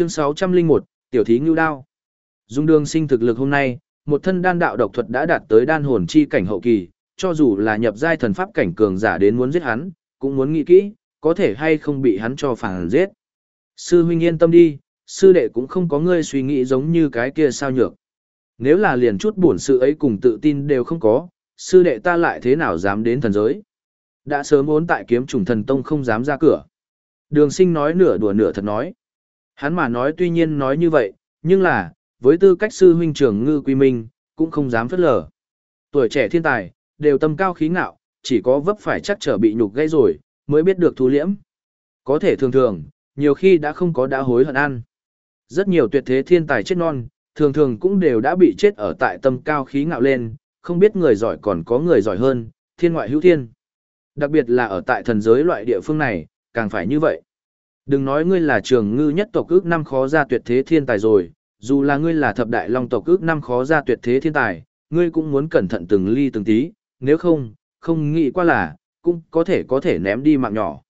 Chương 601, Tiểu thí ngưu đao. Dung đường sinh thực lực hôm nay, một thân đan đạo độc thuật đã đạt tới đan hồn chi cảnh hậu kỳ, cho dù là nhập giai thần pháp cảnh cường giả đến muốn giết hắn, cũng muốn nghĩ kỹ, có thể hay không bị hắn cho phản giết. Sư huynh yên tâm đi, sư đệ cũng không có ngươi suy nghĩ giống như cái kia sao nhược. Nếu là liền chút buồn sự ấy cùng tự tin đều không có, sư đệ ta lại thế nào dám đến thần giới. Đã sớm ốn tại kiếm trùng thần tông không dám ra cửa. Đường sinh nói nửa đùa nửa thật nói. Hắn mà nói tuy nhiên nói như vậy, nhưng là, với tư cách sư huynh trưởng ngư quy minh, cũng không dám phất lờ. Tuổi trẻ thiên tài, đều tâm cao khí ngạo, chỉ có vấp phải chắc trở bị nhục gây rồi, mới biết được thu liễm. Có thể thường thường, nhiều khi đã không có đã hối hận ăn. Rất nhiều tuyệt thế thiên tài chết non, thường thường cũng đều đã bị chết ở tại tâm cao khí ngạo lên, không biết người giỏi còn có người giỏi hơn, thiên ngoại hữu thiên. Đặc biệt là ở tại thần giới loại địa phương này, càng phải như vậy. Đừng nói ngươi là trường ngư nhất tộc ước năm khó ra tuyệt thế thiên tài rồi, dù là ngươi là thập đại long tộc ước năm khó ra tuyệt thế thiên tài, ngươi cũng muốn cẩn thận từng ly từng tí, nếu không, không nghĩ qua là, cũng có thể có thể ném đi mạng nhỏ.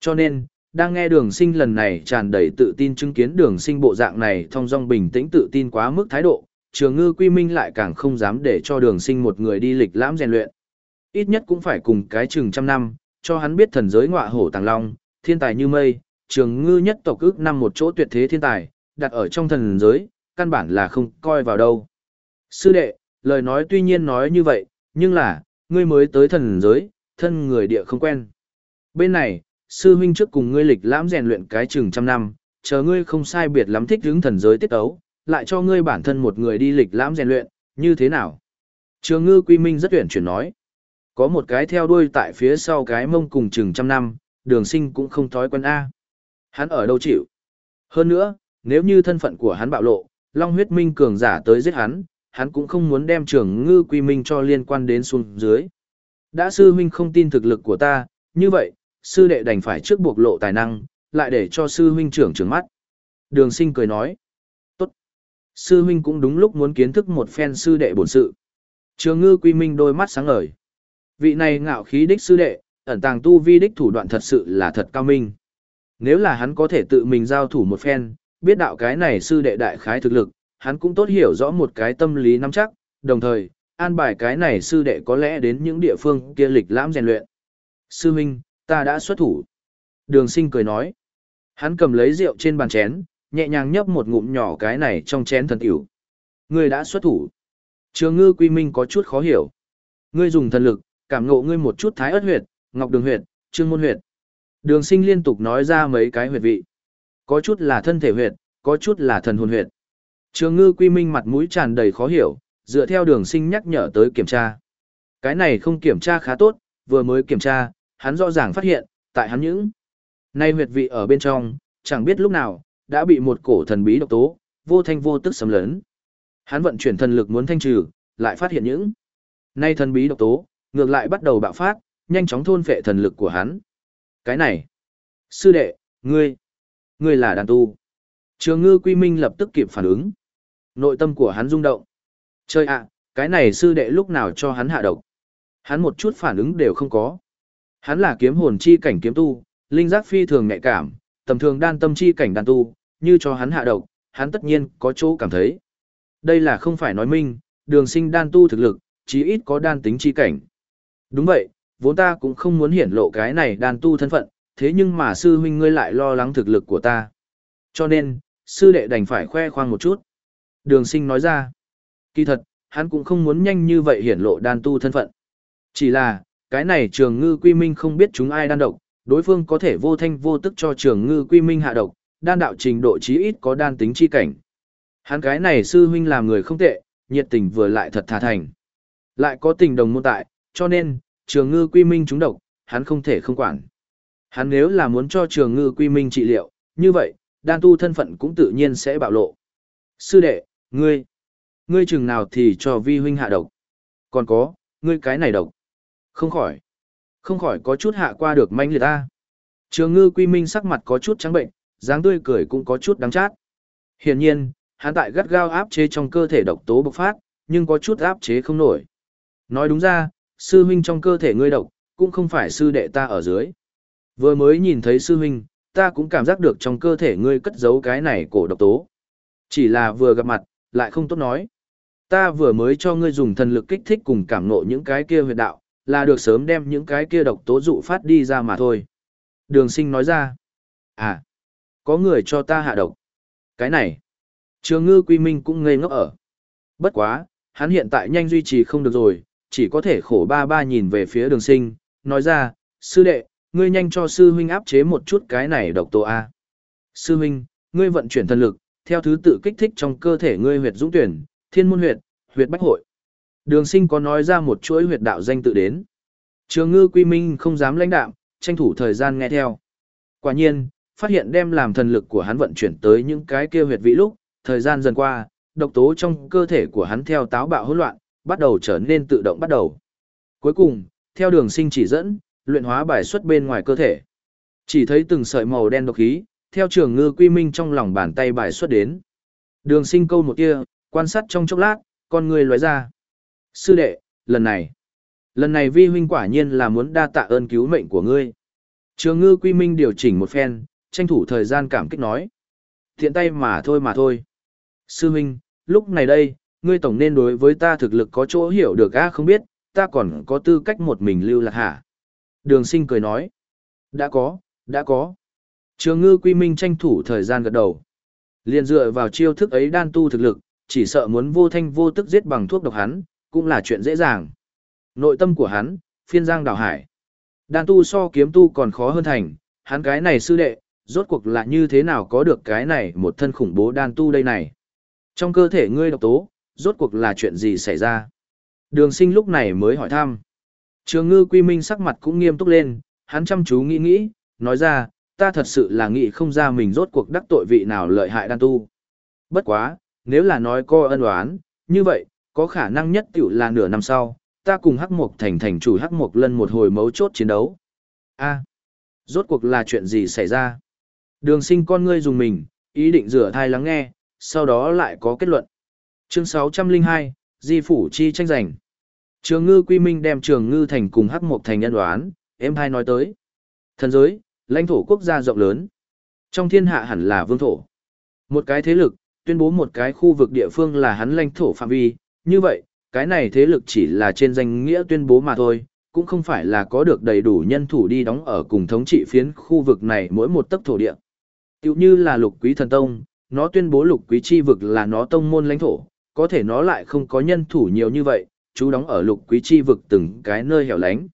Cho nên, đang nghe đường sinh lần này tràn đầy tự tin chứng kiến đường sinh bộ dạng này thông dong bình tĩnh tự tin quá mức thái độ, trường ngư quy minh lại càng không dám để cho đường sinh một người đi lịch lãm rèn luyện. Ít nhất cũng phải cùng cái chừng trăm năm, cho hắn biết thần giới ngọa hổ tàng long, thiên tài như mây, trường ngư nhất tộc ước năm một chỗ tuyệt thế thiên tài, đặt ở trong thần giới, căn bản là không coi vào đâu. Sư đệ, lời nói tuy nhiên nói như vậy, nhưng là, ngươi mới tới thần giới, thân người địa không quen. Bên này, sư huynh trước cùng ngươi lịch lãm rèn luyện cái chừng trăm năm, chờ ngươi không sai biệt lắm thích hướng thần giới tiết ấu, lại cho ngươi bản thân một người đi lịch lãm rèn luyện, như thế nào? Trường ngư quy minh rất tuyển chuyển nói. Có một cái theo đuôi tại phía sau cái mông cùng chừng trăm năm, đường sinh cũng không thói quen A. Hắn ở đâu chịu? Hơn nữa, nếu như thân phận của hắn bạo lộ, Long huyết minh cường giả tới giết hắn, hắn cũng không muốn đem trưởng ngư quy minh cho liên quan đến xuống dưới. Đã sư huynh không tin thực lực của ta, như vậy, sư đệ đành phải trước buộc lộ tài năng, lại để cho sư huynh trưởng trưởng mắt. Đường sinh cười nói. Tốt. Sư huynh cũng đúng lúc muốn kiến thức một phen sư đệ bổn sự. Trường ngư quy minh đôi mắt sáng ngời. Vị này ngạo khí đích sư đệ, ẩn tàng tu vi đích thủ đoạn thật sự là thật cao minh. Nếu là hắn có thể tự mình giao thủ một phen, biết đạo cái này sư đệ đại khái thực lực, hắn cũng tốt hiểu rõ một cái tâm lý nắm chắc, đồng thời, an bài cái này sư đệ có lẽ đến những địa phương kia lịch lãm rèn luyện. Sư Minh, ta đã xuất thủ. Đường sinh cười nói. Hắn cầm lấy rượu trên bàn chén, nhẹ nhàng nhấp một ngụm nhỏ cái này trong chén thần tiểu. Ngươi đã xuất thủ. Trường ngư quy minh có chút khó hiểu. Ngươi dùng thần lực, cảm ngộ ngươi một chút thái ớt huyệt, ngọc đường huyệt, trương môn huyệt. Đường sinh liên tục nói ra mấy cái huyệt vị. Có chút là thân thể huyệt, có chút là thần hồn huyệt. Trường ngư quy minh mặt mũi tràn đầy khó hiểu, dựa theo đường sinh nhắc nhở tới kiểm tra. Cái này không kiểm tra khá tốt, vừa mới kiểm tra, hắn rõ ràng phát hiện, tại hắn những nay huyệt vị ở bên trong, chẳng biết lúc nào, đã bị một cổ thần bí độc tố, vô thanh vô tức sấm lớn. Hắn vận chuyển thần lực muốn thanh trừ, lại phát hiện những nay thần bí độc tố, ngược lại bắt đầu bạo phát, nhanh chóng thôn phệ thần lực của hắn. Cái này, sư đệ, ngươi, ngươi là đàn tu. Trường ngư quy minh lập tức kịp phản ứng. Nội tâm của hắn rung động. Chơi ạ, cái này sư đệ lúc nào cho hắn hạ độc. Hắn một chút phản ứng đều không có. Hắn là kiếm hồn chi cảnh kiếm tu, linh giác phi thường nhạy cảm, tầm thường đan tâm chi cảnh đan tu, như cho hắn hạ độc, hắn tất nhiên có chỗ cảm thấy. Đây là không phải nói minh, đường sinh đan tu thực lực, chí ít có đan tính chi cảnh. Đúng vậy, vốn ta cũng không muốn hiển lộ cái này đan tu thân phận, thế nhưng mà sư huynh ngươi lại lo lắng thực lực của ta. Cho nên, sư đệ đành phải khoe khoang một chút. Đường sinh nói ra, kỳ thật, hắn cũng không muốn nhanh như vậy hiển lộ đan tu thân phận. Chỉ là, cái này trường ngư quy minh không biết chúng ai đan độc, đối phương có thể vô thanh vô tức cho trường ngư quy minh hạ độc, đan đạo trình độ chí ít có đan tính chi cảnh. Hắn cái này sư huynh làm người không tệ, nhiệt tình vừa lại thật thà thành. Lại có tình đồng môn tại, cho nên, trường ngư quy minh trúng độc, hắn không thể không quản. Hắn nếu là muốn cho trường ngư quy minh trị liệu, như vậy, đan tu thân phận cũng tự nhiên sẽ bạo lộ. Sư đệ, ngươi, ngươi chừng nào thì cho vi huynh hạ độc. Còn có, ngươi cái này độc. Không khỏi, không khỏi có chút hạ qua được manh liệt ta. Trường ngư quy minh sắc mặt có chút trắng bệnh, dáng tươi cười cũng có chút đắng chát. Hiển nhiên, hắn tại gắt gao áp chế trong cơ thể độc tố bộc phát, nhưng có chút áp chế không nổi. Nói đúng ra, sư huynh trong cơ thể ngươi độc, cũng không phải sư đệ ta ở dưới. Vừa mới nhìn thấy sư huynh, ta cũng cảm giác được trong cơ thể ngươi cất giấu cái này cổ độc tố. Chỉ là vừa gặp mặt, lại không tốt nói. Ta vừa mới cho ngươi dùng thần lực kích thích cùng cảm nộ những cái kia huyệt đạo, là được sớm đem những cái kia độc tố dụ phát đi ra mà thôi. Đường sinh nói ra. À, có người cho ta hạ độc. Cái này, trường ngư quy minh cũng ngây ngốc ở. Bất quá, hắn hiện tại nhanh duy trì không được rồi, chỉ có thể khổ ba ba nhìn về phía đường sinh, nói ra, sư đệ, ngươi nhanh cho sư huynh áp chế một chút cái này độc tố A. Sư huynh, ngươi vận chuyển thần lực, theo thứ tự kích thích trong cơ thể ngươi huyệt dũng tuyển, thiên môn huyệt, huyệt bách hội. Đường sinh có nói ra một chuỗi huyệt đạo danh tự đến. Trường ngư quy minh không dám lãnh đạm, tranh thủ thời gian nghe theo. Quả nhiên, phát hiện đem làm thần lực của hắn vận chuyển tới những cái kia huyệt vị lúc, thời gian dần qua, độc tố trong cơ thể của hắn theo táo bạo hỗn loạn, bắt đầu trở nên tự động bắt đầu. Cuối cùng, theo đường sinh chỉ dẫn, luyện hóa bài xuất bên ngoài cơ thể. Chỉ thấy từng sợi màu đen độc khí, theo trường ngư quy minh trong lòng bàn tay bài xuất đến. Đường sinh câu một kia, quan sát trong chốc lát, con người loại ra. Sư đệ, lần này, lần này vi huynh quả nhiên là muốn đa tạ ơn cứu mệnh của ngươi. Trường ngư quy minh điều chỉnh một phen, tranh thủ thời gian cảm kích nói. Thiện tay mà thôi mà thôi. Sư huynh, lúc này đây, ngươi tổng nên đối với ta thực lực có chỗ hiểu được a không biết, ta còn có tư cách một mình lưu lạc hả? Đường sinh cười nói. Đã có, đã có. Trường ngư quy minh tranh thủ thời gian gật đầu. Liên dựa vào chiêu thức ấy đan tu thực lực, chỉ sợ muốn vô thanh vô tức giết bằng thuốc độc hắn, cũng là chuyện dễ dàng. Nội tâm của hắn, phiên giang Đảo hải. Đan tu so kiếm tu còn khó hơn thành, hắn cái này sư đệ, rốt cuộc là như thế nào có được cái này một thân khủng bố đan tu đây này. Trong cơ thể ngươi độc tố, rốt cuộc là chuyện gì xảy ra? Đường sinh lúc này mới hỏi thăm. Trường ngư quy minh sắc mặt cũng nghiêm túc lên, hắn chăm chú nghĩ nghĩ, nói ra, ta thật sự là nghĩ không ra mình rốt cuộc đắc tội vị nào lợi hại đan tu. Bất quá, nếu là nói co ân oán, như vậy, có khả năng nhất tiểu là nửa năm sau, ta cùng Hắc Mục thành thành chủ Hắc Mục lân một hồi mấu chốt chiến đấu. a rốt cuộc là chuyện gì xảy ra? Đường sinh con ngươi dùng mình, ý định rửa thai lắng nghe, sau đó lại có kết luận. Chương 602, Di Phủ Chi tranh giành. Trường ngư quy minh đem trường ngư thành cùng hắc mộc thành nhân đoán, em hai nói tới. Thần giới, lãnh thổ quốc gia rộng lớn. Trong thiên hạ hẳn là vương thổ. Một cái thế lực, tuyên bố một cái khu vực địa phương là hắn lãnh thổ phạm vi, như vậy, cái này thế lực chỉ là trên danh nghĩa tuyên bố mà thôi, cũng không phải là có được đầy đủ nhân thủ đi đóng ở cùng thống trị phiến khu vực này mỗi một tấc thổ địa. Tiểu như là lục quý thần tông, nó tuyên bố lục quý chi vực là nó tông môn lãnh thổ, có thể nó lại không có nhân thủ nhiều như vậy, chú đóng ở lục quý chi vực từng cái nơi hẻo lánh.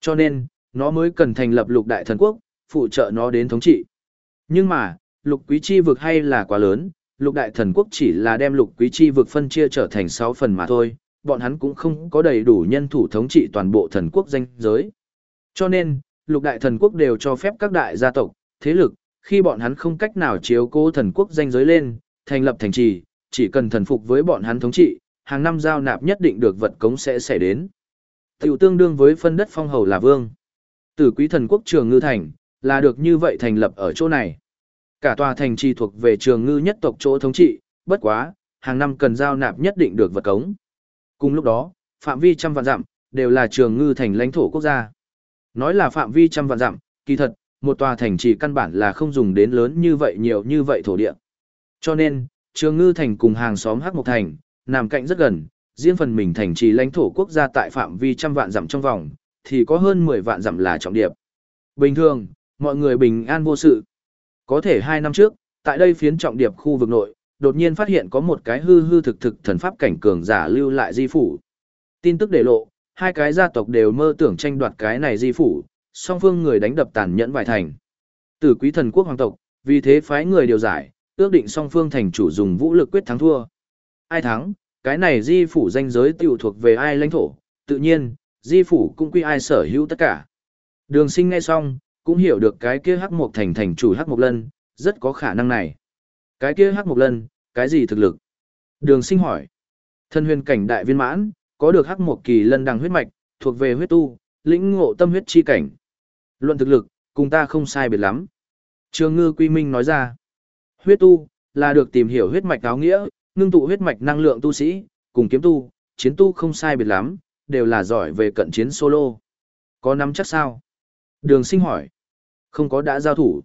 Cho nên, nó mới cần thành lập lục đại thần quốc, phụ trợ nó đến thống trị. Nhưng mà, lục quý chi vực hay là quá lớn, lục đại thần quốc chỉ là đem lục quý chi vực phân chia trở thành 6 phần mà thôi, bọn hắn cũng không có đầy đủ nhân thủ thống trị toàn bộ thần quốc danh giới. Cho nên, lục đại thần quốc đều cho phép các đại gia tộc, thế lực, khi bọn hắn không cách nào chiếu cố thần quốc danh giới lên, thành lập thành trì, chỉ cần thần phục với bọn hắn thống trị, hàng năm giao nạp nhất định được vật cống sẽ xảy đến. Tiểu tương đương với phân đất phong hầu là vương. Tử quý thần quốc trường ngư thành, là được như vậy thành lập ở chỗ này. Cả tòa thành trì thuộc về trường ngư nhất tộc chỗ thống trị, bất quá, hàng năm cần giao nạp nhất định được vật cống. Cùng lúc đó, phạm vi trăm vạn dặm, đều là trường ngư thành lãnh thổ quốc gia. Nói là phạm vi trăm vạn dặm, kỳ thật, một tòa thành trì căn bản là không dùng đến lớn như vậy nhiều như vậy thổ địa. Cho nên, trường ngư thành cùng hàng xóm Hắc Mộc Thành, nằm cạnh rất gần, riêng phần mình thành trì lãnh thổ quốc gia tại phạm vi trăm vạn dặm trong vòng, thì có hơn 10 vạn dặm là trọng điệp. Bình thường, mọi người bình an vô sự. Có thể hai năm trước, tại đây phiến trọng điệp khu vực nội, đột nhiên phát hiện có một cái hư hư thực thực thần pháp cảnh cường giả lưu lại di phủ. Tin tức để lộ, hai cái gia tộc đều mơ tưởng tranh đoạt cái này di phủ, song phương người đánh đập tàn nhẫn vài thành. Tử quý thần quốc hoàng tộc, vì thế phái người điều giải, ước định song phương thành chủ dùng vũ lực quyết thắng thua. Ai thắng, cái này di phủ danh giới tiểu thuộc về ai lãnh thổ, tự nhiên, di phủ cũng quy ai sở hữu tất cả. Đường sinh nghe xong, cũng hiểu được cái kia hắc mộc thành thành chủ hắc mộc lân, rất có khả năng này. Cái kia hắc mộc lân, cái gì thực lực? Đường sinh hỏi. Thân huyền cảnh đại viên mãn, có được hắc mộc kỳ lân đằng huyết mạch, thuộc về huyết tu, lĩnh ngộ tâm huyết chi cảnh. Luận thực lực, cùng ta không sai biệt lắm. Trường ngư quy minh nói ra. Huyết tu, là được tìm hiểu huyết mạch áo nghĩa, ngưng tụ huyết mạch năng lượng tu sĩ, cùng kiếm tu, chiến tu không sai biệt lắm, đều là giỏi về cận chiến solo. Có nắm chắc sao? Đường sinh hỏi. Không có đã giao thủ.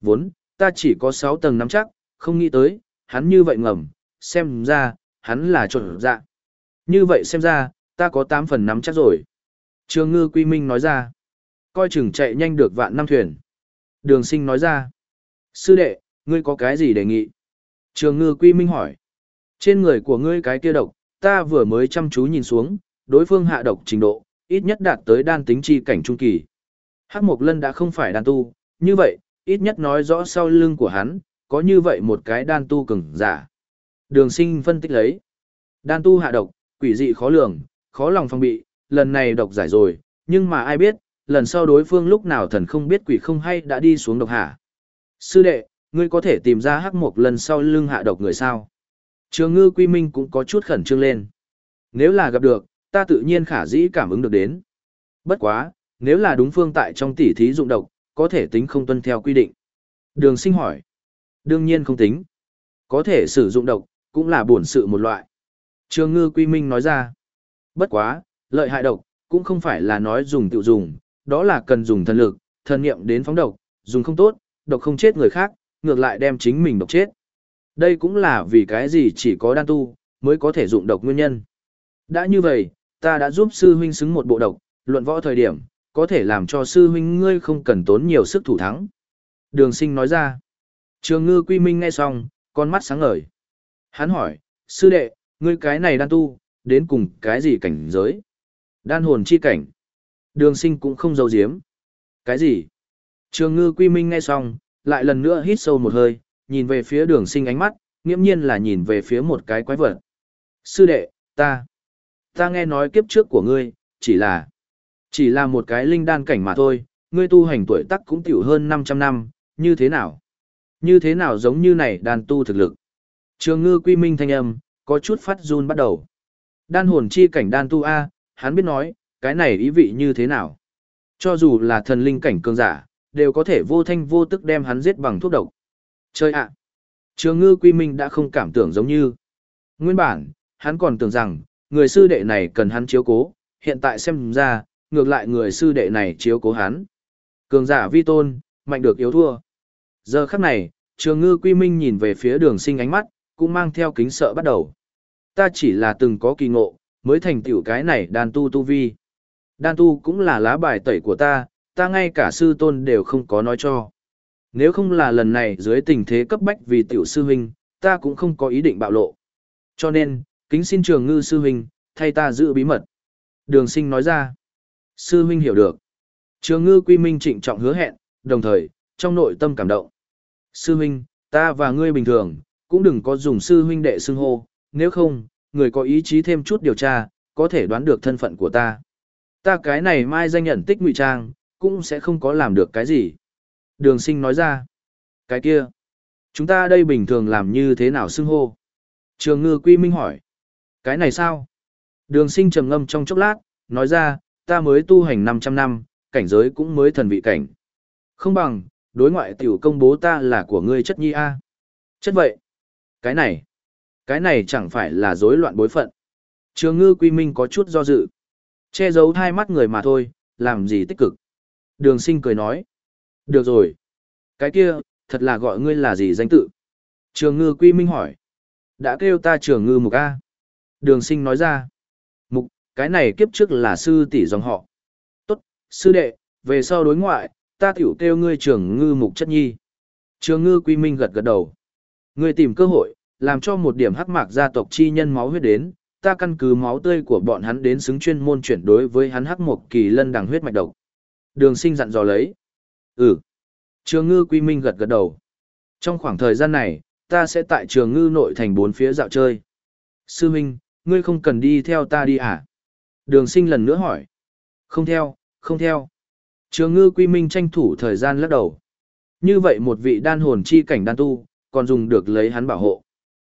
Vốn, ta chỉ có 6 tầng nắm chắc, không nghĩ tới, hắn như vậy ngầm, xem ra, hắn là trộn dạ. Như vậy xem ra, ta có 8 phần nắm chắc rồi. Trường ngư quy minh nói ra, coi chừng chạy nhanh được vạn năm thuyền. Đường sinh nói ra, sư đệ, ngươi có cái gì đề nghị? Trường ngư quy minh hỏi, trên người của ngươi cái kia độc, ta vừa mới chăm chú nhìn xuống, đối phương hạ độc trình độ, ít nhất đạt tới đan tính chi cảnh trung kỳ. Hắc Mộc Lân đã không phải đan tu, như vậy, ít nhất nói rõ sau lưng của hắn, có như vậy một cái đan tu cường giả. Đường sinh phân tích lấy. Đan tu hạ độc, quỷ dị khó lường, khó lòng phong bị, lần này độc giải rồi, nhưng mà ai biết, lần sau đối phương lúc nào thần không biết quỷ không hay đã đi xuống độc hạ. Sư đệ, ngươi có thể tìm ra hắc mộc lần sau lưng hạ độc người sao? Trường ngư quy minh cũng có chút khẩn trương lên. Nếu là gặp được, ta tự nhiên khả dĩ cảm ứng được đến. Bất quá, nếu là đúng phương tại trong tỉ thí dụng độc, có thể tính không tuân theo quy định. Đường sinh hỏi. Đương nhiên không tính. Có thể sử dụng độc, cũng là bổn sự một loại. Trường ngư quy minh nói ra. Bất quá, lợi hại độc, cũng không phải là nói dùng tự dùng, đó là cần dùng thần lực, thần nghiệm đến phóng độc, dùng không tốt, độc không chết người khác, ngược lại đem chính mình độc chết. Đây cũng là vì cái gì chỉ có đan tu, mới có thể dụng độc nguyên nhân. Đã như vậy, ta đã giúp sư huynh xứng một bộ độc, luận võ thời điểm, có thể làm cho sư huynh ngươi không cần tốn nhiều sức thủ thắng. Đường sinh nói ra. Trường ngư quy minh nghe xong, con mắt sáng ngời. Hắn hỏi, sư đệ, ngươi cái này đan tu, đến cùng cái gì cảnh giới? Đan hồn chi cảnh. Đường sinh cũng không giấu giếm. Cái gì? Trường ngư quy minh nghe xong, lại lần nữa hít sâu một hơi, nhìn về phía đường sinh ánh mắt, nghiễm nhiên là nhìn về phía một cái quái vật. Sư đệ, ta, ta nghe nói kiếp trước của ngươi, chỉ là, chỉ là một cái linh đan cảnh mà thôi, ngươi tu hành tuổi tắc cũng tiểu hơn 500 năm, như thế nào? Như thế nào giống như này đan tu thực lực? Trường ngư quy minh thanh âm, có chút phát run bắt đầu. Đan hồn chi cảnh đan tu A, hắn biết nói, cái này ý vị như thế nào? Cho dù là thần linh cảnh cường giả, đều có thể vô thanh vô tức đem hắn giết bằng thuốc độc. Chơi ạ! Trường ngư quy minh đã không cảm tưởng giống như. Nguyên bản, hắn còn tưởng rằng, người sư đệ này cần hắn chiếu cố, hiện tại xem ra, ngược lại người sư đệ này chiếu cố hắn. Cường giả vi tôn, mạnh được yếu thua. Giờ khắc này, trường ngư quy minh nhìn về phía đường sinh ánh mắt, cũng mang theo kính sợ bắt đầu. Ta chỉ là từng có kỳ ngộ, mới thành tiểu cái này đan tu tu vi. Đan tu cũng là lá bài tẩy của ta, ta ngay cả sư tôn đều không có nói cho. Nếu không là lần này dưới tình thế cấp bách vì tiểu sư huynh, ta cũng không có ý định bạo lộ. Cho nên, kính xin trường ngư sư huynh, thay ta giữ bí mật. Đường sinh nói ra. Sư huynh hiểu được. Trường ngư quy minh trịnh trọng hứa hẹn, đồng thời, trong nội tâm cảm động. Sư huynh, ta và ngươi bình thường, cũng đừng có dùng sư huynh đệ xưng hô, nếu không, người có ý chí thêm chút điều tra, có thể đoán được thân phận của ta. Ta cái này mai danh nhận tích ngụy trang, cũng sẽ không có làm được cái gì. Đường sinh nói ra. Cái kia. Chúng ta đây bình thường làm như thế nào xưng hô? Trường ngư quy minh hỏi. Cái này sao? Đường sinh trầm ngâm trong chốc lát, nói ra, ta mới tu hành 500 năm, cảnh giới cũng mới thần vị cảnh. Không bằng, đối ngoại tiểu công bố ta là của ngươi chất nhi A. Chất vậy. Cái này. Cái này chẳng phải là rối loạn bối phận. Trường ngư quy minh có chút do dự. Che giấu hai mắt người mà thôi, làm gì tích cực. Đường sinh cười nói. Được rồi. Cái kia, thật là gọi ngươi là gì danh tự? Trường ngư quy minh hỏi. Đã kêu ta trường ngư mục A. Đường sinh nói ra. Mục, cái này kiếp trước là sư tỷ dòng họ. Tốt, sư đệ, về sau đối ngoại, ta tiểu kêu ngươi trường ngư mục chất nhi. Trường ngư quy minh gật gật đầu. Ngươi tìm cơ hội, làm cho một điểm hắc mạc gia tộc chi nhân máu huyết đến, ta căn cứ máu tươi của bọn hắn đến xứng chuyên môn chuyển đối với hắn hắc một kỳ lân đằng huyết mạch độc. Đường sinh dặn dò lấy. Ừ. Trường ngư quy minh gật gật đầu. Trong khoảng thời gian này, ta sẽ tại trường ngư nội thành bốn phía dạo chơi. Sư Minh, ngươi không cần đi theo ta đi à? Đường sinh lần nữa hỏi. Không theo, không theo. Trường ngư quy minh tranh thủ thời gian lắc đầu. Như vậy một vị đan hồn chi cảnh đan tu, còn dùng được lấy hắn bảo hộ.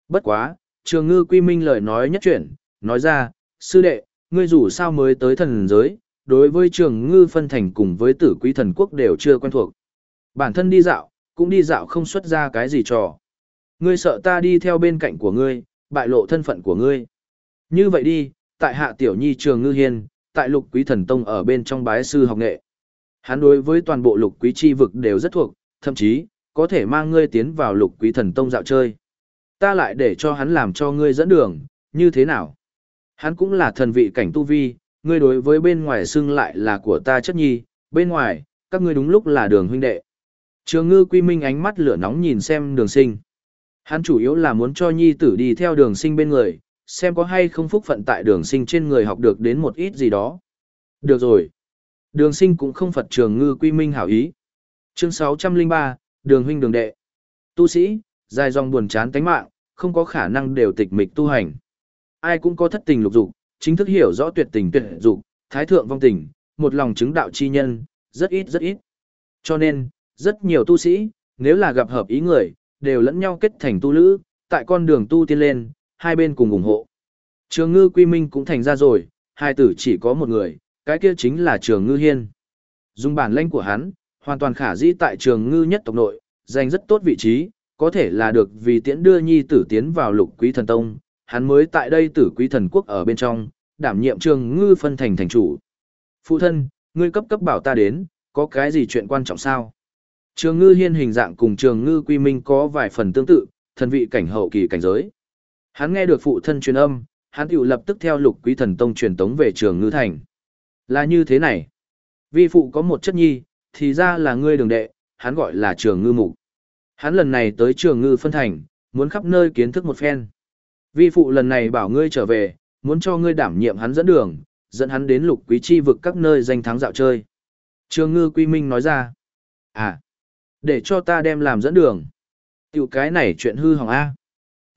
Bất quá, trường ngư quy minh lời nói nhất chuyển, nói ra, sư đệ, ngươi dù sao mới tới thần giới, đối với trường ngư phân thành cùng với tử quý thần quốc đều chưa quen thuộc. Bản thân đi dạo, cũng đi dạo không xuất ra cái gì trò. Ngươi sợ ta đi theo bên cạnh của ngươi, bại lộ thân phận của ngươi. Như vậy đi, tại hạ tiểu nhi trường ngư hiên, tại lục quý thần tông ở bên trong bái sư học nghệ. Hắn đối với toàn bộ lục quý chi vực đều rất thuộc, thậm chí, có thể mang ngươi tiến vào lục quý thần tông dạo chơi. Ta lại để cho hắn làm cho ngươi dẫn đường, như thế nào? Hắn cũng là thần vị cảnh tu vi, ngươi đối với bên ngoài xưng lại là của ta chất nhi, bên ngoài, các ngươi đúng lúc là đường huynh đệ. Trường ngư quy minh ánh mắt lửa nóng nhìn xem đường sinh. Hắn chủ yếu là muốn cho nhi tử đi theo đường sinh bên người, xem có hay không phúc phận tại đường sinh trên người học được đến một ít gì đó. Được rồi. Đường sinh cũng không phật trường ngư quy minh hảo ý. Chương 603, Đường huynh đường đệ. Tu sĩ, dài dòng buồn chán tánh mạng, không có khả năng đều tịch mịch tu hành. Ai cũng có thất tình lục dục, chính thức hiểu rõ tuyệt tình tuyệt dục, thái thượng vong tình, một lòng chứng đạo chi nhân, rất ít rất ít. Cho nên, rất nhiều tu sĩ, nếu là gặp hợp ý người, đều lẫn nhau kết thành tu lữ, tại con đường tu tiên lên, hai bên cùng ủng hộ. Trường ngư quy minh cũng thành ra rồi, hai tử chỉ có một người, cái kia chính là trường ngư hiên. Dùng bản lãnh của hắn, hoàn toàn khả dĩ tại trường ngư nhất tộc nội, giành rất tốt vị trí, có thể là được vì tiễn đưa nhi tử tiến vào lục quý thần tông, hắn mới tại đây tử quý thần quốc ở bên trong, đảm nhiệm trường ngư phân thành thành chủ. Phụ thân, ngươi cấp cấp bảo ta đến, có cái gì chuyện quan trọng sao? Trường ngư hiên hình dạng cùng trường ngư quy minh có vài phần tương tự, thần vị cảnh hậu kỳ cảnh giới. Hắn nghe được phụ thân truyền âm, hắn tiểu lập tức theo lục quý thần tông truyền tống về trường ngư thành. Là như thế này. Vi phụ có một chất nhi, thì ra là ngươi đường đệ, hắn gọi là trường ngư mục. Hắn lần này tới trường ngư phân thành, muốn khắp nơi kiến thức một phen. Vi phụ lần này bảo ngươi trở về, muốn cho ngươi đảm nhiệm hắn dẫn đường, dẫn hắn đến lục quý chi vực các nơi danh thắng dạo chơi. Trường ngư quy minh nói ra. À, để cho ta đem làm dẫn đường. Tiểu cái này chuyện hư hỏng A.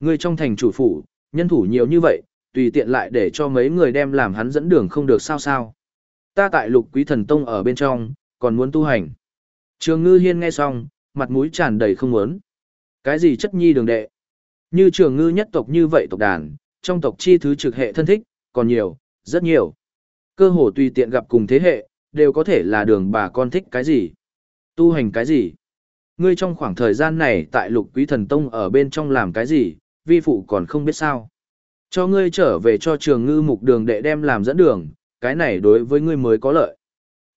Ngươi trong thành chủ phủ, nhân thủ nhiều như vậy, tùy tiện lại để cho mấy người đem làm hắn dẫn đường không được sao sao. Ta tại lục quý thần tông ở bên trong, còn muốn tu hành. Trường ngư hiên nghe xong, mặt mũi tràn đầy không muốn. Cái gì chất nhi đường đệ? Như trường ngư nhất tộc như vậy tộc đàn, trong tộc chi thứ trực hệ thân thích, còn nhiều, rất nhiều. Cơ hồ tùy tiện gặp cùng thế hệ, đều có thể là đường bà con thích cái gì. Tu hành cái gì. Ngươi trong khoảng thời gian này tại lục quý thần tông ở bên trong làm cái gì, vi phụ còn không biết sao. Cho ngươi trở về cho trường ngư mục đường đệ đem làm dẫn đường, cái này đối với ngươi mới có lợi.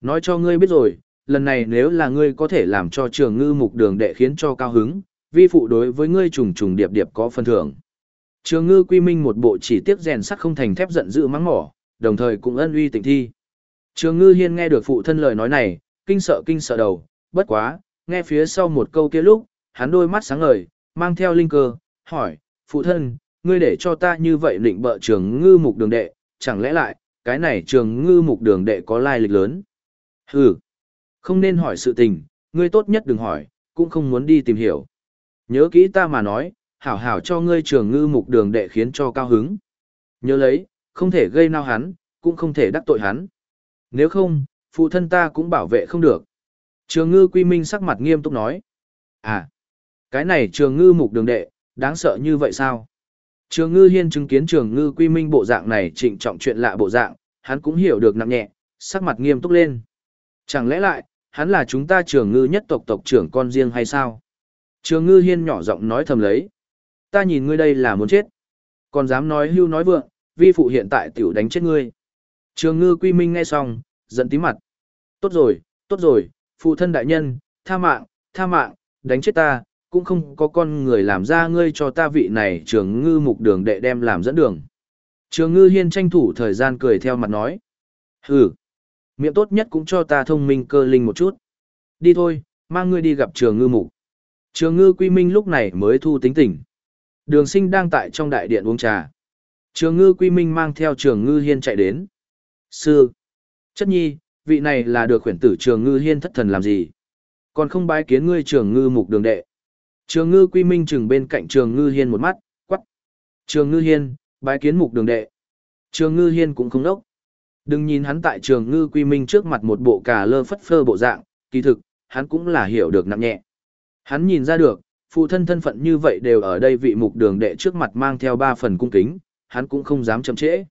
Nói cho ngươi biết rồi, lần này nếu là ngươi có thể làm cho trường ngư mục đường đệ khiến cho cao hứng, vi phụ đối với ngươi trùng trùng điệp điệp có phần thưởng. Trường ngư quy minh một bộ chỉ tiếc rèn sắt không thành thép giận dữ mắng mỏ, đồng thời cũng ân uy tịnh thi. Trường ngư hiên nghe được phụ thân lời nói này, kinh sợ kinh sợ đầu, bất quá, nghe phía sau một câu kia lúc, hắn đôi mắt sáng ngời, mang theo linh cơ, hỏi, phụ thân, ngươi để cho ta như vậy định bợ trường ngư mục đường đệ, chẳng lẽ lại, cái này trường ngư mục đường đệ có lai lịch lớn. Hừ, không nên hỏi sự tình, ngươi tốt nhất đừng hỏi, cũng không muốn đi tìm hiểu. Nhớ kỹ ta mà nói, hảo hảo cho ngươi trường ngư mục đường đệ khiến cho cao hứng. Nhớ lấy, không thể gây nao hắn, cũng không thể đắc tội hắn. Nếu không, phụ thân ta cũng bảo vệ không được. Trường ngư quy minh sắc mặt nghiêm túc nói. À, cái này trường ngư mục đường đệ, đáng sợ như vậy sao? Trường ngư hiên chứng kiến trường ngư quy minh bộ dạng này trịnh trọng chuyện lạ bộ dạng, hắn cũng hiểu được nặng nhẹ, sắc mặt nghiêm túc lên. Chẳng lẽ lại, hắn là chúng ta trường ngư nhất tộc tộc trưởng con riêng hay sao? Trường ngư hiên nhỏ giọng nói thầm lấy. Ta nhìn ngươi đây là muốn chết. Còn dám nói hưu nói vượng, vi phụ hiện tại tiểu đánh chết ngươi. Trường ngư quy minh nghe xong, giận tí mặt. Tốt rồi, tốt rồi, phụ thân đại nhân, tha mạng, tha mạng, đánh chết ta, cũng không có con người làm ra ngươi cho ta vị này trường ngư mục đường đệ đem làm dẫn đường. Trường ngư hiên tranh thủ thời gian cười theo mặt nói. Hừ, miệng tốt nhất cũng cho ta thông minh cơ linh một chút. Đi thôi, mang ngươi đi gặp trường ngư mục. Trường ngư quy minh lúc này mới thu tính tỉnh. Đường sinh đang tại trong đại điện uống trà. Trường ngư quy minh mang theo trường ngư hiên chạy đến. Sư, chất nhi, vị này là được khuyển tử trường ngư hiên thất thần làm gì? Còn không bái kiến ngươi trường ngư mục đường đệ. Trường ngư quy minh chừng bên cạnh trường ngư hiên một mắt, quắc. Trường ngư hiên, bái kiến mục đường đệ. Trường ngư hiên cũng không đốc. Đừng nhìn hắn tại trường ngư quy minh trước mặt một bộ cà lơ phất phơ bộ dạng, kỳ thực, hắn cũng là hiểu được nặng nhẹ. Hắn nhìn ra được, phụ thân thân phận như vậy đều ở đây vị mục đường đệ trước mặt mang theo ba phần cung kính, hắn cũng không dám chậm trễ.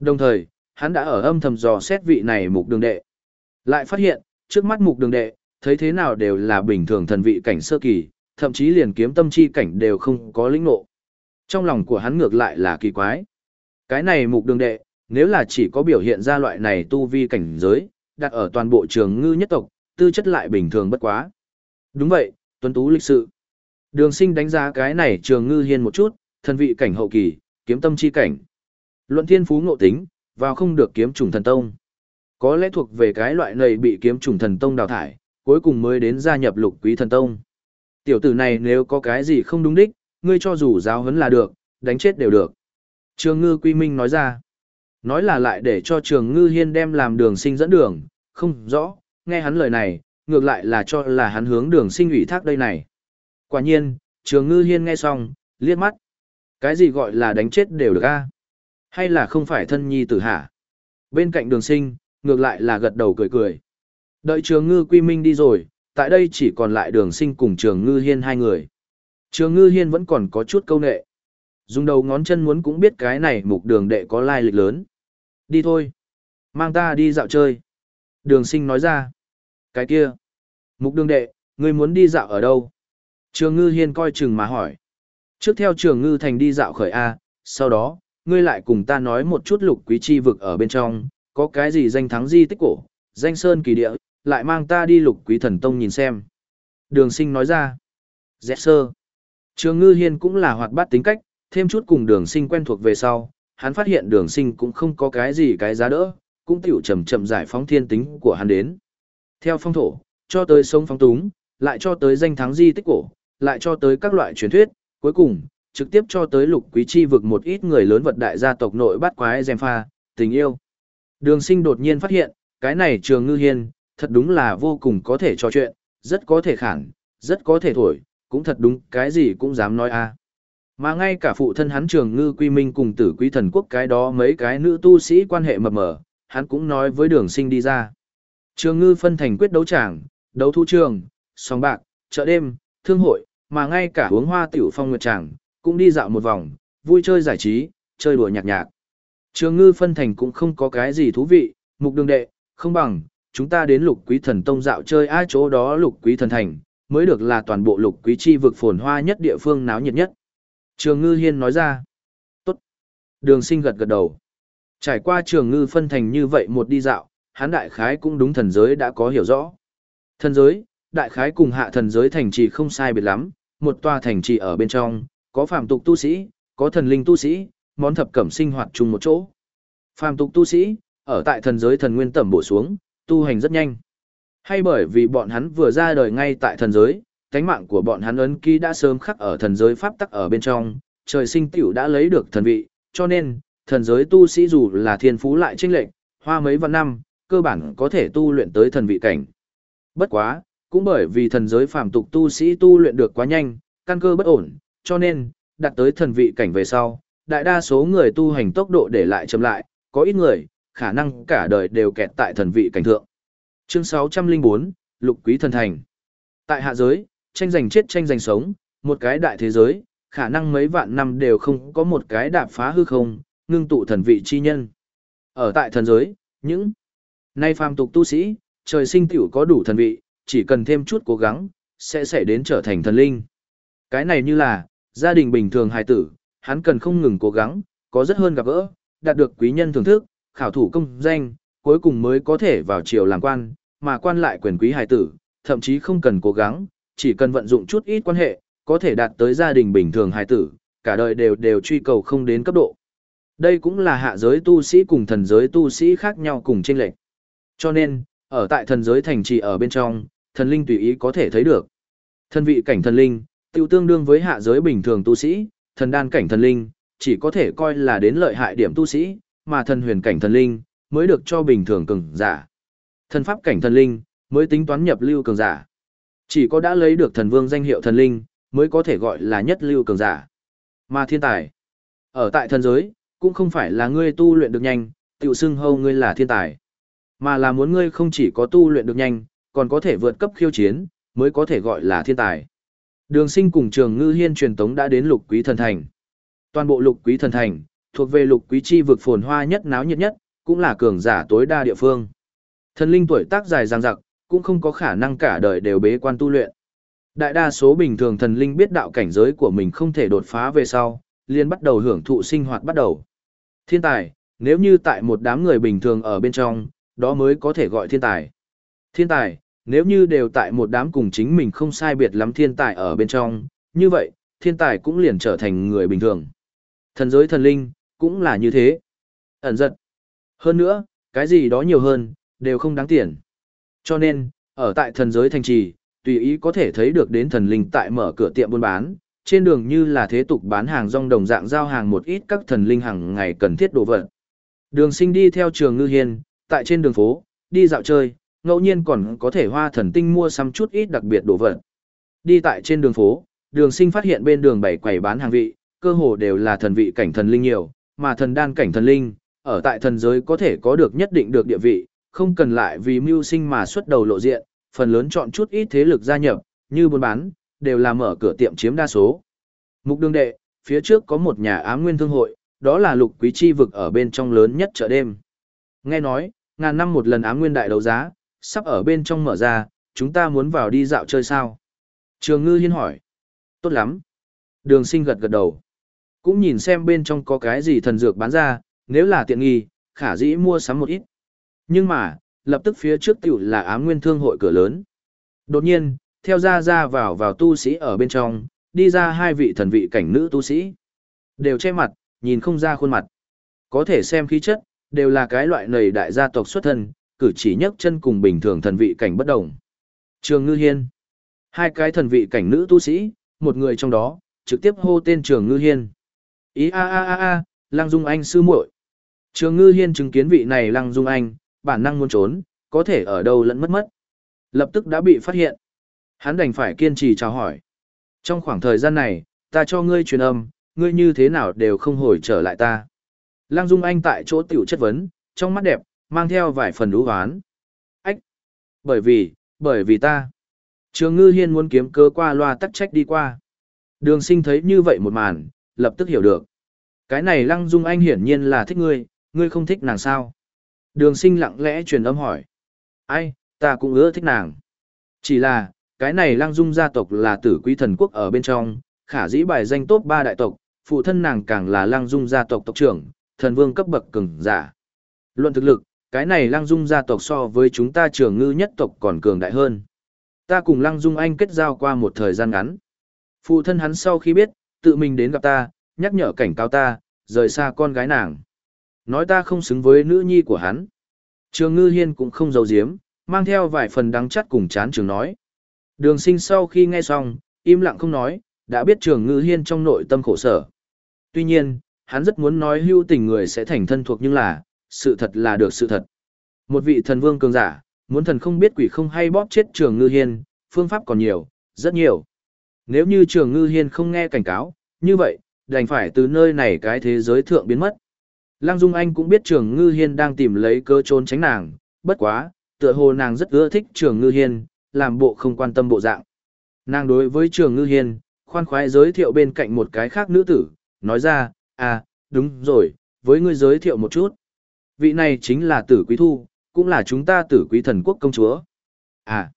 Đồng thời, hắn đã ở âm thầm dò xét vị này mục đường đệ. Lại phát hiện, trước mắt mục đường đệ, thấy thế nào đều là bình thường thần vị cảnh sơ kỳ, thậm chí liền kiếm tâm chi cảnh đều không có lĩnh ngộ. Trong lòng của hắn ngược lại là kỳ quái. Cái này mục đường đệ, nếu là chỉ có biểu hiện ra loại này tu vi cảnh giới, đặt ở toàn bộ trường ngư nhất tộc, tư chất lại bình thường bất quá. Đúng vậy, Tuấn Tú lịch sự. Đường sinh đánh giá cái này trường ngư hiên một chút, thân vị cảnh hậu kỳ, kiếm tâm chi cảnh. Luận thiên phú ngộ tính, vào không được kiếm trùng thần tông. Có lẽ thuộc về cái loại này bị kiếm trùng thần tông đào thải, cuối cùng mới đến gia nhập lục quý thần tông. Tiểu tử này nếu có cái gì không đúng đích, ngươi cho dù giáo huấn là được, đánh chết đều được. Trường ngư quy minh nói ra. Nói là lại để cho trường ngư hiên đem làm đường sinh dẫn đường, không rõ, nghe hắn lời này, ngược lại là cho là hắn hướng đường sinh ủy thác đây này. Quả nhiên, trường ngư hiên nghe xong, liếc mắt. Cái gì gọi là đánh chết đều được a Hay là không phải thân nhi tử hả? Bên cạnh đường sinh, ngược lại là gật đầu cười cười. Đợi trường ngư quy minh đi rồi, tại đây chỉ còn lại đường sinh cùng trường ngư hiên hai người. Trường ngư hiên vẫn còn có chút câu nệ. Dùng đầu ngón chân muốn cũng biết cái này mục đường đệ có lai lịch lớn. Đi thôi. Mang ta đi dạo chơi. Đường sinh nói ra. Cái kia. Mục đương đệ, ngươi muốn đi dạo ở đâu? Trường ngư hiên coi chừng mà hỏi. Trước theo trường ngư thành đi dạo khởi A, sau đó, ngươi lại cùng ta nói một chút lục quý chi vực ở bên trong, có cái gì danh thắng di tích cổ, danh sơn kỳ địa, lại mang ta đi lục quý thần tông nhìn xem. Đường sinh nói ra. Dẹ sơ. Trường ngư hiên cũng là hoạt bát tính cách, thêm chút cùng đường sinh quen thuộc về sau, hắn phát hiện đường sinh cũng không có cái gì cái giá đỡ, cũng tiểu chậm chậm giải phóng thiên tính của hắn đến. Theo phong thổ, cho tới sông phong túng, lại cho tới danh thắng di tích cổ, lại cho tới các loại truyền thuyết, cuối cùng, trực tiếp cho tới lục quý chi vực một ít người lớn vật đại gia tộc nội bắt quái dèm pha, tình yêu. Đường sinh đột nhiên phát hiện, cái này trường ngư hiên, thật đúng là vô cùng có thể trò chuyện, rất có thể khẳng, rất có thể thổi, cũng thật đúng, cái gì cũng dám nói a Mà ngay cả phụ thân hắn trường ngư quy minh cùng tử quý thần quốc cái đó mấy cái nữ tu sĩ quan hệ mập mờ, hắn cũng nói với đường sinh đi ra. Trường ngư phân thành quyết đấu tràng, đấu thu trường, sóng bạc, chợ đêm, thương hội, mà ngay cả uống hoa tiểu phong nguyệt tràng, cũng đi dạo một vòng, vui chơi giải trí, chơi đùa nhạc nhạc. Trường ngư phân thành cũng không có cái gì thú vị, mục đường đệ, không bằng, chúng ta đến lục quý thần tông dạo chơi ai chỗ đó lục quý thần thành, mới được là toàn bộ lục quý chi vực phồn hoa nhất địa phương náo nhiệt nhất. Trường ngư hiên nói ra, tốt. Đường sinh gật gật đầu. Trải qua trường ngư phân thành như vậy một đi dạo, hán đại khái cũng đúng thần giới đã có hiểu rõ. Thần giới, đại khái cùng hạ thần giới thành trì không sai biệt lắm, một tòa thành trì ở bên trong, có phàm tục tu sĩ, có thần linh tu sĩ, món thập cẩm sinh hoạt chung một chỗ. Phàm tục tu sĩ, ở tại thần giới thần nguyên tẩm bổ xuống, tu hành rất nhanh. Hay bởi vì bọn hắn vừa ra đời ngay tại thần giới, cánh mạng của bọn hắn ấn ký đã sớm khắc ở thần giới pháp tắc ở bên trong, trời sinh tiểu đã lấy được thần vị, cho nên, thần giới tu sĩ dù là thiên phú lại chênh lệch, hoa mấy vạn năm, cơ bản có thể tu luyện tới thần vị cảnh. Bất quá, cũng bởi vì thần giới phàm tục tu sĩ tu luyện được quá nhanh, căn cơ bất ổn, cho nên, đạt tới thần vị cảnh về sau, đại đa số người tu hành tốc độ để lại chậm lại, có ít người, khả năng cả đời đều kẹt tại thần vị cảnh thượng. Chương 604, Lục Quý Thần Thành Tại hạ giới, tranh giành chết tranh giành sống, một cái đại thế giới, khả năng mấy vạn năm đều không có một cái đạp phá hư không, ngưng tụ thần vị chi nhân. Ở tại thần giới, những nay phàm tục tu sĩ, trời sinh tiểu có đủ thần vị, chỉ cần thêm chút cố gắng, sẽ xảy đến trở thành thần linh. Cái này như là, gia đình bình thường hài tử, hắn cần không ngừng cố gắng, có rất hơn gặp gỡ, đạt được quý nhân thưởng thức, khảo thủ công danh, cuối cùng mới có thể vào triều làm quan, mà quan lại quyền quý hài tử, thậm chí không cần cố gắng, chỉ cần vận dụng chút ít quan hệ, có thể đạt tới gia đình bình thường hài tử, cả đời đều đều truy cầu không đến cấp độ. Đây cũng là hạ giới tu sĩ cùng thần giới tu sĩ khác nhau cùng chênh lệch. Cho nên, ở tại thần giới thành trì ở bên trong, thần linh tùy ý có thể thấy được. Thần vị cảnh thần linh, tiêu tương đương với hạ giới bình thường tu sĩ, thần đan cảnh thần linh, chỉ có thể coi là đến lợi hại điểm tu sĩ, mà thần huyền cảnh thần linh, mới được cho bình thường cường giả. Thần pháp cảnh thần linh, mới tính toán nhập lưu cường giả. Chỉ có đã lấy được thần vương danh hiệu thần linh, mới có thể gọi là nhất lưu cường giả. Mà thiên tài, ở tại thần giới, cũng không phải là ngươi tu luyện được nhanh, tiểu xưng hâu ngươi là thiên tài. Mà là muốn ngươi không chỉ có tu luyện được nhanh, còn có thể vượt cấp khiêu chiến, mới có thể gọi là thiên tài. Đường sinh cùng trường ngư hiên truyền tống đã đến lục quý thần thành. Toàn bộ lục quý thần thành, thuộc về lục quý chi vực phồn hoa nhất náo nhiệt nhất, cũng là cường giả tối đa địa phương. Thần linh tuổi tác dài dằng dặc, cũng không có khả năng cả đời đều bế quan tu luyện. Đại đa số bình thường thần linh biết đạo cảnh giới của mình không thể đột phá về sau, liền bắt đầu hưởng thụ sinh hoạt bắt đầu. Thiên tài, nếu như tại một đám người bình thường ở bên trong, đó mới có thể gọi thiên tài. Thiên tài, Nếu như đều tại một đám cùng chính mình không sai biệt lắm thiên tài ở bên trong, như vậy, thiên tài cũng liền trở thành người bình thường. Thần giới thần linh, cũng là như thế. Ẩn giật. Hơn nữa, cái gì đó nhiều hơn, đều không đáng tiền. Cho nên, ở tại thần giới thành trì, tùy ý có thể thấy được đến thần linh tại mở cửa tiệm buôn bán, trên đường như là thế tục bán hàng rong đồng dạng giao hàng một ít các thần linh hàng ngày cần thiết đồ vật. Đường sinh đi theo trường ngư hiên, tại trên đường phố, đi dạo chơi, ngẫu nhiên còn có thể hoa thần tinh mua xăm chút ít đặc biệt đồ vật. Đi tại trên đường phố, đường sinh phát hiện bên đường bảy quầy bán hàng vị, cơ hồ đều là thần vị cảnh thần linh nhiều, mà thần đan cảnh thần linh, ở tại thần giới có thể có được nhất định được địa vị, không cần lại vì mưu sinh mà xuất đầu lộ diện, phần lớn chọn chút ít thế lực gia nhập, như buôn bán, đều là mở cửa tiệm chiếm đa số. Mục đường đệ, phía trước có một nhà ám nguyên thương hội, đó là lục quý chi vực ở bên trong lớn nhất chợ đêm. Nghe nói, ngàn năm một lần á nguyên đại đấu giá, sắp ở bên trong mở ra, chúng ta muốn vào đi dạo chơi sao? Trường ngư hiên hỏi. Tốt lắm. Đường sinh gật gật đầu. Cũng nhìn xem bên trong có cái gì thần dược bán ra, nếu là tiện nghi, khả dĩ mua sắm một ít. Nhưng mà, lập tức phía trước tiểu là ám nguyên thương hội cửa lớn. Đột nhiên, theo ra ra vào vào tu sĩ ở bên trong, đi ra hai vị thần vị cảnh nữ tu sĩ. Đều che mặt, nhìn không ra khuôn mặt. Có thể xem khí chất, đều là cái loại nầy đại gia tộc xuất thân, cử chỉ nhấc chân cùng bình thường thần vị cảnh bất đồng. Trường Ngư Hiên. Hai cái thần vị cảnh nữ tu sĩ, một người trong đó, trực tiếp hô tên Trường Ngư Hiên. Ý a a a a, Lăng Dung Anh sư muội. Trường Ngư Hiên chứng kiến vị này Lăng Dung Anh, bản năng muốn trốn, có thể ở đâu lẫn mất mất. Lập tức đã bị phát hiện. Hắn đành phải kiên trì chào hỏi. Trong khoảng thời gian này, ta cho ngươi truyền âm, ngươi như thế nào đều không hồi trở lại ta. Lăng Dung Anh tại chỗ tiểu chất vấn, trong mắt đẹp, mang theo vài phần đú hoán. Ách! Bởi vì, bởi vì ta. Trường Ngư Hiên muốn kiếm cơ qua loa tắc trách đi qua. Đường sinh thấy như vậy một màn, lập tức hiểu được. Cái này Lăng Dung Anh hiển nhiên là thích ngươi, ngươi không thích nàng sao. Đường sinh lặng lẽ truyền âm hỏi. Ai, ta cũng ưa thích nàng. Chỉ là, cái này Lăng Dung gia tộc là tử quý thần quốc ở bên trong, khả dĩ bài danh tốt ba đại tộc, phụ thân nàng càng là Lăng Dung gia tộc tộc trưởng, thần vương cấp bậc cường giả. Luận thực lực, cái này Lăng Dung gia tộc so với chúng ta trường ngư nhất tộc còn cường đại hơn. Ta cùng Lăng Dung Anh kết giao qua một thời gian ngắn. Phụ thân hắn sau khi biết, tự mình đến gặp ta, nhắc nhở cảnh cáo ta, rời xa con gái nàng. Nói ta không xứng với nữ nhi của hắn. Trường ngư hiên cũng không giấu giếm, mang theo vài phần đắng chắt cùng chán trường nói. Đường sinh sau khi nghe xong, im lặng không nói, đã biết trường ngư hiên trong nội tâm khổ sở. Tuy nhiên, hắn rất muốn nói hưu tình người sẽ thành thân thuộc nhưng là, sự thật là được sự thật. Một vị thần vương cường giả, muốn thần không biết quỷ không hay bóp chết trường ngư hiên, phương pháp còn nhiều, rất nhiều. Nếu như trường ngư hiên không nghe cảnh cáo, như vậy, đành phải từ nơi này cái thế giới thượng biến mất. Lăng Dung Anh cũng biết trường ngư hiên đang tìm lấy cơ trốn tránh nàng, bất quá, tựa hồ nàng rất ưa thích trường ngư hiên, làm bộ không quan tâm bộ dạng. Nàng đối với trường ngư hiên, khoan khoái giới thiệu bên cạnh một cái khác nữ tử, nói ra, à, đúng rồi, với ngươi giới thiệu một chút. Vị này chính là tử quý thu, cũng là chúng ta tử quý thần quốc công chúa. À,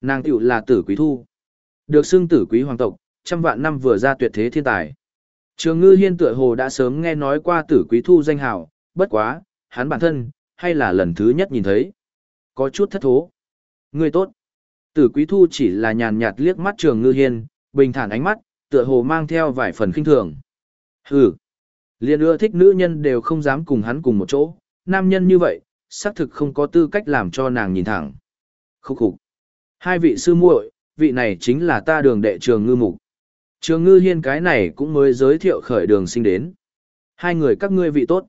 nàng tiểu là tử quý thu. Được xưng tử quý hoàng tộc, trăm vạn năm vừa ra tuyệt thế thiên tài. Trường ngư hiên tựa hồ đã sớm nghe nói qua tử quý thu danh hào, bất quá, hắn bản thân, hay là lần thứ nhất nhìn thấy. Có chút thất thố. Ngươi tốt. Tử quý thu chỉ là nhàn nhạt liếc mắt trường ngư hiên, bình thản ánh mắt, tựa hồ mang theo vài phần khinh thường. Hừ. Liên ưa thích nữ nhân đều không dám cùng hắn cùng một chỗ, nam nhân như vậy, xác thực không có tư cách làm cho nàng nhìn thẳng. Khúc khục. Hai vị sư muội, vị này chính là ta đường đệ trường ngư mục. Trường ngư hiên cái này cũng mới giới thiệu khởi đường sinh đến. Hai người các ngươi vị tốt.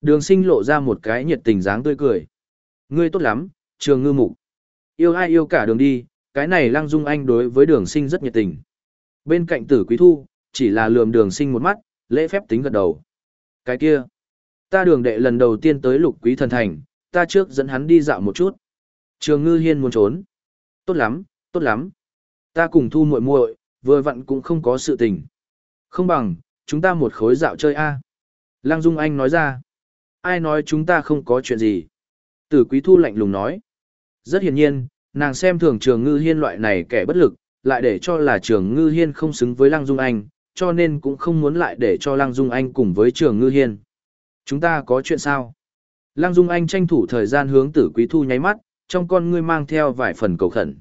Đường sinh lộ ra một cái nhiệt tình dáng tươi cười. Ngươi tốt lắm, trường ngư mục. Yêu ai yêu cả đường đi, cái này lăng dung anh đối với đường sinh rất nhiệt tình. Bên cạnh tử quý thu, chỉ là lườm đường sinh một mắt, lễ phép tính gật đầu. Cái kia, ta đường đệ lần đầu tiên tới lục quý thần thành, ta trước dẫn hắn đi dạo một chút. Trường ngư hiên muốn trốn. Tốt lắm, tốt lắm. Ta cùng thu muội muội vừa vặn cũng không có sự tình. Không bằng, chúng ta một khối dạo chơi a Lăng Dung Anh nói ra. Ai nói chúng ta không có chuyện gì? Tử Quý Thu lạnh lùng nói. Rất hiển nhiên, nàng xem thường trường ngư hiên loại này kẻ bất lực, lại để cho là trường ngư hiên không xứng với Lăng Dung Anh, cho nên cũng không muốn lại để cho Lăng Dung Anh cùng với trường ngư hiên. Chúng ta có chuyện sao? Lăng Dung Anh tranh thủ thời gian hướng tử quý thu nháy mắt, trong con ngươi mang theo vài phần cầu khẩn.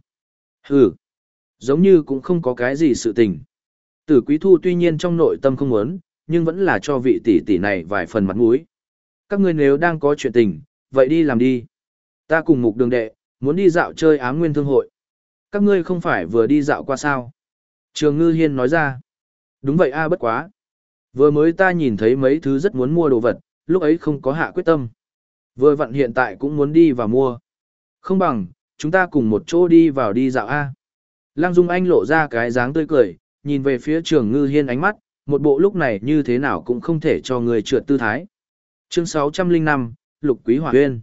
Hừ, giống như cũng không có cái gì sự tình. Tử Quý Thu tuy nhiên trong nội tâm không muốn, nhưng vẫn là cho vị tỷ tỷ này vài phần mặt mũi. Các ngươi nếu đang có chuyện tình, vậy đi làm đi. Ta cùng mục đường đệ, muốn đi dạo chơi ám nguyên thương hội. Các ngươi không phải vừa đi dạo qua sao? Trường Ngư Hiên nói ra. Đúng vậy a bất quá. Vừa mới ta nhìn thấy mấy thứ rất muốn mua đồ vật, lúc ấy không có hạ quyết tâm. Vừa vặn hiện tại cũng muốn đi và mua. Không bằng, chúng ta cùng một chỗ đi vào đi dạo A. Lăng Dung Anh lộ ra cái dáng tươi cười, nhìn về phía trường ngư hiên ánh mắt, một bộ lúc này như thế nào cũng không thể cho người trượt tư thái. Chương 605, Lục Quý Hỏa Huyên.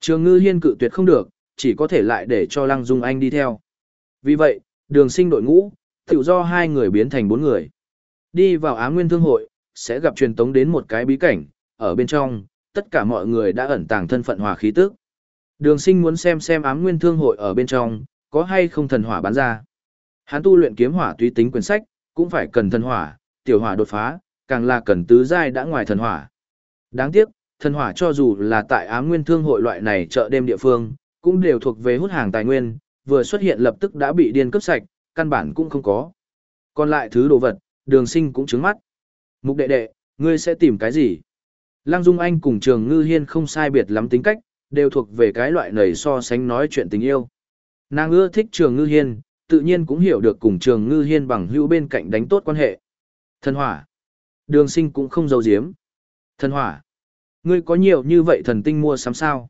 Trường ngư hiên cự tuyệt không được, chỉ có thể lại để cho Lăng Dung Anh đi theo. Vì vậy, đường sinh đội ngũ, tự do hai người biến thành bốn người. Đi vào Á Nguyên Thương Hội, sẽ gặp truyền tống đến một cái bí cảnh, ở bên trong, tất cả mọi người đã ẩn tàng thân phận hòa khí tức. Đường sinh muốn xem xem ám nguyên thương hội ở bên trong, có hay không thần hỏa bán ra. Hắn tu luyện kiếm hỏa tùy tính quyển sách, cũng phải cần thần hỏa, tiểu hỏa đột phá, càng là cần tứ giai đã ngoài thần hỏa. Đáng tiếc, thần hỏa cho dù là tại ám nguyên thương hội loại này chợ đêm địa phương, cũng đều thuộc về hút hàng tài nguyên, vừa xuất hiện lập tức đã bị điên cấp sạch, căn bản cũng không có. Còn lại thứ đồ vật, đường sinh cũng trứng mắt. Mục đệ đệ, ngươi sẽ tìm cái gì? Lăng Dung Anh cùng Trường Ngư Hiên không sai biệt lắm tính cách, đều thuộc về cái loại nầy so sánh nói chuyện tình yêu. Nàng ưa thích Trường Ngư Hiên, tự nhiên cũng hiểu được cùng Trường Ngư Hiên bằng hữu bên cạnh đánh tốt quan hệ. Thần hỏa. Đường sinh cũng không giấu giếm. Thần hỏa. Ngươi có nhiều như vậy thần tinh mua sắm sao?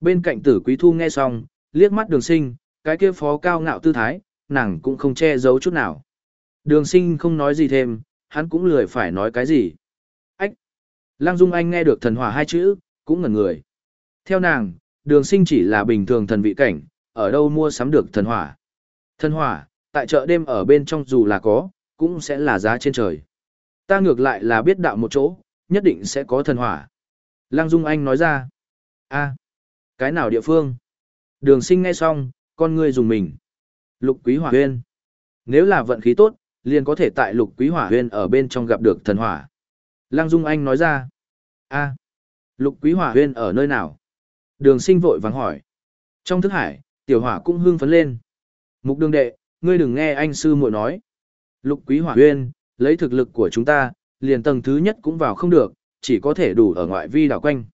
Bên cạnh tử quý thu nghe xong, liếc mắt đường sinh, cái kia phó cao ngạo tư thái, nàng cũng không che giấu chút nào. Đường sinh không nói gì thêm, hắn cũng lười phải nói cái gì. Ách! Lăng Dung Anh nghe được thần hỏa hai chữ, cũng ngẩn người. Theo nàng, đường sinh chỉ là bình thường thần vị cảnh, ở đâu mua sắm được thần hỏa. Thần hỏa, tại chợ đêm ở bên trong dù là có, cũng sẽ là giá trên trời. Ta ngược lại là biết đạo một chỗ, nhất định sẽ có thần hỏa. Lăng Dung Anh nói ra. a cái nào địa phương? Đường sinh nghe xong, con ngươi dùng mình. Lục quý hỏa huyên. Nếu là vận khí tốt, liền có thể tại lục quý hỏa huyên ở bên trong gặp được thần hỏa. Lăng Dung Anh nói ra. a lục quý hỏa huyên ở nơi nào? Đường sinh vội vàng hỏi. Trong thức hải, tiểu hỏa cũng hưng phấn lên. Mục đường đệ, ngươi đừng nghe anh sư muội nói. Lục quý hỏa huyên, lấy thực lực của chúng ta, liền tầng thứ nhất cũng vào không được, chỉ có thể đủ ở ngoại vi đảo quanh.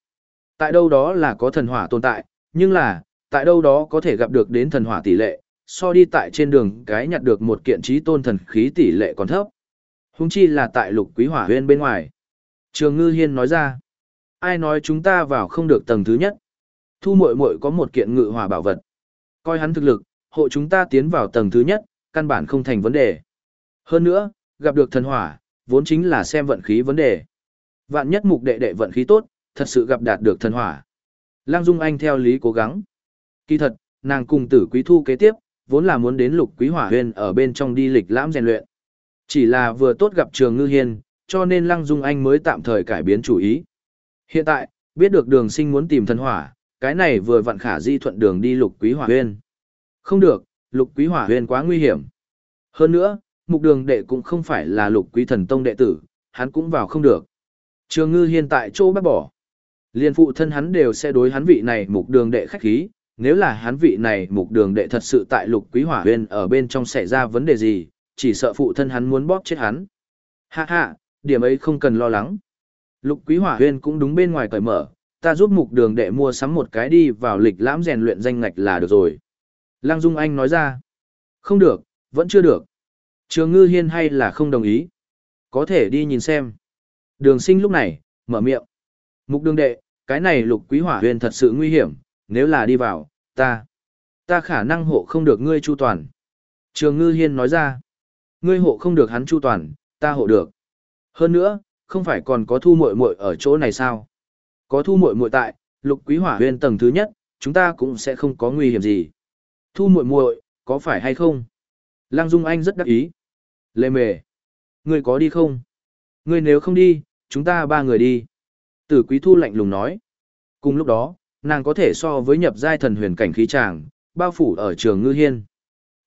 Tại đâu đó là có thần hỏa tồn tại, nhưng là, tại đâu đó có thể gặp được đến thần hỏa tỷ lệ, so đi tại trên đường cái nhặt được một kiện trí tôn thần khí tỷ lệ còn thấp. Hùng chi là tại lục quý hỏa huyên bên ngoài. Trường Ngư Hiên nói ra, ai nói chúng ta vào không được tầng thứ nhất. Thu muội muội có một kiện ngự hỏa bảo vật. Coi hắn thực lực, hộ chúng ta tiến vào tầng thứ nhất, căn bản không thành vấn đề. Hơn nữa, gặp được thần hỏa, vốn chính là xem vận khí vấn đề. Vạn nhất mục đệ đệ vận khí tốt, thật sự gặp đạt được thần hỏa. Lăng Dung Anh theo lý cố gắng. Kỳ thật, nàng cùng tử quý thu kế tiếp, vốn là muốn đến lục quý hỏa huyên ở bên trong đi lịch lãm rèn luyện. Chỉ là vừa tốt gặp trường ngư hiên, cho nên Lăng Dung Anh mới tạm thời cải biến chủ ý. Hiện tại, biết được đường sinh muốn tìm thần hỏa, cái này vừa vặn khả di thuận đường đi lục quý hỏa huyên. Không được, lục quý hỏa huyên quá nguy hiểm. Hơn nữa, mục đường đệ cũng không phải là lục quý thần tông đệ tử, hắn cũng vào không được. Trường ngư hiện tại chỗ bác bỏ. Liên phụ thân hắn đều sẽ đối hắn vị này mục đường đệ khách khí, nếu là hắn vị này mục đường đệ thật sự tại lục quý hỏa huyên ở bên trong xảy ra vấn đề gì, chỉ sợ phụ thân hắn muốn bóp chết hắn. Hạ hạ, điểm ấy không cần lo lắng. Lục quý hỏa huyên cũng đúng bên ngoài cởi mở, ta giúp mục đường đệ mua sắm một cái đi vào lịch lãm rèn luyện danh ngạch là được rồi. Lăng Dung Anh nói ra, không được, vẫn chưa được. Trường ngư hiên hay là không đồng ý. Có thể đi nhìn xem. Đường sinh lúc này, mở miệng. Mục đường đệ, cái này lục quý hỏa huyền thật sự nguy hiểm, nếu là đi vào, ta, ta khả năng hộ không được ngươi chu toàn. Trường ngư hiên nói ra, ngươi hộ không được hắn chu toàn, ta hộ được. Hơn nữa, không phải còn có thu muội muội ở chỗ này sao? Có thu muội muội tại, lục quý hỏa huyên tầng thứ nhất, chúng ta cũng sẽ không có nguy hiểm gì. Thu muội muội, có phải hay không? Lăng Dung Anh rất đắc ý. Lê mề, ngươi có đi không? Ngươi nếu không đi, chúng ta ba người đi. Tử Quý Thu lạnh lùng nói. Cùng lúc đó, nàng có thể so với nhập giai thần huyền cảnh khí tràng, bao phủ ở trường ngư hiên.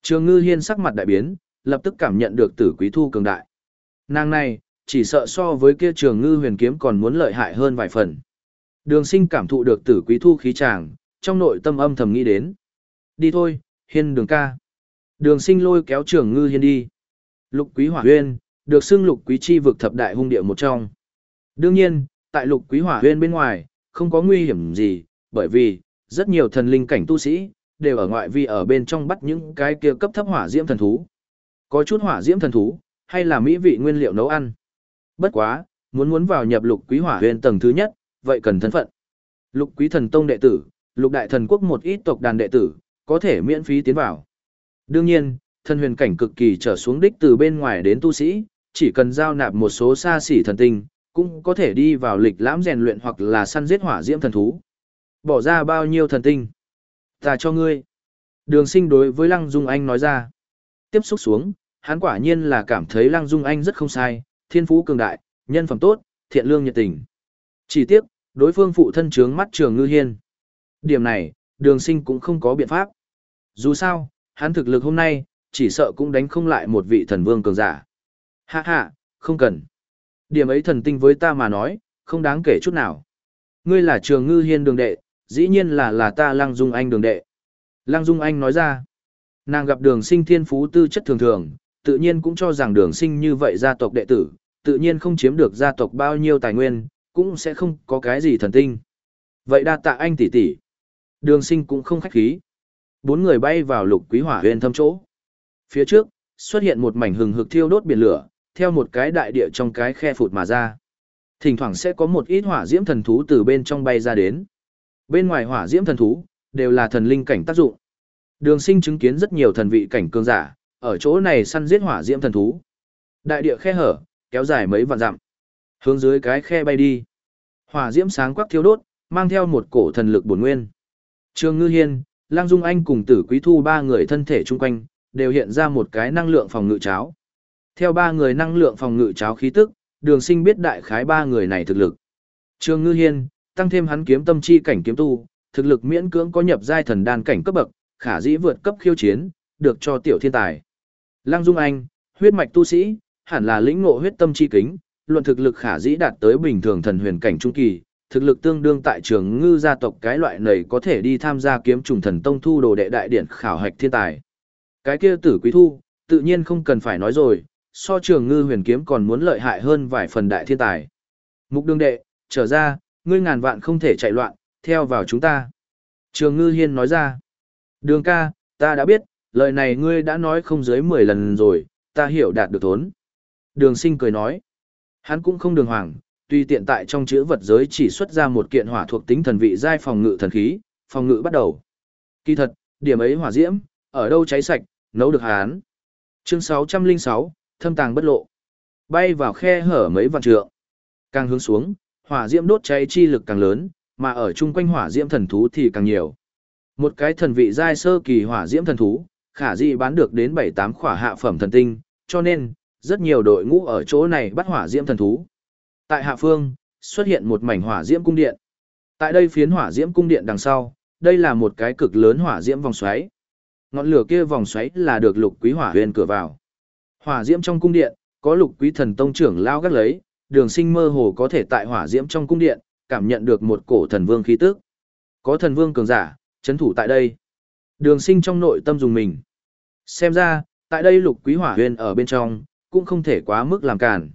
Trường ngư hiên sắc mặt đại biến, lập tức cảm nhận được tử quý thu cường đại. Nàng này, chỉ sợ so với kia trường ngư huyền kiếm còn muốn lợi hại hơn vài phần. Đường sinh cảm thụ được tử quý thu khí tràng, trong nội tâm âm thầm nghĩ đến. Đi thôi, hiên đường ca. Đường sinh lôi kéo trường ngư hiên đi. Lục quý hỏa huyên, được xưng lục quý chi vực thập đại hung địa một trong. Đương nhiên, tại lục quý hỏa huyên bên ngoài, không có nguy hiểm gì, bởi vì, rất nhiều thần linh cảnh tu sĩ, đều ở ngoại vi ở bên trong bắt những cái kia cấp thấp hỏa diễm thần thú. Có chút hỏa diễm thần thú, hay là mỹ vị nguyên liệu nấu ăn. Bất quá, muốn muốn vào nhập lục quý hỏa huyền tầng thứ nhất, vậy cần thân phận. Lục quý thần tông đệ tử, lục đại thần quốc một ít tộc đàn đệ tử, có thể miễn phí tiến vào. Đương nhiên, thần huyền cảnh cực kỳ trở xuống đích từ bên ngoài đến tu sĩ, chỉ cần giao nạp một số xa xỉ thần tinh, cũng có thể đi vào lịch lãm rèn luyện hoặc là săn giết hỏa diễm thần thú. Bỏ ra bao nhiêu thần tinh? Ta cho ngươi. Đường sinh đối với Lăng Dung Anh nói ra. Tiếp xúc xuống, hắn quả nhiên là cảm thấy Lăng Dung Anh rất không sai, thiên phú cường đại, nhân phẩm tốt, thiện lương nhiệt tình. Chỉ tiếc, đối phương phụ thân trướng mắt trường ngư hiên. Điểm này, đường sinh cũng không có biện pháp. Dù sao, hắn thực lực hôm nay, chỉ sợ cũng đánh không lại một vị thần vương cường giả. Hạ hạ, không cần. Điểm ấy thần tinh với ta mà nói, không đáng kể chút nào. Ngươi là trường ngư hiên đường đệ, dĩ nhiên là là ta Lăng Dung Anh đường đệ. Lăng Dung Anh nói ra, nàng gặp đường sinh thiên phú tư chất thường thường, tự nhiên cũng cho rằng đường sinh như vậy gia tộc đệ tử, tự nhiên không chiếm được gia tộc bao nhiêu tài nguyên, cũng sẽ không có cái gì thần tinh. Vậy đa tạ anh tỷ tỷ. Đường sinh cũng không khách khí. Bốn người bay vào lục quý hỏa huyền thâm chỗ. Phía trước, xuất hiện một mảnh hừng hực thiêu đốt biển lửa, theo một cái đại địa trong cái khe phụt mà ra. Thỉnh thoảng sẽ có một ít hỏa diễm thần thú từ bên trong bay ra đến. Bên ngoài hỏa diễm thần thú, đều là thần linh cảnh tác dụng. Đường sinh chứng kiến rất nhiều thần vị cảnh cường giả, ở chỗ này săn giết hỏa diễm thần thú. Đại địa khe hở, kéo dài mấy vạn dặm. Hướng dưới cái khe bay đi. Hỏa diễm sáng quắc thiêu đốt, mang theo một cổ thần lực bổn nguyên. Trương Ngư Hiên, Lang Dung Anh cùng Tử Quý Thu ba người thân thể chung quanh, đều hiện ra một cái năng lượng phòng ngự cháo. Theo ba người năng lượng phòng ngự cháo khí tức, Đường Sinh biết đại khái ba người này thực lực. Trương Ngư Hiên, tăng thêm hắn kiếm tâm chi cảnh kiếm tu, thực lực miễn cưỡng có nhập giai thần đan cảnh cấp bậc, khả dĩ vượt cấp khiêu chiến, được cho tiểu thiên tài. Lăng Dung Anh, huyết mạch tu sĩ, hẳn là lĩnh ngộ huyết tâm chi kính, luận thực lực khả dĩ đạt tới bình thường thần huyền cảnh trung kỳ, thực lực tương đương tại trường ngư gia tộc cái loại này có thể đi tham gia kiếm trùng thần tông thu đồ đệ đại điển khảo hạch thiên tài. Cái kia tử quý thu, tự nhiên không cần phải nói rồi, so trường ngư huyền kiếm còn muốn lợi hại hơn vài phần đại thiên tài. Mục đương đệ, trở ra, ngươi ngàn vạn không thể chạy loạn, theo vào chúng ta. Trường ngư hiên nói ra, đường ca, ta đã biết, lời này ngươi đã nói không dưới 10 lần rồi, ta hiểu đạt được thốn. Đường sinh cười nói, hắn cũng không đường hoàng, tuy tiện tại trong chữ vật giới chỉ xuất ra một kiện hỏa thuộc tính thần vị giai phòng ngự thần khí, phòng ngự bắt đầu. Kỳ thật, điểm ấy hỏa diễm, ở đâu cháy sạch, nấu được hán. Chương 606, thâm tàng bất lộ. Bay vào khe hở mấy vạn trượng. Càng hướng xuống, hỏa diễm đốt cháy chi lực càng lớn, mà ở chung quanh hỏa diễm thần thú thì càng nhiều. Một cái thần vị giai sơ kỳ hỏa diễm thần thú, khả dĩ bán được đến 7-8 khỏa hạ phẩm thần tinh, cho nên, rất nhiều đội ngũ ở chỗ này bắt hỏa diễm thần thú. Tại hạ phương, xuất hiện một mảnh hỏa diễm cung điện. Tại đây phiến hỏa diễm cung điện đằng sau, đây là một cái cực lớn hỏa diễm vòng xoáy. Ngọn lửa kia vòng xoáy là được lục quý hỏa huyền cửa vào. Hỏa diễm trong cung điện, có lục quý thần tông trưởng lao gắt lấy, đường sinh mơ hồ có thể tại hỏa diễm trong cung điện, cảm nhận được một cổ thần vương khí tức. Có thần vương cường giả, chấn thủ tại đây. Đường sinh trong nội tâm dùng mình. Xem ra, tại đây lục quý hỏa huyền ở bên trong, cũng không thể quá mức làm cản.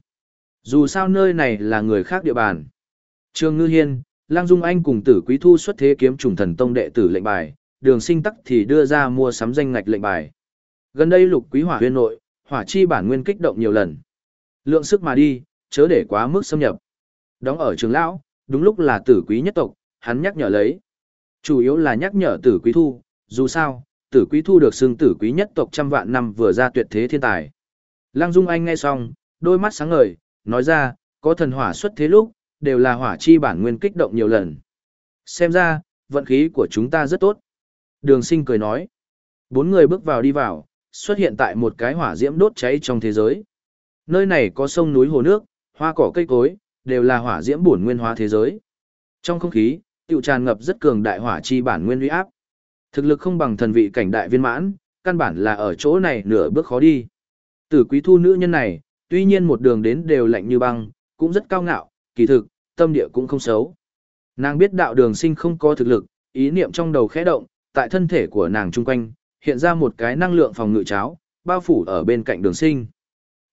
Dù sao nơi này là người khác địa bàn. Trương Ngư Hiên, Lang Dung Anh cùng tử quý thu xuất thế kiếm trùng thần tông đệ tử lệnh bài, đường sinh tắc thì đưa ra mua sắm danh ngạch lệnh bài. Gần đây lục quý hỏa huyên nội, hỏa chi bản nguyên kích động nhiều lần. Lượng sức mà đi, chớ để quá mức xâm nhập. Đóng ở trường lão, đúng lúc là tử quý nhất tộc, hắn nhắc nhở lấy. Chủ yếu là nhắc nhở tử quý thu, dù sao, tử quý thu được xưng tử quý nhất tộc trăm vạn năm vừa ra tuyệt thế thiên tài. Lăng Dung Anh nghe xong, đôi mắt sáng ngời, nói ra, có thần hỏa xuất thế lúc, đều là hỏa chi bản nguyên kích động nhiều lần. Xem ra, vận khí của chúng ta rất tốt. Đường sinh cười nói. Bốn người bước vào đi vào, xuất hiện tại một cái hỏa diễm đốt cháy trong thế giới. Nơi này có sông núi hồ nước, hoa cỏ cây cối, đều là hỏa diễm bổn nguyên hóa thế giới. Trong không khí, tiểu tràn ngập rất cường đại hỏa chi bản nguyên uy áp. Thực lực không bằng thần vị cảnh đại viên mãn, căn bản là ở chỗ này nửa bước khó đi. Tử quý thu nữ nhân này, tuy nhiên một đường đến đều lạnh như băng, cũng rất cao ngạo, kỳ thực, tâm địa cũng không xấu. Nàng biết đạo đường sinh không có thực lực, ý niệm trong đầu khẽ động, tại thân thể của nàng chung quanh, hiện ra một cái năng lượng phòng ngự cháo, bao phủ ở bên cạnh đường sinh.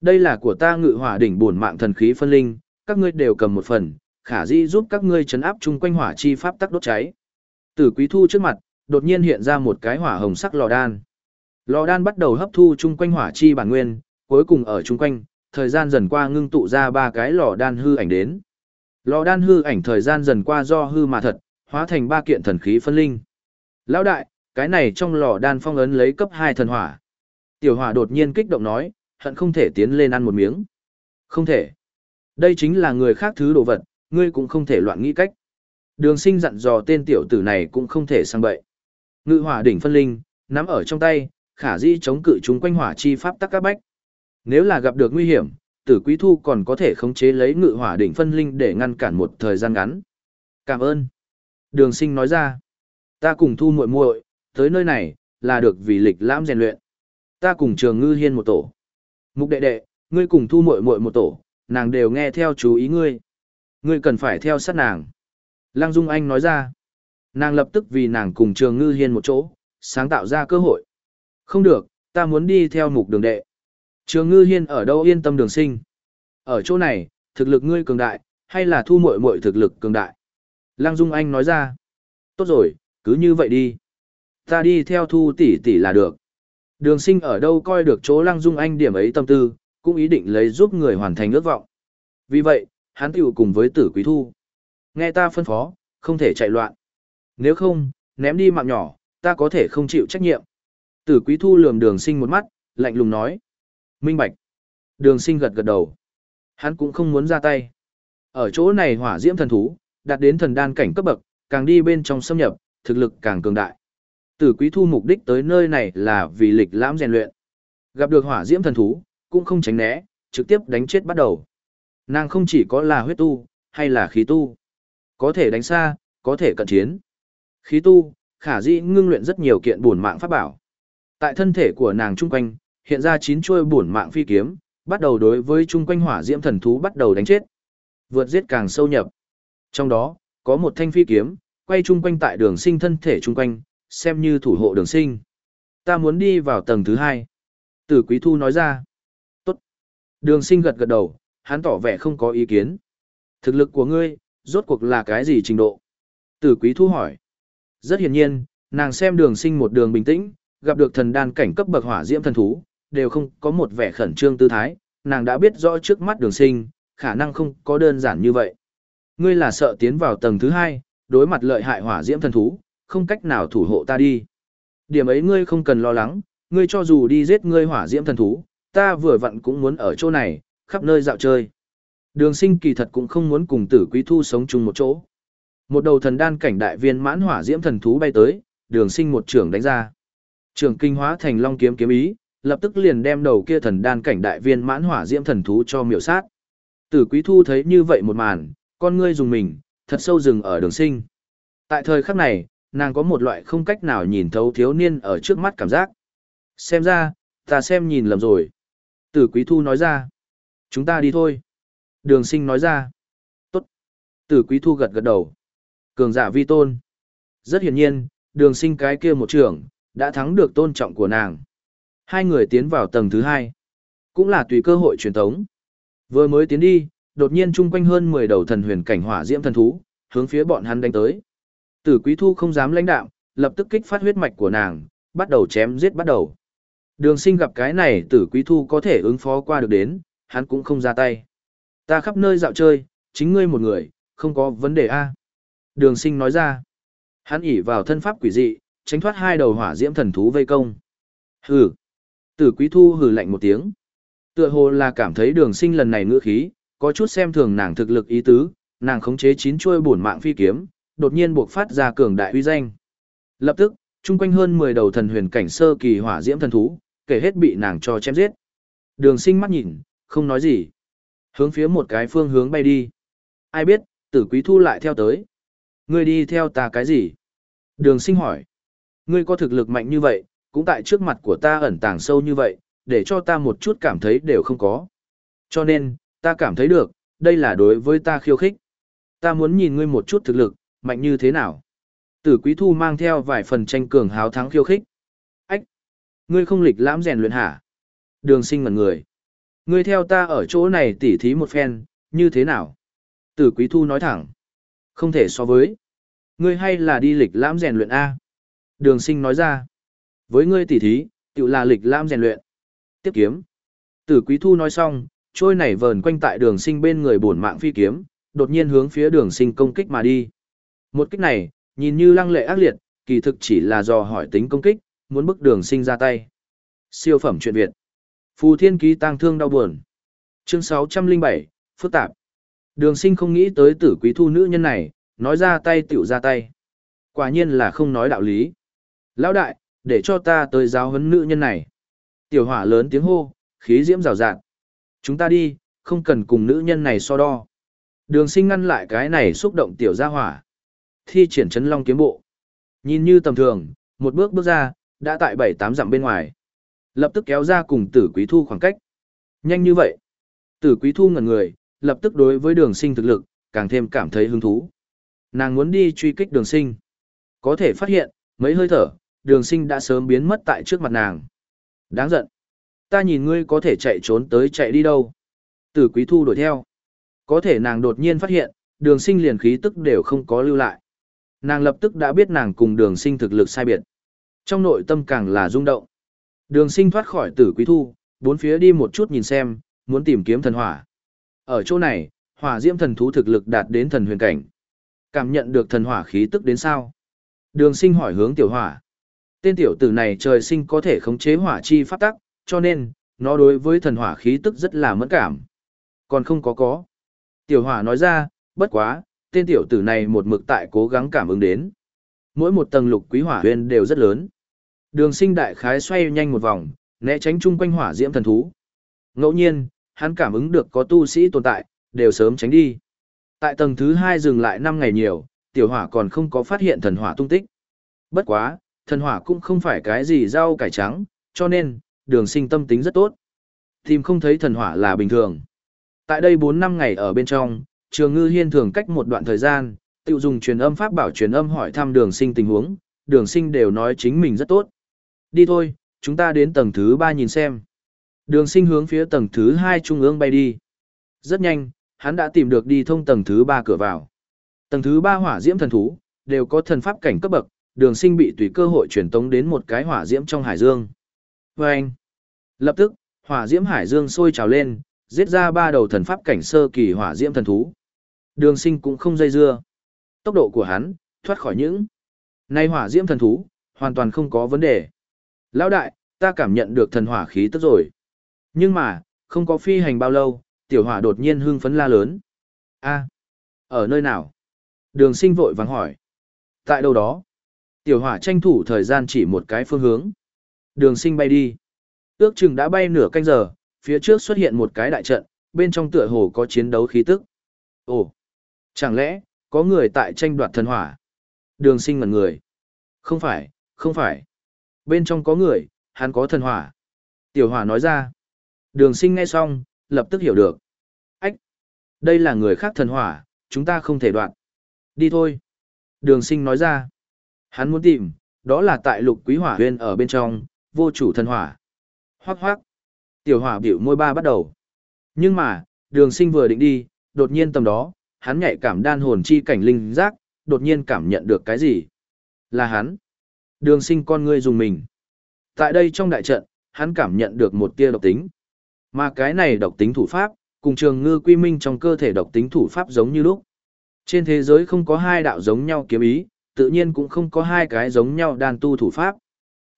Đây là của ta ngự hỏa đỉnh bổn mạng thần khí phân linh, các ngươi đều cầm một phần, khả dĩ giúp các ngươi chấn áp chung quanh hỏa chi pháp tắc đốt cháy. Tử Quý Thu trước mặt, đột nhiên hiện ra một cái hỏa hồng sắc lò đan. Lò đan bắt đầu hấp thu chung quanh hỏa chi bản nguyên, cuối cùng ở chung quanh, thời gian dần qua ngưng tụ ra ba cái lò đan hư ảnh đến. Lò đan hư ảnh thời gian dần qua do hư mà thật, hóa thành ba kiện thần khí phân linh. Lão đại, cái này trong lò đan phong ấn lấy cấp 2 thần hỏa. Tiểu hỏa đột nhiên kích động nói, hận không thể tiến lên ăn một miếng. Không thể. Đây chính là người khác thứ đồ vật, ngươi cũng không thể loạn nghĩ cách. Đường sinh dặn dò tên tiểu tử này cũng không thể sang bậy. Ngự hỏa đỉnh phân linh, nắm ở trong tay, khả di chống cự chúng quanh hỏa chi pháp tắc các bách. Nếu là gặp được nguy hiểm, tử quý thu còn có thể khống chế lấy ngự hỏa đỉnh phân linh để ngăn cản một thời gian ngắn. Cảm ơn. Đường sinh nói ra. Ta cùng thu muội muội tới nơi này, là được vì lịch lãm rèn luyện. Ta cùng trường ngư hiên một tổ. Mục đệ đệ, ngươi cùng thu muội muội một tổ, nàng đều nghe theo chú ý ngươi. Ngươi cần phải theo sát nàng. Lăng Dung Anh nói ra. Nàng lập tức vì nàng cùng trường ngư hiên một chỗ, sáng tạo ra cơ hội. Không được, ta muốn đi theo mục đường đệ. Trường ngư hiên ở đâu yên tâm đường sinh. Ở chỗ này, thực lực ngươi cường đại, hay là thu muội muội thực lực cường đại. Lăng Dung Anh nói ra. Tốt rồi, cứ như vậy đi. Ta đi theo thu tỷ tỷ là được. Đường sinh ở đâu coi được chỗ Lăng Dung Anh điểm ấy tâm tư, cũng ý định lấy giúp người hoàn thành ước vọng. Vì vậy, hắn tiểu cùng với tử quý thu. Nghe ta phân phó, không thể chạy loạn. Nếu không, ném đi mạng nhỏ, ta có thể không chịu trách nhiệm. Tử quý thu lườm đường sinh một mắt, lạnh lùng nói. Minh bạch. Đường sinh gật gật đầu. Hắn cũng không muốn ra tay. Ở chỗ này hỏa diễm thần thú, đạt đến thần đan cảnh cấp bậc, càng đi bên trong xâm nhập, thực lực càng cường đại. Tử quý thu mục đích tới nơi này là vì lịch lãm rèn luyện. Gặp được hỏa diễm thần thú, cũng không tránh né, trực tiếp đánh chết bắt đầu. Nàng không chỉ có là huyết tu, hay là khí tu. Có thể đánh xa, có thể cận chiến. Khí tu, khả dĩ ngưng luyện rất nhiều kiện bổn mạng pháp bảo. Tại thân thể của nàng trung quanh, hiện ra chín chuôi bổn mạng phi kiếm, bắt đầu đối với trung quanh hỏa diễm thần thú bắt đầu đánh chết. Vượt giết càng sâu nhập. Trong đó, có một thanh phi kiếm, quay trung quanh tại đường sinh thân thể trung quanh, xem như thủ hộ đường sinh. Ta muốn đi vào tầng thứ hai. Tử Quý Thu nói ra. Tốt. Đường sinh gật gật đầu, hắn tỏ vẻ không có ý kiến. Thực lực của ngươi, rốt cuộc là cái gì trình độ? Tử Quý Thu hỏi. Rất hiển nhiên, nàng xem đường sinh một đường bình tĩnh, gặp được thần đan cảnh cấp bậc hỏa diễm thần thú, đều không có một vẻ khẩn trương tư thái, nàng đã biết rõ trước mắt đường sinh, khả năng không có đơn giản như vậy. Ngươi là sợ tiến vào tầng thứ hai, đối mặt lợi hại hỏa diễm thần thú, không cách nào thủ hộ ta đi. Điểm ấy ngươi không cần lo lắng, ngươi cho dù đi giết ngươi hỏa diễm thần thú, ta vừa vặn cũng muốn ở chỗ này, khắp nơi dạo chơi. Đường sinh kỳ thật cũng không muốn cùng tử quý thu sống chung một chỗ. Một đầu thần đan cảnh đại viên mãn hỏa diễm thần thú bay tới, đường sinh một trường đánh ra. Trường kinh hóa thành long kiếm kiếm ý, lập tức liền đem đầu kia thần đan cảnh đại viên mãn hỏa diễm thần thú cho miểu sát. Tử quý thu thấy như vậy một màn, con ngươi dùng mình, thật sâu rừng ở đường sinh. Tại thời khắc này, nàng có một loại không cách nào nhìn thấu thiếu niên ở trước mắt cảm giác. Xem ra, ta xem nhìn lầm rồi. Tử quý thu nói ra. Chúng ta đi thôi. Đường sinh nói ra. Tốt. Tử quý thu gật gật đầu. Cường giả vi tôn. Rất hiển nhiên, đường sinh cái kia một trưởng, đã thắng được tôn trọng của nàng. Hai người tiến vào tầng thứ hai. Cũng là tùy cơ hội truyền thống. Vừa mới tiến đi, đột nhiên chung quanh hơn 10 đầu thần huyền cảnh hỏa diễm thần thú, hướng phía bọn hắn đánh tới. Tử Quý Thu không dám lãnh đạo, lập tức kích phát huyết mạch của nàng, bắt đầu chém giết bắt đầu. Đường sinh gặp cái này Tử Quý Thu có thể ứng phó qua được đến, hắn cũng không ra tay. Ta khắp nơi dạo chơi, chính ngươi một người, không có vấn đề a Đường sinh nói ra. Hắn ỉ vào thân pháp quỷ dị, tránh thoát hai đầu hỏa diễm thần thú vây công. Hừ. Tử Quý Thu hừ lạnh một tiếng. Tựa hồ là cảm thấy đường sinh lần này ngữ khí, có chút xem thường nàng thực lực ý tứ, nàng khống chế chín chuôi bổn mạng phi kiếm, đột nhiên buộc phát ra cường đại uy danh. Lập tức, chung quanh hơn 10 đầu thần huyền cảnh sơ kỳ hỏa diễm thần thú, kể hết bị nàng cho chém giết. Đường sinh mắt nhìn, không nói gì. Hướng phía một cái phương hướng bay đi. Ai biết, tử quý thu lại theo tới. Ngươi đi theo ta cái gì? Đường sinh hỏi. Ngươi có thực lực mạnh như vậy, cũng tại trước mặt của ta ẩn tàng sâu như vậy, để cho ta một chút cảm thấy đều không có. Cho nên, ta cảm thấy được, đây là đối với ta khiêu khích. Ta muốn nhìn ngươi một chút thực lực, mạnh như thế nào. Tử Quý Thu mang theo vài phần tranh cường háo thắng khiêu khích. Ách! Ngươi không lịch lãm rèn luyện hả? Đường sinh mật người. Ngươi theo ta ở chỗ này tỉ thí một phen, như thế nào? Tử Quý Thu nói thẳng. Không thể so với. Ngươi hay là đi lịch lãm rèn luyện A. Đường sinh nói ra. Với ngươi tỉ thí, tự là lịch lãm rèn luyện. Tiếp kiếm. Tử Quý Thu nói xong, trôi nảy vờn quanh tại đường sinh bên người bổn mạng phi kiếm, đột nhiên hướng phía đường sinh công kích mà đi. Một kích này, nhìn như lăng lệ ác liệt, kỳ thực chỉ là do hỏi tính công kích, muốn bức đường sinh ra tay. Siêu phẩm truyện Việt. Phù Thiên Ký tăng thương đau buồn. Chương 607, phức tạp. Đường sinh không nghĩ tới tử quý thu nữ nhân này, nói ra tay tiểu ra tay. Quả nhiên là không nói đạo lý. Lão đại, để cho ta tới giáo huấn nữ nhân này. Tiểu hỏa lớn tiếng hô, khí diễm rào rạt. Chúng ta đi, không cần cùng nữ nhân này so đo. Đường sinh ngăn lại cái này xúc động tiểu gia hỏa. Thi triển chấn long kiếm bộ. Nhìn như tầm thường, một bước bước ra, đã tại bảy tám dặm bên ngoài. Lập tức kéo ra cùng tử quý thu khoảng cách. Nhanh như vậy. Tử quý thu ngẩn người, lập tức đối với đường sinh thực lực, càng thêm cảm thấy hứng thú. Nàng muốn đi truy kích đường sinh. Có thể phát hiện, mấy hơi thở, đường sinh đã sớm biến mất tại trước mặt nàng. Đáng giận. Ta nhìn ngươi có thể chạy trốn tới chạy đi đâu. Tử quý thu đuổi theo. Có thể nàng đột nhiên phát hiện, đường sinh liền khí tức đều không có lưu lại. Nàng lập tức đã biết nàng cùng đường sinh thực lực sai biệt. Trong nội tâm càng là rung động. Đường sinh thoát khỏi tử quý thu, bốn phía đi một chút nhìn xem, muốn tìm kiếm thần hỏa. Ở chỗ này, hỏa diễm thần thú thực lực đạt đến thần huyền cảnh. Cảm nhận được thần hỏa khí tức đến sao? Đường sinh hỏi hướng tiểu hỏa. Tên tiểu tử này trời sinh có thể khống chế hỏa chi pháp tắc, cho nên, nó đối với thần hỏa khí tức rất là mẫn cảm. Còn không có có. Tiểu hỏa nói ra, bất quá, tên tiểu tử này một mực tại cố gắng cảm ứng đến. Mỗi một tầng lục quý hỏa huyền đều rất lớn. Đường sinh đại khái xoay nhanh một vòng, né tránh chung quanh hỏa diễm thần thú. Ngẫu nhiên, hắn cảm ứng được có tu sĩ tồn tại, đều sớm tránh đi. Tại tầng thứ 2 dừng lại 5 ngày nhiều, tiểu hỏa còn không có phát hiện thần hỏa tung tích. Bất quá, thần hỏa cũng không phải cái gì rau cải trắng, cho nên, đường sinh tâm tính rất tốt. Tìm không thấy thần hỏa là bình thường. Tại đây 4 năm ngày ở bên trong, trường ngư hiên thường cách một đoạn thời gian, tự dùng truyền âm pháp bảo truyền âm hỏi thăm đường sinh tình huống, đường sinh đều nói chính mình rất tốt. Đi thôi, chúng ta đến tầng thứ 3 nhìn xem. Đường sinh hướng phía tầng thứ 2 trung ương bay đi. Rất nhanh, hắn đã tìm được đi thông tầng thứ 3 cửa vào. Tầng thứ 3 hỏa diễm thần thú, đều có thần pháp cảnh cấp bậc, đường sinh bị tùy cơ hội truyền tống đến một cái hỏa diễm trong hải dương. Và anh, lập tức, hỏa diễm hải dương sôi trào lên, giết ra ba đầu thần pháp cảnh sơ kỳ hỏa diễm thần thú. Đường sinh cũng không dây dưa. Tốc độ của hắn, thoát khỏi những. Nay hỏa diễm thần thú, hoàn toàn không có vấn đề. Lão đại, ta cảm nhận được thần hỏa khí tức rồi. Nhưng mà, không có phi hành bao lâu, tiểu hỏa đột nhiên hưng phấn la lớn. a ở nơi nào? Đường sinh vội vắng hỏi. Tại đâu đó? Tiểu hỏa tranh thủ thời gian chỉ một cái phương hướng. Đường sinh bay đi. Ước chừng đã bay nửa canh giờ, phía trước xuất hiện một cái đại trận, bên trong tựa hồ có chiến đấu khí tức. Ồ, chẳng lẽ, có người tại tranh đoạt thần hỏa? Đường sinh ngẩn người. Không phải, không phải. Bên trong có người, hắn có thần hỏa. Tiểu hỏa nói ra. Đường sinh nghe xong, lập tức hiểu được. Ách! Đây là người khác thần hỏa, chúng ta không thể đoạn. Đi thôi. Đường sinh nói ra. Hắn muốn tìm, đó là tại lục quý hỏa huyên ở bên trong, vô chủ thần hỏa. Hoác hoác. Tiểu hỏa biểu môi ba bắt đầu. Nhưng mà, đường sinh vừa định đi, đột nhiên tầm đó, hắn nhạy cảm đan hồn chi cảnh linh giác, đột nhiên cảm nhận được cái gì? Là hắn. Đường sinh con ngươi dùng mình. Tại đây trong đại trận, hắn cảm nhận được một tia độc tính. Mà cái này độc tính thủ pháp, cùng trường ngư quy minh trong cơ thể độc tính thủ pháp giống như lúc. Trên thế giới không có hai đạo giống nhau kiếm ý, tự nhiên cũng không có hai cái giống nhau đan tu thủ pháp.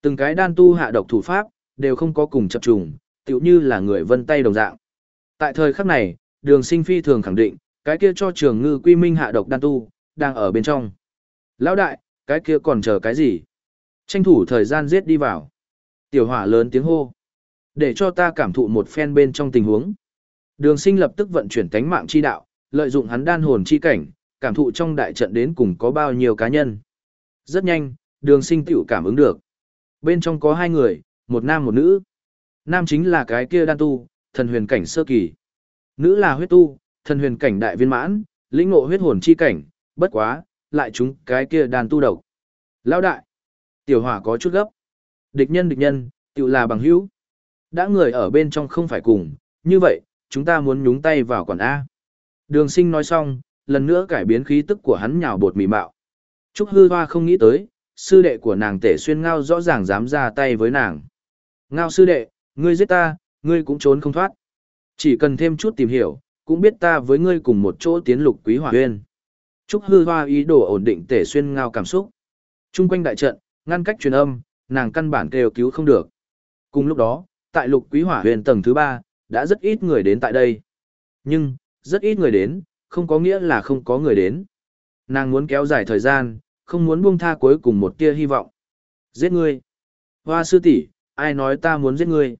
Từng cái đan tu hạ độc thủ pháp, đều không có cùng chập trùng, tựu như là người vân tay đồng dạng. Tại thời khắc này, đường sinh phi thường khẳng định, cái kia cho trường ngư quy minh hạ độc đan tu, đang ở bên trong. Lão đại, cái kia còn chờ cái gì? Tranh thủ thời gian giết đi vào. Tiểu hỏa lớn tiếng hô. Để cho ta cảm thụ một phen bên trong tình huống. Đường sinh lập tức vận chuyển tánh mạng chi đạo, lợi dụng hắn đan hồn chi cảnh, cảm thụ trong đại trận đến cùng có bao nhiêu cá nhân. Rất nhanh, đường sinh tiểu cảm ứng được. Bên trong có hai người, một nam một nữ. Nam chính là cái kia đan tu, thần huyền cảnh sơ kỳ. Nữ là huyết tu, thần huyền cảnh đại viên mãn, lĩnh ngộ huyết hồn chi cảnh, bất quá, lại chúng cái kia đàn tu độc. Lão đại. Tiểu hỏa có chút gấp. Địch nhân địch nhân, tự là bằng hữu. Đã người ở bên trong không phải cùng, như vậy, chúng ta muốn nhúng tay vào quản A. Đường sinh nói xong, lần nữa cải biến khí tức của hắn nhào bột mì mạo. Trúc hư hoa không nghĩ tới, sư đệ của nàng tể xuyên ngao rõ ràng dám ra tay với nàng. Ngao sư đệ, ngươi giết ta, ngươi cũng trốn không thoát. Chỉ cần thêm chút tìm hiểu, cũng biết ta với ngươi cùng một chỗ tiến lục quý hỏa huyên. Trúc hư hoa ý đồ ổn định tể xuyên ngao cảm xúc. Trung quanh đại trận, ngăn cách truyền âm, nàng căn bản kêu cứu không được. Cùng lúc đó, tại lục quý hỏa huyền tầng thứ ba đã rất ít người đến tại đây. Nhưng, rất ít người đến, không có nghĩa là không có người đến. Nàng muốn kéo dài thời gian, không muốn buông tha cuối cùng một tia hy vọng. Giết ngươi. Hoa sư tỷ, ai nói ta muốn giết ngươi?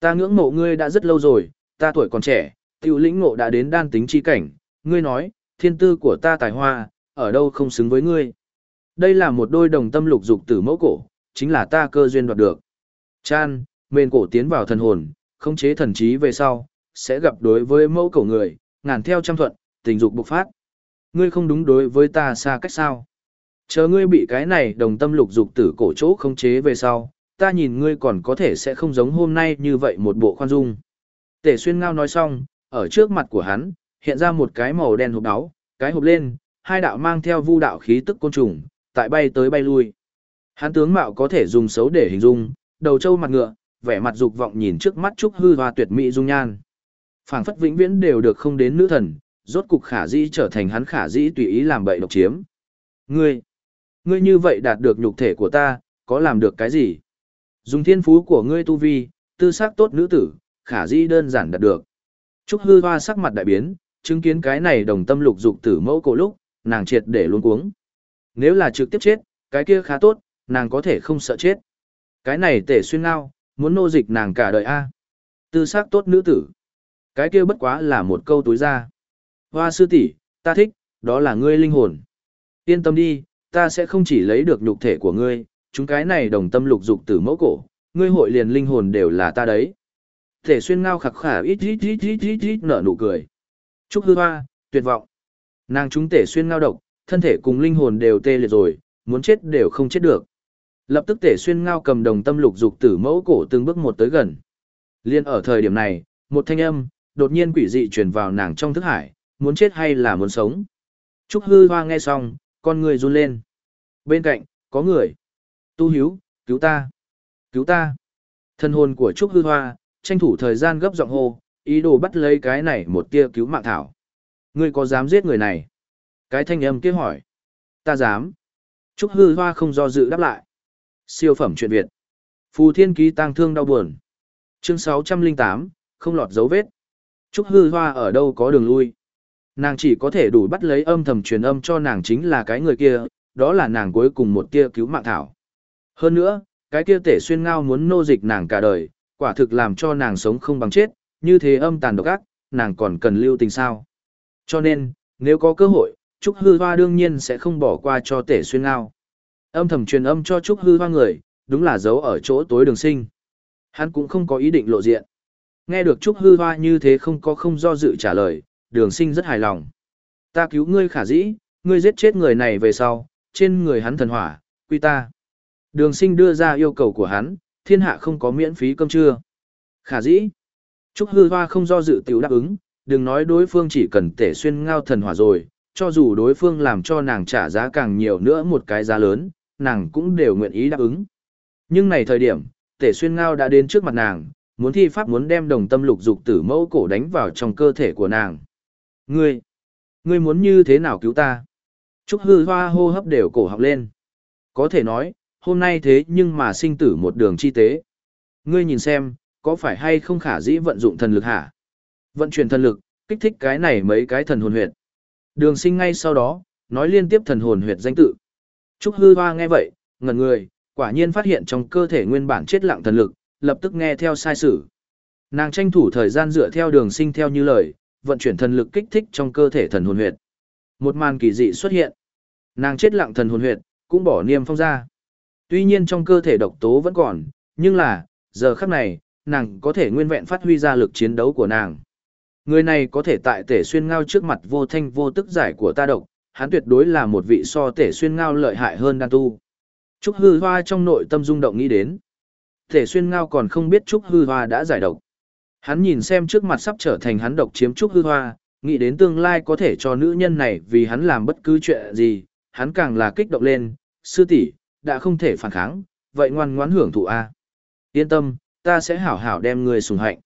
Ta ngưỡng mộ ngươi đã rất lâu rồi, ta tuổi còn trẻ, tiểu lĩnh ngộ đã đến đan tính chi cảnh. Ngươi nói, thiên tư của ta tài hoa, ở đâu không xứng với ngươi. Đây là một đôi đồng tâm lục dục tử mẫu cổ, chính là ta cơ duyên đoạt được. Chan, mền cổ tiến vào thần hồn, khống chế thần trí về sau, sẽ gặp đối với mẫu cổ người, ngàn theo trăm thuận, tình dục bộc phát. Ngươi không đúng đối với ta xa cách sao? Chờ ngươi bị cái này đồng tâm lục dục tử cổ chỗ khống chế về sau, ta nhìn ngươi còn có thể sẽ không giống hôm nay như vậy một bộ khoan dung. Tể xuyên ngao nói xong, ở trước mặt của hắn, hiện ra một cái màu đen hộp đáo, cái hộp lên, hai đạo mang theo vu đạo khí tức côn trùng, tại bay tới bay lui. Hắn tướng mạo có thể dùng xấu để hình dung, đầu trâu mặt ngựa, vẻ mặt dục vọng nhìn trước mắt trúc hư hoa tuyệt mỹ dung nhan. Phảng phất vĩnh viễn đều được không đến nữ thần, rốt cục khả dĩ trở thành hắn khả dĩ tùy ý làm bậy độc chiếm. Ngươi, ngươi như vậy đạt được nhục thể của ta, có làm được cái gì? Dùng thiên phú của ngươi tu vi, tư sắc tốt nữ tử, khả dĩ đơn giản đạt được. Trúc hư hoa sắc mặt đại biến, chứng kiến cái này đồng tâm lục dục tử mẫu cổ lúc, nàng triệt để luôn cuống. Nếu là trực tiếp chết, cái kia khá tốt, nàng có thể không sợ chết. Cái này tể xuyên ngao, muốn nô dịch nàng cả đời a Tư sắc tốt nữ tử. Cái kia bất quá là một câu túi ra. Hoa sư tỷ ta thích, đó là ngươi linh hồn. Yên tâm đi, ta sẽ không chỉ lấy được nhục thể của ngươi, chúng cái này đồng tâm lục dục tử mẫu cổ, ngươi hội liền linh hồn đều là ta đấy. Thể xuyên ngao khặc khả ít ít ít ít ít ít nở nụ cười. Trúc hư hoa, tuyệt vọng. Nàng chúng tể xuyên ngao độc, thân thể cùng linh hồn đều tê liệt rồi, muốn chết đều không chết được. Lập tức tể xuyên ngao cầm đồng tâm lục dục tử mẫu cổ từng bước một tới gần. Liên ở thời điểm này, một thanh âm, đột nhiên quỷ dị truyền vào nàng trong thức hải, muốn chết hay là muốn sống. Trúc hư hoa nghe xong, con người run lên. Bên cạnh, có người. Tu hiếu, cứu ta. Cứu ta. Thân hồn của Trúc hư hoa, tranh thủ thời gian gấp giọng hô, ý đồ bắt lấy cái này một tia cứu mạng thảo. Ngươi có dám giết người này? Cái thanh âm kia hỏi. Ta dám. Trúc hư hoa không do dự đáp lại. Siêu phẩm chuyện Việt. Phù thiên ký tang thương đau buồn. Chương 608, không lọt dấu vết. Trúc hư hoa ở đâu có đường lui. Nàng chỉ có thể đủ bắt lấy âm thầm truyền âm cho nàng chính là cái người kia, đó là nàng cuối cùng một tia cứu mạng thảo. Hơn nữa, cái kia tể xuyên ngao muốn nô dịch nàng cả đời, quả thực làm cho nàng sống không bằng chết, như thế âm tàn độc ác, nàng còn cần lưu tình sao. Cho nên, nếu có cơ hội, Trúc Hư Hoa đương nhiên sẽ không bỏ qua cho tể xuyên ngao. Âm thầm truyền âm cho Trúc Hư Hoa người, đúng là giấu ở chỗ tối đường sinh. Hắn cũng không có ý định lộ diện. Nghe được Trúc Hư Hoa như thế không có không do dự trả lời, đường sinh rất hài lòng. Ta cứu ngươi khả dĩ, ngươi giết chết người này về sau, trên người hắn thần hỏa, quy ta. Đường sinh đưa ra yêu cầu của hắn, thiên hạ không có miễn phí cơm trưa. Khả dĩ. Trúc Hư Hoa không do dự tiểu đáp ứng, đừng nói đối phương chỉ cần tể xuyên ngao thần hỏa rồi, cho dù đối phương làm cho nàng trả giá càng nhiều nữa một cái giá lớn, nàng cũng đều nguyện ý đáp ứng. Nhưng này thời điểm, tể xuyên ngao đã đến trước mặt nàng, muốn thi pháp muốn đem đồng tâm lục dục tử mẫu cổ đánh vào trong cơ thể của nàng. Ngươi, ngươi muốn như thế nào cứu ta? Trúc hư hoa hô hấp đều cổ học lên. Có thể nói, hôm nay thế nhưng mà sinh tử một đường chi tế. Ngươi nhìn xem, có phải hay không khả dĩ vận dụng thần lực hả? Vận chuyển thần lực, kích thích cái này mấy cái thần hồn huyệt. Đường sinh ngay sau đó, nói liên tiếp thần hồn huyệt danh tự. Trúc hư hoa nghe vậy, ngần người, quả nhiên phát hiện trong cơ thể nguyên bản chết lặng thần lực, lập tức nghe theo sai sử. Nàng tranh thủ thời gian dựa theo đường sinh theo như lời, vận chuyển thần lực kích thích trong cơ thể thần hồn huyệt. Một màn kỳ dị xuất hiện. Nàng chết lặng thần hồn huyệt, cũng bỏ niêm phong ra. Tuy nhiên trong cơ thể độc tố vẫn còn, nhưng là, giờ khắc này, nàng có thể nguyên vẹn phát huy ra lực chiến đấu của nàng. Người này có thể tại tể xuyên ngao trước mặt vô thanh vô tức giải của ta độc, hắn tuyệt đối là một vị so tể xuyên ngao lợi hại hơn đan tu. Trúc Hư Hoa trong nội tâm rung động nghĩ đến. Thể xuyên ngao còn không biết Trúc Hư Hoa đã giải độc. Hắn nhìn xem trước mặt sắp trở thành hắn độc chiếm Trúc Hư Hoa, nghĩ đến tương lai có thể cho nữ nhân này vì hắn làm bất cứ chuyện gì, hắn càng là kích động lên, sư tỷ đã không thể phản kháng, vậy ngoan ngoãn hưởng thụ a. Yên tâm, ta sẽ hảo hảo đem ngươi sủng hạnh.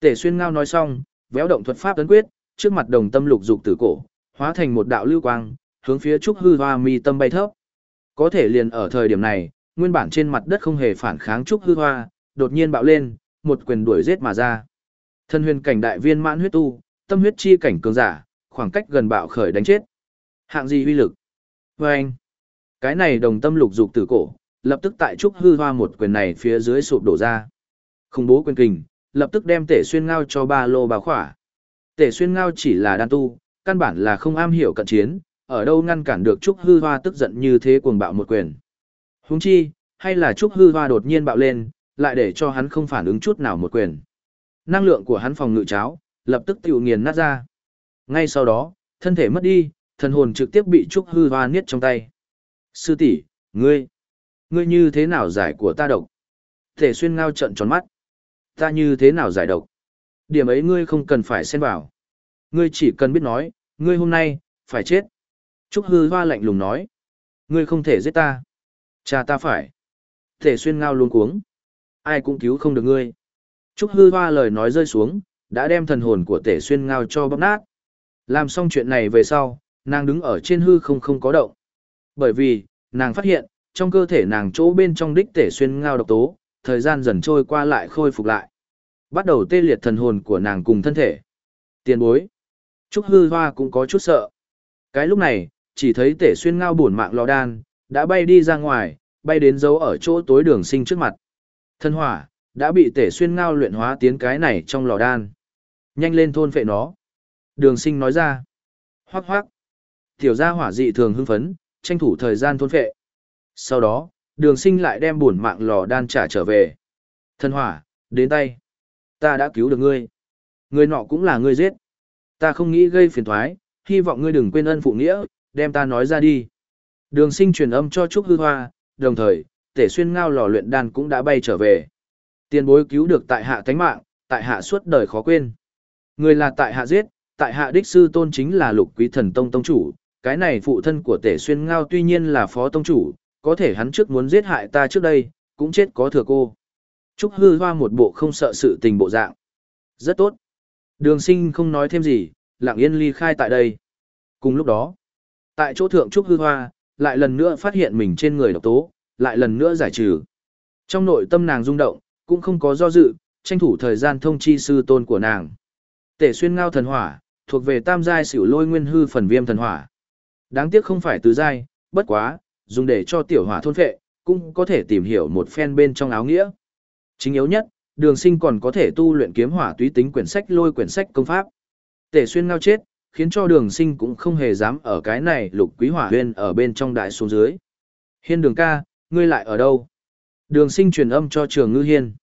Tề xuyên ngao nói xong, véo động thuật pháp tấn quyết, trước mặt đồng tâm lục dục tử cổ, hóa thành một đạo lưu quang, hướng phía trúc hư hoa mi tâm bay thấp. Có thể liền ở thời điểm này, nguyên bản trên mặt đất không hề phản kháng trúc hư hoa, đột nhiên bạo lên, một quyền đuổi giết mà ra. Thân huyền cảnh đại viên mãn huyết tu, tâm huyết chi cảnh cường giả, khoảng cách gần bạo khởi đánh chết. Hạng gì uy lực? Vâng! anh, cái này đồng tâm lục dục tử cổ, lập tức tại trúc hư hoa một quyền này phía dưới sụp đổ ra. Khủng bố quyền kình, lập tức đem tể xuyên ngao cho ba lô bao khỏa. Tể xuyên ngao chỉ là đan tu, căn bản là không am hiểu cận chiến, ở đâu ngăn cản được Trúc Hư Hoa tức giận như thế cuồng bạo một quyền. Huống chi, hay là Trúc Hư Hoa đột nhiên bạo lên, lại để cho hắn không phản ứng chút nào một quyền. Năng lượng của hắn phòng ngự cháo, lập tức tiêu nghiền nát ra. Ngay sau đó, thân thể mất đi, thần hồn trực tiếp bị Trúc Hư Hoa niết trong tay. Sư tỷ, ngươi, ngươi như thế nào giải của ta độc? Thể xuyên ngao trận tròn mắt. Ta như thế nào giải độc? Điểm ấy ngươi không cần phải xen vào. Ngươi chỉ cần biết nói, ngươi hôm nay, phải chết. Trúc hư hoa lạnh lùng nói. Ngươi không thể giết ta. Cha ta phải. Thể xuyên ngao luôn cuống. Ai cũng cứu không được ngươi. Trúc hư hoa lời nói rơi xuống, đã đem thần hồn của tể xuyên ngao cho bóc nát. Làm xong chuyện này về sau, nàng đứng ở trên hư không không có động. Bởi vì, nàng phát hiện, trong cơ thể nàng chỗ bên trong đích tể xuyên ngao độc tố, thời gian dần trôi qua lại khôi phục lại. Bắt đầu tê liệt thần hồn của nàng cùng thân thể. Tiền bối. Trúc hư hoa cũng có chút sợ. Cái lúc này, chỉ thấy tể xuyên ngao buồn mạng lò đan, đã bay đi ra ngoài, bay đến dấu ở chỗ tối đường sinh trước mặt. Thân hỏa, đã bị tể xuyên ngao luyện hóa tiến cái này trong lò đan. Nhanh lên thôn phệ nó. Đường sinh nói ra. Hoác hoác. Tiểu gia hỏa dị thường hưng phấn, tranh thủ thời gian thôn phệ. Sau đó, đường sinh lại đem buồn mạng lò đan trả trở về. Thân hỏa, đến tay. Ta đã cứu được ngươi. Người nọ cũng là ngươi giết. Ta không nghĩ gây phiền thoái, hy vọng ngươi đừng quên ân phụ nghĩa, đem ta nói ra đi. Đường sinh truyền âm cho Trúc Hư Hoa, đồng thời, tể xuyên ngao lò luyện đan cũng đã bay trở về. Tiền bối cứu được tại hạ tánh mạng, tại hạ suốt đời khó quên. Người là tại hạ giết, tại hạ đích sư tôn chính là lục quý thần tông tông chủ, cái này phụ thân của tể xuyên ngao tuy nhiên là phó tông chủ, có thể hắn trước muốn giết hại ta trước đây, cũng chết có thừa cô. Trúc hư hoa một bộ không sợ sự tình bộ dạng. Rất tốt. Đường sinh không nói thêm gì, lặng yên ly khai tại đây. Cùng lúc đó, tại chỗ thượng Trúc hư hoa, lại lần nữa phát hiện mình trên người độc tố, lại lần nữa giải trừ. Trong nội tâm nàng rung động, cũng không có do dự, tranh thủ thời gian thông chi sư tôn của nàng. Tể xuyên ngao thần hỏa, thuộc về tam giai xỉu lôi nguyên hư phần viêm thần hỏa. Đáng tiếc không phải tứ giai, bất quá, dùng để cho tiểu hỏa thôn phệ, cũng có thể tìm hiểu một phen bên trong áo nghĩa. Chính yếu nhất, đường sinh còn có thể tu luyện kiếm hỏa túy tính quyển sách lôi quyển sách công pháp. Tể xuyên ngao chết, khiến cho đường sinh cũng không hề dám ở cái này lục quý hỏa huyên ở bên trong đại xuống dưới. Hiên đường ca, ngươi lại ở đâu? Đường sinh truyền âm cho trường ngư hiên.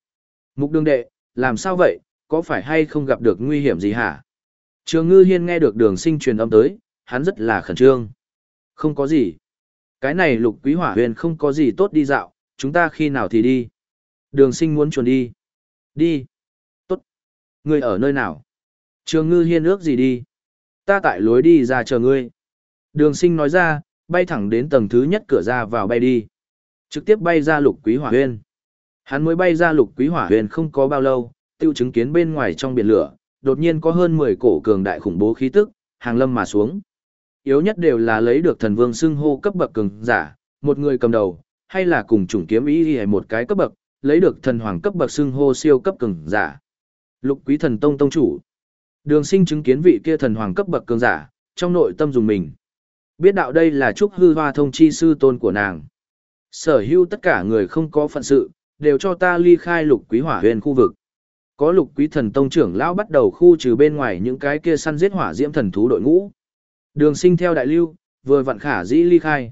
Mục đường đệ, làm sao vậy, có phải hay không gặp được nguy hiểm gì hả? Trường ngư hiên nghe được đường sinh truyền âm tới, hắn rất là khẩn trương. Không có gì. Cái này lục quý hỏa huyền không có gì tốt đi dạo, chúng ta khi nào thì đi. Đường sinh muốn chuẩn đi. Đi. Tốt. Ngươi ở nơi nào? Trường ngư hiên ước gì đi? Ta tại lối đi ra chờ ngươi. Đường sinh nói ra, bay thẳng đến tầng thứ nhất cửa ra vào bay đi. Trực tiếp bay ra lục quý hỏa huyền. Hắn mới bay ra lục quý hỏa huyền không có bao lâu, tiêu chứng kiến bên ngoài trong biển lửa, đột nhiên có hơn 10 cổ cường đại khủng bố khí tức, hàng lâm mà xuống. Yếu nhất đều là lấy được thần vương xưng hô cấp bậc cường giả, một người cầm đầu, hay là cùng chủng kiếm ý hay một cái cấp bậc, lấy được thần hoàng cấp bậc xưng hô siêu cấp cường giả. Lục quý thần tông tông chủ. Đường sinh chứng kiến vị kia thần hoàng cấp bậc cường giả, trong nội tâm dùng mình. Biết đạo đây là trúc hư hoa thông chi sư tôn của nàng. Sở hữu tất cả người không có phận sự, đều cho ta ly khai lục quý hỏa huyền khu vực. Có lục quý thần tông trưởng lão bắt đầu khu trừ bên ngoài những cái kia săn giết hỏa diễm thần thú đội ngũ. Đường sinh theo đại lưu, vừa vặn khả dĩ ly khai.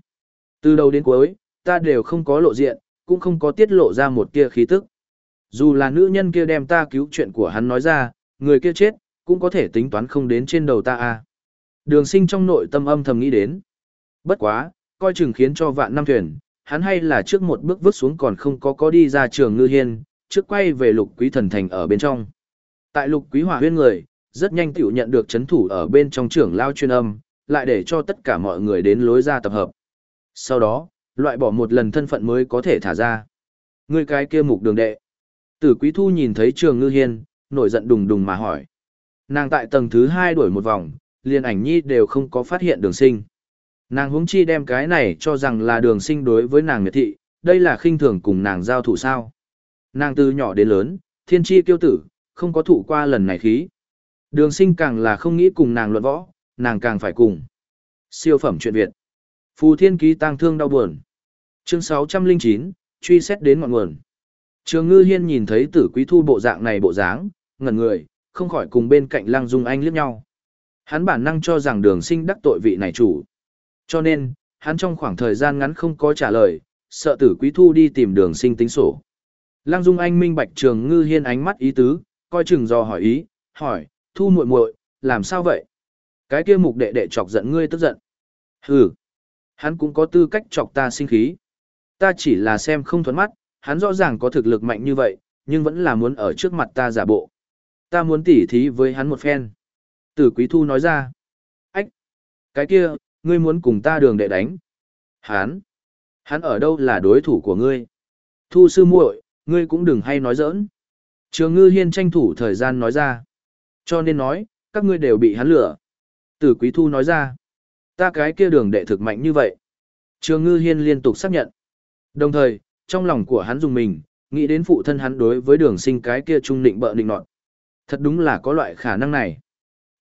Từ đầu đến cuối, ta đều không có lộ diện, cũng không có tiết lộ ra một kia khí tức. Dù là nữ nhân kia đem ta cứu chuyện của hắn nói ra, người kia chết, cũng có thể tính toán không đến trên đầu ta à. Đường sinh trong nội tâm âm thầm nghĩ đến. Bất quá, coi chừng khiến cho vạn năm thuyền, hắn hay là trước một bước vứt xuống còn không có có đi ra trường ngư hiên, trước quay về lục quý thần thành ở bên trong. Tại lục quý hỏa huyên người, rất nhanh tiểu nhận được chấn thủ ở bên trong trưởng lao chuyên âm, lại để cho tất cả mọi người đến lối ra tập hợp. Sau đó, loại bỏ một lần thân phận mới có thể thả ra. Người cái kia mục đường đệ. Tử quý thu nhìn thấy trường ngư hiên, nổi giận đùng đùng mà hỏi. Nàng tại tầng thứ hai đuổi một vòng, liền ảnh nhi đều không có phát hiện đường sinh. Nàng huống chi đem cái này cho rằng là đường sinh đối với nàng miệt thị, đây là khinh thường cùng nàng giao thủ sao. Nàng từ nhỏ đến lớn, thiên tri tiêu tử, không có thủ qua lần này khí. Đường sinh càng là không nghĩ cùng nàng luận võ, nàng càng phải cùng. Siêu phẩm truyện Việt. Phù thiên ký tang thương đau buồn. Chương 609, truy xét đến ngọn nguồn. Trường ngư hiên nhìn thấy tử quý thu bộ dạng này bộ dáng, ngẩn người, không khỏi cùng bên cạnh lăng dung anh liếc nhau. Hắn bản năng cho rằng đường sinh đắc tội vị này chủ. Cho nên, hắn trong khoảng thời gian ngắn không có trả lời, sợ tử quý thu đi tìm đường sinh tính sổ. Lăng dung anh minh bạch trường ngư hiên ánh mắt ý tứ, coi chừng do hỏi ý, hỏi, thu muội muội làm sao vậy? Cái kia mục đệ đệ chọc giận ngươi tức giận. Hừ, hắn cũng có tư cách chọc ta sinh khí. Ta chỉ là xem không thuẫn mắt, hắn rõ ràng có thực lực mạnh như vậy, nhưng vẫn là muốn ở trước mặt ta giả bộ. Ta muốn tỉ thí với hắn một phen. Tử Quý Thu nói ra. Ách! Cái kia, ngươi muốn cùng ta đường đệ đánh. Hắn! Hắn ở đâu là đối thủ của ngươi? Thu sư muội, ngươi cũng đừng hay nói giỡn. Trường ngư hiên tranh thủ thời gian nói ra. Cho nên nói, các ngươi đều bị hắn lửa. Tử Quý Thu nói ra. Ta cái kia đường đệ thực mạnh như vậy. Trường ngư hiên liên tục xác nhận. Đồng thời, trong lòng của hắn dùng mình, nghĩ đến phụ thân hắn đối với đường sinh cái kia trung định bợ định nọt. Thật đúng là có loại khả năng này.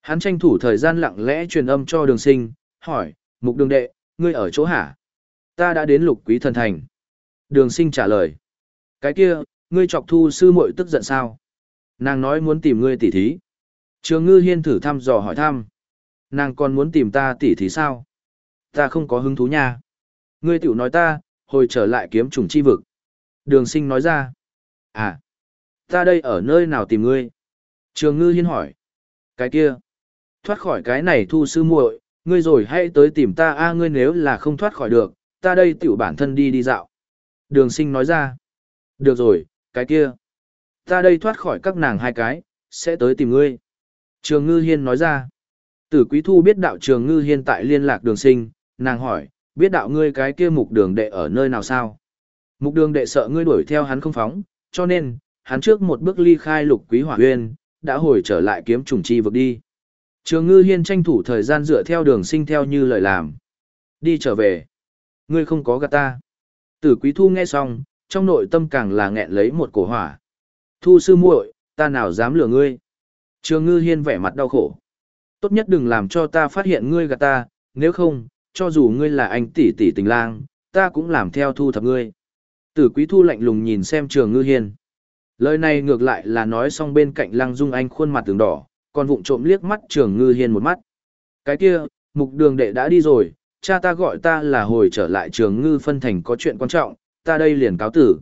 Hắn tranh thủ thời gian lặng lẽ truyền âm cho đường sinh, hỏi, mục đường đệ, ngươi ở chỗ hả? Ta đã đến lục quý thần thành. Đường sinh trả lời. Cái kia, ngươi chọc thu sư muội tức giận sao? Nàng nói muốn tìm ngươi tỉ thí. Trường ngư hiên thử thăm dò hỏi thăm. Nàng còn muốn tìm ta tỉ thí sao? Ta không có hứng thú nha. Ngươi tiểu nói ta, hồi trở lại kiếm trùng chi vực. Đường sinh nói ra. À, ta đây ở nơi nào tìm ngươi? Trường ngư hiên hỏi. Cái kia, thoát khỏi cái này thu sư muội, ngươi rồi hãy tới tìm ta a ngươi nếu là không thoát khỏi được, ta đây tiểu bản thân đi đi dạo. Đường sinh nói ra. Được rồi, cái kia. Ta đây thoát khỏi các nàng hai cái, sẽ tới tìm ngươi. Trường ngư hiên nói ra. Tử quý thu biết đạo trường ngư hiên tại liên lạc đường sinh, nàng hỏi, biết đạo ngươi cái kia mục đường đệ ở nơi nào sao? Mục đường đệ sợ ngươi đuổi theo hắn không phóng, cho nên, hắn trước một bước ly khai lục quý hỏa huyên, đã hồi trở lại kiếm trùng chi vực đi. Trường ngư hiên tranh thủ thời gian dựa theo đường sinh theo như lời làm. Đi trở về. Ngươi không có gạt ta. Tử quý thu nghe xong, trong nội tâm càng là nghẹn lấy một cổ hỏa. Thu sư muội, ta nào dám lừa ngươi. Trường ngư hiên vẻ mặt đau khổ. Tốt nhất đừng làm cho ta phát hiện ngươi gạt ta, nếu không, cho dù ngươi là anh tỷ tỷ tình lang, ta cũng làm theo thu thập ngươi. Tử quý thu lạnh lùng nhìn xem trường ngư hiên. Lời này ngược lại là nói xong bên cạnh lăng dung anh khuôn mặt tường đỏ, còn vụng trộm liếc mắt trường ngư hiên một mắt. Cái kia, mục đường đệ đã đi rồi, cha ta gọi ta là hồi trở lại trường ngư phân thành có chuyện quan trọng, ta đây liền cáo tử.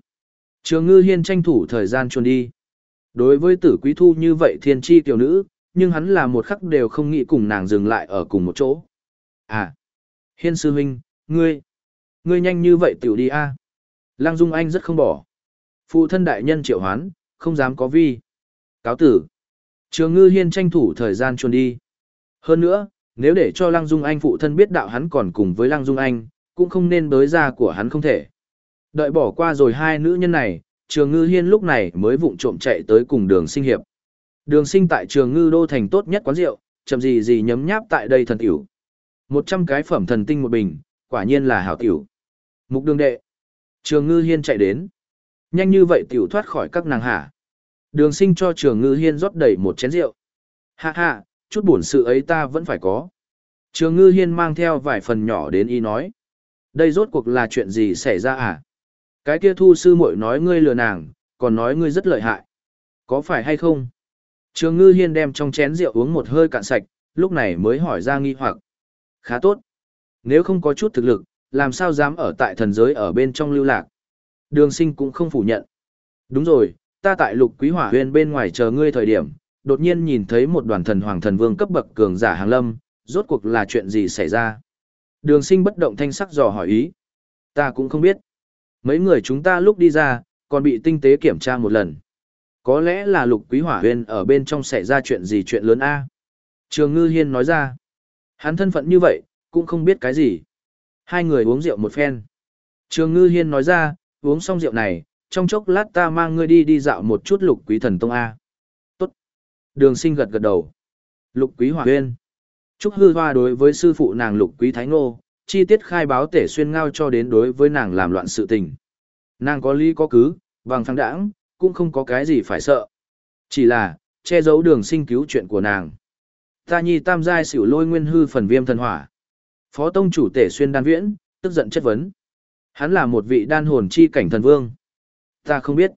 Trường ngư hiên tranh thủ thời gian chuồn đi. Đối với tử quý thu như vậy thiên tri tiểu nữ, nhưng hắn là một khắc đều không nghĩ cùng nàng dừng lại ở cùng một chỗ. À, hiên sư huynh, ngươi, ngươi nhanh như vậy tiểu đi a Lăng Dung Anh rất không bỏ. Phụ thân đại nhân triệu hoán, không dám có vi. Cáo tử. Trường ngư hiên tranh thủ thời gian chuồn đi. Hơn nữa, nếu để cho Lăng Dung Anh phụ thân biết đạo hắn còn cùng với Lăng Dung Anh, cũng không nên bới ra của hắn không thể. Đợi bỏ qua rồi hai nữ nhân này, trường ngư hiên lúc này mới vụng trộm chạy tới cùng đường sinh hiệp. Đường sinh tại trường ngư đô thành tốt nhất quán rượu, chậm gì gì nhấm nháp tại đây thần tiểu. một trăm cái phẩm thần tinh một bình, quả nhiên là hảo tiểu. Mục đường đệ. Trường ngư hiên chạy đến. Nhanh như vậy tiểu thoát khỏi các nàng hả. Đường sinh cho trường ngư hiên rót đầy một chén rượu. Hạ hạ, chút buồn sự ấy ta vẫn phải có. Trường ngư hiên mang theo vài phần nhỏ đến y nói. Đây rốt cuộc là chuyện gì xảy ra à? Cái kia thu sư muội nói ngươi lừa nàng, còn nói ngươi rất lợi hại. Có phải hay không? Trường ngư hiên đem trong chén rượu uống một hơi cạn sạch, lúc này mới hỏi ra nghi hoặc. Khá tốt. Nếu không có chút thực lực, làm sao dám ở tại thần giới ở bên trong lưu lạc. Đường sinh cũng không phủ nhận. Đúng rồi, ta tại lục quý hỏa huyền bên ngoài chờ ngươi thời điểm, đột nhiên nhìn thấy một đoàn thần hoàng thần vương cấp bậc cường giả hàng lâm, rốt cuộc là chuyện gì xảy ra. Đường sinh bất động thanh sắc dò hỏi ý. Ta cũng không biết. Mấy người chúng ta lúc đi ra, còn bị tinh tế kiểm tra một lần. Có lẽ là lục quý hỏa huyên ở bên trong xảy ra chuyện gì chuyện lớn A. Trường Ngư Hiên nói ra. Hắn thân phận như vậy, cũng không biết cái gì. Hai người uống rượu một phen. Trường Ngư Hiên nói ra, uống xong rượu này, trong chốc lát ta mang ngươi đi đi dạo một chút lục quý thần tông A. Tốt. Đường sinh gật gật đầu. Lục quý hỏa huyên. Trúc hư hoa đối với sư phụ nàng lục quý thái ngô, chi tiết khai báo tể xuyên ngao cho đến đối với nàng làm loạn sự tình. Nàng có lý có cứ, vàng phăng đãng, cũng không có cái gì phải sợ. Chỉ là, che giấu đường sinh cứu chuyện của nàng. Ta nhi tam giai xỉu lôi nguyên hư phần viêm thần hỏa. Phó tông chủ tể xuyên đan viễn, tức giận chất vấn. Hắn là một vị đan hồn chi cảnh thần vương. Ta không biết.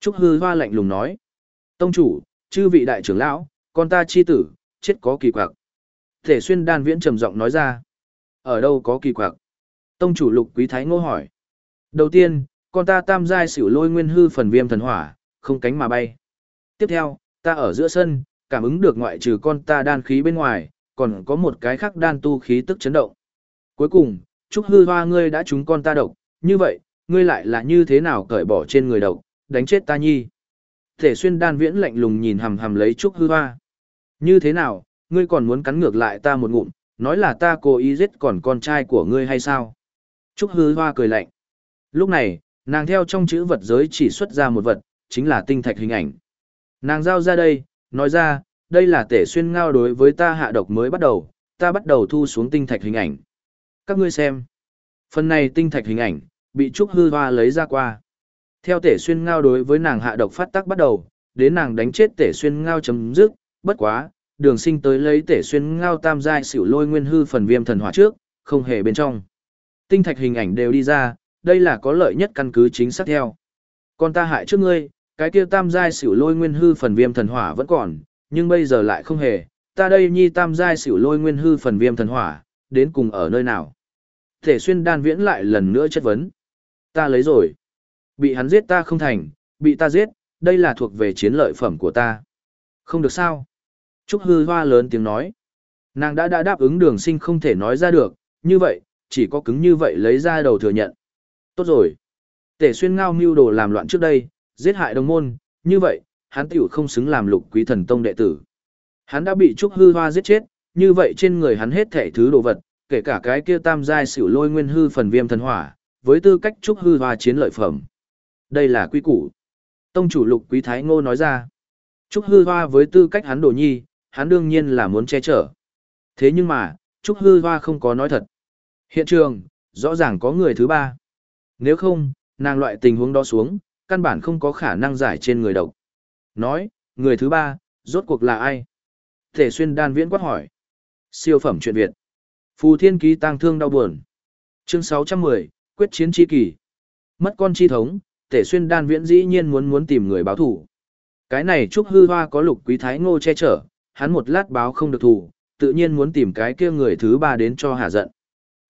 Trúc hư hoa lạnh lùng nói. Tông chủ, chư vị đại trưởng lão, con ta chi tử, chết có kỳ quặc. Tể xuyên đan viễn trầm giọng nói ra. Ở đâu có kỳ quặc? Tông chủ lục quý thái ngô hỏi. Đầu tiên, con ta tam giai xỉu lôi nguyên hư phần viêm thần hỏa, không cánh mà bay. Tiếp theo, ta ở giữa sân, cảm ứng được ngoại trừ con ta đan khí bên ngoài, còn có một cái khác đan tu khí tức chấn động. Cuối cùng, chúc hư hoa ngươi đã trúng con ta độc, như vậy, ngươi lại là như thế nào cởi bỏ trên người độc, đánh chết ta nhi. Thể xuyên đan viễn lạnh lùng nhìn hầm hầm lấy trúc hư hoa. Như thế nào, ngươi còn muốn cắn ngược lại ta một ngụm, nói là ta cố ý giết còn con trai của ngươi hay sao? Trúc hư hoa cười lạnh. Lúc này, nàng theo trong chữ vật giới chỉ xuất ra một vật, chính là tinh thạch hình ảnh. Nàng giao ra đây, nói ra, đây là tể xuyên ngao đối với ta hạ độc mới bắt đầu, ta bắt đầu thu xuống tinh thạch hình ảnh. Các ngươi xem. Phần này tinh thạch hình ảnh, bị Trúc Hư Hoa lấy ra qua. Theo tể xuyên ngao đối với nàng hạ độc phát tác bắt đầu, đến nàng đánh chết tể xuyên ngao chấm dứt, bất quá, đường sinh tới lấy tể xuyên ngao tam giai xỉu lôi nguyên hư phần viêm thần hỏa trước, không hề bên trong. Tinh thạch hình ảnh đều đi ra, đây là có lợi nhất căn cứ chính xác theo. Còn ta hại trước ngươi, cái kia tam giai xỉu lôi nguyên hư phần viêm thần hỏa vẫn còn, nhưng bây giờ lại không hề, ta đây nhi tam giai xỉu lôi nguyên hư phần viêm thần hỏa, đến cùng ở nơi nào. Thể xuyên đan viễn lại lần nữa chất vấn. Ta lấy rồi. Bị hắn giết ta không thành, bị ta giết, đây là thuộc về chiến lợi phẩm của ta. Không được sao. Trúc hư hoa lớn tiếng nói. Nàng đã đã đáp ứng đường sinh không thể nói ra được, như vậy, chỉ có cứng như vậy lấy ra đầu thừa nhận. Tốt rồi. Tể xuyên ngao mưu đồ làm loạn trước đây, giết hại đồng môn, như vậy, hắn tiểu không xứng làm lục quý thần tông đệ tử. Hắn đã bị Trúc Hư Hoa giết chết, như vậy trên người hắn hết thể thứ đồ vật, kể cả cái kia tam giai xỉu lôi nguyên hư phần viêm thần hỏa, với tư cách Trúc Hư Hoa chiến lợi phẩm. Đây là quy củ. Tông chủ lục quý thái ngô nói ra. Trúc Hư Hoa với tư cách hắn đồ nhi, hắn đương nhiên là muốn che chở. Thế nhưng mà, Trúc Hư Hoa không có nói thật. Hiện trường, rõ ràng có người thứ ba. Nếu không, nàng loại tình huống đó xuống, căn bản không có khả năng giải trên người độc. Nói, người thứ ba, rốt cuộc là ai? Thể xuyên đan viễn quát hỏi. Siêu phẩm truyện Việt. Phù thiên ký tang thương đau buồn. Chương 610, quyết chiến chi kỳ. Mất con chi thống, thể xuyên đan viễn dĩ nhiên muốn muốn tìm người báo thủ. Cái này trúc hư hoa có lục quý thái ngô che chở, hắn một lát báo không được thủ, tự nhiên muốn tìm cái kia người thứ ba đến cho hạ giận.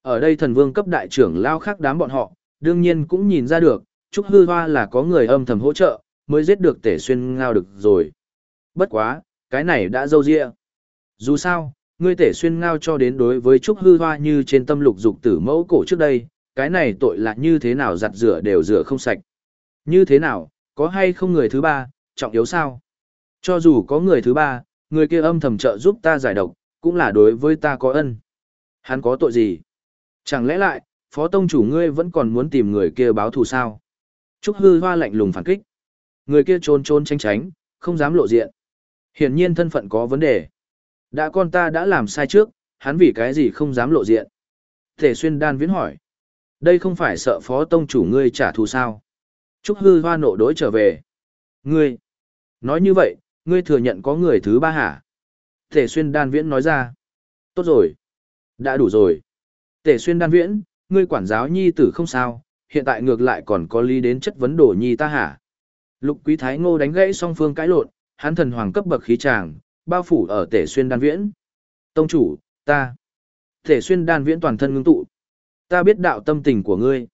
Ở đây thần vương cấp đại trưởng lao khác đám bọn họ, đương nhiên cũng nhìn ra được, Trúc Hư Hoa là có người âm thầm hỗ trợ, mới giết được tể xuyên ngao được rồi. Bất quá, cái này đã dâu dịa. Dù sao, ngươi tể xuyên ngao cho đến đối với Trúc Hư Hoa như trên tâm lục dục tử mẫu cổ trước đây, cái này tội là như thế nào giặt rửa đều rửa không sạch. Như thế nào, có hay không người thứ ba, trọng yếu sao? Cho dù có người thứ ba, người kia âm thầm trợ giúp ta giải độc, cũng là đối với ta có ân. Hắn có tội gì? Chẳng lẽ lại, phó tông chủ ngươi vẫn còn muốn tìm người kia báo thù sao? Trúc hư hoa lạnh lùng phản kích. Người kia trốn trốn tránh tránh, không dám lộ diện. Hiển nhiên thân phận có vấn đề. Đã con ta đã làm sai trước, hắn vì cái gì không dám lộ diện. Thể xuyên đan viễn hỏi. Đây không phải sợ phó tông chủ ngươi trả thù sao? Trúc hư hoa nộ đối trở về. Ngươi! Nói như vậy, ngươi thừa nhận có người thứ ba hả? Thể xuyên đan viễn nói ra. Tốt rồi. Đã đủ rồi. Tể xuyên đan viễn, ngươi quản giáo nhi tử không sao, hiện tại ngược lại còn có lý đến chất vấn đổ nhi ta hả? Lục Quý Thái Ngô đánh gãy song phương cãi lộn, hắn thần hoàng cấp bậc khí tràng, bao phủ ở Tể Xuyên Đan Viễn. "Tông chủ, ta." Tể Xuyên Đan Viễn toàn thân ngưng tụ. "Ta biết đạo tâm tình của ngươi,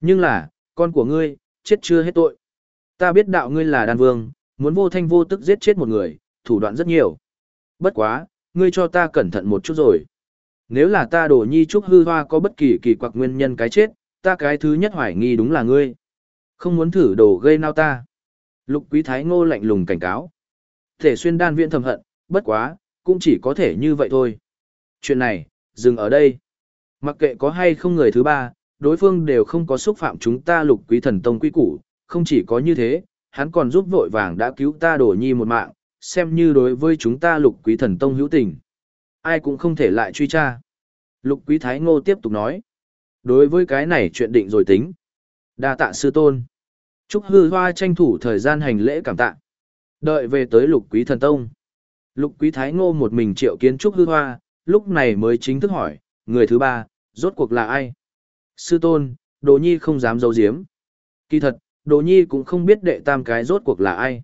nhưng là, con của ngươi chết chưa hết tội. Ta biết đạo ngươi là đan vương, muốn vô thanh vô tức giết chết một người, thủ đoạn rất nhiều. Bất quá, ngươi cho ta cẩn thận một chút rồi." Nếu là ta đổ nhi trúc hư hoa có bất kỳ kỳ quặc nguyên nhân cái chết, ta cái thứ nhất hoài nghi đúng là ngươi. Không muốn thử đồ gây nao ta. Lục quý thái ngô lạnh lùng cảnh cáo. Thể xuyên đan viện thầm hận, bất quá, cũng chỉ có thể như vậy thôi. Chuyện này, dừng ở đây. Mặc kệ có hay không người thứ ba, đối phương đều không có xúc phạm chúng ta lục quý thần tông quý củ, không chỉ có như thế, hắn còn giúp vội vàng đã cứu ta đổ nhi một mạng, xem như đối với chúng ta lục quý thần tông hữu tình. Ai cũng không thể lại truy tra. Lục quý thái ngô tiếp tục nói. Đối với cái này chuyện định rồi tính. đa tạ sư tôn. Trúc hư hoa tranh thủ thời gian hành lễ cảm tạ. Đợi về tới lục quý thần tông. Lục quý thái ngô một mình triệu kiến Trúc hư hoa, lúc này mới chính thức hỏi, người thứ ba, rốt cuộc là ai? Sư tôn, đồ nhi không dám giấu giếm. Kỳ thật, đồ nhi cũng không biết đệ tam cái rốt cuộc là ai.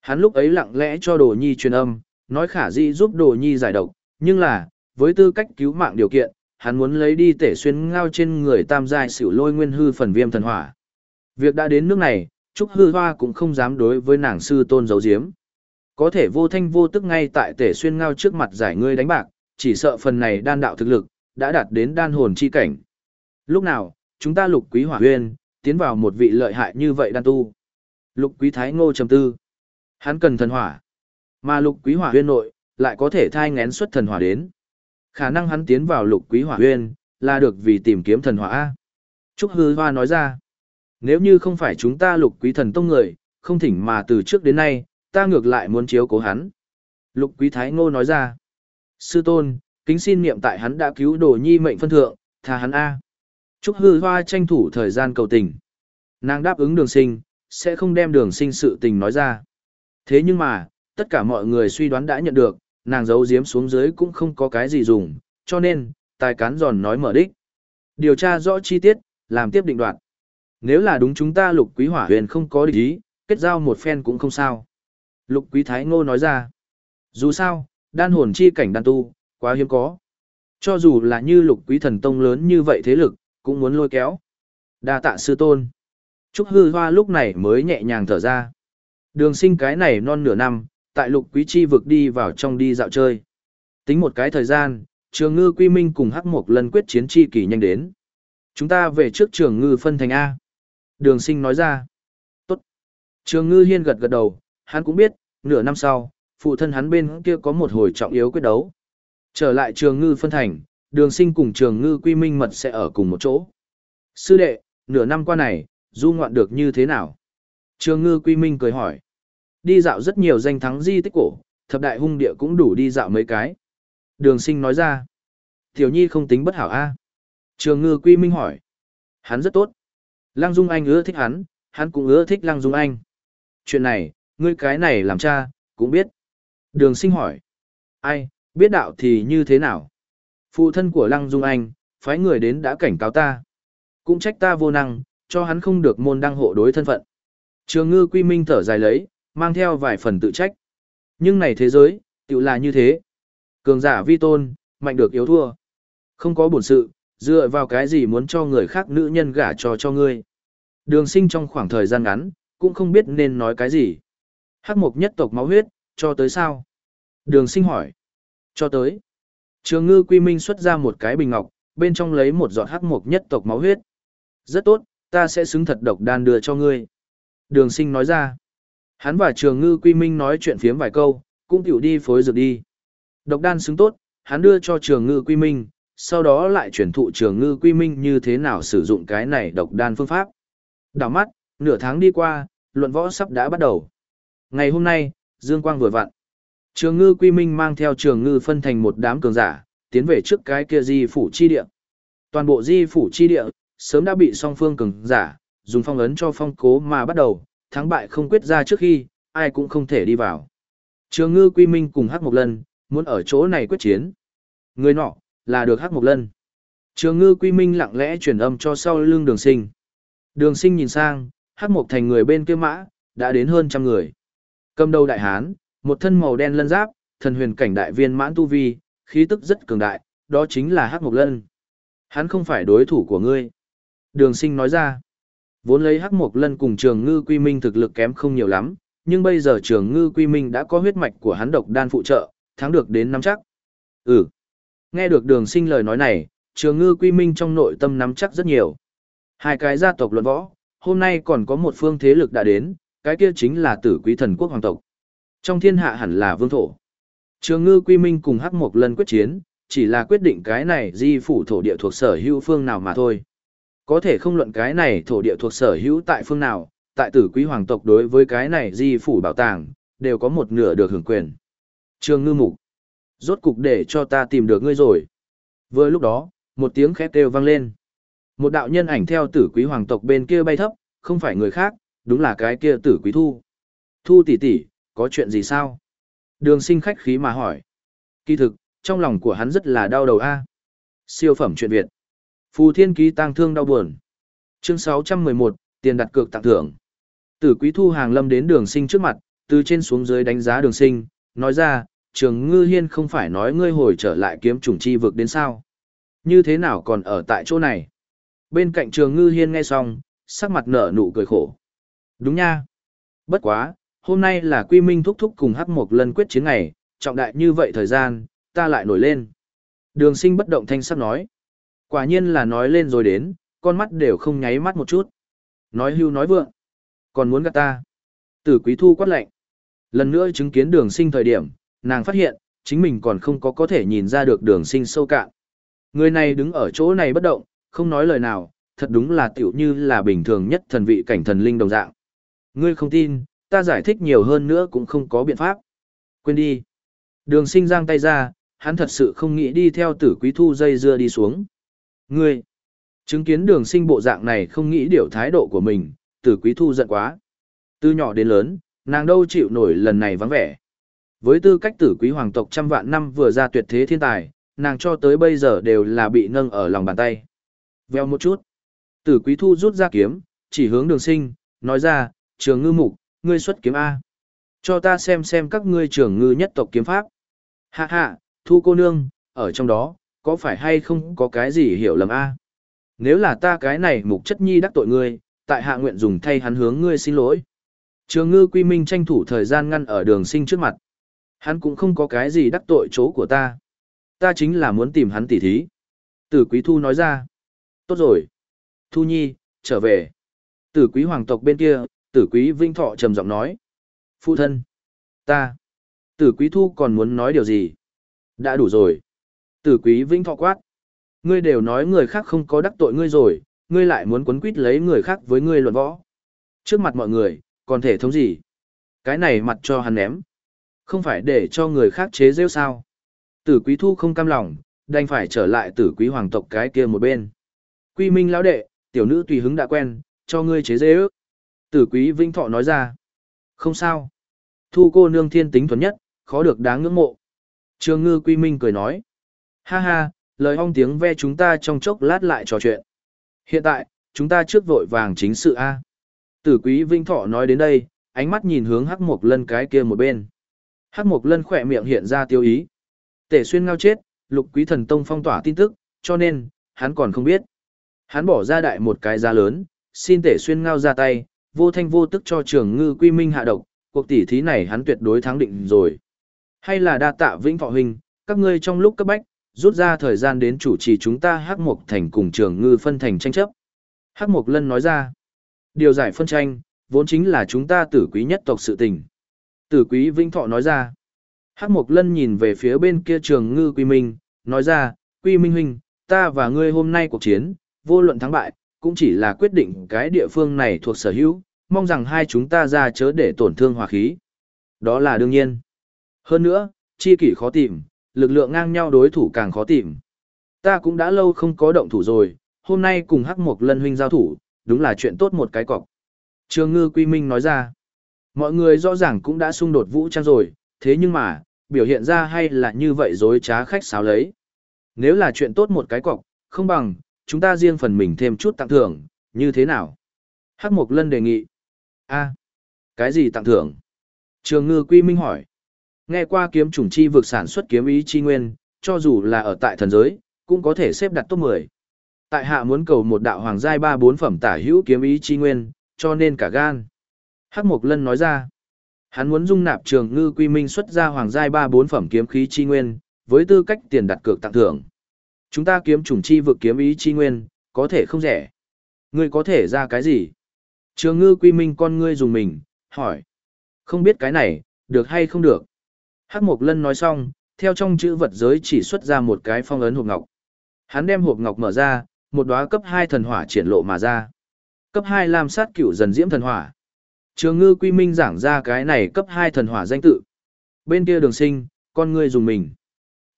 Hắn lúc ấy lặng lẽ cho đồ nhi truyền âm, nói khả di giúp đồ nhi giải độc, nhưng là, với tư cách cứu mạng điều kiện, hắn muốn lấy đi tể xuyên ngao trên người tam giai xỉu lôi nguyên hư phần viêm thần hỏa. Việc đã đến nước này, Trúc Hư Hoa cũng không dám đối với nàng sư tôn giấu giếm. Có thể vô thanh vô tức ngay tại tể xuyên ngao trước mặt giải ngươi đánh bạc, chỉ sợ phần này đan đạo thực lực, đã đạt đến đan hồn chi cảnh. Lúc nào, chúng ta lục quý hỏa huyên, tiến vào một vị lợi hại như vậy đan tu. Lục quý thái ngô trầm tư. Hắn cần thần hỏa. Mà lục quý hỏa huyên nội, lại có thể thai ngén xuất thần hỏa đến. Khả năng hắn tiến vào lục quý hỏa huyên, là được vì tìm kiếm thần hỏa A. Trúc Hư Hoa nói ra. Nếu như không phải chúng ta lục quý thần tông người, không thỉnh mà từ trước đến nay, ta ngược lại muốn chiếu cố hắn. Lục quý thái ngô nói ra. Sư tôn, kính xin niệm tại hắn đã cứu đồ nhi mệnh phân thượng, tha hắn A. Trúc hư hoa tranh thủ thời gian cầu tình. Nàng đáp ứng đường sinh, sẽ không đem đường sinh sự tình nói ra. Thế nhưng mà, tất cả mọi người suy đoán đã nhận được, nàng giấu giếm xuống dưới cũng không có cái gì dùng, cho nên, tài cán giòn nói mở đích. Điều tra rõ chi tiết, làm tiếp định đoạn. Nếu là đúng chúng ta lục quý hỏa huyền không có địch ý, kết giao một phen cũng không sao. Lục quý thái ngô nói ra. Dù sao, đan hồn chi cảnh đan tu, quá hiếm có. Cho dù là như lục quý thần tông lớn như vậy thế lực, cũng muốn lôi kéo. đa tạ sư tôn. Trúc hư hoa lúc này mới nhẹ nhàng thở ra. Đường sinh cái này non nửa năm, tại lục quý chi vực đi vào trong đi dạo chơi. Tính một cái thời gian, trường ngư quy minh cùng hắc một lần quyết chiến chi kỳ nhanh đến. Chúng ta về trước trường ngư phân thành A. Đường sinh nói ra. Tốt. Trường ngư hiên gật gật đầu, hắn cũng biết, nửa năm sau, phụ thân hắn bên kia có một hồi trọng yếu quyết đấu. Trở lại trường ngư phân thành, đường sinh cùng trường ngư quy minh mật sẽ ở cùng một chỗ. Sư đệ, nửa năm qua này, du ngoạn được như thế nào? Trường ngư quy minh cười hỏi. Đi dạo rất nhiều danh thắng di tích cổ, thập đại hung địa cũng đủ đi dạo mấy cái. Đường sinh nói ra. Tiểu nhi không tính bất hảo a Trường ngư quy minh hỏi. Hắn rất tốt. Lăng Dung Anh ưa thích hắn, hắn cũng ưa thích Lăng Dung Anh. Chuyện này, ngươi cái này làm cha, cũng biết. Đường sinh hỏi. Ai, biết đạo thì như thế nào? Phụ thân của Lăng Dung Anh, phái người đến đã cảnh cáo ta. Cũng trách ta vô năng, cho hắn không được môn đăng hộ đối thân phận. Trường ngư quy minh thở dài lấy, mang theo vài phần tự trách. Nhưng này thế giới, tự là như thế. Cường giả vi tôn, mạnh được yếu thua. Không có bổn sự, dựa vào cái gì muốn cho người khác nữ nhân gả cho cho ngươi. Đường sinh trong khoảng thời gian ngắn, cũng không biết nên nói cái gì. Hắc mục nhất tộc máu huyết, cho tới sao? Đường sinh hỏi. Cho tới. Trường ngư quy minh xuất ra một cái bình ngọc, bên trong lấy một giọt hắc mục nhất tộc máu huyết. Rất tốt, ta sẽ xứng thật độc đan đưa cho ngươi. Đường sinh nói ra. Hắn và trường ngư quy minh nói chuyện phiếm vài câu, cũng tiểu đi phối dược đi. Độc đan xứng tốt, hắn đưa cho trường ngư quy minh, sau đó lại chuyển thụ trường ngư quy minh như thế nào sử dụng cái này độc đan phương pháp. Đảo mắt, nửa tháng đi qua, luận võ sắp đã bắt đầu. Ngày hôm nay, Dương Quang vừa vặn. Trường ngư quy minh mang theo trường ngư phân thành một đám cường giả, tiến về trước cái kia di phủ chi địa. Toàn bộ di phủ chi địa, sớm đã bị song phương cường giả, dùng phong ấn cho phong cố mà bắt đầu, thắng bại không quyết ra trước khi, ai cũng không thể đi vào. Trường ngư quy minh cùng Hắc một lần, muốn ở chỗ này quyết chiến. Người nọ, là được Hắc một lần. Trường ngư quy minh lặng lẽ truyền âm cho sau lưng đường sinh. Đường sinh nhìn sang, Hắc một thành người bên kia mã, đã đến hơn trăm người. Cầm đầu đại hán, một thân màu đen lân giáp, thần huyền cảnh đại viên mãn tu vi, khí tức rất cường đại, đó chính là Hắc một Lân. Hắn không phải đối thủ của ngươi. Đường sinh nói ra. Vốn lấy Hắc Mộc Lân cùng Trường Ngư Quy Minh thực lực kém không nhiều lắm, nhưng bây giờ Trường Ngư Quy Minh đã có huyết mạch của hắn độc đan phụ trợ, thắng được đến năm chắc. Ừ. Nghe được Đường Sinh lời nói này, Trường Ngư Quy Minh trong nội tâm nắm chắc rất nhiều. Hai cái gia tộc luận võ, hôm nay còn có một phương thế lực đã đến, cái kia chính là tử quý thần quốc hoàng tộc. Trong thiên hạ hẳn là vương thổ. Trường ngư quy minh cùng hắc Mộc Lân quyết chiến, chỉ là quyết định cái này di phủ thổ địa thuộc sở hữu phương nào mà thôi. Có thể không luận cái này thổ địa thuộc sở hữu tại phương nào, tại tử quý hoàng tộc đối với cái này di phủ bảo tàng, đều có một nửa được hưởng quyền. Trường ngư mục. Rốt cục để cho ta tìm được ngươi rồi. Vừa lúc đó, một tiếng khét kêu vang lên. Một đạo nhân ảnh theo tử quý hoàng tộc bên kia bay thấp, không phải người khác, đúng là cái kia tử quý thu. Thu tỷ tỷ, có chuyện gì sao? Đường sinh khách khí mà hỏi. Kỳ thực, trong lòng của hắn rất là đau đầu a Siêu phẩm chuyện Việt. Phù thiên ký tăng thương đau buồn. Chương 611, tiền đặt cược tặng thưởng. Tử quý thu hàng lâm đến đường sinh trước mặt, từ trên xuống dưới đánh giá đường sinh, nói ra, trường ngư hiên không phải nói ngươi hồi trở lại kiếm trùng chi vực đến sao. Như thế nào còn ở tại chỗ này? Bên cạnh trường ngư hiên nghe xong, sắc mặt nở nụ cười khổ. Đúng nha. Bất quá, hôm nay là quy minh thúc thúc cùng hắc một lần quyết chiến ngày, trọng đại như vậy thời gian, ta lại nổi lên. Đường sinh bất động thanh sắc nói. Quả nhiên là nói lên rồi đến, con mắt đều không nháy mắt một chút. Nói hưu nói vượng. Còn muốn gạt ta. Tử quý thu quát lệnh. Lần nữa chứng kiến đường sinh thời điểm, nàng phát hiện, chính mình còn không có có thể nhìn ra được đường sinh sâu cạn. Người này đứng ở chỗ này bất động, không nói lời nào, thật đúng là tiểu như là bình thường nhất thần vị cảnh thần linh đồng dạng. Ngươi không tin, ta giải thích nhiều hơn nữa cũng không có biện pháp. Quên đi. Đường sinh giang tay ra, hắn thật sự không nghĩ đi theo tử quý thu dây dưa đi xuống. Ngươi, chứng kiến đường sinh bộ dạng này không nghĩ điều thái độ của mình, tử quý thu giận quá. Từ nhỏ đến lớn, nàng đâu chịu nổi lần này vắng vẻ. Với tư cách tử quý hoàng tộc trăm vạn năm vừa ra tuyệt thế thiên tài, nàng cho tới bây giờ đều là bị nâng ở lòng bàn tay. Vèo một chút. Tử quý thu rút ra kiếm, chỉ hướng đường sinh, nói ra, trường ngư mục, ngươi xuất kiếm A. Cho ta xem xem các ngươi trường ngư nhất tộc kiếm pháp. Hạ hạ, thu cô nương, ở trong đó, có phải hay không có cái gì hiểu lầm A. Nếu là ta cái này mục chất nhi đắc tội ngươi, tại hạ nguyện dùng thay hắn hướng ngươi xin lỗi. Trường ngư quy minh tranh thủ thời gian ngăn ở đường sinh trước mặt. Hắn cũng không có cái gì đắc tội chỗ của ta. Ta chính là muốn tìm hắn tỉ thí. Tử quý thu nói ra. Tốt rồi. Thu nhi, trở về. Tử quý hoàng tộc bên kia, tử quý vinh thọ trầm giọng nói. Phụ thân. Ta. Tử quý thu còn muốn nói điều gì? Đã đủ rồi. Tử quý vĩnh thọ quát. Ngươi đều nói người khác không có đắc tội ngươi rồi, ngươi lại muốn quấn quýt lấy người khác với ngươi luận võ. Trước mặt mọi người, còn thể thống gì? Cái này mặt cho hắn ném. Không phải để cho người khác chế rêu sao. Tử quý thu không cam lòng, đành phải trở lại tử quý hoàng tộc cái kia một bên. Quy minh lão đệ, tiểu nữ tùy hứng đã quen, cho ngươi chế dễ ước. Tử quý vinh thọ nói ra. Không sao. Thu cô nương thiên tính thuần nhất, khó được đáng ngưỡng mộ. Trường ngư quy minh cười nói. Ha ha, lời ong tiếng ve chúng ta trong chốc lát lại trò chuyện. Hiện tại, chúng ta trước vội vàng chính sự A. Tử quý vinh thọ nói đến đây, ánh mắt nhìn hướng hắc mộc lân cái kia một bên. Hắc mộc lân khỏe miệng hiện ra tiêu ý. Tể xuyên ngao chết, lục quý thần tông phong tỏa tin tức, cho nên, hắn còn không biết. Hắn bỏ ra đại một cái giá lớn, xin tể xuyên ngao ra tay, vô thanh vô tức cho trường ngư quy minh hạ độc, cuộc tỷ thí này hắn tuyệt đối thắng định rồi. Hay là đa tạ vĩnh thọ huynh, các ngươi trong lúc cấp bách, rút ra thời gian đến chủ trì chúng ta hắc mục thành cùng trường ngư phân thành tranh chấp. Hắc mục lân nói ra, điều giải phân tranh, vốn chính là chúng ta tử quý nhất tộc sự tình. Tử quý vĩnh thọ nói ra, Hắc Mộc Lân nhìn về phía bên kia trường ngư Quy Minh, nói ra, Quy Minh huynh, ta và ngươi hôm nay cuộc chiến, vô luận thắng bại, cũng chỉ là quyết định cái địa phương này thuộc sở hữu, mong rằng hai chúng ta ra chớ để tổn thương hòa khí. Đó là đương nhiên. Hơn nữa, chi kỷ khó tìm, lực lượng ngang nhau đối thủ càng khó tìm. Ta cũng đã lâu không có động thủ rồi, hôm nay cùng Hắc Mộc Lân huynh giao thủ, đúng là chuyện tốt một cái cọc. Trường ngư Quy Minh nói ra, mọi người rõ ràng cũng đã xung đột vũ trang rồi, thế nhưng mà, biểu hiện ra hay là như vậy dối trá khách sáo lấy. Nếu là chuyện tốt một cái cọc, không bằng, chúng ta riêng phần mình thêm chút tặng thưởng, như thế nào? Hắc Mộc Lân đề nghị. a cái gì tặng thưởng? Trường ngư quy minh hỏi. Nghe qua kiếm chủng chi vực sản xuất kiếm ý chi nguyên, cho dù là ở tại thần giới, cũng có thể xếp đặt top 10. Tại hạ muốn cầu một đạo hoàng giai 3-4 phẩm tả hữu kiếm ý chi nguyên, cho nên cả gan. Hắc Mộc Lân nói ra. Hắn muốn dung nạp trường ngư quy minh xuất ra hoàng giai ba bốn phẩm kiếm khí chi nguyên, với tư cách tiền đặt cược tặng thưởng. Chúng ta kiếm chủng chi vực kiếm ý chi nguyên, có thể không rẻ. Ngươi có thể ra cái gì? Trường ngư quy minh con ngươi dùng mình, hỏi. Không biết cái này, được hay không được? Hắc Mộc Lân nói xong, theo trong chữ vật giới chỉ xuất ra một cái phong ấn hộp ngọc. Hắn đem hộp ngọc mở ra, một đóa cấp 2 thần hỏa triển lộ mà ra. Cấp 2 Lam sát cửu dần diễm thần hỏa. Trường ngư quy minh giảng ra cái này cấp 2 thần hỏa danh tự. Bên kia đường sinh, con ngươi dùng mình.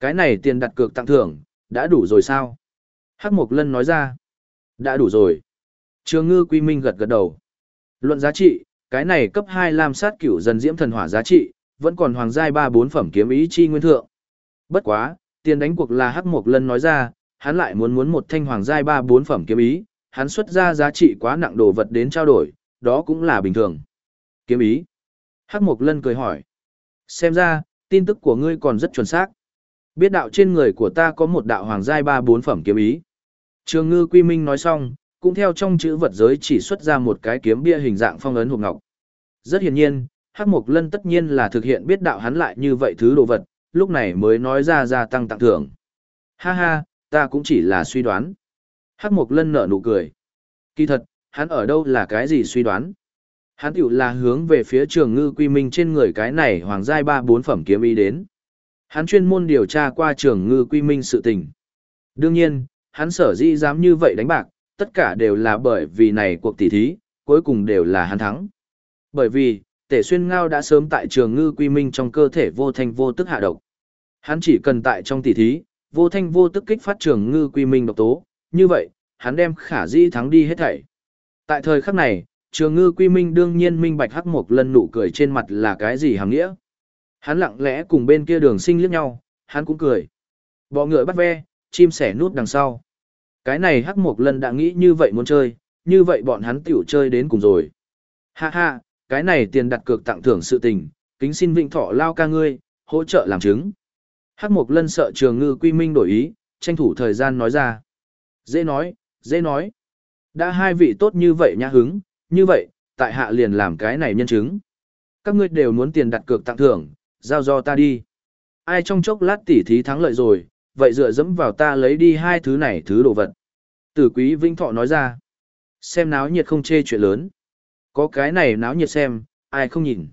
Cái này tiền đặt cược tặng thưởng, đã đủ rồi sao? Hắc Mộc Lân nói ra. Đã đủ rồi. Trường ngư quy minh gật gật đầu. Luận giá trị, cái này cấp 2 lam sát cửu dần diễm thần hỏa giá trị, vẫn còn hoàng giai 3-4 phẩm kiếm ý chi nguyên thượng. Bất quá, tiền đánh cuộc là Hắc Mộc Lân nói ra, hắn lại muốn muốn một thanh hoàng giai 3-4 phẩm kiếm ý, hắn xuất ra giá trị quá nặng đồ vật đến trao đổi, đó cũng là bình thường. Kiếm ý. Hắc Mộc Lân cười hỏi. Xem ra, tin tức của ngươi còn rất chuẩn xác. Biết đạo trên người của ta có một đạo hoàng giai 3-4 phẩm kiếm ý. Trường ngư quy minh nói xong, cũng theo trong chữ vật giới chỉ xuất ra một cái kiếm bia hình dạng phong ấn hộp ngọc. Rất hiển nhiên, Hắc Mộc Lân tất nhiên là thực hiện biết đạo hắn lại như vậy thứ đồ vật, lúc này mới nói ra gia tăng tặng thưởng. Ha ha, ta cũng chỉ là suy đoán. Hắc Mộc Lân nở nụ cười. Kỳ thật, hắn ở đâu là cái gì suy đoán? Hắn tiểu là hướng về phía trường ngư quy minh trên người cái này hoàng giai ba bốn phẩm kiếm ý đến. Hắn chuyên môn điều tra qua trường ngư quy minh sự tình. Đương nhiên, hắn sở dĩ dám như vậy đánh bạc, tất cả đều là bởi vì này cuộc tỷ thí, cuối cùng đều là hắn thắng. Bởi vì, tể xuyên ngao đã sớm tại trường ngư quy minh trong cơ thể vô thanh vô tức hạ độc. Hắn chỉ cần tại trong tỷ thí, vô thanh vô tức kích phát trường ngư quy minh độc tố, như vậy, hắn đem khả dĩ thắng đi hết thảy. Tại thời khắc này, trường ngư quy minh đương nhiên minh bạch hắc một lần nụ cười trên mặt là cái gì hàm nghĩa. Hắn lặng lẽ cùng bên kia đường sinh liếc nhau, hắn cũng cười. Bọ ngựa bắt ve, chim sẻ nút đằng sau. Cái này hắc một lần đã nghĩ như vậy muốn chơi, như vậy bọn hắn tiểu chơi đến cùng rồi. Ha ha, cái này tiền đặt cược tặng thưởng sự tình, kính xin vịnh thọ lao ca ngươi, hỗ trợ làm chứng. Hắc Mộc Lân sợ trường ngư quy minh đổi ý, tranh thủ thời gian nói ra. Dễ nói, dễ nói. Đã hai vị tốt như vậy nhã hứng, như vậy, tại hạ liền làm cái này nhân chứng. Các ngươi đều muốn tiền đặt cược tặng thưởng, giao do ta đi. Ai trong chốc lát tỉ thí thắng lợi rồi, vậy dựa dẫm vào ta lấy đi hai thứ này thứ đồ vật. Tử quý Vinh Thọ nói ra. Xem náo nhiệt không chê chuyện lớn. Có cái này náo nhiệt xem, ai không nhìn.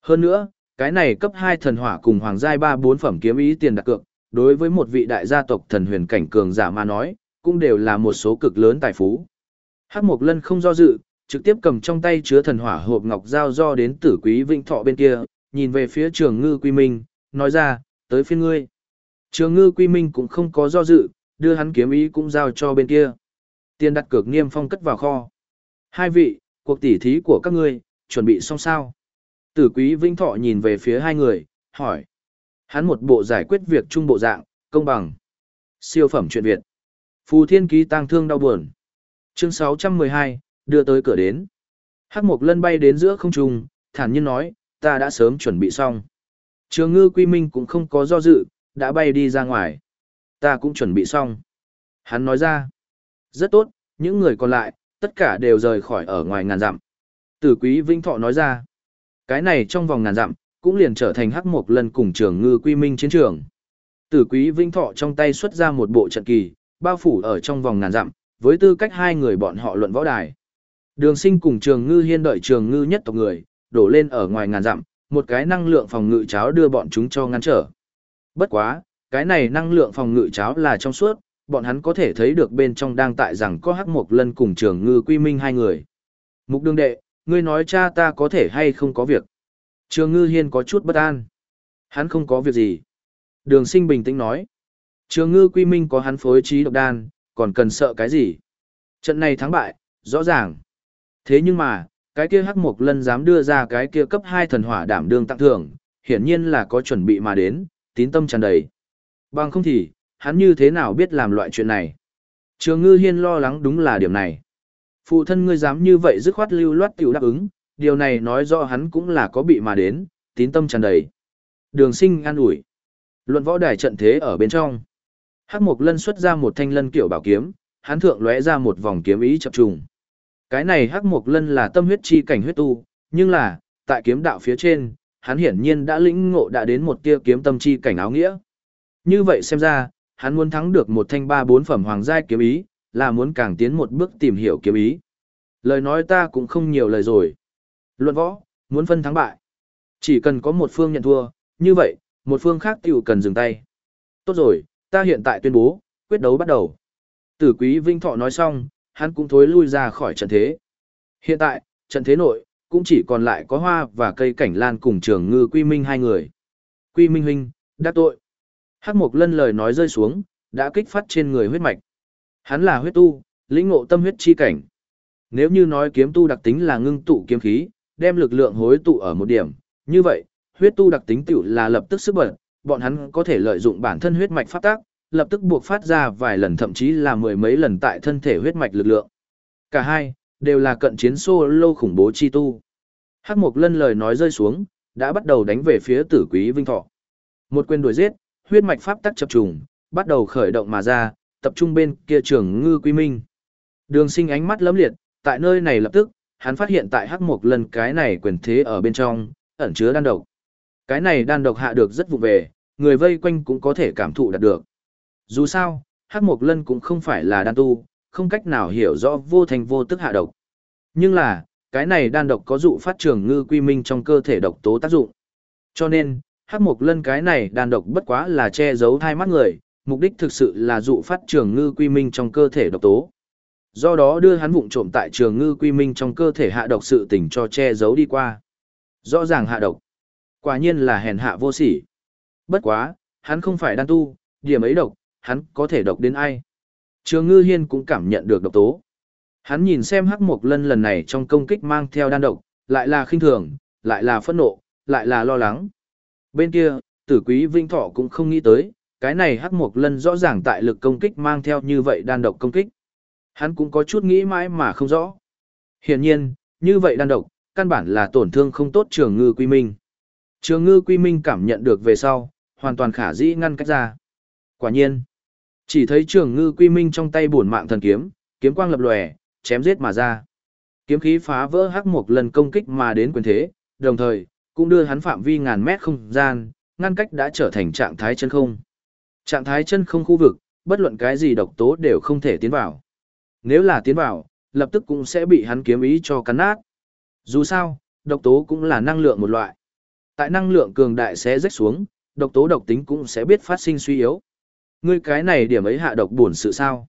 Hơn nữa, cái này cấp 2 thần hỏa cùng hoàng giai 3 4 phẩm kiếm ý tiền đặt cược, đối với một vị đại gia tộc thần huyền cảnh cường giả mà nói, cũng đều là một số cực lớn tài phú. Hắc Mộc Lân không do dự, trực tiếp cầm trong tay chứa thần hỏa hộp ngọc giao do đến Tử Quý Vĩnh Thọ bên kia, nhìn về phía Trường Ngư Quy Minh, nói ra, tới phiên ngươi. Trường Ngư Quy Minh cũng không có do dự, đưa hắn kiếm ý cũng giao cho bên kia. Tiền đặt cược niêm phong cất vào kho. Hai vị, cuộc tỉ thí của các ngươi, chuẩn bị xong sao? Tử quý Vinh Thọ nhìn về phía hai người, hỏi. Hắn một bộ giải quyết việc trung bộ dạng, công bằng. Siêu phẩm chuyện Việt. Phù thiên ký tang thương đau buồn. Chương 612, đưa tới cửa đến. Hắc mục Lân bay đến giữa không trung, thản nhiên nói, ta đã sớm chuẩn bị xong. Trường ngư quy minh cũng không có do dự, đã bay đi ra ngoài. Ta cũng chuẩn bị xong. Hắn nói ra. Rất tốt, những người còn lại, tất cả đều rời khỏi ở ngoài ngàn dặm. Tử quý Vinh Thọ nói ra. Cái này trong vòng ngàn dặm, cũng liền trở thành hắc mộc lần cùng trường ngư quy minh chiến trường. Tử quý Vinh Thọ trong tay xuất ra một bộ trận kỳ, bao phủ ở trong vòng ngàn dặm, với tư cách hai người bọn họ luận võ đài. Đường sinh cùng trường ngư hiên đợi trường ngư nhất tộc người, đổ lên ở ngoài ngàn dặm, một cái năng lượng phòng ngự cháo đưa bọn chúng cho ngăn trở. Bất quá, cái này năng lượng phòng ngự cháo là trong suốt, bọn hắn có thể thấy được bên trong đang tại rằng có hắc mộc lân cùng trường ngư quy minh hai người. Mục đương đệ, ngươi nói cha ta có thể hay không có việc. Trường ngư hiên có chút bất an. Hắn không có việc gì. Đường sinh bình tĩnh nói. Trường ngư quy minh có hắn phối trí độc đan, còn cần sợ cái gì? Trận này thắng bại, rõ ràng. Thế nhưng mà, cái kia hắc mộc lân dám đưa ra cái kia cấp 2 thần hỏa đảm đương tặng thưởng, hiển nhiên là có chuẩn bị mà đến, tín tâm tràn đầy. Bằng không thì, hắn như thế nào biết làm loại chuyện này? Trường ngư hiên lo lắng đúng là điểm này. Phụ thân ngươi dám như vậy dứt khoát lưu loát tiểu đáp ứng, điều này nói rõ hắn cũng là có bị mà đến, tín tâm tràn đầy. Đường sinh an ủi. Luận võ đài trận thế ở bên trong. Hắc Mộc Lân xuất ra một thanh lân kiểu bảo kiếm, hắn thượng lóe ra một vòng kiếm ý chập trùng. Cái này Hắc Mộc Lân là tâm huyết chi cảnh huyết tu, nhưng là, tại kiếm đạo phía trên, hắn hiển nhiên đã lĩnh ngộ đã đến một tia kiếm tâm chi cảnh áo nghĩa. Như vậy xem ra, hắn muốn thắng được một thanh ba bốn phẩm hoàng giai kiếm ý, là muốn càng tiến một bước tìm hiểu kiếm ý. Lời nói ta cũng không nhiều lời rồi. Luận võ, muốn phân thắng bại. Chỉ cần có một phương nhận thua, như vậy, một phương khác tiểu cần dừng tay. Tốt rồi, ta hiện tại tuyên bố, quyết đấu bắt đầu. Tử quý Vinh Thọ nói xong, hắn cũng thối lui ra khỏi trận thế. Hiện tại, trận thế nội, cũng chỉ còn lại có hoa và cây cảnh lan cùng trường ngư quy minh hai người. Quy minh huynh, đắc tội. Hắc Mộc Lân lời nói rơi xuống, đã kích phát trên người huyết mạch. Hắn là huyết tu, lĩnh ngộ tâm huyết chi cảnh. Nếu như nói kiếm tu đặc tính là ngưng tụ kiếm khí, đem lực lượng hối tụ ở một điểm, như vậy, huyết tu đặc tính tiểu là lập tức sức bật, bọn hắn có thể lợi dụng bản thân huyết mạch phát tác, lập tức buộc phát ra vài lần thậm chí là mười mấy lần tại thân thể huyết mạch lực lượng. Cả hai, đều là cận chiến solo khủng bố chi tu. Hắc Mộc Lân lời nói rơi xuống, đã bắt đầu đánh về phía Tử Quý Vinh Thọ. Một quyền đuổi giết, huyết mạch pháp tắc chập trùng, bắt đầu khởi động mà ra, tập trung bên kia trường ngư quy minh. Đường sinh ánh mắt lấm liệt, tại nơi này lập tức, hắn phát hiện tại hắc Mục lần cái này quyền thế ở bên trong, ẩn chứa đan độc. Cái này đan độc hạ được rất vụ về, người vây quanh cũng có thể cảm thụ đạt được. Dù sao, hắc Mục lân cũng không phải là đan tu, không cách nào hiểu rõ vô thành vô tức hạ độc. Nhưng là, cái này đan độc có dụ phát trường ngư quy minh trong cơ thể độc tố tác dụng. Cho nên, hắc Mục lân cái này đan độc bất quá là che giấu hai mắt người, mục đích thực sự là dụ phát trường ngư quy minh trong cơ thể độc tố. Do đó đưa hắn vụng trộm tại trường ngư quy minh trong cơ thể hạ độc sự tình cho che giấu đi qua. Rõ ràng hạ độc. Quả nhiên là hèn hạ vô sỉ. Bất quá, hắn không phải đan tu, điểm ấy độc, hắn có thể độc đến ai. Trường ngư hiên cũng cảm nhận được độc tố. Hắn nhìn xem hắc mộc lân lần này trong công kích mang theo đan độc, lại là khinh thường, lại là phẫn nộ, lại là lo lắng. Bên kia, tử quý vinh thọ cũng không nghĩ tới, cái này hắc mộc lân rõ ràng tại lực công kích mang theo như vậy đan độc công kích. Hắn cũng có chút nghĩ mãi mà không rõ. Hiển nhiên, như vậy đan độc, căn bản là tổn thương không tốt trường ngư quy minh. Trường ngư quy minh cảm nhận được về sau, hoàn toàn khả dĩ ngăn cách ra. Quả nhiên, chỉ thấy trường ngư quy minh trong tay bổn mạng thần kiếm, kiếm quang lập lòe, chém giết mà ra. Kiếm khí phá vỡ hắc một lần công kích mà đến quyền thế, đồng thời, cũng đưa hắn phạm vi ngàn mét không gian, ngăn cách đã trở thành trạng thái chân không. Trạng thái chân không khu vực, bất luận cái gì độc tố đều không thể tiến vào. Nếu là tiến vào, lập tức cũng sẽ bị hắn kiếm ý cho cắn nát. Dù sao, độc tố cũng là năng lượng một loại. Tại năng lượng cường đại sẽ rách xuống, độc tố độc tính cũng sẽ biết phát sinh suy yếu. Ngươi cái này điểm ấy hạ độc buồn sự sao?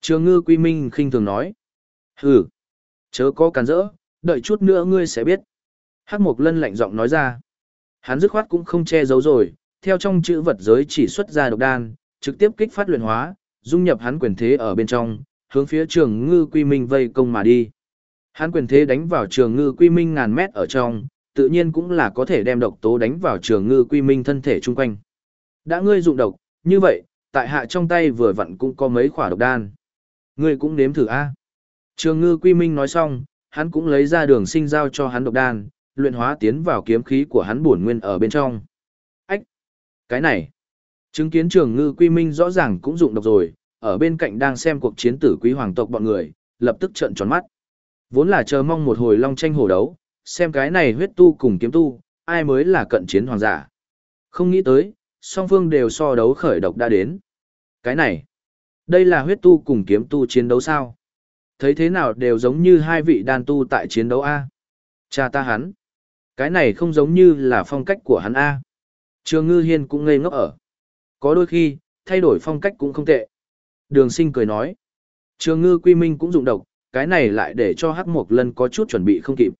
Trường ngư quy minh khinh thường nói. Hừ, chớ có cắn rỡ, đợi chút nữa ngươi sẽ biết. Hắc Mộc Lân lạnh giọng nói ra. Hắn dứt khoát cũng không che giấu rồi, theo trong chữ vật giới chỉ xuất ra độc đan, trực tiếp kích phát luyện hóa, dung nhập hắn quyền thế ở bên trong, hướng phía trường ngư quy minh vây công mà đi. Hắn quyền thế đánh vào trường ngư quy minh ngàn mét ở trong, tự nhiên cũng là có thể đem độc tố đánh vào trường ngư quy minh thân thể chung quanh. Đã ngươi dụng độc, như vậy, tại hạ trong tay vừa vặn cũng có mấy khỏa độc đan. Ngươi cũng nếm thử a. Trường ngư quy minh nói xong, hắn cũng lấy ra đường sinh giao cho hắn độc đan, luyện hóa tiến vào kiếm khí của hắn bổn nguyên ở bên trong. Ách! Cái này! Chứng kiến trường ngư quy minh rõ ràng cũng dụng độc rồi, ở bên cạnh đang xem cuộc chiến tử quý hoàng tộc bọn người, lập tức trợn tròn mắt. Vốn là chờ mong một hồi long tranh hổ đấu, xem cái này huyết tu cùng kiếm tu, ai mới là cận chiến hoàng giả. Không nghĩ tới, song phương đều so đấu khởi độc đã đến. Cái này, đây là huyết tu cùng kiếm tu chiến đấu sao? Thấy thế nào đều giống như hai vị đan tu tại chiến đấu A. Cha ta hắn. Cái này không giống như là phong cách của hắn A. Trường ngư hiên cũng ngây ngốc ở. Có đôi khi, thay đổi phong cách cũng không tệ. Đường sinh cười nói. Trường ngư quy minh cũng dụng độc, cái này lại để cho hắc mộc lân có chút chuẩn bị không kịp.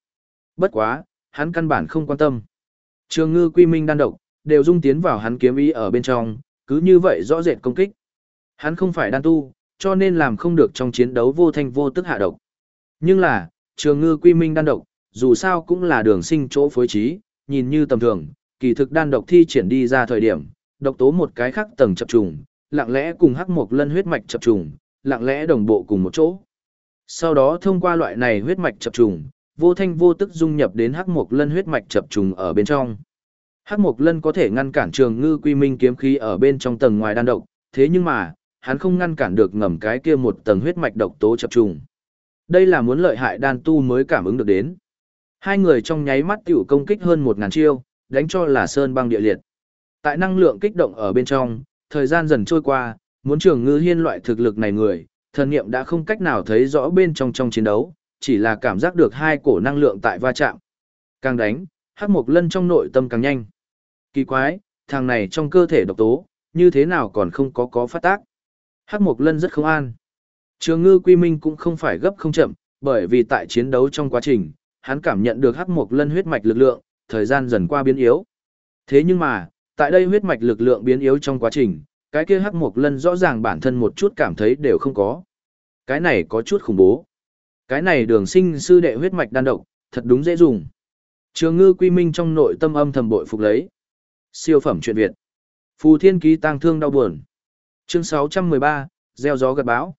Bất quá, hắn căn bản không quan tâm. Trường ngư quy minh đan độc, đều dung tiến vào hắn kiếm ý ở bên trong, cứ như vậy rõ rệt công kích. Hắn không phải đan tu, cho nên làm không được trong chiến đấu vô thanh vô tức hạ độc. Nhưng là, trường ngư quy minh đan độc, dù sao cũng là đường sinh chỗ phối trí, nhìn như tầm thường, kỳ thực đan độc thi triển đi ra thời điểm, độc tố một cái khác tầng chập trùng, lặng lẽ cùng hắc mộc lân huyết mạch chập trùng, lặng lẽ đồng bộ cùng một chỗ. Sau đó thông qua loại này huyết mạch chập trùng, vô thanh vô tức dung nhập đến hắc mộc lân huyết mạch chập trùng ở bên trong. Hắc mộc lân có thể ngăn cản trường ngư quy minh kiếm khí ở bên trong tầng ngoài đan độc, thế nhưng mà, hắn không ngăn cản được ngầm cái kia một tầng huyết mạch độc tố chập trùng. Đây là muốn lợi hại đan tu mới cảm ứng được đến. Hai người trong nháy mắt tiểu công kích hơn một ngàn chiêu, đánh cho là sơn băng địa liệt. Tại năng lượng kích động ở bên trong, thời gian dần trôi qua, muốn trường ngư hiên loại thực lực này người, thần niệm đã không cách nào thấy rõ bên trong trong chiến đấu, chỉ là cảm giác được hai cổ năng lượng tại va chạm. Càng đánh, Hắc Mộc Lân trong nội tâm càng nhanh. Kỳ quái, thằng này trong cơ thể độc tố, như thế nào còn không có có phát tác. Hắc Mộc Lân rất không an. Trường ngư quy minh cũng không phải gấp không chậm, bởi vì tại chiến đấu trong quá trình, hắn cảm nhận được Hắc Mộc Lân huyết mạch lực lượng, thời gian dần qua biến yếu. Thế nhưng mà, tại đây huyết mạch lực lượng biến yếu trong quá trình, cái kia Hắc Mộc Lân rõ ràng bản thân một chút cảm thấy đều không có. Cái này có chút khủng bố. Cái này đường sinh sư đệ huyết mạch đan độc, thật đúng dễ dùng. Trường ngư quy minh trong nội tâm âm thầm bội phục lấy. Siêu phẩm truyện Việt. Phù thiên ký tang thương đau buồn. Chương 613, gieo gió gặt bão.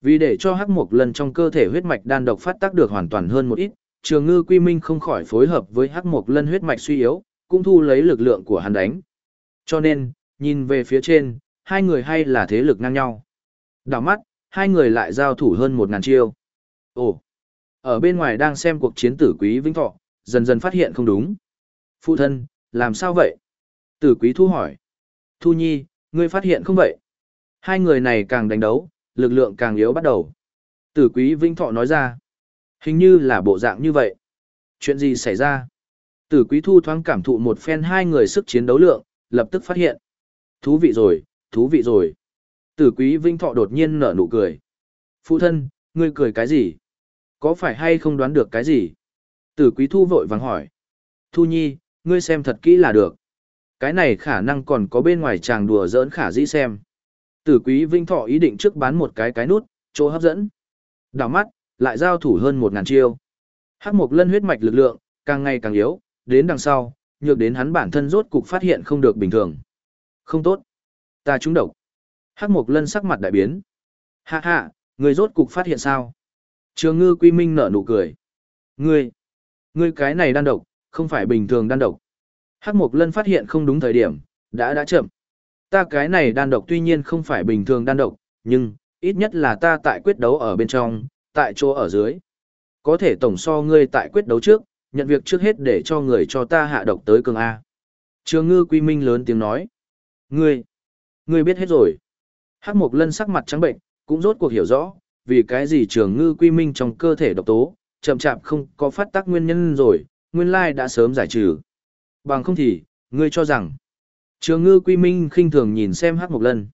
Vì để cho hắc mục lần trong cơ thể huyết mạch đan độc phát tác được hoàn toàn hơn một ít, trường ngư quy minh không khỏi phối hợp với hắc mục lân huyết mạch suy yếu, cũng thu lấy lực lượng của hắn đánh. Cho nên, nhìn về phía trên, hai người hay là thế lực ngang nhau. Đảo mắt, hai người lại giao thủ hơn một ngàn chiêu. Ồ, ở bên ngoài đang xem cuộc chiến tử quý vĩnh thọ, dần dần phát hiện không đúng. Phụ thân, làm sao vậy? Tử quý thu hỏi. Thu nhi, ngươi phát hiện không vậy? Hai người này càng đánh đấu, lực lượng càng yếu bắt đầu. Tử quý vĩnh thọ nói ra. Hình như là bộ dạng như vậy. Chuyện gì xảy ra? Tử quý thu thoáng cảm thụ một phen hai người sức chiến đấu lượng, lập tức phát hiện. Thú vị rồi, thú vị rồi. Tử quý Vinh thọ đột nhiên nở nụ cười. Phụ thân, ngươi cười cái gì? Có phải hay không đoán được cái gì? Tử quý thu vội vàng hỏi. Thu nhi, ngươi xem thật kỹ là được. Cái này khả năng còn có bên ngoài chàng đùa giỡn khả dĩ xem. Tử quý vinh thọ ý định trước bán một cái cái nút, chỗ hấp dẫn. Đào mắt, lại giao thủ hơn một ngàn chiêu. Hắc mục lân huyết mạch lực lượng, càng ngày càng yếu, đến đằng sau, nhược đến hắn bản thân rốt cục phát hiện không được bình thường. Không tốt. Ta trúng độc. Hắc mục lân sắc mặt đại biến. ha ha, người rốt cục phát hiện sao? Trường ngư quy minh nở nụ cười. Ngươi, ngươi cái này đan độc, không phải bình thường đan độc. Hắc Mộc Lân phát hiện không đúng thời điểm, đã đã chậm. Ta cái này đan độc tuy nhiên không phải bình thường đan độc, nhưng, ít nhất là ta tại quyết đấu ở bên trong, tại chỗ ở dưới. Có thể tổng so ngươi tại quyết đấu trước, nhận việc trước hết để cho người cho ta hạ độc tới cường A. Trường ngư quy minh lớn tiếng nói. Ngươi, ngươi biết hết rồi. Hắc Mộc Lân sắc mặt trắng bệnh, cũng rốt cuộc hiểu rõ, vì cái gì trường ngư quy minh trong cơ thể độc tố, chậm chạp không có phát tác nguyên nhân rồi, nguyên lai đã sớm giải trừ. Bằng không thì, ngươi cho rằng, trường ngư quy minh khinh thường nhìn xem hát Mục Lân,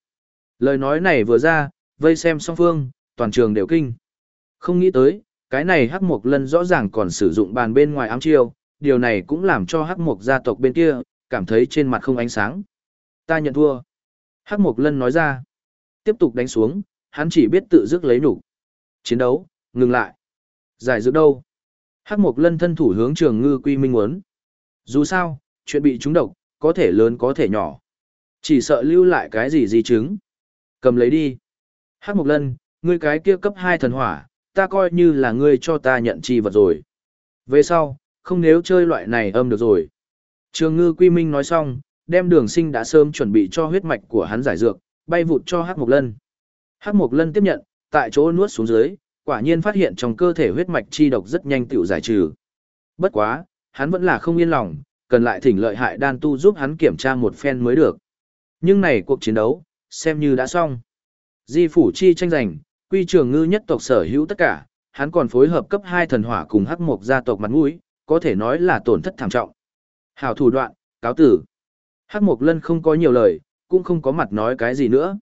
Lời nói này vừa ra, vây xem song phương, toàn trường đều kinh. Không nghĩ tới, cái này hắc mục lân rõ ràng còn sử dụng bàn bên ngoài ám chiêu, điều này cũng làm cho hắc mục gia tộc bên kia, cảm thấy trên mặt không ánh sáng. Ta nhận thua. Hắc mục lân nói ra. Tiếp tục đánh xuống, hắn chỉ biết tự dứt lấy đủ. Chiến đấu, ngừng lại. Giải dược đâu? Hắc mục lân thân thủ hướng trường ngư quy minh muốn. Dù sao, chuyện bị trúng độc, có thể lớn có thể nhỏ. Chỉ sợ lưu lại cái gì di chứng. Cầm lấy đi. Hắc Mộc Lân, ngươi cái kia cấp 2 thần hỏa, ta coi như là ngươi cho ta nhận chi vật rồi. Về sau, không nếu chơi loại này âm được rồi. Trường ngư quy minh nói xong, đem đường sinh đã sớm chuẩn bị cho huyết mạch của hắn giải dược, bay vụt cho Hắc Mục Lân. Hắc Mục Lân tiếp nhận, tại chỗ nuốt xuống dưới, quả nhiên phát hiện trong cơ thể huyết mạch chi độc rất nhanh tiểu giải trừ. Bất quá, hắn vẫn là không yên lòng, cần lại thỉnh lợi hại đan tu giúp hắn kiểm tra một phen mới được. Nhưng này cuộc chiến đấu, xem như đã xong. Di phủ chi tranh giành, quy trường ngư nhất tộc sở hữu tất cả, hắn còn phối hợp cấp 2 thần hỏa cùng hắc mộc gia tộc mặt mũi, có thể nói là tổn thất thảm trọng. Hảo thủ đoạn, cáo tử. Hắc mộc lân không có nhiều lời, cũng không có mặt nói cái gì nữa.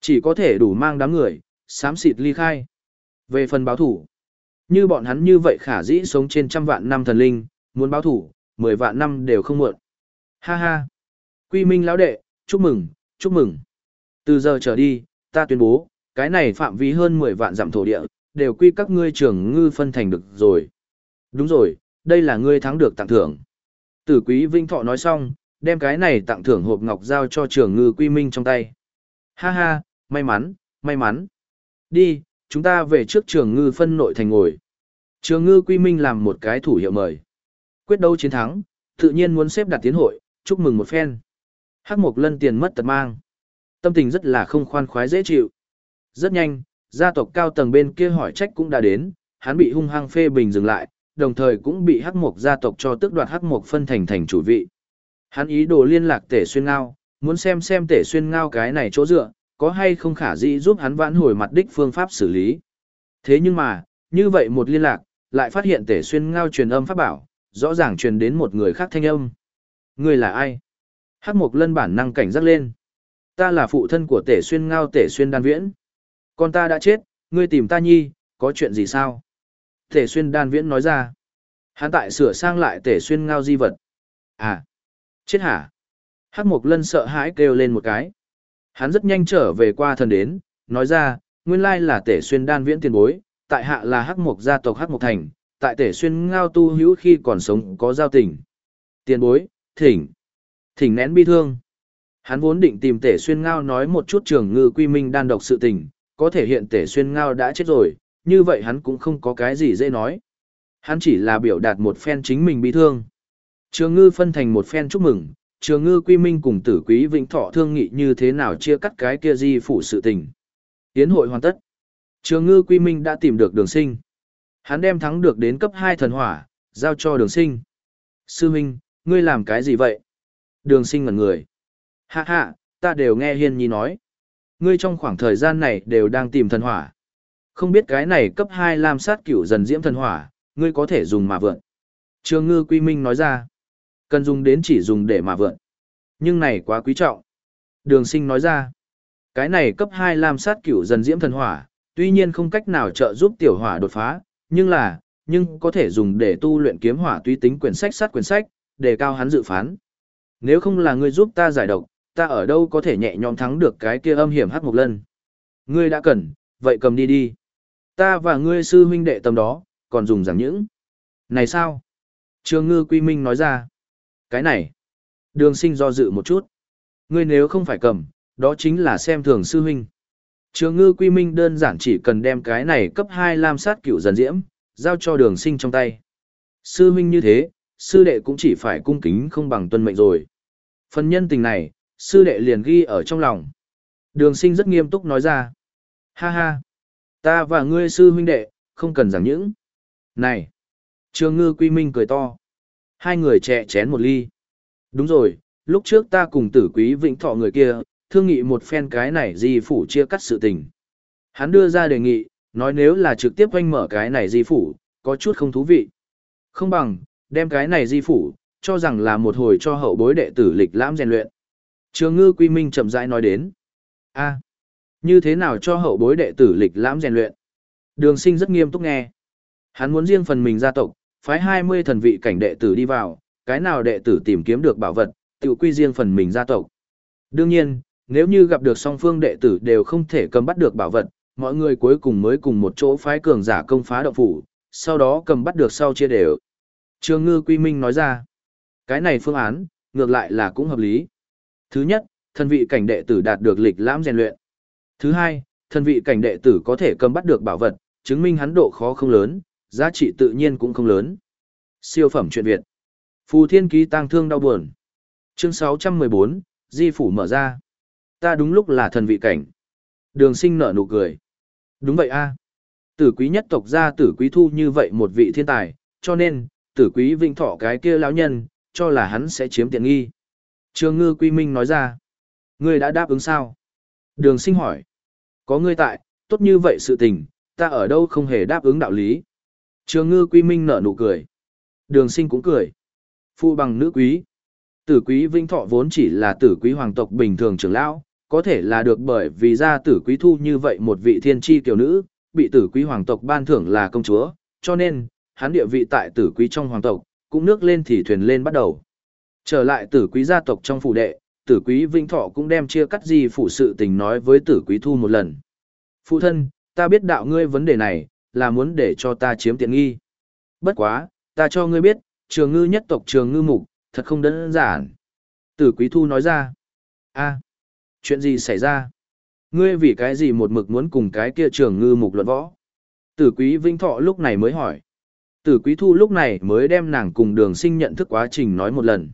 Chỉ có thể đủ mang đám người, sám xịt ly khai. Về phần báo thủ, như bọn hắn như vậy khả dĩ sống trên trăm vạn năm thần linh, muốn báo thủ, mười vạn năm đều không muộn. Ha ha. Quy Minh lão đệ, chúc mừng, chúc mừng. Từ giờ trở đi, ta tuyên bố, cái này phạm vi hơn 10 vạn dặm thổ địa, đều quy các ngươi trưởng ngư phân thành được rồi. Đúng rồi, đây là ngươi thắng được tặng thưởng. Tử quý Vinh Thọ nói xong, đem cái này tặng thưởng hộp ngọc giao cho trưởng ngư Quy Minh trong tay. Ha ha, may mắn, may mắn. Đi, chúng ta về trước trường ngư phân nội thành ngồi. Trường ngư Quy Minh làm một cái thủ hiệu mời. Quyết đấu chiến thắng, tự nhiên muốn xếp đặt tiến hội, chúc mừng một phen. Hắc Mộc Lân tiền mất tật mang. Tâm tình rất là không khoan khoái dễ chịu. Rất nhanh, gia tộc cao tầng bên kia hỏi trách cũng đã đến, hắn bị hung hăng phê bình dừng lại, đồng thời cũng bị Hắc mục gia tộc cho tước đoạt Hắc mục phân thành thành chủ vị. Hắn ý đồ liên lạc Tể Xuyên Ngao, muốn xem xem Tể Xuyên Ngao cái này chỗ dựa, có hay không khả dĩ giúp hắn vãn hồi mặt đích phương pháp xử lý. Thế nhưng mà, như vậy một liên lạc, lại phát hiện tể xuyên ngao truyền âm pháp bảo, rõ ràng truyền đến một người khác thanh âm. Người là ai? Hắc mục Lân bản năng cảnh giác lên. Ta là phụ thân của tể xuyên ngao tể xuyên đan viễn. Con ta đã chết, ngươi tìm ta nhi, có chuyện gì sao? Tể xuyên đan viễn nói ra. Hắn tại sửa sang lại tể xuyên ngao di vật. À, chết hả? Hắc Mộc Lân sợ hãi kêu lên một cái. Hắn rất nhanh trở về qua thần đến, nói ra, nguyên lai là tể xuyên đan viễn tiền bối, tại hạ là Hắc Mộc gia tộc Hắc Mộc Thành, tại tể xuyên ngao tu hữu khi còn sống có giao tình. Tiền bối, thỉnh, thỉnh nén bi thương. Hắn vốn định tìm tể xuyên ngao nói một chút trường ngư quy minh đan độc sự tình, có thể hiện tể xuyên ngao đã chết rồi, như vậy hắn cũng không có cái gì dễ nói. Hắn chỉ là biểu đạt một phen chính mình bi thương. Trường ngư phân thành một phen chúc mừng, trường ngư quy minh cùng tử quý vĩnh thọ thương nghị như thế nào chia cắt cái kia di phủ sự tình. Tiến hội hoàn tất. Trường ngư quy minh đã tìm được đường sinh. Hắn đem thắng được đến cấp 2 thần hỏa, giao cho đường sinh. Sư Minh, ngươi làm cái gì vậy? Đường sinh ngẩn người. Hạ hạ, ta đều nghe Hiên Nhi nói. Ngươi trong khoảng thời gian này đều đang tìm thần hỏa. Không biết cái này cấp 2 lam sát cửu dần diễm thần hỏa, ngươi có thể dùng mà vượn. Trường ngư quy minh nói ra. Cần dùng đến chỉ dùng để mà vượn. Nhưng này quá quý trọng. Đường sinh nói ra. Cái này cấp 2 lam sát cửu dần diễm thần hỏa, tuy nhiên không cách nào trợ giúp tiểu hỏa đột phá, nhưng là, nhưng có thể dùng để tu luyện kiếm hỏa tuy tính quyển sách sát quyển sách, để cao hắn dự phán. Nếu không là ngươi giúp ta giải độc, ta ở đâu có thể nhẹ nhõm thắng được cái kia âm hiểm hắc mục lân. Ngươi đã cần, vậy cầm đi đi. Ta và ngươi sư huynh đệ tầm đó, còn dùng rằng những. Này sao? Trường ngư quy minh nói ra. Cái này. Đường sinh do dự một chút. Ngươi nếu không phải cầm, đó chính là xem thường sư huynh. Trường ngư quy minh đơn giản chỉ cần đem cái này cấp 2 lam sát cựu dần diễm, giao cho đường sinh trong tay. Sư huynh như thế, sư đệ cũng chỉ phải cung kính không bằng tuân mệnh rồi. Phần nhân tình này, sư đệ liền ghi ở trong lòng. Đường sinh rất nghiêm túc nói ra. Ha ha, ta và ngươi sư huynh đệ, không cần giảng những. Này, trường ngư quy minh cười to. Hai người trẻ chén một ly. Đúng rồi, lúc trước ta cùng tử quý vĩnh thọ người kia, thương nghị một phen cái này di phủ chia cắt sự tình. Hắn đưa ra đề nghị, nói nếu là trực tiếp quanh mở cái này di phủ, có chút không thú vị. Không bằng, đem cái này di phủ, cho rằng là một hồi cho hậu bối đệ tử lịch lãm rèn luyện. Trường ngư quy minh chậm rãi nói đến. a như thế nào cho hậu bối đệ tử lịch lãm rèn luyện? Đường sinh rất nghiêm túc nghe. Hắn muốn riêng phần mình gia tộc, phái 20 thần vị cảnh đệ tử đi vào, cái nào đệ tử tìm kiếm được bảo vật, tự quy riêng phần mình gia tộc. Đương nhiên, nếu như gặp được song phương đệ tử đều không thể cầm bắt được bảo vật, mọi người cuối cùng mới cùng một chỗ phái cường giả công phá động phủ, sau đó cầm bắt được sau chia đều. Trường ngư quy minh nói ra, cái này phương án, ngược lại là cũng hợp lý. Thứ nhất, thần vị cảnh đệ tử đạt được lịch lãm rèn luyện. Thứ hai, thần vị cảnh đệ tử có thể cầm bắt được bảo vật, chứng minh hắn độ khó không lớn, giá trị tự nhiên cũng không lớn. Siêu phẩm truyện Việt. Phù Thiên Ký tang thương đau buồn. Chương 614, Di phủ mở ra. Ta đúng lúc là thần vị cảnh. Đường sinh nở nụ cười. Đúng vậy a Tử quý nhất tộc gia tử quý thu như vậy một vị thiên tài, cho nên, tử quý vinh thọ cái kia lão nhân, cho là hắn sẽ chiếm tiện nghi. Trường ngư quy minh nói ra. Ngươi đã đáp ứng sao? Đường sinh hỏi. Có ngươi tại, tốt như vậy sự tình, ta ở đâu không hề đáp ứng đạo lý. Trường ngư quy minh nở nụ cười. Đường sinh cũng cười. Phu bằng nữ quý. Tử quý vinh thọ vốn chỉ là tử quý hoàng tộc bình thường trưởng lão, có thể là được bởi vì gia tử quý thu như vậy một vị thiên tri tiểu nữ, bị tử quý hoàng tộc ban thưởng là công chúa, cho nên, hắn địa vị tại tử quý trong hoàng tộc, cũng nước lên thì thuyền lên bắt đầu. Trở lại tử quý gia tộc trong phủ đệ, tử quý vinh thọ cũng đem chia cắt gì phủ sự tình nói với tử quý thu một lần. Phụ thân, ta biết đạo ngươi vấn đề này, là muốn để cho ta chiếm tiện nghi. Bất quá, ta cho ngươi biết, trường ngư nhất tộc trường ngư mục, thật không đơn giản. Tử quý thu nói ra. a chuyện gì xảy ra? Ngươi vì cái gì một mực muốn cùng cái kia trường ngư mục luận võ? Tử quý vinh thọ lúc này mới hỏi. Tử quý thu lúc này mới đem nàng cùng đường sinh nhận thức quá trình nói một lần.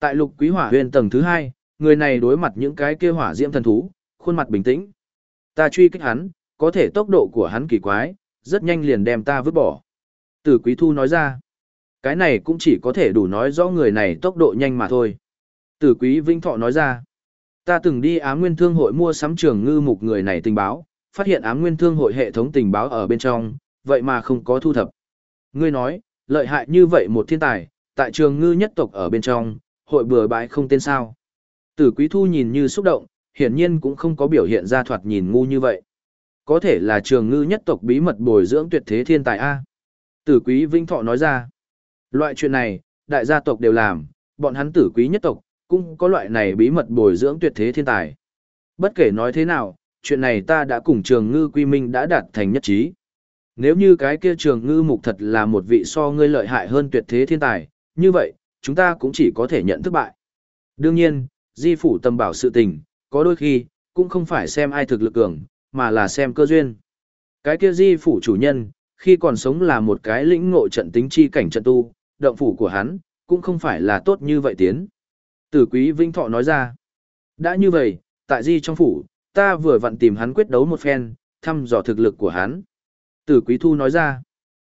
Tại lục quý hỏa huyền tầng thứ hai, người này đối mặt những cái kia hỏa diễm thần thú, khuôn mặt bình tĩnh. Ta truy kích hắn, có thể tốc độ của hắn kỳ quái, rất nhanh liền đem ta vứt bỏ. Tử quý thu nói ra, cái này cũng chỉ có thể đủ nói rõ người này tốc độ nhanh mà thôi. Tử quý vinh thọ nói ra, Ta từng đi á nguyên thương hội mua sắm trường ngư mục người này tình báo, phát hiện á nguyên thương hội hệ thống tình báo ở bên trong, vậy mà không có thu thập. Ngươi nói, lợi hại như vậy một thiên tài, tại trường ngư nhất tộc ở bên trong, hội bừa bãi không tên sao. Tử quý thu nhìn như xúc động, hiển nhiên cũng không có biểu hiện ra thoạt nhìn ngu như vậy. Có thể là trường ngư nhất tộc bí mật bồi dưỡng tuyệt thế thiên tài A. Tử quý vinh thọ nói ra. Loại chuyện này, đại gia tộc đều làm, bọn hắn tử quý nhất tộc, cũng có loại này bí mật bồi dưỡng tuyệt thế thiên tài. Bất kể nói thế nào, chuyện này ta đã cùng trường ngư quy minh đã đạt thành nhất trí. Nếu như cái kia trường ngư mục thật là một vị so ngươi lợi hại hơn tuyệt thế thiên tài, như vậy, chúng ta cũng chỉ có thể nhận thất bại. Đương nhiên, di phủ tâm bảo sự tình, có đôi khi, cũng không phải xem ai thực lực cường, mà là xem cơ duyên. Cái kia di phủ chủ nhân, khi còn sống là một cái lĩnh ngộ trận tính chi cảnh trận tu, động phủ của hắn, cũng không phải là tốt như vậy tiến. Tử quý Vinh Thọ nói ra, đã như vậy, tại di trong phủ, ta vừa vặn tìm hắn quyết đấu một phen, thăm dò thực lực của hắn. Tử quý thu nói ra,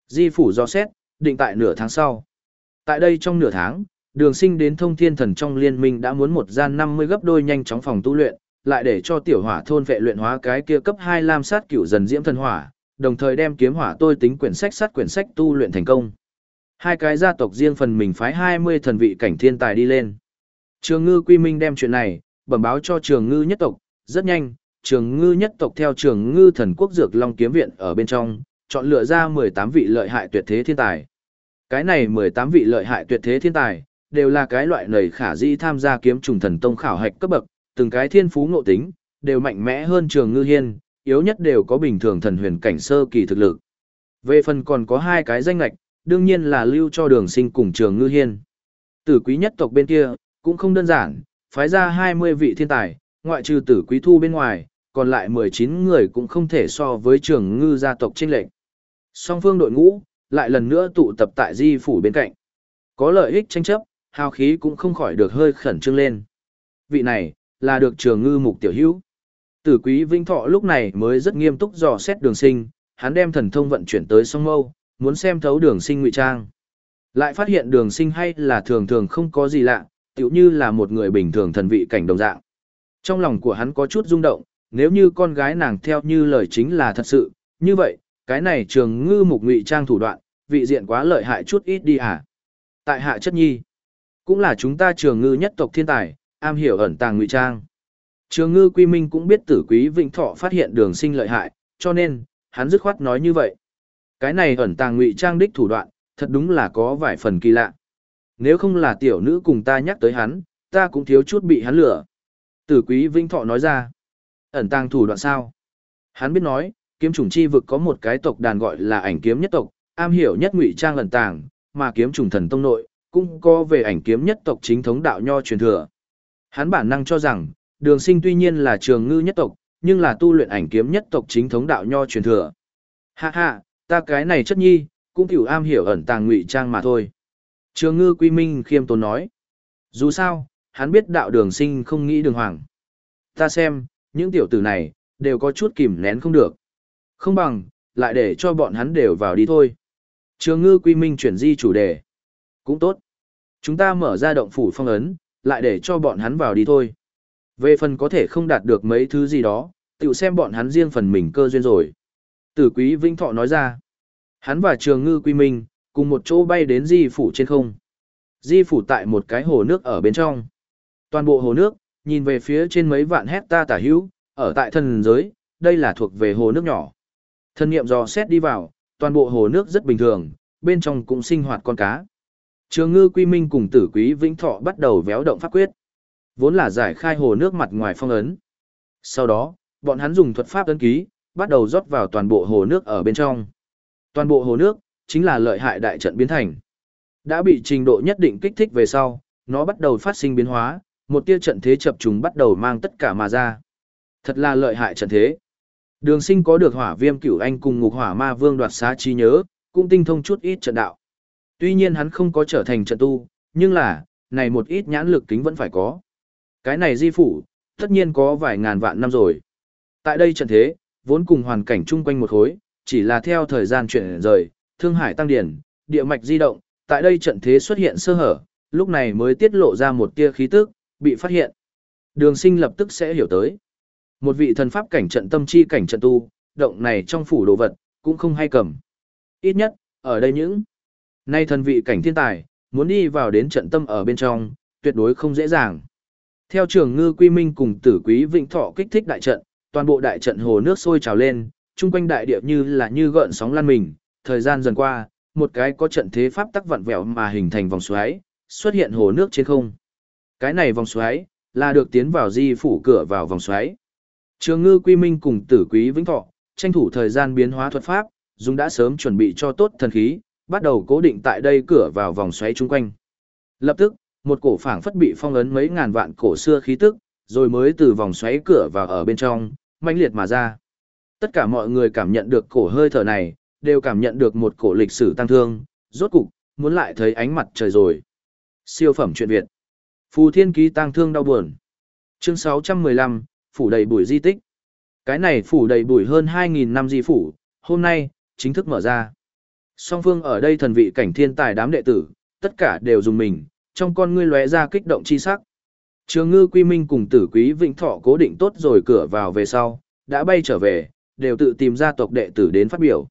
di phủ do xét, định tại nửa tháng sau. Tại đây trong nửa tháng, đường sinh đến thông thiên thần trong liên minh đã muốn một gian 50 gấp đôi nhanh chóng phòng tu luyện, lại để cho tiểu hỏa thôn vệ luyện hóa cái kia cấp 2 lam sát cửu dần diễm thần hỏa, đồng thời đem kiếm hỏa tôi tính quyển sách sát quyển sách tu luyện thành công. Hai cái gia tộc riêng phần mình phái 20 thần vị cảnh thiên tài đi lên. Trường ngư quy minh đem chuyện này, bẩm báo cho trường ngư nhất tộc, rất nhanh, trường ngư nhất tộc theo trường ngư thần quốc dược long kiếm viện ở bên trong, chọn lựa ra 18 vị lợi hại tuyệt thế thiên tài. Cái này 18 vị lợi hại tuyệt thế thiên tài, đều là cái loại nầy khả dĩ tham gia kiếm trùng thần tông khảo hạch cấp bậc, từng cái thiên phú ngộ tính, đều mạnh mẽ hơn trường ngư hiên, yếu nhất đều có bình thường thần huyền cảnh sơ kỳ thực lực. Về phần còn có hai cái danh lạch, đương nhiên là lưu cho đường sinh cùng trường ngư hiên. Tử quý nhất tộc bên kia, cũng không đơn giản, phái ra 20 vị thiên tài, ngoại trừ tử quý thu bên ngoài, còn lại 19 người cũng không thể so với trường ngư gia tộc trên lệnh. Song phương đội ngũ, lại lần nữa tụ tập tại di phủ bên cạnh. Có lợi ích tranh chấp, hào khí cũng không khỏi được hơi khẩn trương lên. Vị này, là được trường ngư mục tiểu hữu. Tử quý vinh thọ lúc này mới rất nghiêm túc dò xét đường sinh, hắn đem thần thông vận chuyển tới song mâu, muốn xem thấu đường sinh ngụy trang. Lại phát hiện đường sinh hay là thường thường không có gì lạ, tiểu như là một người bình thường thần vị cảnh đồng dạng. Trong lòng của hắn có chút rung động, nếu như con gái nàng theo như lời chính là thật sự, như vậy, cái này trường ngư mục ngụy trang thủ đoạn, vị diện quá lợi hại chút ít đi à. Tại hạ chất nhi, cũng là chúng ta trường ngư nhất tộc thiên tài, am hiểu ẩn tàng ngụy trang. Trường ngư quy minh cũng biết tử quý vĩnh thọ phát hiện đường sinh lợi hại, cho nên, hắn dứt khoát nói như vậy. Cái này ẩn tàng ngụy trang đích thủ đoạn, thật đúng là có vài phần kỳ lạ. Nếu không là tiểu nữ cùng ta nhắc tới hắn, ta cũng thiếu chút bị hắn lửa. Tử quý vĩnh thọ nói ra. Ẩn tàng thủ đoạn sao? Hắn biết nói, kiếm trùng chi vực có một cái tộc đàn gọi là ảnh kiếm nhất tộc, am hiểu nhất ngụy trang ẩn tàng, mà kiếm trùng thần tông nội, cũng có về ảnh kiếm nhất tộc chính thống đạo nho truyền thừa. Hắn bản năng cho rằng, đường sinh tuy nhiên là trường ngư nhất tộc, nhưng là tu luyện ảnh kiếm nhất tộc chính thống đạo nho truyền thừa. Ha ha, ta cái này chất nhi, cũng tiểu am hiểu ẩn tàng ngụy trang mà thôi. Trường ngư quy minh khiêm tốn nói. Dù sao, hắn biết đạo đường sinh không nghĩ đường hoàng. Ta xem, những tiểu tử này, đều có chút kìm nén không được. Không bằng, lại để cho bọn hắn đều vào đi thôi. Trường ngư quy minh chuyển di chủ đề. Cũng tốt. Chúng ta mở ra động phủ phong ấn, lại để cho bọn hắn vào đi thôi. Về phần có thể không đạt được mấy thứ gì đó, tự xem bọn hắn riêng phần mình cơ duyên rồi. Tử quý Vinh Thọ nói ra. Hắn và trường ngư quy minh, cùng một chỗ bay đến di phủ trên không. Di phủ tại một cái hồ nước ở bên trong. Toàn bộ hồ nước, nhìn về phía trên mấy vạn hecta tả hữu, ở tại thần giới, đây là thuộc về hồ nước nhỏ. Thân nghiệm dò xét đi vào, toàn bộ hồ nước rất bình thường, bên trong cũng sinh hoạt con cá. Trường ngư quy minh cùng tử quý vĩnh thọ bắt đầu véo động pháp quyết. Vốn là giải khai hồ nước mặt ngoài phong ấn. Sau đó, bọn hắn dùng thuật pháp ấn ký, bắt đầu rót vào toàn bộ hồ nước ở bên trong. Toàn bộ hồ nước, chính là lợi hại đại trận biến thành. Đã bị trình độ nhất định kích thích về sau, nó bắt đầu phát sinh biến hóa, một tia trận thế chập trùng bắt đầu mang tất cả mà ra. Thật là lợi hại trận thế. Đường sinh có được hỏa viêm cửu anh cùng ngục hỏa ma vương đoạt xá trí nhớ, cũng tinh thông chút ít trận đạo. Tuy nhiên hắn không có trở thành trận tu, nhưng là, này một ít nhãn lực kính vẫn phải có. Cái này di phủ, tất nhiên có vài ngàn vạn năm rồi. Tại đây trận thế, vốn cùng hoàn cảnh chung quanh một khối, chỉ là theo thời gian chuyển rời, thương hải tăng điển, địa mạch di động, tại đây trận thế xuất hiện sơ hở, lúc này mới tiết lộ ra một tia khí tức, bị phát hiện. Đường sinh lập tức sẽ hiểu tới. Một vị thần pháp cảnh trận tâm chi cảnh trận tu, động này trong phủ đồ vật, cũng không hay cầm. Ít nhất, ở đây những nay thần vị cảnh thiên tài, muốn đi vào đến trận tâm ở bên trong, tuyệt đối không dễ dàng. Theo trường ngư quy minh cùng tử quý vịnh thọ kích thích đại trận, toàn bộ đại trận hồ nước sôi trào lên, chung quanh đại địa như là như gợn sóng lan mình, thời gian dần qua, một cái có trận thế pháp tắc vặn vẹo mà hình thành vòng xoáy, xuất hiện hồ nước trên không. Cái này vòng xoáy, là được tiến vào di phủ cửa vào vòng xoáy. Trường ngư quy minh cùng tử quý vĩnh thọ, tranh thủ thời gian biến hóa thuật pháp, dùng đã sớm chuẩn bị cho tốt thần khí, bắt đầu cố định tại đây cửa vào vòng xoáy chung quanh. Lập tức, một cổ phảng phất bị phong ấn mấy ngàn vạn cổ xưa khí tức, rồi mới từ vòng xoáy cửa vào ở bên trong, mãnh liệt mà ra. Tất cả mọi người cảm nhận được cổ hơi thở này, đều cảm nhận được một cổ lịch sử tăng thương, rốt cục, muốn lại thấy ánh mặt trời rồi. Siêu phẩm truyện Việt. Phù Thiên Ký tăng thương đau buồn. Chương 615, phủ đầy bụi di tích. Cái này phủ đầy bụi hơn 2.000 năm di phủ, hôm nay, chính thức mở ra. Song phương ở đây thần vị cảnh thiên tài đám đệ tử, tất cả đều dùng mình, trong con ngươi lóe ra kích động chi sắc. Trường ngư quy minh cùng tử quý vĩnh thọ cố định tốt rồi cửa vào về sau, đã bay trở về, đều tự tìm ra tộc đệ tử đến phát biểu.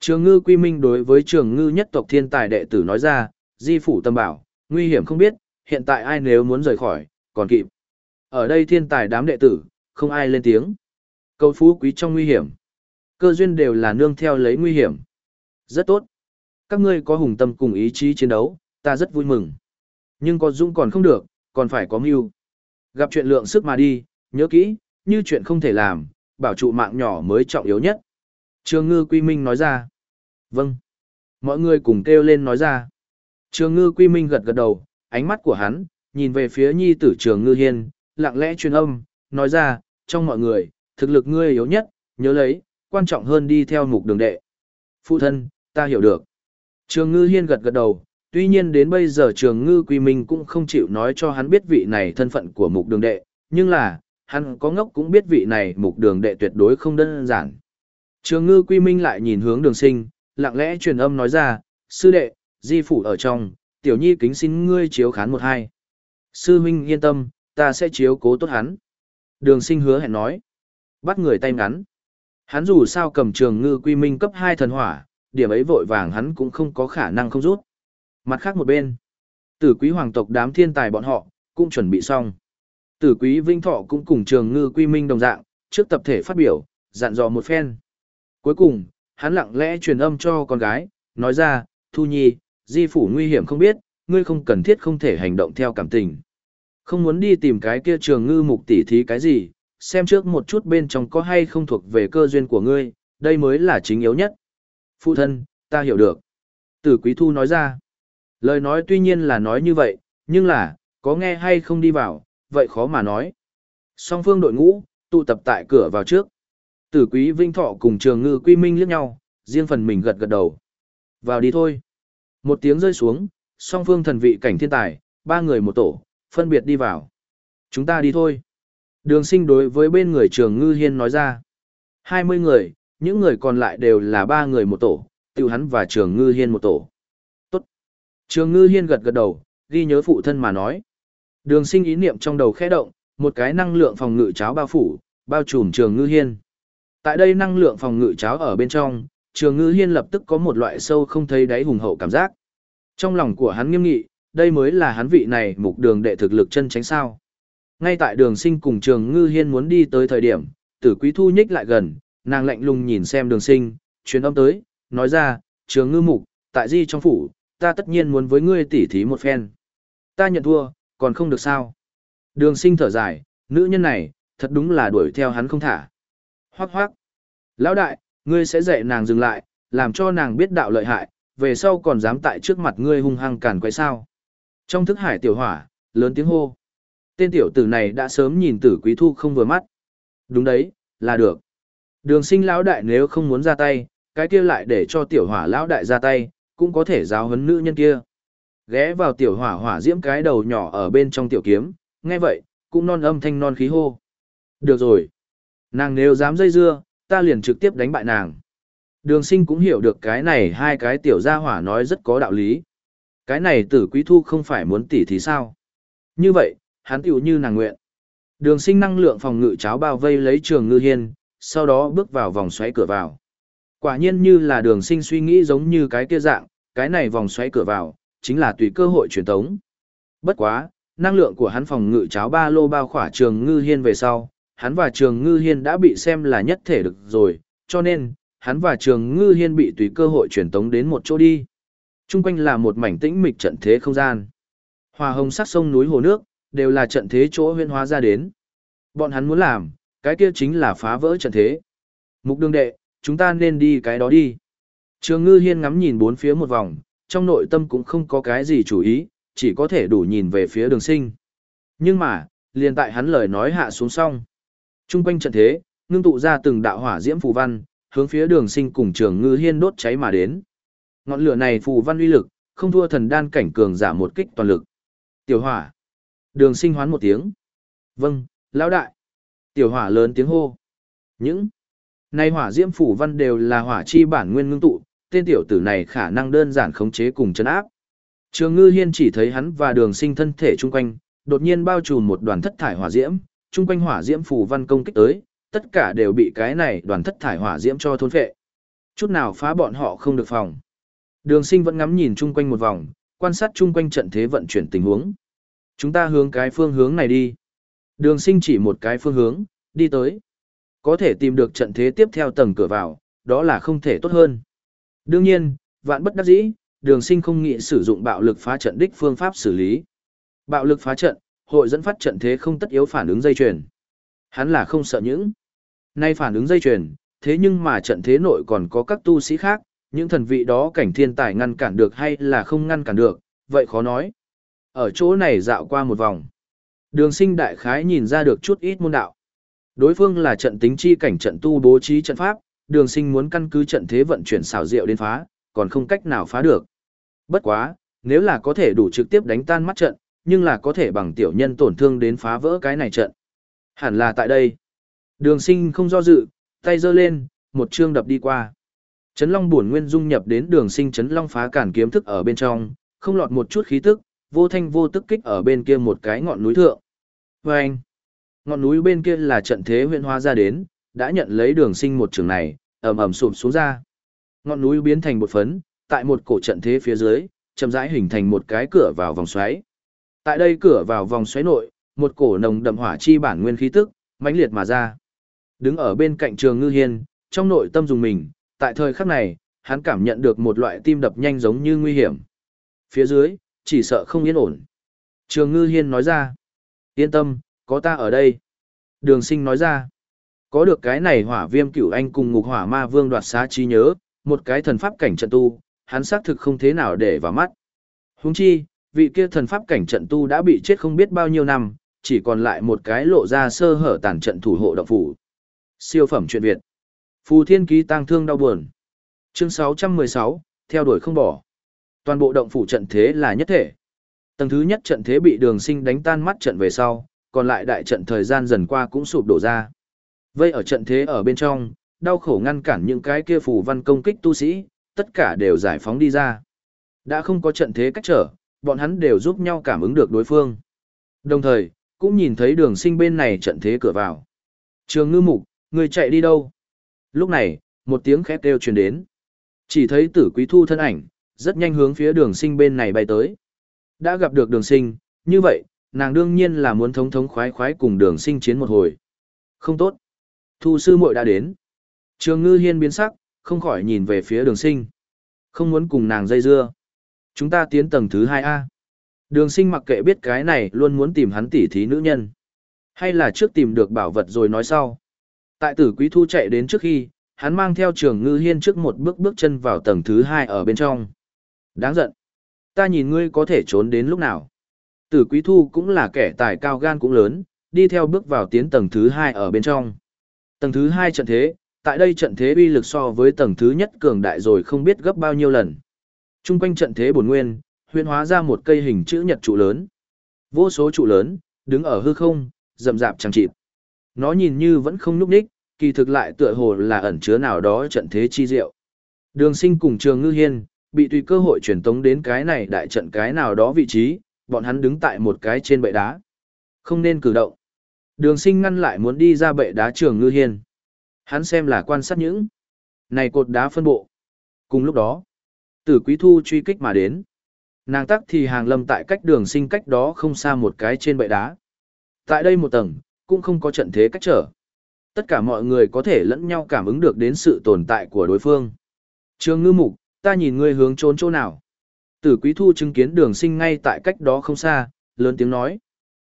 Trường ngư quy minh đối với trường ngư nhất tộc thiên tài đệ tử nói ra, di phủ tâm bảo, nguy hiểm không biết, hiện tại ai nếu muốn rời khỏi, còn kịp. Ở đây thiên tài đám đệ tử, không ai lên tiếng. Cầu phú quý trong nguy hiểm. Cơ duyên đều là nương theo lấy nguy hiểm. Rất tốt. Các ngươi có hùng tâm cùng ý chí chiến đấu, ta rất vui mừng. Nhưng có dũng còn không được, còn phải có mưu. Gặp chuyện lượng sức mà đi, nhớ kỹ, như chuyện không thể làm, bảo trụ mạng nhỏ mới trọng yếu nhất. Trường ngư quy minh nói ra. Vâng. Mọi người cùng kêu lên nói ra. Trường ngư quy minh gật gật đầu, ánh mắt của hắn, nhìn về phía nhi tử trường ngư hiên, lặng lẽ truyền âm, nói ra, trong mọi người, thực lực ngươi yếu nhất, nhớ lấy, quan trọng hơn đi theo mục đường đệ. Phụ thân, ta hiểu được. Trường ngư hiên gật gật đầu, tuy nhiên đến bây giờ trường ngư quy minh cũng không chịu nói cho hắn biết vị này thân phận của mục đường đệ, nhưng là, hắn có ngốc cũng biết vị này mục đường đệ tuyệt đối không đơn giản. Trường ngư quy minh lại nhìn hướng đường sinh, lặng lẽ truyền âm nói ra, sư đệ, di phủ ở trong, tiểu nhi kính xin ngươi chiếu khán một hai. Sư huynh yên tâm, ta sẽ chiếu cố tốt hắn. Đường sinh hứa hẹn nói. Bắt người tay ngắn. Hắn dù sao cầm trường ngư quy minh cấp 2 thần hỏa, điểm ấy vội vàng hắn cũng không có khả năng không rút. Mặt khác một bên, tử quý hoàng tộc đám thiên tài bọn họ, cũng chuẩn bị xong. Tử quý vinh thọ cũng cùng trường ngư quy minh đồng dạng, trước tập thể phát biểu, dặn dò một phen. Cuối cùng, hắn lặng lẽ truyền âm cho con gái, nói ra, Thu Nhi, di phủ nguy hiểm không biết, ngươi không cần thiết không thể hành động theo cảm tình. Không muốn đi tìm cái kia trường ngư mục tỉ thí cái gì, xem trước một chút bên trong có hay không thuộc về cơ duyên của ngươi, đây mới là chính yếu nhất. Phụ thân, ta hiểu được. Tử Quý Thu nói ra. Lời nói tuy nhiên là nói như vậy, nhưng là, có nghe hay không đi vào, vậy khó mà nói. Song phương đội ngũ, tụ tập tại cửa vào trước. Tử Quý Vinh Thọ cùng Trường Ngư Quy Minh liếc nhau, riêng phần mình gật gật đầu. Vào đi thôi. Một tiếng rơi xuống, song phương thần vị cảnh thiên tài, ba người một tổ, phân biệt đi vào. Chúng ta đi thôi. Đường sinh đối với bên người trường ngư hiên nói ra. 20 người, những người còn lại đều là ba người một tổ, tiêu hắn và trường ngư hiên một tổ. Tốt. Trường ngư hiên gật gật đầu, ghi nhớ phụ thân mà nói. Đường sinh ý niệm trong đầu khẽ động, một cái năng lượng phòng ngự cháo bao phủ, bao trùm trường ngư hiên. Tại đây năng lượng phòng ngự cháo ở bên trong, trường ngư hiên lập tức có một loại sâu không thấy đáy hùng hậu cảm giác. Trong lòng của hắn nghiêm nghị, đây mới là hắn vị này mục đường đệ thực lực chân tránh sao. Ngay tại đường sinh cùng trường ngư hiên muốn đi tới thời điểm, tử quý thu nhích lại gần, nàng lạnh lùng nhìn xem đường sinh, chuyến âm tới, nói ra, trường ngư mục, tại di trong phủ, ta tất nhiên muốn với ngươi tỉ thí một phen. Ta nhận thua, còn không được sao. Đường sinh thở dài, nữ nhân này, thật đúng là đuổi theo hắn không thả. Hoác hoác. Lão đại, ngươi sẽ dạy nàng dừng lại, làm cho nàng biết đạo lợi hại, về sau còn dám tại trước mặt ngươi hung hăng cản quay sao. Trong thức hải tiểu hỏa, lớn tiếng hô. Tên tiểu tử này đã sớm nhìn tử quý thu không vừa mắt. Đúng đấy, là được. Đường sinh lão đại nếu không muốn ra tay, cái kia lại để cho tiểu hỏa lão đại ra tay, cũng có thể giáo huấn nữ nhân kia. Ghé vào tiểu hỏa hỏa diễm cái đầu nhỏ ở bên trong tiểu kiếm, nghe vậy, cũng non âm thanh non khí hô. Được rồi. Nàng nếu dám dây dưa, ta liền trực tiếp đánh bại nàng. Đường sinh cũng hiểu được cái này hai cái tiểu gia hỏa nói rất có đạo lý. Cái này tử quý thu không phải muốn tỉ thì sao? Như vậy, hắn tiểu như nàng nguyện. Đường sinh năng lượng phòng ngự cháo bao vây lấy trường ngư hiên, sau đó bước vào vòng xoáy cửa vào. Quả nhiên như là đường sinh suy nghĩ giống như cái kia dạng, cái này vòng xoáy cửa vào, chính là tùy cơ hội truyền tống. Bất quá, năng lượng của hắn phòng ngự cháo ba lô bao khỏa trường ngư hiên về sau, hắn và trường ngư hiên đã bị xem là nhất thể được rồi, cho nên, hắn và trường ngư hiên bị tùy cơ hội truyền tống đến một chỗ đi. Trung quanh là một mảnh tĩnh mịch trận thế không gian. Hòa hồng sắc sông núi hồ nước, đều là trận thế chỗ huyên hóa ra đến. Bọn hắn muốn làm, cái kia chính là phá vỡ trận thế. Mục Đường đệ, chúng ta nên đi cái đó đi. Trường ngư hiên ngắm nhìn bốn phía một vòng, trong nội tâm cũng không có cái gì chủ ý, chỉ có thể đủ nhìn về phía đường sinh. Nhưng mà, liền tại hắn lời nói hạ xuống xong. Trung quanh trận thế, ngưng tụ ra từng đạo hỏa diễm phù văn, hướng phía đường sinh cùng trường ngư hiên đốt cháy mà đến. Ngọn lửa này phù văn uy lực, không thua thần đan cảnh cường giả một kích toàn lực. Tiểu hỏa. Đường sinh hoán một tiếng. Vâng, lão đại. Tiểu hỏa lớn tiếng hô. Những này hỏa diễm phủ văn đều là hỏa chi bản nguyên ngưng tụ, tên tiểu tử này khả năng đơn giản khống chế cùng chấn áp. Trường ngư hiên chỉ thấy hắn và đường sinh thân thể chung quanh, đột nhiên bao trùm một đoàn thất thải hỏa diễm, chung quanh hỏa diễm phủ văn công kích tới, tất cả đều bị cái này đoàn thất thải hỏa diễm cho thôn phệ. Chút nào phá bọn họ không được phòng. Đường sinh vẫn ngắm nhìn chung quanh một vòng, quan sát chung quanh trận thế vận chuyển tình huống. Chúng ta hướng cái phương hướng này đi. Đường sinh chỉ một cái phương hướng, đi tới. Có thể tìm được trận thế tiếp theo tầng cửa vào, đó là không thể tốt hơn. Đương nhiên, vạn bất đắc dĩ, đường sinh không nghĩ sử dụng bạo lực phá trận đích phương pháp xử lý. Bạo lực phá trận, hội dẫn phát trận thế không tất yếu phản ứng dây chuyền. Hắn là không sợ những. Nay phản ứng dây chuyền, thế nhưng mà trận thế nội còn có các tu sĩ khác, những thần vị đó cảnh thiên tài ngăn cản được hay là không ngăn cản được, vậy khó nói. Ở chỗ này dạo qua một vòng. Đường sinh đại khái nhìn ra được chút ít môn đạo. Đối phương là trận tính chi cảnh trận tu bố trí trận pháp, đường sinh muốn căn cứ trận thế vận chuyển xảo diệu đến phá, còn không cách nào phá được. Bất quá, nếu là có thể đủ trực tiếp đánh tan mắt trận, nhưng là có thể bằng tiểu nhân tổn thương đến phá vỡ cái này trận. Hẳn là tại đây. Đường sinh không do dự, tay giơ lên, một chương đập đi qua. Chấn Long buồn nguyên dung nhập đến đường sinh Chấn Long phá cản kiếm thức ở bên trong, không lọt một chút khí tức, vô thanh vô tức kích ở bên kia một cái ngọn núi thượng. Và anh, ngọn núi bên kia là trận thế huyện hóa ra đến, đã nhận lấy đường sinh một trường này, ẩm ẩm sụp xuống ra. Ngọn núi biến thành một phấn, tại một cổ trận thế phía dưới, chậm rãi hình thành một cái cửa vào vòng xoáy. Tại đây cửa vào vòng xoáy nội, một cổ nồng đậm hỏa chi bản nguyên khí tức, mãnh liệt mà ra. Đứng ở bên cạnh trường ngư hiên, trong nội tâm dùng mình, tại thời khắc này, hắn cảm nhận được một loại tim đập nhanh giống như nguy hiểm. Phía dưới, chỉ sợ không yên ổn. Trường ngư hiên nói ra, yên tâm, có ta ở đây. Đường sinh nói ra, có được cái này hỏa viêm cửu anh cùng ngục hỏa ma vương đoạt xá trí nhớ, một cái thần pháp cảnh trận tu, hắn xác thực không thế nào để vào mắt. Huống chi, vị kia thần pháp cảnh trận tu đã bị chết không biết bao nhiêu năm, chỉ còn lại một cái lộ ra sơ hở tàn trận thủ hộ động phủ. Siêu phẩm chuyện Việt. Phù Thiên Ký tang thương đau buồn. Chương 616, theo đuổi không bỏ. Toàn bộ động phủ trận thế là nhất thể. Tầng thứ nhất trận thế bị đường sinh đánh tan mắt trận về sau, còn lại đại trận thời gian dần qua cũng sụp đổ ra. Vây ở trận thế ở bên trong, đau khổ ngăn cản những cái kia phù văn công kích tu sĩ, tất cả đều giải phóng đi ra. Đã không có trận thế cách trở, bọn hắn đều giúp nhau cảm ứng được đối phương. Đồng thời, cũng nhìn thấy đường sinh bên này trận thế cửa vào. Trường ngư mục, người chạy đi đâu? Lúc này, một tiếng khét kêu truyền đến. Chỉ thấy tử quý thu thân ảnh, rất nhanh hướng phía đường sinh bên này bay tới. Đã gặp được đường sinh, như vậy, nàng đương nhiên là muốn thống thống khoái khoái cùng đường sinh chiến một hồi. Không tốt. Thu sư muội đã đến. Trường ngư hiên biến sắc, không khỏi nhìn về phía đường sinh. Không muốn cùng nàng dây dưa. Chúng ta tiến tầng thứ 2A. Đường sinh mặc kệ biết cái này luôn muốn tìm hắn tỉ thí nữ nhân. Hay là trước tìm được bảo vật rồi nói sau. Tại tử quý thu chạy đến trước khi, hắn mang theo trường ngư hiên trước một bước bước chân vào tầng thứ hai ở bên trong. Đáng giận. Ta nhìn ngươi có thể trốn đến lúc nào. Tử quý thu cũng là kẻ tài cao gan cũng lớn, đi theo bước vào tiến tầng thứ hai ở bên trong. Tầng thứ hai trận thế, tại đây trận thế uy lực so với tầng thứ nhất cường đại rồi không biết gấp bao nhiêu lần. Trung quanh trận thế bổn nguyên, huyễn hóa ra một cây hình chữ nhật trụ lớn. Vô số trụ lớn, đứng ở hư không, rậm rạp chẳng chịt. Nó nhìn như vẫn không núp đích, kỳ thực lại tựa hồ là ẩn chứa nào đó trận thế chi diệu. Đường sinh cùng trường ngư hiên, bị tùy cơ hội truyền tống đến cái này đại trận cái nào đó vị trí, bọn hắn đứng tại một cái trên bệ đá. Không nên cử động. Đường sinh ngăn lại muốn đi ra bệ đá trường ngư hiên. Hắn xem là quan sát những này cột đá phân bộ. Cùng lúc đó, tử quý thu truy kích mà đến. Nàng tắc thì hàng lâm tại cách đường sinh cách đó không xa một cái trên bệ đá. Tại đây một tầng, cũng không có trận thế cách trở. Tất cả mọi người có thể lẫn nhau cảm ứng được đến sự tồn tại của đối phương. trương ngư mục, ta nhìn ngươi hướng trốn chỗ nào. Tử quý thu chứng kiến đường sinh ngay tại cách đó không xa, lớn tiếng nói.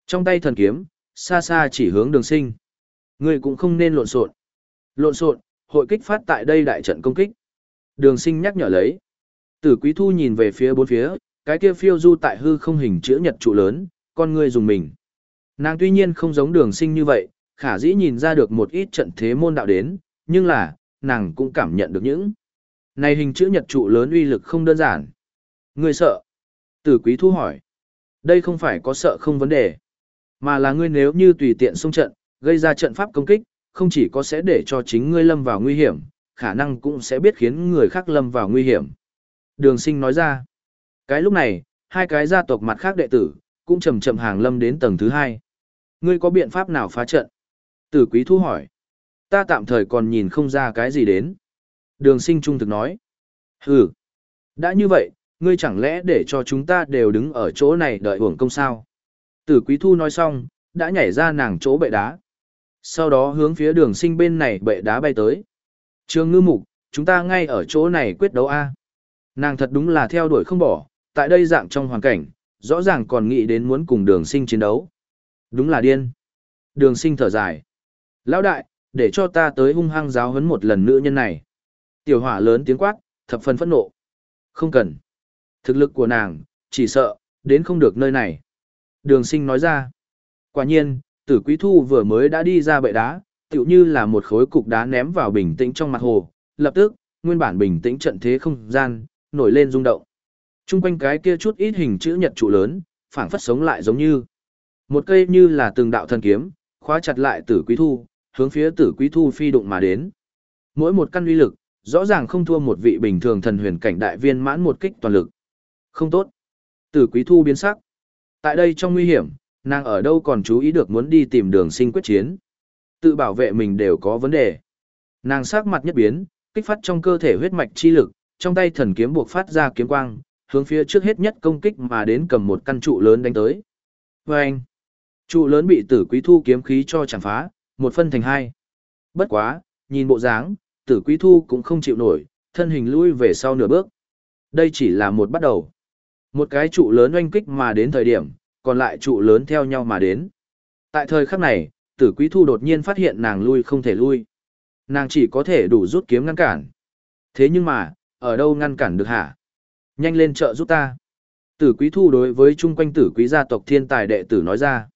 Trong tay thần kiếm, xa xa chỉ hướng đường sinh. Ngươi cũng không nên lộn xộn. Lộn xộn, hội kích phát tại đây đại trận công kích. Đường sinh nhắc nhở lấy. Tử quý thu nhìn về phía bốn phía, cái kia phiêu du tại hư không hình chữ nhật trụ lớn, con ngươi dùng mình. Nàng tuy nhiên không giống đường sinh như vậy, khả dĩ nhìn ra được một ít trận thế môn đạo đến, nhưng là, nàng cũng cảm nhận được những. Này hình chữ nhật trụ lớn uy lực không đơn giản. người sợ. Tử quý thu hỏi. Đây không phải có sợ không vấn đề. Mà là ngươi nếu như tùy tiện xung trận, gây ra trận pháp công kích, không chỉ có sẽ để cho chính ngươi lâm vào nguy hiểm, khả năng cũng sẽ biết khiến người khác lâm vào nguy hiểm. Đường sinh nói ra. Cái lúc này, hai cái gia tộc mặt khác đệ tử, cũng chầm chậm hàng lâm đến tầng thứ hai. Ngươi có biện pháp nào phá trận? Tử quý thu hỏi. Ta tạm thời còn nhìn không ra cái gì đến. Đường sinh trung thực nói. Hừ. Đã như vậy, ngươi chẳng lẽ để cho chúng ta đều đứng ở chỗ này đợi hưởng công sao? Tử quý thu nói xong, đã nhảy ra nàng chỗ bệ đá. Sau đó hướng phía đường sinh bên này bệ đá bay tới. Trường ngư mục, chúng ta ngay ở chỗ này quyết đấu A. Nàng thật đúng là theo đuổi không bỏ, tại đây dạng trong hoàn cảnh, rõ ràng còn nghĩ đến muốn cùng đường sinh chiến đấu. Đúng là điên. Đường sinh thở dài. Lão đại, để cho ta tới hung hăng giáo hấn một lần nữ nhân này. Tiểu hỏa lớn tiếng quát, thập phần phẫn nộ. Không cần. Thực lực của nàng, chỉ sợ, đến không được nơi này. Đường sinh nói ra. Quả nhiên, tử quý thu vừa mới đã đi ra bệ đá, tựu như là một khối cục đá ném vào bình tĩnh trong mặt hồ. Lập tức, nguyên bản bình tĩnh trận thế không gian, nổi lên rung động. Trung quanh cái kia chút ít hình chữ nhật trụ lớn, phản phất sống lại giống như một cây như là từng đạo thần kiếm, khóa chặt lại tử quý thu, hướng phía tử quý thu phi đụng mà đến. Mỗi một căn uy lực, rõ ràng không thua một vị bình thường thần huyền cảnh đại viên mãn một kích toàn lực. Không tốt. Tử quý thu biến sắc. Tại đây trong nguy hiểm, nàng ở đâu còn chú ý được muốn đi tìm đường sinh quyết chiến. Tự bảo vệ mình đều có vấn đề. Nàng sắc mặt nhất biến, kích phát trong cơ thể huyết mạch chi lực, trong tay thần kiếm buộc phát ra kiếm quang, hướng phía trước hết nhất công kích mà đến cầm một căn trụ lớn đánh tới. Vâng! Trụ lớn bị tử quý thu kiếm khí cho chẳng phá, một phân thành hai. Bất quá, nhìn bộ dáng, tử quý thu cũng không chịu nổi, thân hình lui về sau nửa bước. Đây chỉ là một bắt đầu. Một cái trụ lớn oanh kích mà đến thời điểm, còn lại trụ lớn theo nhau mà đến. Tại thời khắc này, tử quý thu đột nhiên phát hiện nàng lui không thể lui. Nàng chỉ có thể đủ rút kiếm ngăn cản. Thế nhưng mà, ở đâu ngăn cản được hả? Nhanh lên trợ giúp ta. Tử quý thu đối với chung quanh tử quý gia tộc thiên tài đệ tử nói ra.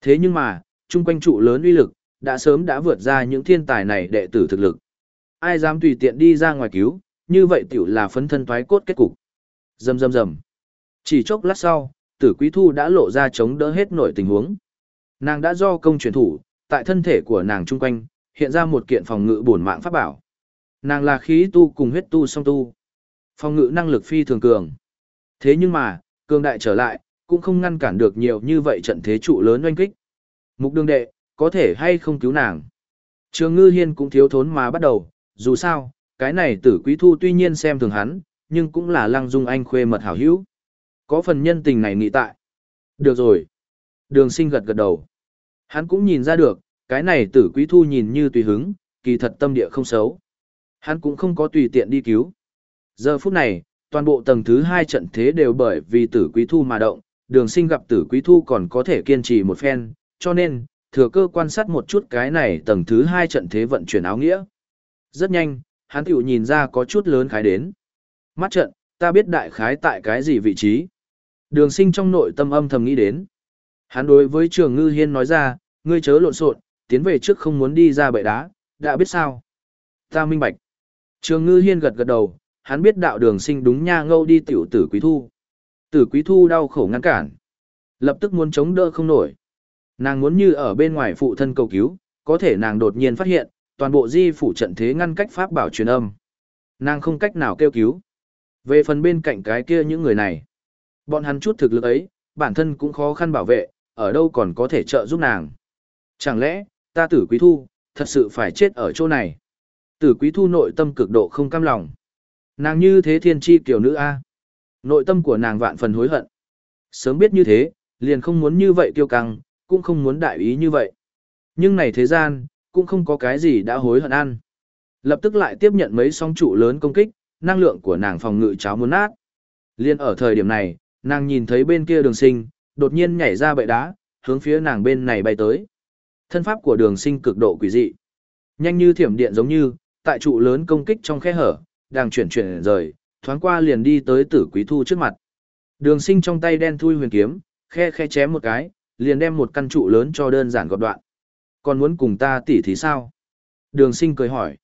Thế nhưng mà, chung quanh trụ lớn uy lực, đã sớm đã vượt ra những thiên tài này đệ tử thực lực. Ai dám tùy tiện đi ra ngoài cứu, như vậy tiểu là phấn thân thoái cốt kết cục. Rầm rầm rầm. Chỉ chốc lát sau, tử quý thu đã lộ ra chống đỡ hết nổi tình huống. Nàng đã do công truyền thủ, tại thân thể của nàng chung quanh, hiện ra một kiện phòng ngự bổn mạng pháp bảo. Nàng là khí tu cùng huyết tu song tu. Phòng ngự năng lực phi thường cường. Thế nhưng mà, cường đại trở lại, cũng không ngăn cản được nhiều như vậy trận thế trụ lớn oanh kích. Mục đường đệ, có thể hay không cứu nàng. Trường ngư hiên cũng thiếu thốn mà bắt đầu, dù sao, cái này tử quý thu tuy nhiên xem thường hắn, nhưng cũng là lăng dung anh khuê mật hảo hữu. Có phần nhân tình này nghị tại. Được rồi. Đường sinh gật gật đầu. Hắn cũng nhìn ra được, cái này tử quý thu nhìn như tùy hứng, kỳ thật tâm địa không xấu. Hắn cũng không có tùy tiện đi cứu. Giờ phút này, toàn bộ tầng thứ hai trận thế đều bởi vì tử quý thu mà động, đường sinh gặp tử quý thu còn có thể kiên trì một phen, cho nên, thừa cơ quan sát một chút cái này tầng thứ hai trận thế vận chuyển áo nghĩa. Rất nhanh, hắn tiểu nhìn ra có chút lớn khái đến. Mắt trận, ta biết đại khái tại cái gì vị trí. Đường sinh trong nội tâm âm thầm nghĩ đến. Hắn đối với trường ngư hiên nói ra, ngươi chớ lộn xộn tiến về trước không muốn đi ra bệ đá, đã biết sao. Ta minh bạch. Trường ngư hiên gật gật đầu, hắn biết đạo đường sinh đúng nha ngâu đi tiểu tử quý thu. Tử quý thu đau khổ ngăn cản. Lập tức muốn chống đỡ không nổi. Nàng muốn như ở bên ngoài phụ thân cầu cứu, có thể nàng đột nhiên phát hiện, toàn bộ di phủ trận thế ngăn cách pháp bảo truyền âm. Nàng không cách nào kêu cứu. Về phần bên cạnh cái kia những người này, bọn hắn chút thực lực ấy, bản thân cũng khó khăn bảo vệ, ở đâu còn có thể trợ giúp nàng. Chẳng lẽ, ta tử quý thu, thật sự phải chết ở chỗ này. Tử quý thu nội tâm cực độ không cam lòng. Nàng như thế thiên chi kiểu nữ A. Nội tâm của nàng vạn phần hối hận. Sớm biết như thế, liền không muốn như vậy tiêu căng, cũng không muốn đại ý như vậy. Nhưng này thế gian, cũng không có cái gì đã hối hận ăn. Lập tức lại tiếp nhận mấy song trụ lớn công kích, năng lượng của nàng phòng ngự cháo muốn nát. Liên ở thời điểm này, nàng nhìn thấy bên kia đường sinh, đột nhiên nhảy ra bệ đá, hướng phía nàng bên này bay tới. Thân pháp của đường sinh cực độ quỷ dị. Nhanh như thiểm điện giống như, tại trụ lớn công kích trong khe hở, đang chuyển chuyển rời, thoáng qua liền đi tới tử quý thu trước mặt. Đường sinh trong tay đen thui huyền kiếm, khe khe chém một cái, liền đem một căn trụ lớn cho đơn giản gọt đoạn. Còn muốn cùng ta tỉ thì sao? Đường sinh cười hỏi.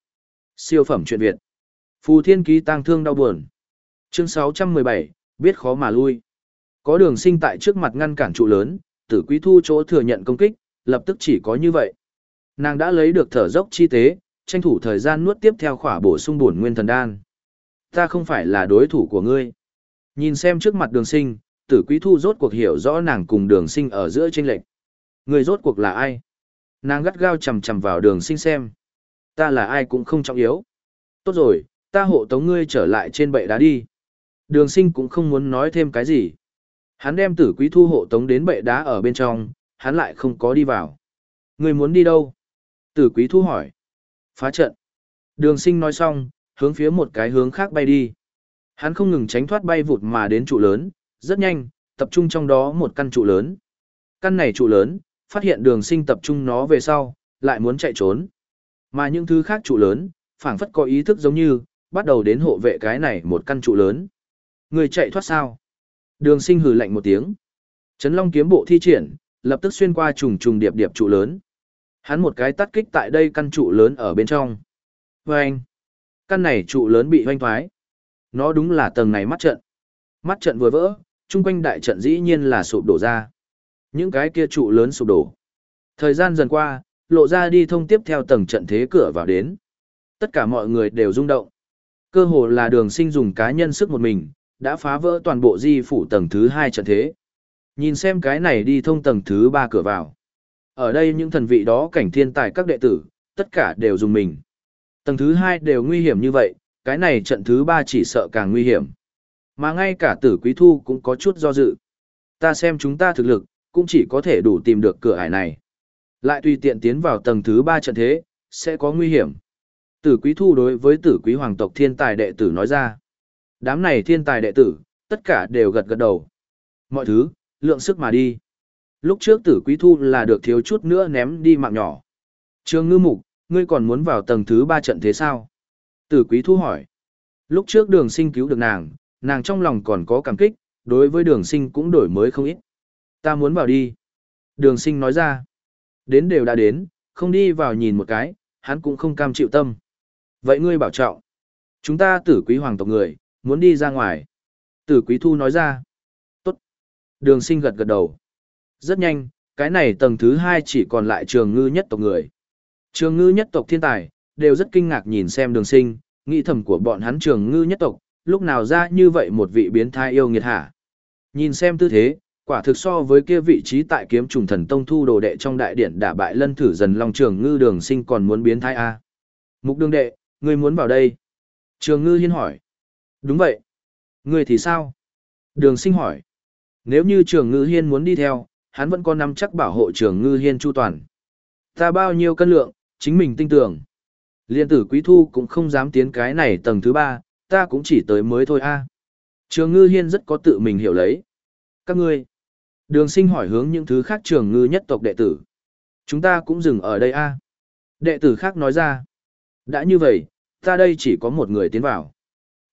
Siêu phẩm chuyện Việt. Phù thiên ký tăng thương đau buồn. Chương 617, biết khó mà lui. Có đường sinh tại trước mặt ngăn cản trụ lớn, tử quý thu chỗ thừa nhận công kích, lập tức chỉ có như vậy. Nàng đã lấy được thở dốc chi tế, tranh thủ thời gian nuốt tiếp theo khỏa bổ sung bổn nguyên thần đan. Ta không phải là đối thủ của ngươi. Nhìn xem trước mặt đường sinh, tử quý thu rốt cuộc hiểu rõ nàng cùng đường sinh ở giữa tranh lệch. Người rốt cuộc là ai? Nàng gắt gao chầm chầm vào đường sinh xem. Ta là ai cũng không trọng yếu. Tốt rồi, ta hộ tống ngươi trở lại trên bệ đá đi. Đường sinh cũng không muốn nói thêm cái gì. Hắn đem tử quý thu hộ tống đến bệ đá ở bên trong, hắn lại không có đi vào. Ngươi muốn đi đâu? Tử quý thu hỏi. Phá trận. Đường sinh nói xong, hướng phía một cái hướng khác bay đi. Hắn không ngừng tránh thoát bay vụt mà đến trụ lớn, rất nhanh, tập trung trong đó một căn trụ lớn. Căn này trụ lớn, phát hiện đường sinh tập trung nó về sau, lại muốn chạy trốn. Mà những thứ khác trụ lớn, phản phất có ý thức giống như, bắt đầu đến hộ vệ cái này một căn trụ lớn. Người chạy thoát sao? Đường sinh hừ lạnh một tiếng. Trấn Long kiếm bộ thi triển, lập tức xuyên qua trùng trùng điệp điệp trụ lớn. Hắn một cái tắt kích tại đây căn trụ lớn ở bên trong. Vâng! Căn này trụ lớn bị hoanh thoái. Nó đúng là tầng này mắt trận. Mắt trận vừa vỡ, chung quanh đại trận dĩ nhiên là sụp đổ ra. Những cái kia trụ lớn sụp đổ. Thời gian dần qua, lộ ra đi thông tiếp theo tầng trận thế cửa vào đến. Tất cả mọi người đều rung động. Cơ hồ là đường sinh dùng cá nhân sức một mình, đã phá vỡ toàn bộ di phủ tầng thứ hai trận thế. Nhìn xem cái này đi thông tầng thứ ba cửa vào. Ở đây những thần vị đó cảnh thiên tài các đệ tử, tất cả đều dùng mình. Tầng thứ hai đều nguy hiểm như vậy, cái này trận thứ ba chỉ sợ càng nguy hiểm. Mà ngay cả tử quý thu cũng có chút do dự. Ta xem chúng ta thực lực, cũng chỉ có thể đủ tìm được cửa ải này. Lại tùy tiện tiến vào tầng thứ ba trận thế, sẽ có nguy hiểm. Tử quý thu đối với tử quý hoàng tộc thiên tài đệ tử nói ra. Đám này thiên tài đệ tử, tất cả đều gật gật đầu. Mọi thứ, lượng sức mà đi. Lúc trước tử quý thu là được thiếu chút nữa ném đi mạng nhỏ. Trương ngư mục, ngươi còn muốn vào tầng thứ ba trận thế sao? Tử quý thu hỏi. Lúc trước đường sinh cứu được nàng, nàng trong lòng còn có cảm kích, đối với đường sinh cũng đổi mới không ít. Ta muốn vào đi. Đường sinh nói ra. Đến đều đã đến, không đi vào nhìn một cái, hắn cũng không cam chịu tâm. Vậy ngươi bảo trọng. Chúng ta tử quý hoàng tộc người, muốn đi ra ngoài. Tử quý thu nói ra. Tốt. Đường sinh gật gật đầu. Rất nhanh, cái này tầng thứ hai chỉ còn lại trường ngư nhất tộc người. Trường ngư nhất tộc thiên tài, đều rất kinh ngạc nhìn xem đường sinh, nghĩ thầm của bọn hắn trường ngư nhất tộc, lúc nào ra như vậy một vị biến thái yêu nghiệt hả. Nhìn xem tư thế, quả thực so với kia vị trí tại kiếm trùng thần tông thu đồ đệ trong đại điện đả bại lân thử dần long trường ngư đường sinh còn muốn biến thái A. Mục đường đệ, ngươi muốn vào đây. Trường ngư hiên hỏi. Đúng vậy. Ngươi thì sao? Đường sinh hỏi. Nếu như trường ngư hiên muốn đi theo, hắn vẫn có nắm chắc bảo hộ trường ngư hiên chu toàn. Ta bao nhiêu cân lượng, chính mình tin tưởng. Liên tử quý thu cũng không dám tiến cái này tầng thứ ba, ta cũng chỉ tới mới thôi a. Trường ngư hiên rất có tự mình hiểu lấy. Các ngươi. Đường sinh hỏi hướng những thứ khác trường ngư nhất tộc đệ tử. Chúng ta cũng dừng ở đây a. Đệ tử khác nói ra. Đã như vậy, ta đây chỉ có một người tiến vào.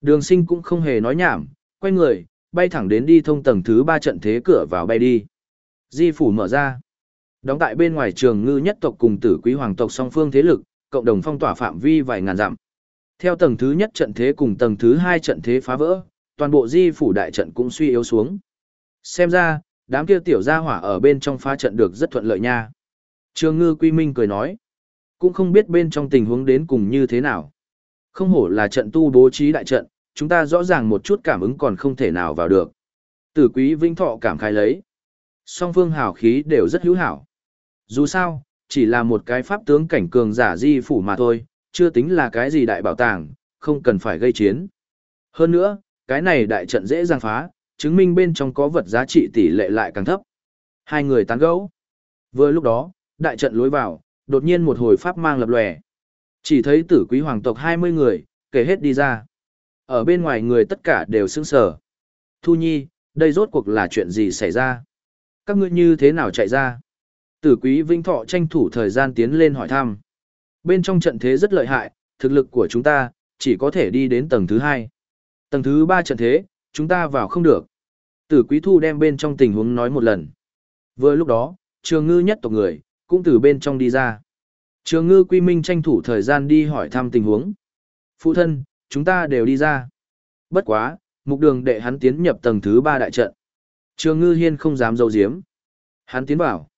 Đường sinh cũng không hề nói nhảm, quay người, bay thẳng đến đi thông tầng thứ ba trận thế cửa vào bay đi. Di phủ mở ra. Đóng tại bên ngoài trường ngư nhất tộc cùng tử quý hoàng tộc song phương thế lực, cộng đồng phong tỏa phạm vi vài ngàn dặm. Theo tầng thứ nhất trận thế cùng tầng thứ hai trận thế phá vỡ, toàn bộ di phủ đại trận cũng suy yếu xuống. Xem ra, đám kia tiểu gia hỏa ở bên trong phá trận được rất thuận lợi nha. Trường ngư quy minh cười nói, cũng không biết bên trong tình huống đến cùng như thế nào. Không hổ là trận tu bố trí đại trận, chúng ta rõ ràng một chút cảm ứng còn không thể nào vào được. Tử quý vinh thọ cảm khai lấy. Song phương hảo khí đều rất hữu hảo. Dù sao, chỉ là một cái pháp tướng cảnh cường giả di phủ mà thôi, chưa tính là cái gì đại bảo tàng, không cần phải gây chiến. Hơn nữa, cái này đại trận dễ dàng phá, chứng minh bên trong có vật giá trị tỷ lệ lại càng thấp. Hai người tán gẫu. Vừa lúc đó, đại trận lối vào, đột nhiên một hồi pháp mang lập lòe. Chỉ thấy tử quý hoàng tộc 20 người, kể hết đi ra. Ở bên ngoài người tất cả đều sững sờ. Thu Nhi, đây rốt cuộc là chuyện gì xảy ra? Các ngươi như thế nào chạy ra? Tử quý Vinh Thọ tranh thủ thời gian tiến lên hỏi thăm. Bên trong trận thế rất lợi hại, thực lực của chúng ta, chỉ có thể đi đến tầng thứ hai. Tầng thứ ba trận thế, chúng ta vào không được. Tử quý thu đem bên trong tình huống nói một lần. Vừa lúc đó, trường ngư nhất tộc người, cũng từ bên trong đi ra. Trường ngư quy minh tranh thủ thời gian đi hỏi thăm tình huống. Phụ thân, chúng ta đều đi ra. Bất quá, mục đường đệ hắn tiến nhập tầng thứ ba đại trận. Trường ngư hiên không dám dâu diếm. Hắn tiến vào.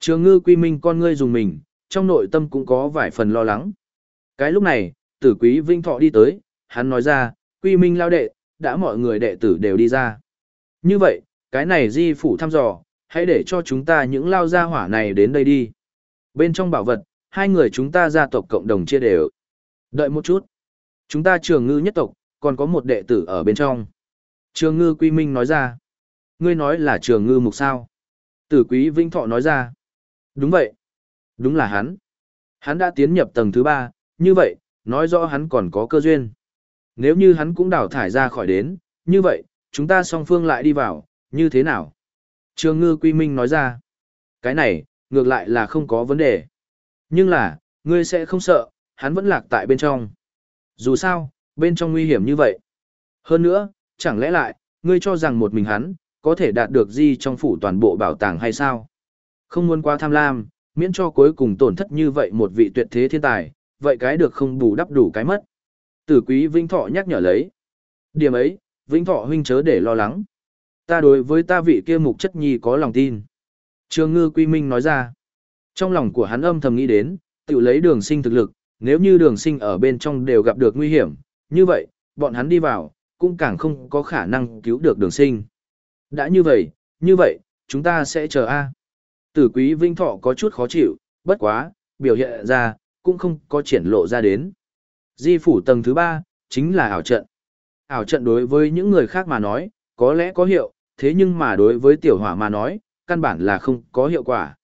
Trường ngư quy minh con ngươi dùng mình, trong nội tâm cũng có vài phần lo lắng. Cái lúc này, tử quý vinh thọ đi tới, hắn nói ra, quy minh lao đệ, đã mọi người đệ tử đều đi ra. Như vậy, cái này di phủ thăm dò, hãy để cho chúng ta những lao gia hỏa này đến đây đi. Bên trong bảo vật, hai người chúng ta gia tộc cộng đồng chia đều. Đợi một chút. Chúng ta trường ngư nhất tộc, còn có một đệ tử ở bên trong. Trường ngư quy minh nói ra. Ngươi nói là trường ngư mục sao. Tử quý vinh thọ nói ra. Đúng vậy. Đúng là hắn. Hắn đã tiến nhập tầng thứ ba, như vậy, nói rõ hắn còn có cơ duyên. Nếu như hắn cũng đào thải ra khỏi đến, như vậy, chúng ta song phương lại đi vào, như thế nào? Trường ngư quy minh nói ra. Cái này, ngược lại là không có vấn đề. Nhưng là, ngươi sẽ không sợ, hắn vẫn lạc tại bên trong. Dù sao, bên trong nguy hiểm như vậy. Hơn nữa, chẳng lẽ lại, ngươi cho rằng một mình hắn, có thể đạt được gì trong phủ toàn bộ bảo tàng hay sao? Không muốn quá tham lam, miễn cho cuối cùng tổn thất như vậy một vị tuyệt thế thiên tài, vậy cái được không bù đắp đủ cái mất. Tử quý vĩnh Thọ nhắc nhở lấy. Điểm ấy, vĩnh Thọ huynh chớ để lo lắng. Ta đối với ta vị kia mục chất nhi có lòng tin. Trường ngư quy minh nói ra. Trong lòng của hắn âm thầm nghĩ đến, tự lấy đường sinh thực lực, nếu như đường sinh ở bên trong đều gặp được nguy hiểm, như vậy, bọn hắn đi vào, cũng càng không có khả năng cứu được đường sinh. Đã như vậy, như vậy, chúng ta sẽ chờ A. Tử quý Vinh Thọ có chút khó chịu, bất quá, biểu hiện ra, cũng không có triển lộ ra đến. Di phủ tầng thứ ba chính là ảo trận. Ảo trận đối với những người khác mà nói, có lẽ có hiệu, thế nhưng mà đối với tiểu hỏa mà nói, căn bản là không có hiệu quả.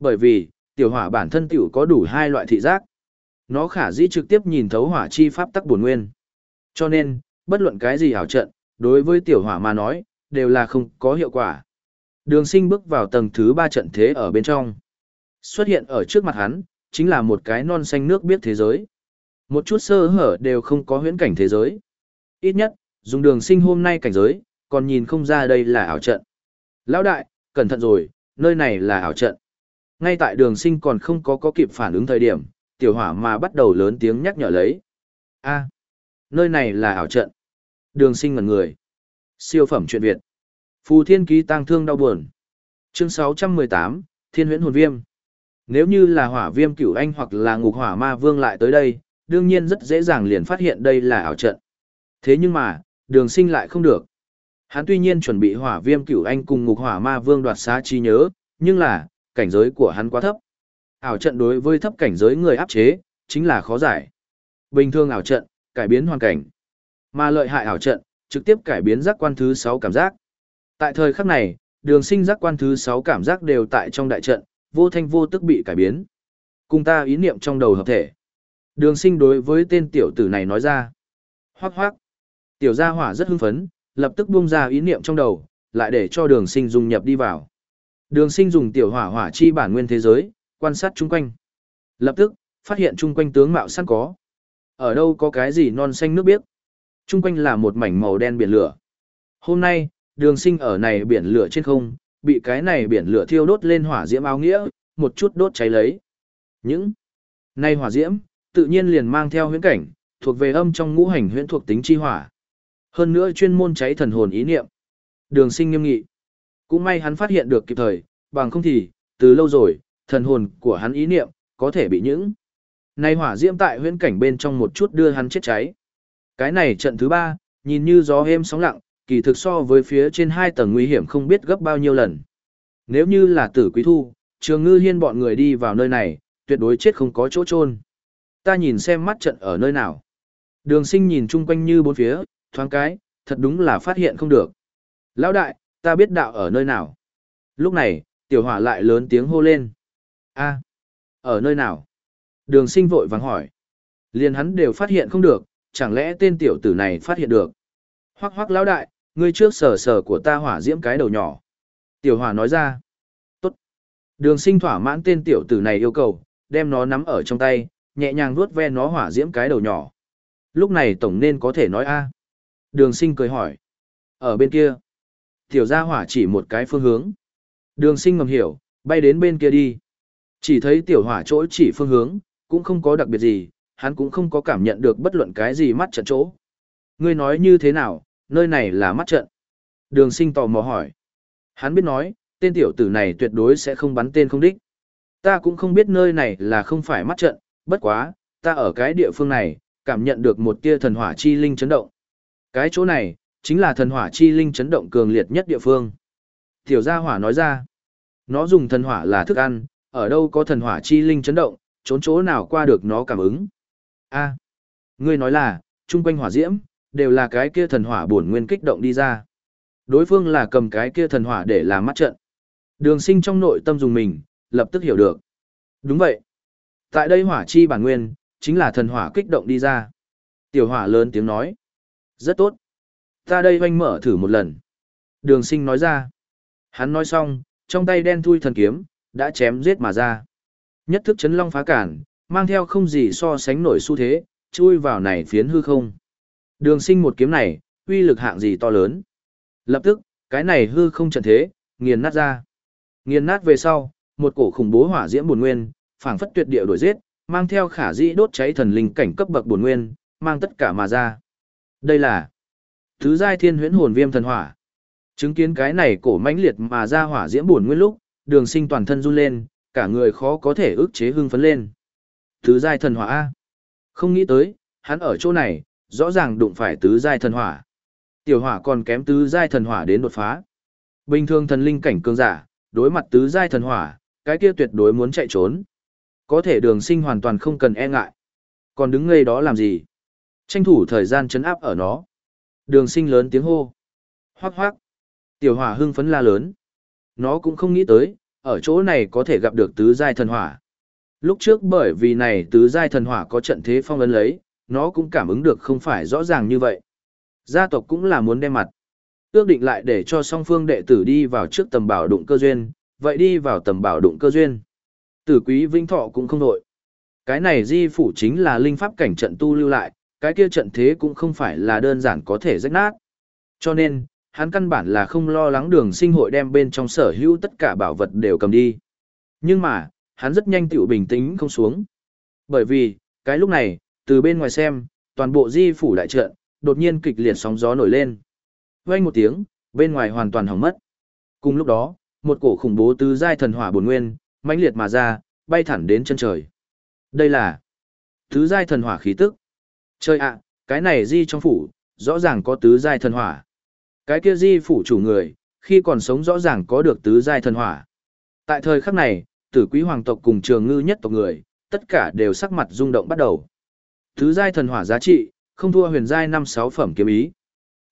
Bởi vì, tiểu hỏa bản thân tiểu có đủ hai loại thị giác. Nó khả dĩ trực tiếp nhìn thấu hỏa chi pháp tắc bổn nguyên. Cho nên, bất luận cái gì ảo trận, đối với tiểu hỏa mà nói, đều là không có hiệu quả. Đường sinh bước vào tầng thứ ba trận thế ở bên trong. Xuất hiện ở trước mặt hắn, chính là một cái non xanh nước biết thế giới. Một chút sơ hở đều không có huyễn cảnh thế giới. Ít nhất, dùng đường sinh hôm nay cảnh giới, còn nhìn không ra đây là ảo trận. Lão đại, cẩn thận rồi, nơi này là ảo trận. Ngay tại đường sinh còn không có có kịp phản ứng thời điểm, tiểu hỏa mà bắt đầu lớn tiếng nhắc nhở lấy. a nơi này là ảo trận. Đường sinh ngần người. Siêu phẩm chuyện Việt. Phù thiên ký tang thương đau buồn. Chương 618, Thiên huyễn hồn viêm. Nếu như là hỏa viêm cửu anh hoặc là ngục hỏa ma vương lại tới đây, đương nhiên rất dễ dàng liền phát hiện đây là ảo trận. Thế nhưng mà, đường sinh lại không được. Hắn tuy nhiên chuẩn bị hỏa viêm cửu anh cùng ngục hỏa ma vương đoạt xá trí nhớ, nhưng là, cảnh giới của hắn quá thấp. Ảo trận đối với thấp cảnh giới người áp chế, chính là khó giải. Bình thường ảo trận, cải biến hoàn cảnh. Mà lợi hại ảo trận, trực tiếp cải biến giác quan thứ 6 cảm giác. Tại thời khắc này, đường sinh giác quan thứ 6 cảm giác đều tại trong đại trận, vô thanh vô tức bị cải biến. Cùng ta ý niệm trong đầu hợp thể. Đường sinh đối với tên tiểu tử này nói ra. Hoác hoác. Tiểu gia hỏa rất hưng phấn, lập tức buông ra ý niệm trong đầu, lại để cho đường sinh dùng nhập đi vào. Đường sinh dùng tiểu hỏa hỏa chi bản nguyên thế giới, quan sát chung quanh. Lập tức, phát hiện chung quanh tướng mạo sẵn có. Ở đâu có cái gì non xanh nước biếc. Chung quanh là một mảnh màu đen biển lửa. Hôm nay, đường sinh ở này biển lửa trên không, bị cái này biển lửa thiêu đốt lên hỏa diễm áo nghĩa, một chút đốt cháy lấy. Những này hỏa diễm, tự nhiên liền mang theo huyễn cảnh, thuộc về âm trong ngũ hành huyễn thuộc tính chi hỏa. Hơn nữa chuyên môn cháy thần hồn ý niệm. Đường sinh nghiêm nghị. Cũng may hắn phát hiện được kịp thời, bằng không thì, từ lâu rồi, thần hồn của hắn ý niệm, có thể bị những. Này hỏa diễm tại huyễn cảnh bên trong một chút đưa hắn chết cháy. Cái này trận thứ ba, nhìn như gió êm sóng lặng, kỳ thực so với phía trên hai tầng nguy hiểm không biết gấp bao nhiêu lần. Nếu như là tử quý thu, Trường ngư hiên bọn người đi vào nơi này, tuyệt đối chết không có chỗ trôn. Ta nhìn xem mắt trận ở nơi nào. Đường sinh nhìn chung quanh như bốn phía, thoáng cái, thật đúng là phát hiện không được. Lão đại, ta biết đạo ở nơi nào. Lúc này, tiểu hỏa lại lớn tiếng hô lên. a ở nơi nào? Đường sinh vội vàng hỏi. Liền hắn đều phát hiện không được, chẳng lẽ tên tiểu tử này phát hiện được. Hoác hoác lão đại, ngươi trước sở sở của ta hỏa diễm cái đầu nhỏ. Tiểu hỏa nói ra. Tốt. Đường sinh thỏa mãn tên tiểu tử này yêu cầu, đem nó nắm ở trong tay, nhẹ nhàng vuốt ve nó hỏa diễm cái đầu nhỏ. Lúc này tổng nên có thể nói a Đường sinh cười hỏi. Ở bên kia. Tiểu gia hỏa chỉ một cái phương hướng. Đường sinh ngầm hiểu, bay đến bên kia đi. Chỉ thấy tiểu hỏa chỗ chỉ phương hướng, cũng không có đặc biệt gì, hắn cũng không có cảm nhận được bất luận cái gì mắt trận chỗ. Ngươi nói như thế nào, nơi này là mắt trận. Đường sinh tò mò hỏi. Hắn biết nói, tên tiểu tử này tuyệt đối sẽ không bắn tên không đích. Ta cũng không biết nơi này là không phải mắt trận, bất quá, ta ở cái địa phương này, cảm nhận được một tia thần hỏa chi linh chấn động. Cái chỗ này, chính là thần hỏa chi linh chấn động cường liệt nhất địa phương. Tiểu gia hỏa nói ra, nó dùng thần hỏa là thức ăn, ở đâu có thần hỏa chi linh chấn động, trốn chỗ nào qua được nó cảm ứng. a ngươi nói là, chung quanh hỏa diễm, đều là cái kia thần hỏa bổn nguyên kích động đi ra. Đối phương là cầm cái kia thần hỏa để làm mắt trận. Đường sinh trong nội tâm dùng mình, lập tức hiểu được. Đúng vậy. Tại đây hỏa chi bản nguyên, chính là thần hỏa kích động đi ra. Tiểu hỏa lớn tiếng nói. Rất tốt. Ta đây hoanh mở thử một lần. Đường sinh nói ra. Hắn nói xong, trong tay đen thui thần kiếm, đã chém giết mà ra. Nhất thức chấn long phá cản, mang theo không gì so sánh nổi xu thế, chui vào này phiến hư không. Đường sinh một kiếm này, uy lực hạng gì to lớn. Lập tức, cái này hư không trận thế, nghiền nát ra. Nghiền nát về sau, một cổ khủng bố hỏa diễm buồn nguyên, phảng phất tuyệt địa đổi giết, mang theo khả dĩ đốt cháy thần linh cảnh cấp bậc buồn nguyên, mang tất cả mà ra. Đây là thứ giai thiên huyễn hồn viêm thần hỏa. Chứng kiến cái này cổ mãnh liệt mà ra hỏa diễm buồn nguyên lúc, đường sinh toàn thân run lên, cả người khó có thể ức chế hưng phấn lên. Thứ giai thần hỏa A. Không nghĩ tới, hắn ở chỗ này, rõ ràng đụng phải tứ giai thần hỏa. Tiểu hỏa còn kém tứ giai thần hỏa đến đột phá. Bình thường thần linh cảnh cường giả, đối mặt tứ giai thần hỏa, cái kia tuyệt đối muốn chạy trốn. Có thể đường sinh hoàn toàn không cần e ngại. Còn đứng ngây đó làm gì? Tranh thủ thời gian chấn áp ở nó. Đường sinh lớn tiếng hô. Hoác hoác. Tiểu hỏa hưng phấn la lớn. Nó cũng không nghĩ tới, ở chỗ này có thể gặp được tứ giai thần hỏa. Lúc trước bởi vì này tứ giai thần hỏa có trận thế phong ấn lấy, nó cũng cảm ứng được không phải rõ ràng như vậy. Gia tộc cũng là muốn đem mặt. Ước định lại để cho song phương đệ tử đi vào trước tầm bảo đụng cơ duyên, vậy đi vào tầm bảo đụng cơ duyên. Tử quý vinh thọ cũng không nội. Cái này di phủ chính là linh pháp cảnh trận tu lưu lại, cái kia trận thế cũng không phải là đơn giản có thể rách nát. Cho nên, hắn căn bản là không lo lắng đường sinh hội đem bên trong sở hữu tất cả bảo vật đều cầm đi. Nhưng mà, hắn rất nhanh tiểu bình tĩnh không xuống. Bởi vì, cái lúc này, từ bên ngoài xem, toàn bộ di phủ đại trận, đột nhiên kịch liệt sóng gió nổi lên. Vang một tiếng, bên ngoài hoàn toàn hỏng mất. Cùng lúc đó, một cổ khủng bố tứ giai thần hỏa bổn nguyên, mãnh liệt mà ra, bay thẳng đến chân trời. Đây là tứ giai thần hỏa khí tức. Trời ạ, cái này di trong phủ, rõ ràng có tứ giai thần hỏa. Cái kia di phủ chủ người, khi còn sống rõ ràng có được tứ giai thần hỏa. Tại thời khắc này, tử quý hoàng tộc cùng trường ngư nhất tộc người, tất cả đều sắc mặt rung động bắt đầu thứ giai thần hỏa giá trị, không thua huyền giai năm sáu phẩm kiếm ý.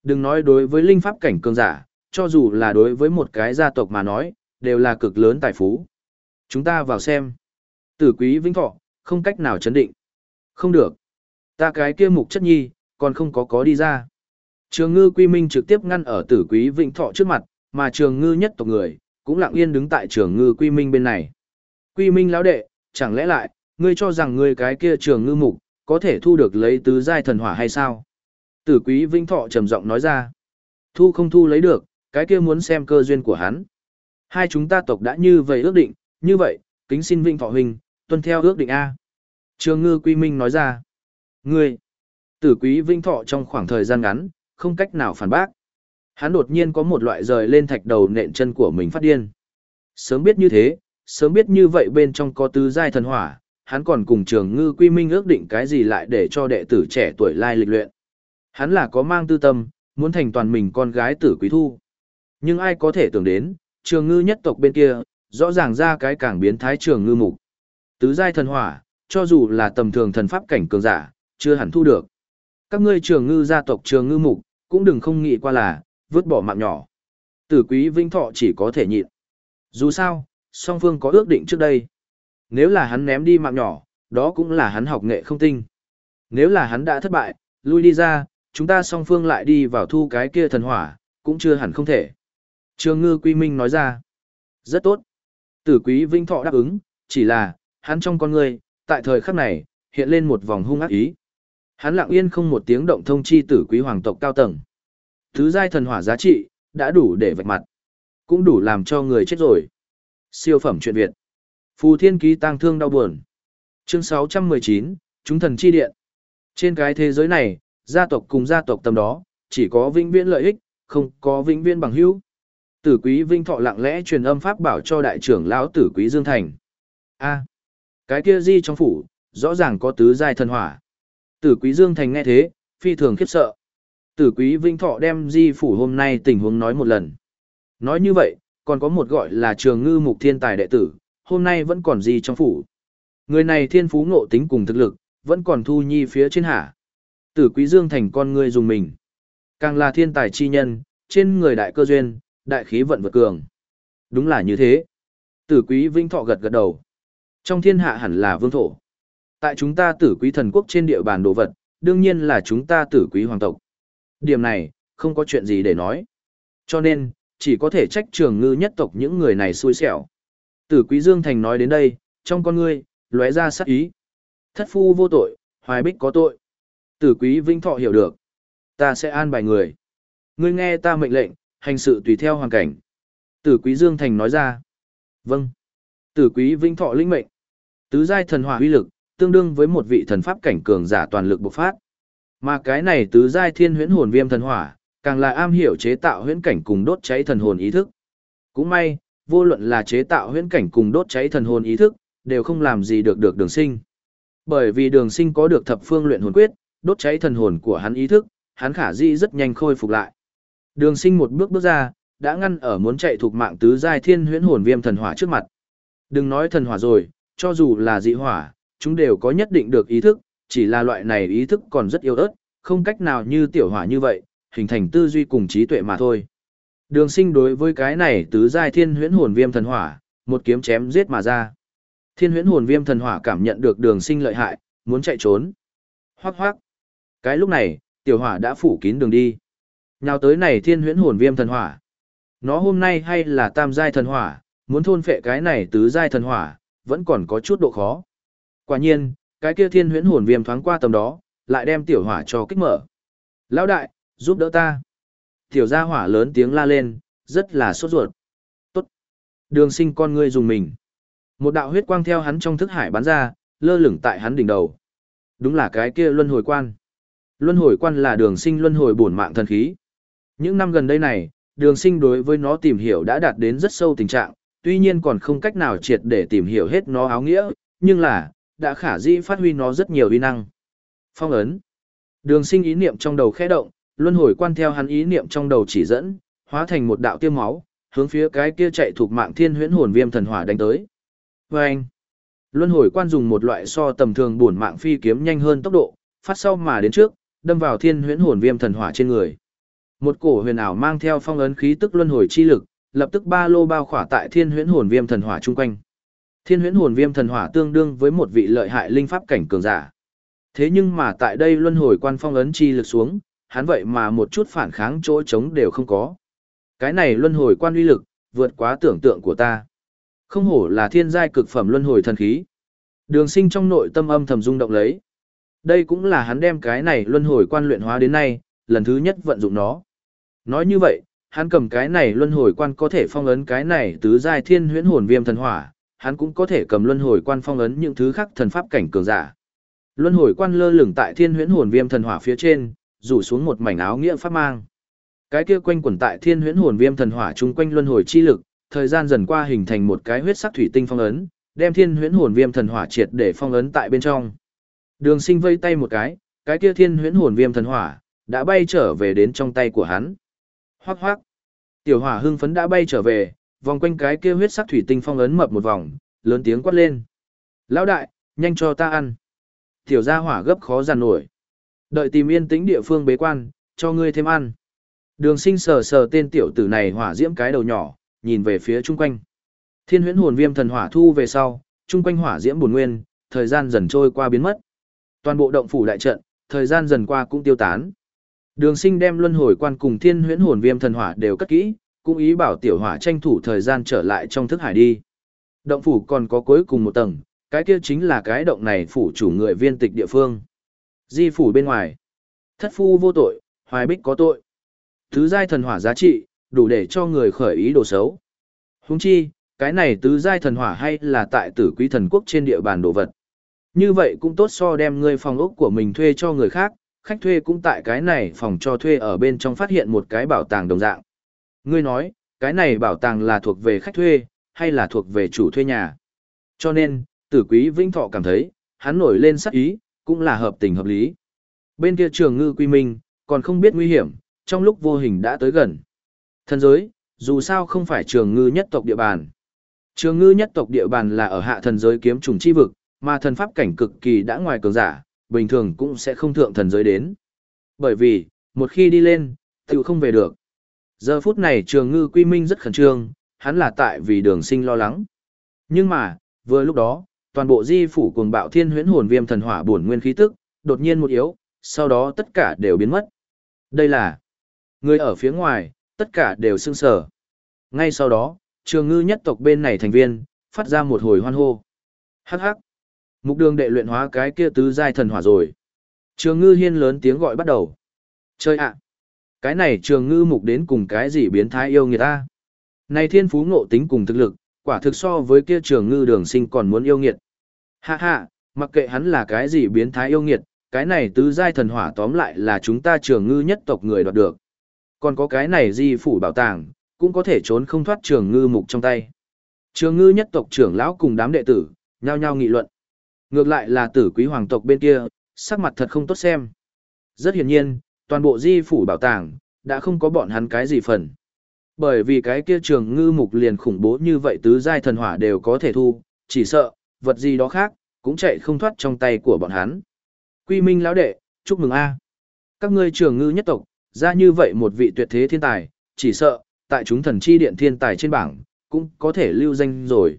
Đừng nói đối với linh pháp cảnh cường giả, cho dù là đối với một cái gia tộc mà nói, đều là cực lớn tài phú. Chúng ta vào xem. Tử quý vĩnh thọ, không cách nào chấn định. Không được. Ta cái kia mục chất nhi, còn không có có đi ra. Trường ngư quy minh trực tiếp ngăn ở tử quý vĩnh thọ trước mặt, mà trường ngư nhất tộc người, cũng lặng yên đứng tại trường ngư quy minh bên này. Quy minh lão đệ, chẳng lẽ lại, ngươi cho rằng ngươi cái kia trường ngư mục, có thể thu được lấy tứ giai thần hỏa hay sao? Tử quý vinh thọ trầm giọng nói ra. Thu không thu lấy được, cái kia muốn xem cơ duyên của hắn. Hai chúng ta tộc đã như vậy ước định, như vậy, kính xin vinh thọ huynh, tuân theo ước định A. Trường ngư quy minh nói ra. Ngươi, tử quý vinh thọ trong khoảng thời gian ngắn, không cách nào phản bác. Hắn đột nhiên có một loại rời lên thạch đầu nện chân của mình phát điên. Sớm biết như thế, sớm biết như vậy bên trong có tứ giai thần hỏa, hắn còn cùng trường ngư quy minh ước định cái gì lại để cho đệ tử trẻ tuổi lai lịch luyện. Hắn là có mang tư tâm, muốn thành toàn mình con gái tử quý thu. Nhưng ai có thể tưởng đến, trường ngư nhất tộc bên kia, rõ ràng ra cái càng biến thái trường ngư mục. Tứ giai thần hỏa, cho dù là tầm thường thần pháp cảnh cường giả, chưa hẳn thu được. Các ngươi trường ngư gia tộc trường ngư mục, cũng đừng không nghĩ qua là, vứt bỏ mạng nhỏ. Tử quý vinh thọ chỉ có thể nhịn. Dù sao, song phương có ước định trước đây. Nếu là hắn ném đi mạng nhỏ, đó cũng là hắn học nghệ không tinh. Nếu là hắn đã thất bại, lui đi ra, chúng ta song phương lại đi vào thu cái kia thần hỏa, cũng chưa hẳn không thể. Trường ngư quy minh nói ra. Rất tốt. Tử quý vinh thọ đáp ứng, chỉ là, hắn trong con người, tại thời khắc này, hiện lên một vòng hung ác ý. Hắn lặng yên không một tiếng động thông chi tử quý hoàng tộc cao tầng. Thứ giai thần hỏa giá trị, đã đủ để vạch mặt. Cũng đủ làm cho người chết rồi. Siêu phẩm chuyện Việt. Phù thiên ký tang thương đau buồn. Chương 619, Chúng thần chi điện. Trên cái thế giới này, gia tộc cùng gia tộc tầm đó, chỉ có vĩnh viễn lợi ích, không có vĩnh viễn bằng hữu. Tử quý vinh thọ lặng lẽ truyền âm pháp bảo cho đại trưởng lão tử quý Dương Thành. A, cái kia di trong phủ, rõ ràng có tứ giai thần hỏa. Tử quý Dương Thành nghe thế, phi thường khiếp sợ. Tử quý vinh thọ đem di phủ hôm nay tình huống nói một lần. Nói như vậy, còn có một gọi là trường ngư mục thiên tài đệ tử, hôm nay vẫn còn gì trong phủ. Người này thiên phú ngộ tính cùng thực lực, vẫn còn thu nhi phía trên hạ. Tử quý dương thành con người dùng mình. Càng là thiên tài chi nhân, trên người đại cơ duyên, đại khí vận vượt cường. Đúng là như thế. Tử quý vinh thọ gật gật đầu. Trong thiên hạ hẳn là vương thổ. Tại chúng ta tử quý thần quốc trên địa bàn đồ vật, đương nhiên là chúng ta tử quý hoàng tộc. Điểm này, không có chuyện gì để nói. Cho nên, chỉ có thể trách trường ngư nhất tộc những người này xui xẻo. Tử quý Dương Thành nói đến đây, trong con ngươi, lóe ra sắc ý. Thất phu vô tội, hoài bích có tội. Tử quý vinh thọ hiểu được. Ta sẽ an bài người. Ngươi nghe ta mệnh lệnh, hành sự tùy theo hoàn cảnh. Tử quý Dương Thành nói ra. Vâng. Tử quý vinh thọ linh mệnh. Tứ giai thần hỏa uy lực, tương đương với một vị thần pháp cảnh cường giả toàn lực bộc phát. Mà cái này tứ giai thiên huyễn hồn viêm thần hỏa, càng là am hiểu chế tạo huyễn cảnh cùng đốt cháy thần hồn ý thức. Cũng may, vô luận là chế tạo huyễn cảnh cùng đốt cháy thần hồn ý thức, đều không làm gì được được đường sinh. Bởi vì đường sinh có được thập phương luyện hồn quyết, đốt cháy thần hồn của hắn ý thức, hắn khả di rất nhanh khôi phục lại. Đường sinh một bước bước ra, đã ngăn ở muốn chạy thuộc mạng tứ giai thiên huyễn hồn viêm thần hỏa trước mặt. Đừng nói thần hỏa rồi, cho dù là dị hỏa, chúng đều có nhất định được ý thức, chỉ là loại này ý thức còn rất yếu ớt, không cách nào như tiểu hỏa như vậy, hình thành tư duy cùng trí tuệ mà thôi. Đường sinh đối với cái này tứ giai thiên huyễn hồn viêm thần hỏa, một kiếm chém giết mà ra. Thiên huyễn hồn viêm thần hỏa cảm nhận được đường sinh lợi hại, muốn chạy trốn. Hoác hoác. Cái lúc này, tiểu hỏa đã phủ kín đường đi. Nhào tới này thiên huyễn hồn viêm thần hỏa. Nó hôm nay hay là tam giai thần hỏa, muốn thôn phệ cái này tứ giai thần hỏa, vẫn còn có chút độ khó. Quả nhiên, cái kia thiên huyễn hồn viêm thoáng qua tầm đó, lại đem tiểu hỏa cho kích mở. Lão đại, giúp đỡ ta. Tiểu gia hỏa lớn tiếng la lên, rất là sốt ruột. Tốt. Đường sinh con ngươi dùng mình. Một đạo huyết quang theo hắn trong thức hải bắn ra, lơ lửng tại hắn đỉnh đầu. Đúng là cái kia luân hồi quan. Luân hồi quan là đường sinh luân hồi bổn mạng thần khí. Những năm gần đây này, đường sinh đối với nó tìm hiểu đã đạt đến rất sâu tình trạng, tuy nhiên còn không cách nào triệt để tìm hiểu hết nó áo nghĩa, nhưng là, đã khả dĩ phát huy nó rất nhiều uy năng. Phong ấn. Đường sinh ý niệm trong đầu khẽ động, luân hồi quan theo hắn ý niệm trong đầu chỉ dẫn, hóa thành một đạo tiêm máu, hướng phía cái kia chạy thuộc mạng thiên huyễn hồn viêm thần hỏa đánh tới. Vâng! luân hồi quan dùng một loại so tầm thường bổn mạng phi kiếm nhanh hơn tốc độ, phát sau mà đến trước, đâm vào thiên huyễn hồn viêm thần hỏa trên người. Một cổ huyền ảo mang theo phong ấn khí tức luân hồi chi lực, lập tức ba lô bao khỏa tại thiên huyễn hồn viêm thần hỏa chung quanh. Thiên huyễn hồn viêm thần hỏa tương đương với một vị lợi hại linh pháp cảnh cường giả. Thế nhưng mà tại đây luân hồi quan phong ấn chi lực xuống, hắn vậy mà một chút phản kháng chỗ trống đều không có. Cái này luân hồi quan uy lực, vượt quá tưởng tượng của ta. Không hổ là thiên giai cực phẩm luân hồi thần khí. Đường sinh trong nội tâm âm thầm rung động lấy. Đây cũng là hắn đem cái này luân hồi quan luyện hóa đến nay, lần thứ nhất vận dụng nó. Nói như vậy, hắn cầm cái này luân hồi quan có thể phong ấn cái này tứ giai thiên huyễn hồn viêm thần hỏa, hắn cũng có thể cầm luân hồi quan phong ấn những thứ khác thần pháp cảnh cường giả. Luân hồi quan lơ lửng tại thiên huyễn hồn viêm thần hỏa phía trên, rủ xuống một mảnh áo nghĩa pháp mang. Cái kia quanh quẩn tại thiên huyễn hồn viêm thần hỏa chung quanh luân hồi chi lực, thời gian dần qua hình thành một cái huyết sắc thủy tinh phong ấn, đem thiên huyễn hồn viêm thần hỏa triệt để phong ấn tại bên trong. Đường Sinh vây tay một cái, cái kia thiên huyễn hồn viêm thần hỏa đã bay trở về đến trong tay của hắn. Hoắc hoắc. Tiểu hỏa hưng phấn đã bay trở về, vòng quanh cái kia huyết sắc thủy tinh phong ấn mập một vòng, lớn tiếng quát lên. Lão đại, nhanh cho ta ăn. Tiểu gia hỏa gấp khó giàn nổi. Đợi tìm yên tĩnh địa phương bế quan, cho ngươi thêm ăn. Đường sinh sờ sờ tên tiểu tử này hỏa diễm cái đầu nhỏ, nhìn về phía chung quanh. Thiên huyễn hồn viêm thần hỏa thu về sau, chung quanh hỏa diễm buồn nguyên, thời gian dần trôi qua biến mất. Toàn bộ động phủ đại trận, thời gian dần qua cũng tiêu tán. Đường sinh đem luân hồi quan cùng thiên huyễn hồn viêm thần hỏa đều cất kỹ, cũng ý bảo tiểu hỏa tranh thủ thời gian trở lại trong thức hải đi. Động phủ còn có cuối cùng một tầng, cái kia chính là cái động này phủ chủ người viên tịch địa phương. Di phủ bên ngoài. Thất phu vô tội, hoài bích có tội. Thứ giai thần hỏa giá trị, đủ để cho người khởi ý đồ xấu. Húng chi, cái này tứ giai thần hỏa hay là tại tử quý thần quốc trên địa bàn đồ vật. Như vậy cũng tốt so đem ngươi phòng ốc của mình thuê cho người khác, khách thuê cũng tại cái này phòng cho thuê ở bên trong phát hiện một cái bảo tàng đồng dạng. Ngươi nói, cái này bảo tàng là thuộc về khách thuê, hay là thuộc về chủ thuê nhà. Cho nên, tử quý vĩnh thọ cảm thấy, hắn nổi lên sắc ý, cũng là hợp tình hợp lý. Bên kia trường ngư quy minh, còn không biết nguy hiểm, trong lúc vô hình đã tới gần. Thần giới, dù sao không phải trường ngư nhất tộc địa bàn. Trường ngư nhất tộc địa bàn là ở hạ thần giới kiếm trùng chi vực, mà thần pháp cảnh cực kỳ đã ngoài cường giả, bình thường cũng sẽ không thượng thần giới đến. Bởi vì, một khi đi lên, tự không về được. Giờ phút này trường ngư quy minh rất khẩn trương, hắn là tại vì đường sinh lo lắng. Nhưng mà, vừa lúc đó, toàn bộ di phủ cuồng bạo thiên huyễn hồn viêm thần hỏa bổn nguyên khí tức, đột nhiên một yếu, sau đó tất cả đều biến mất. Đây là người ở phía ngoài, tất cả đều sưng sở. Ngay sau đó, trường ngư nhất tộc bên này thành viên, phát ra một hồi hoan hô. Hắc hắc. Mục đường đệ luyện hóa cái kia tứ giai thần hỏa rồi. Trường ngư hiên lớn tiếng gọi bắt đầu. Chơi ạ. Cái này trường ngư mục đến cùng cái gì biến thái yêu người ta. Này thiên phú ngộ tính cùng thực lực, quả thực so với kia trường ngư đường sinh còn muốn yêu nghiệt. Hạ hạ, mặc kệ hắn là cái gì biến thái yêu nghiệt, cái này tứ giai thần hỏa tóm lại là chúng ta trường ngư nhất tộc người đoạt được. Còn có cái này di phủ bảo tàng, cũng có thể trốn không thoát trường ngư mục trong tay. Trường ngư nhất tộc trưởng lão cùng đám đệ tử, nhao nhao nghị luận. Ngược lại là tử quý hoàng tộc bên kia, sắc mặt thật không tốt xem. Rất hiển nhiên, toàn bộ di phủ bảo tàng, đã không có bọn hắn cái gì phần. Bởi vì cái kia trường ngư mục liền khủng bố như vậy tứ giai thần hỏa đều có thể thu, chỉ sợ, vật gì đó khác, cũng chạy không thoát trong tay của bọn hắn. Quy minh lão đệ, chúc mừng a Các ngươi trường ngư nhất tộc, ra như vậy một vị tuyệt thế thiên tài, chỉ sợ, tại chúng thần chi điện thiên tài trên bảng, cũng có thể lưu danh rồi.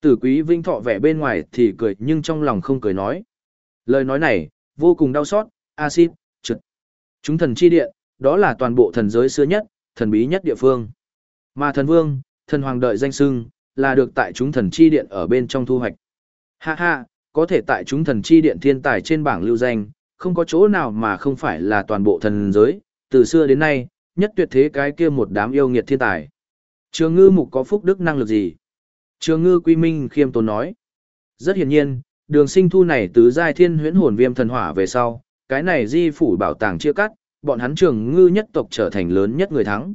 Tử quý vinh thọ vẻ bên ngoài thì cười nhưng trong lòng không cười nói. Lời nói này, vô cùng đau xót, acid, trượt. Chúng thần chi điện, đó là toàn bộ thần giới xưa nhất, thần bí nhất địa phương. Mà thần vương, thần hoàng đợi danh sưng, là được tại chúng thần chi điện ở bên trong thu hoạch. Ha ha, có thể tại chúng thần chi điện thiên tài trên bảng lưu danh, không có chỗ nào mà không phải là toàn bộ thần giới, từ xưa đến nay, nhất tuyệt thế cái kia một đám yêu nghiệt thiên tài. Trường ngư mục có phúc đức năng lực gì? Trường ngư quy minh khiêm tốn nói. Rất hiển nhiên, đường sinh thu này tứ giai thiên huyễn hồn viêm thần hỏa về sau, cái này di phủ bảo tàng chia cắt, bọn hắn trường ngư nhất tộc trở thành lớn nhất người thắng.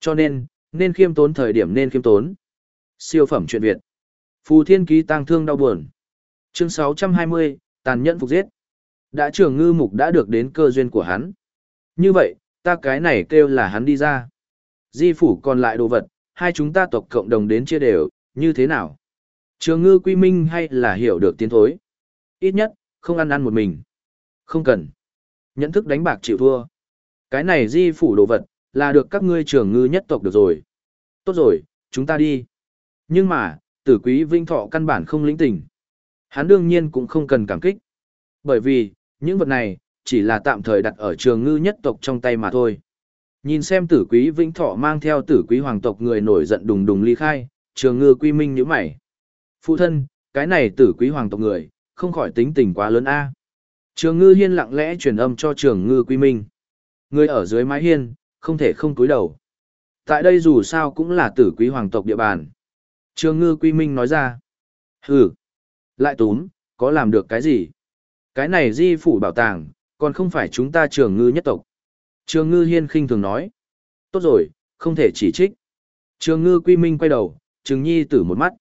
Cho nên, nên khiêm tốn thời điểm nên khiêm tốn. Siêu phẩm truyện Việt. Phù thiên ký tang thương đau buồn. Chương 620, tàn nhẫn phục giết. Đã trường ngư mục đã được đến cơ duyên của hắn. Như vậy, ta cái này kêu là hắn đi ra. Di phủ còn lại đồ vật, hai chúng ta tộc cộng đồng đến chia đều, như thế nào? Trường ngư quy minh hay là hiểu được tiến thối? Ít nhất, không ăn ăn một mình. Không cần. Nhận thức đánh bạc chịu thua. Cái này di phủ đồ vật, là được các ngươi trường ngư nhất tộc được rồi. Tốt rồi, chúng ta đi. Nhưng mà, tử quý vinh thọ căn bản không lĩnh tình. Hắn đương nhiên cũng không cần cảm kích. Bởi vì, những vật này, chỉ là tạm thời đặt ở trường ngư nhất tộc trong tay mà thôi. Nhìn xem tử quý vĩnh thọ mang theo tử quý hoàng tộc người nổi giận đùng đùng ly khai, trường ngư quy minh nhíu mày. Phụ thân, cái này tử quý hoàng tộc người, không khỏi tính tình quá lớn a. Trường ngư hiên lặng lẽ truyền âm cho trường ngư quy minh. Người ở dưới mái hiên, không thể không cúi đầu. Tại đây dù sao cũng là tử quý hoàng tộc địa bàn. Trường ngư quy minh nói ra. Hừ, lại túm, có làm được cái gì? Cái này di phủ bảo tàng, còn không phải chúng ta trường ngư nhất tộc. Trường ngư hiên khinh thường nói. Tốt rồi, không thể chỉ trích. Trường ngư quy minh quay đầu, trường nhi tử một mắt.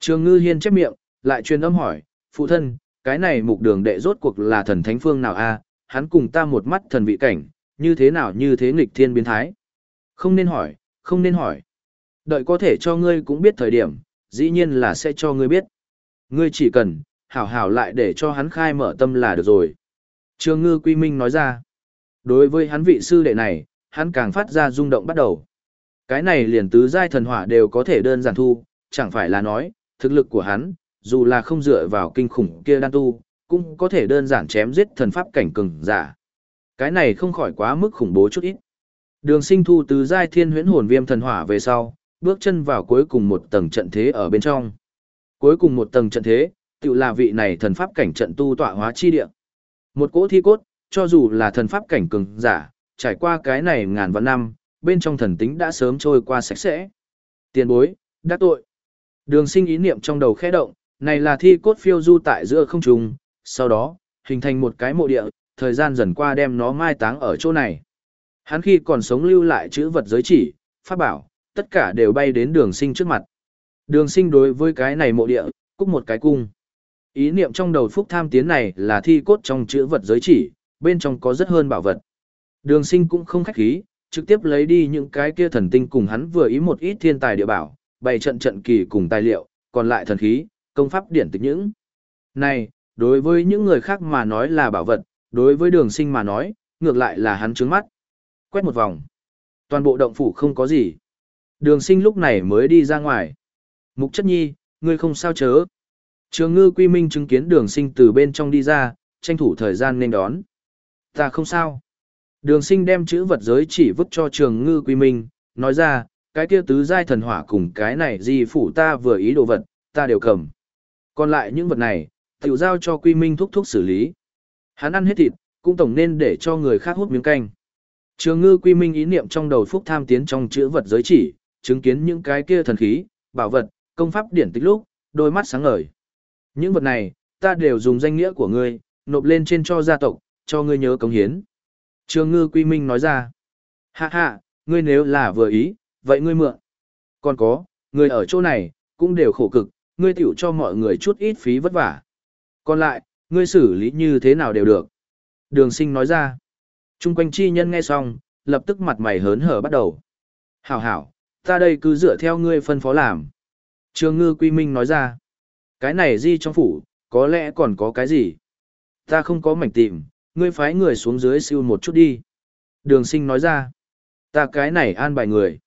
Trường ngư hiên chép miệng, lại truyền âm hỏi, phụ thân, cái này mục đường đệ rốt cuộc là thần thánh phương nào a? hắn cùng ta một mắt thần vị cảnh, như thế nào như thế nghịch thiên biến thái. Không nên hỏi, không nên hỏi. Đợi có thể cho ngươi cũng biết thời điểm, dĩ nhiên là sẽ cho ngươi biết. Ngươi chỉ cần, hảo hảo lại để cho hắn khai mở tâm là được rồi. Trường ngư quy minh nói ra. Đối với hắn vị sư đệ này, hắn càng phát ra rung động bắt đầu. Cái này liền tứ giai thần hỏa đều có thể đơn giản thu, chẳng phải là nói, thực lực của hắn, dù là không dựa vào kinh khủng kia đan tu, cũng có thể đơn giản chém giết thần pháp cảnh cường giả. Cái này không khỏi quá mức khủng bố chút ít. Đường sinh thu từ giai thiên huyễn hồn viêm thần hỏa về sau, bước chân vào cuối cùng một tầng trận thế ở bên trong. Cuối cùng một tầng trận thế, tự là vị này thần pháp cảnh trận tu tọa hóa chi địa. Một cỗ thi cốt, cho dù là thần pháp cảnh cường giả, trải qua cái này ngàn vạn năm, bên trong thần tính đã sớm trôi qua sạch sẽ. Tiền bối, đã tội. Đường sinh ý niệm trong đầu khẽ động, này là thi cốt phiêu du tại giữa không trung, sau đó, hình thành một cái mộ địa, thời gian dần qua đem nó mai táng ở chỗ này. Hắn khi còn sống lưu lại chữ vật giới chỉ, pháp bảo, tất cả đều bay đến đường sinh trước mặt. Đường sinh đối với cái này mộ địa, cúc một cái cung. Ý niệm trong đầu phúc tham tiến này là thi cốt trong chữ vật giới chỉ, bên trong có rất hơn bảo vật. Đường sinh cũng không khách khí, trực tiếp lấy đi những cái kia thần tinh cùng hắn vừa ý một ít thiên tài địa bảo, bày trận trận kỳ cùng tài liệu, còn lại thần khí, công pháp điển tịch những. Này, đối với những người khác mà nói là bảo vật, đối với đường sinh mà nói, ngược lại là hắn trướng mắt. Quét một vòng. Toàn bộ động phủ không có gì. Đường sinh lúc này mới đi ra ngoài. Mục chất nhi, ngươi không sao chớ. Trường ngư quy minh chứng kiến đường sinh từ bên trong đi ra, tranh thủ thời gian nên đón. Ta không sao. Đường sinh đem chữ vật giới chỉ vứt cho trường ngư quy minh, nói ra, cái kia tứ giai thần hỏa cùng cái này gì phủ ta vừa ý đồ vật, ta đều cầm. Còn lại những vật này, tiểu giao cho quy minh thúc thúc xử lý. Hắn ăn hết thịt, cũng tổng nên để cho người khác hút miếng canh. Trường ngư quy minh ý niệm trong đầu phúc tham tiến trong chữ vật giới chỉ, chứng kiến những cái kia thần khí, bảo vật, công pháp điển tích lúc, đôi mắt sáng ngời. Những vật này, ta đều dùng danh nghĩa của ngươi, nộp lên trên cho gia tộc, cho ngươi nhớ cống hiến. Trường ngư quy minh nói ra. Hạ hạ, ngươi nếu là vừa ý, vậy ngươi mượn. Còn có, người ở chỗ này, cũng đều khổ cực, ngươi tiểu cho mọi người chút ít phí vất vả. Còn lại, ngươi xử lý như thế nào đều được. Đường sinh nói ra. Trung quanh chi nhân nghe xong, lập tức mặt mày hớn hở bắt đầu. Hảo hảo, ta đây cứ dựa theo ngươi phân phó làm. Trường ngư quy minh nói ra. Cái này di trong phủ, có lẽ còn có cái gì? Ta không có mảnh tìm, ngươi phái người xuống dưới siêu một chút đi. Đường sinh nói ra. Ta cái này an bài người.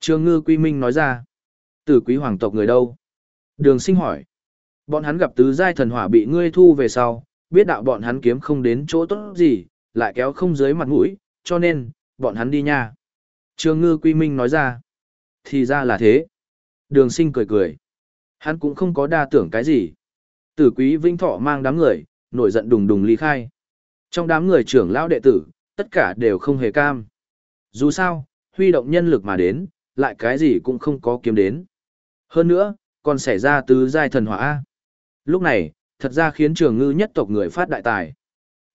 Trường ngư quy minh nói ra. Tử quý hoàng tộc người đâu? Đường sinh hỏi. Bọn hắn gặp tứ giai thần hỏa bị ngươi thu về sau, biết đạo bọn hắn kiếm không đến chỗ tốt gì, lại kéo không dưới mặt mũi, cho nên, bọn hắn đi nha. Trường ngư quy minh nói ra. Thì ra là thế. Đường sinh cười cười. Hắn cũng không có đa tưởng cái gì. Tử quý vinh thọ mang đám người, nổi giận đùng đùng ly khai. Trong đám người trưởng lão đệ tử, tất cả đều không hề cam. Dù sao, huy động nhân lực mà đến, lại cái gì cũng không có kiếm đến. Hơn nữa, còn xảy ra tứ giai thần hỏa. Lúc này, thật ra khiến trường ngư nhất tộc người phát đại tài.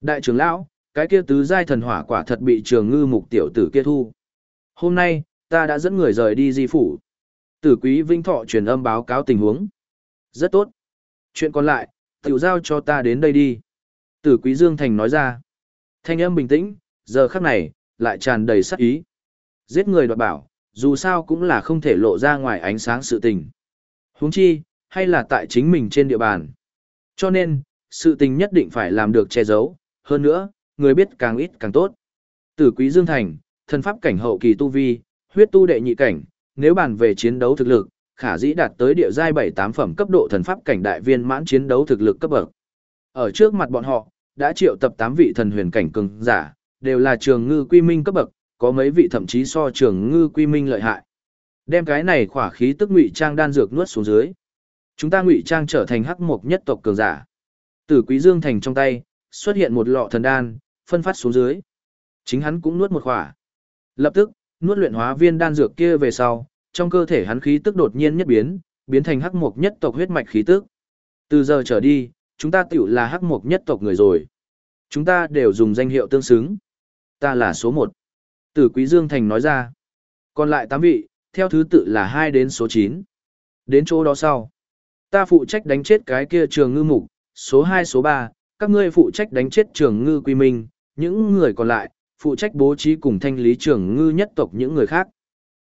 Đại trưởng lão, cái kia tứ giai thần hỏa quả thật bị trường ngư mục tiểu tử kia thu. Hôm nay, ta đã dẫn người rời đi di phủ. Tử quý vinh thọ truyền âm báo cáo tình huống. Rất tốt. Chuyện còn lại, tiểu giao cho ta đến đây đi. Tử quý Dương Thành nói ra. Thanh âm bình tĩnh, giờ khắc này, lại tràn đầy sắc ý. Giết người đoạt bảo, dù sao cũng là không thể lộ ra ngoài ánh sáng sự tình. huống chi, hay là tại chính mình trên địa bàn. Cho nên, sự tình nhất định phải làm được che giấu, hơn nữa, người biết càng ít càng tốt. Tử quý Dương Thành, thân pháp cảnh hậu kỳ tu vi, huyết tu đệ nhị cảnh, nếu bàn về chiến đấu thực lực, khả dĩ đạt tới địa giai 7-8 phẩm cấp độ thần pháp cảnh đại viên mãn chiến đấu thực lực cấp bậc. Ở trước mặt bọn họ, đã triệu tập 8 vị thần huyền cảnh cường giả, đều là trường ngư quy minh cấp bậc, có mấy vị thậm chí so trường ngư quy minh lợi hại. Đem cái này khỏa khí tức ngụy trang đan dược nuốt xuống dưới. Chúng ta ngụy trang trở thành hắc mục nhất tộc cường giả. Tử Quý Dương thành trong tay, xuất hiện một lọ thần đan, phân phát xuống dưới. Chính hắn cũng nuốt một khỏa. Lập tức, nuốt luyện hóa viên đan dược kia về sau, trong cơ thể hắn khí tức đột nhiên nhất biến, biến thành hắc mục nhất tộc huyết mạch khí tức. Từ giờ trở đi, chúng ta tựu là hắc mục nhất tộc người rồi. Chúng ta đều dùng danh hiệu tương xứng. Ta là số một, Tử Quý Dương Thành nói ra. Còn lại tám vị, theo thứ tự là hai đến số chín, Đến chỗ đó sau. Ta phụ trách đánh chết cái kia trường ngư mục, số 2 số 3, các ngươi phụ trách đánh chết trường ngư quy minh, những người còn lại, phụ trách bố trí cùng thanh lý trường ngư nhất tộc những người khác.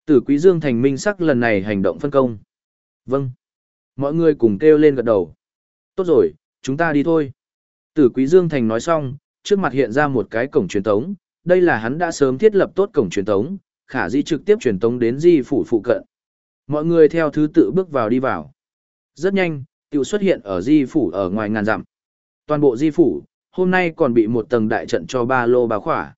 Tử Quý Dương thành minh sắc lần này hành động phân công. Vâng. Mọi người cùng kêu lên gật đầu. Tốt rồi, chúng ta đi thôi. Tử Quý Dương thành nói xong, trước mặt hiện ra một cái cổng truyền tống, đây là hắn đã sớm thiết lập tốt cổng truyền tống, khả di trực tiếp truyền tống đến di phủ phụ cận. Mọi người theo thứ tự bước vào đi vào. Rất nhanh, tiểu xuất hiện ở di phủ ở ngoài ngàn dặm. Toàn bộ di phủ, hôm nay còn bị một tầng đại trận cho ba lô bá khỏa.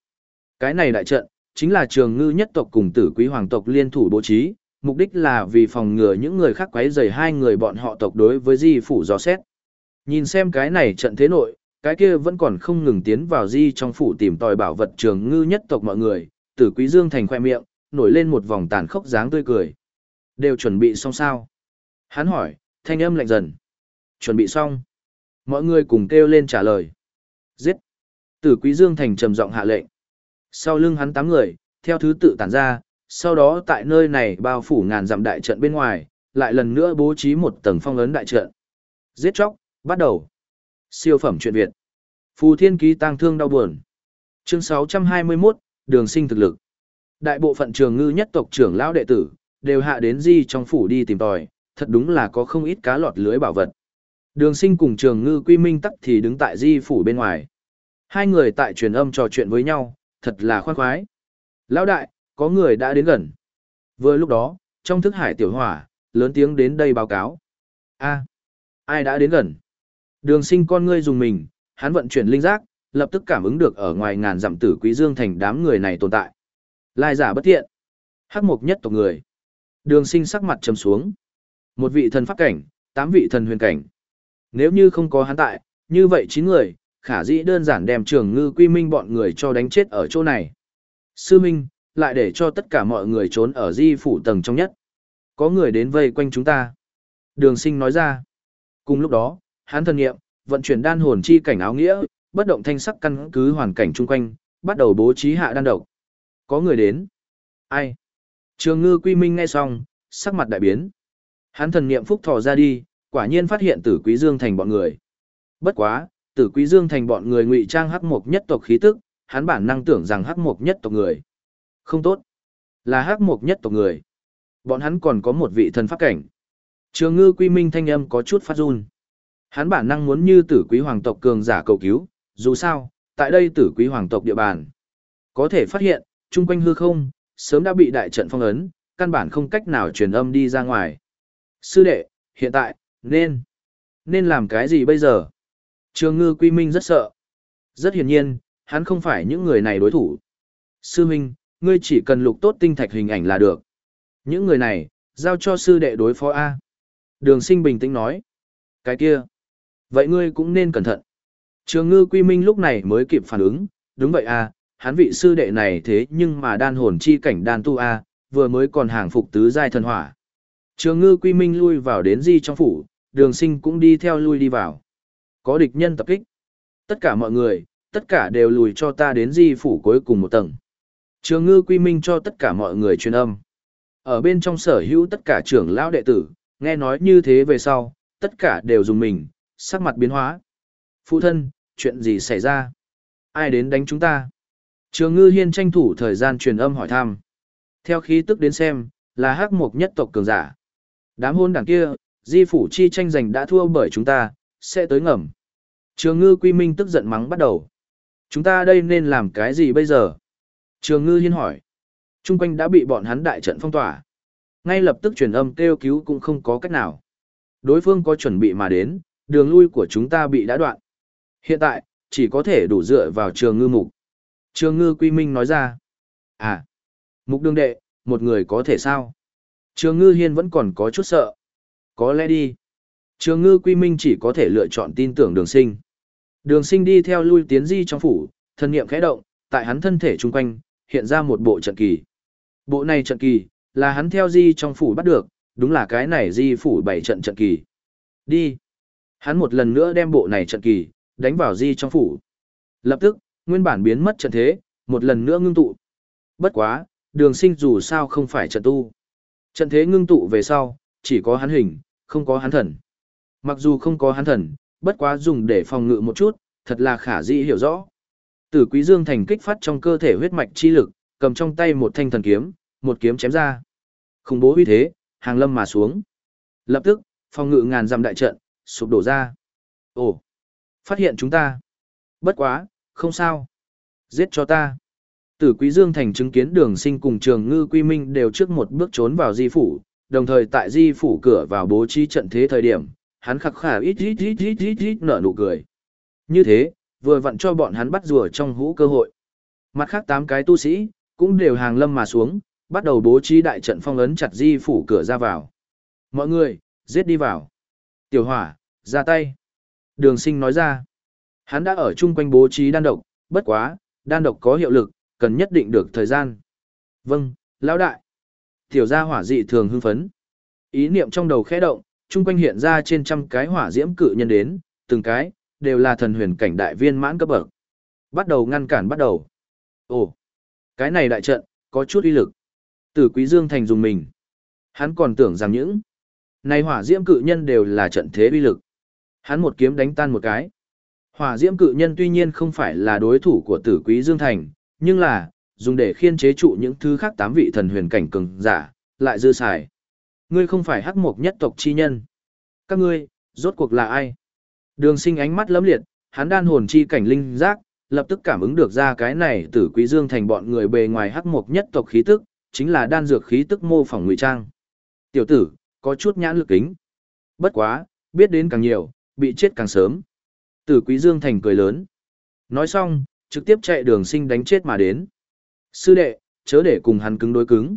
Cái này đại trận, chính là trường ngư nhất tộc cùng tử quý hoàng tộc liên thủ bố trí, mục đích là vì phòng ngừa những người khác quấy rầy hai người bọn họ tộc đối với di phủ dò xét. Nhìn xem cái này trận thế nội, cái kia vẫn còn không ngừng tiến vào di trong phủ tìm tòi bảo vật trường ngư nhất tộc mọi người, tử quý dương thành khoe miệng, nổi lên một vòng tàn khốc dáng tươi cười. Đều chuẩn bị xong sao? Hắn hỏi, thanh âm lạnh dần. Chuẩn bị xong. Mọi người cùng kêu lên trả lời. Giết. Tử quý dương thành trầm giọng hạ lệnh. Sau lưng hắn tám người, theo thứ tự tản ra, sau đó tại nơi này bao phủ ngàn dặm đại trận bên ngoài, lại lần nữa bố trí một tầng phong ấn đại trận. Giết chóc, bắt đầu. Siêu phẩm truyện Việt. Phù Thiên Ký tăng thương đau buồn. Chương 621, Đường sinh thực lực. Đại bộ phận trường ngư nhất tộc trưởng lão đệ tử, đều hạ đến di trong phủ đi tìm tòi, thật đúng là có không ít cá lọt lưới bảo vật. Đường sinh cùng trường ngư quy minh tắc thì đứng tại di phủ bên ngoài. Hai người tại truyền âm trò chuyện với nhau, thật là khoan khoái. Lão đại, có người đã đến gần. Vừa lúc đó, trong thức hải tiểu hỏa, lớn tiếng đến đây báo cáo. a ai đã đến gần? Đường sinh con ngươi dùng mình, hắn vận chuyển linh giác, lập tức cảm ứng được ở ngoài ngàn dặm tử quý dương thành đám người này tồn tại. Lai giả bất thiện. Hắc mục nhất tộc người. Đường sinh sắc mặt trầm xuống. Một vị thần pháp cảnh, tám vị thần huyền cảnh. Nếu như không có hắn tại, như vậy chín người, khả dĩ đơn giản đem trường ngư quy minh bọn người cho đánh chết ở chỗ này. Sư Minh, lại để cho tất cả mọi người trốn ở di phủ tầng trong nhất. Có người đến vây quanh chúng ta. Đường sinh nói ra. Cùng lúc đó, hắn thần nghiệm, vận chuyển đan hồn chi cảnh áo nghĩa, bất động thanh sắc căn cứ hoàn cảnh chung quanh, bắt đầu bố trí hạ đan độc. Có người đến. Ai? Trường ngư quy minh nghe xong, sắc mặt đại biến. Hắn thần niệm phúc thò ra đi, quả nhiên phát hiện tử quý dương thành bọn người. Bất quá, tử quý dương thành bọn người ngụy trang hắc mục nhất tộc khí tức, hắn bản năng tưởng rằng hắc mục nhất tộc người. Không tốt. Là hắc mục nhất tộc người. Bọn hắn còn có một vị thần pháp cảnh. Trường ngư quy minh thanh âm có chút phát run. Hắn bản năng muốn như tử quý hoàng tộc cường giả cầu cứu, dù sao, tại đây tử quý hoàng tộc địa bàn. Có thể phát hiện, chung quanh hư không, sớm đã bị đại trận phong ấn, căn bản không cách nào truyền âm đi ra ngoài. Sư đệ, hiện tại, nên, nên làm cái gì bây giờ? Trường ngư quy minh rất sợ. Rất hiển nhiên, hắn không phải những người này đối thủ. Sư minh, ngươi chỉ cần lục tốt tinh thạch hình ảnh là được. Những người này, giao cho sư đệ đối phó A. Đường sinh bình tĩnh nói. Cái kia. Vậy ngươi cũng nên cẩn thận. Trường ngư quy minh lúc này mới kịp phản ứng, đúng vậy A, hắn vị sư đệ này thế nhưng mà đan hồn chi cảnh đan tu A, vừa mới còn hàng phục tứ giai thần hỏa. Trường ngư quy minh lui vào đến di trong phủ, đường sinh cũng đi theo lui đi vào. Có địch nhân tập kích. Tất cả mọi người, tất cả đều lùi cho ta đến di phủ cuối cùng một tầng. Trường ngư quy minh cho tất cả mọi người truyền âm. Ở bên trong sở hữu tất cả trưởng lão đệ tử, nghe nói như thế về sau, tất cả đều dùng mình, sắc mặt biến hóa. Phụ thân, chuyện gì xảy ra? Ai đến đánh chúng ta? Trường ngư hiên tranh thủ thời gian truyền âm hỏi thăm. Theo khí tức đến xem, là hắc mục nhất tộc cường giả. Đám hôn đảng kia, di phủ chi tranh giành đã thua bởi chúng ta, sẽ tới ngầm. Trường ngư quy minh tức giận mắng bắt đầu. Chúng ta đây nên làm cái gì bây giờ? Trường ngư hiên hỏi. Trung quanh đã bị bọn hắn đại trận phong tỏa. Ngay lập tức truyền âm kêu cứu cũng không có cách nào. Đối phương có chuẩn bị mà đến, đường lui của chúng ta bị đã đoạn. Hiện tại, chỉ có thể đủ dựa vào trường ngư mục. Trường ngư quy minh nói ra. À, mục đường đệ, một người có thể sao? Trường ngư hiên vẫn còn có chút sợ. Có lẽ đi. Trường ngư quy minh chỉ có thể lựa chọn tin tưởng đường sinh. Đường sinh đi theo lui tiến di trong phủ, thân nghiệm khẽ động, tại hắn thân thể chung quanh, hiện ra một bộ trận kỳ. Bộ này trận kỳ, là hắn theo di trong phủ bắt được, đúng là cái này di phủ bảy trận trận kỳ. Đi. Hắn một lần nữa đem bộ này trận kỳ, đánh vào di trong phủ. Lập tức, nguyên bản biến mất trận thế, một lần nữa ngưng tụ. Bất quá, đường sinh dù sao không phải trận tu. Trận thế ngưng tụ về sau, chỉ có hắn hình, không có hắn thần. Mặc dù không có hắn thần, bất quá dùng để phòng ngự một chút, thật là khả dĩ hiểu rõ. Tử Quý Dương thành kích phát trong cơ thể huyết mạch chi lực, cầm trong tay một thanh thần kiếm, một kiếm chém ra. Khủng bố uy thế, hàng lâm mà xuống. Lập tức, phòng ngự ngàn dặm đại trận, sụp đổ ra. Ồ, phát hiện chúng ta. Bất quá, không sao. Giết cho ta. Tử Quý Dương Thành chứng kiến đường sinh cùng trường ngư quy minh đều trước một bước trốn vào di phủ, đồng thời tại di phủ cửa vào bố trí trận thế thời điểm, hắn khắc khả ít ít ít ít ít ít nở nụ cười. Như thế, vừa vặn cho bọn hắn bắt rùa trong hũ cơ hội. Mặt khác tám cái tu sĩ, cũng đều hàng lâm mà xuống, bắt đầu bố trí đại trận phong ấn chặt di phủ cửa ra vào. Mọi người, giết đi vào. Tiểu hỏa, ra tay. Đường sinh nói ra. Hắn đã ở chung quanh bố trí đan độc, bất quá, đan độc có hiệu lực, cần nhất định được thời gian. Vâng, lão đại. Tiểu gia hỏa dị thường hưng phấn. Ý niệm trong đầu khẽ động, chung quanh hiện ra trên trăm cái hỏa diễm cự nhân đến, từng cái, đều là thần huyền cảnh đại viên mãn cấp bậc. Bắt đầu ngăn cản bắt đầu. Ồ, cái này đại trận, có chút uy lực. Tử Quý Dương Thành dùng mình. Hắn còn tưởng rằng những này hỏa diễm cự nhân đều là trận thế uy lực. Hắn một kiếm đánh tan một cái. Hỏa diễm cự nhân tuy nhiên không phải là đối thủ của Tử Quý Dương Thành, nhưng là dùng để khiên chế trụ những thứ khác tám vị thần huyền cảnh cường giả, lại dư xài. Ngươi không phải hắc mục nhất tộc chi nhân. Các ngươi, rốt cuộc là ai? Đường sinh ánh mắt lấm liệt, hắn đan hồn chi cảnh linh giác, lập tức cảm ứng được ra cái này tử quý dương thành bọn người bề ngoài hắc mục nhất tộc khí tức, chính là đan dược khí tức mô phỏng ngụy trang. Tiểu tử, có chút nhãn lực kính. Bất quá, biết đến càng nhiều, bị chết càng sớm. Tử quý dương thành cười lớn. Nói xong, trực tiếp chạy đường sinh đánh chết mà đến. Sư đệ, chớ để cùng hắn cứng đối cứng.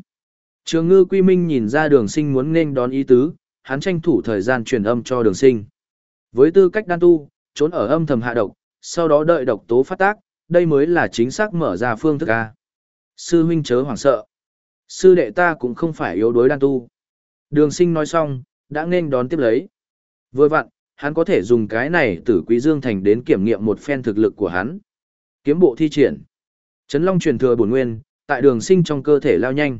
Trường ngư quy minh nhìn ra đường sinh muốn nên đón ý tứ, hắn tranh thủ thời gian truyền âm cho đường sinh. Với tư cách đan tu, trốn ở âm thầm hạ độc, sau đó đợi độc tố phát tác, đây mới là chính xác mở ra phương thức A. Sư huynh chớ hoảng sợ. Sư đệ ta cũng không phải yếu đối đan tu. Đường sinh nói xong, đã nên đón tiếp lấy. Vừa vặn, hắn có thể dùng cái này tử quý dương thành đến kiểm nghiệm một phen thực lực của hắn. Kiếm bộ thi triển. Chấn Long truyền thừa bổn nguyên, tại đường sinh trong cơ thể lao nhanh.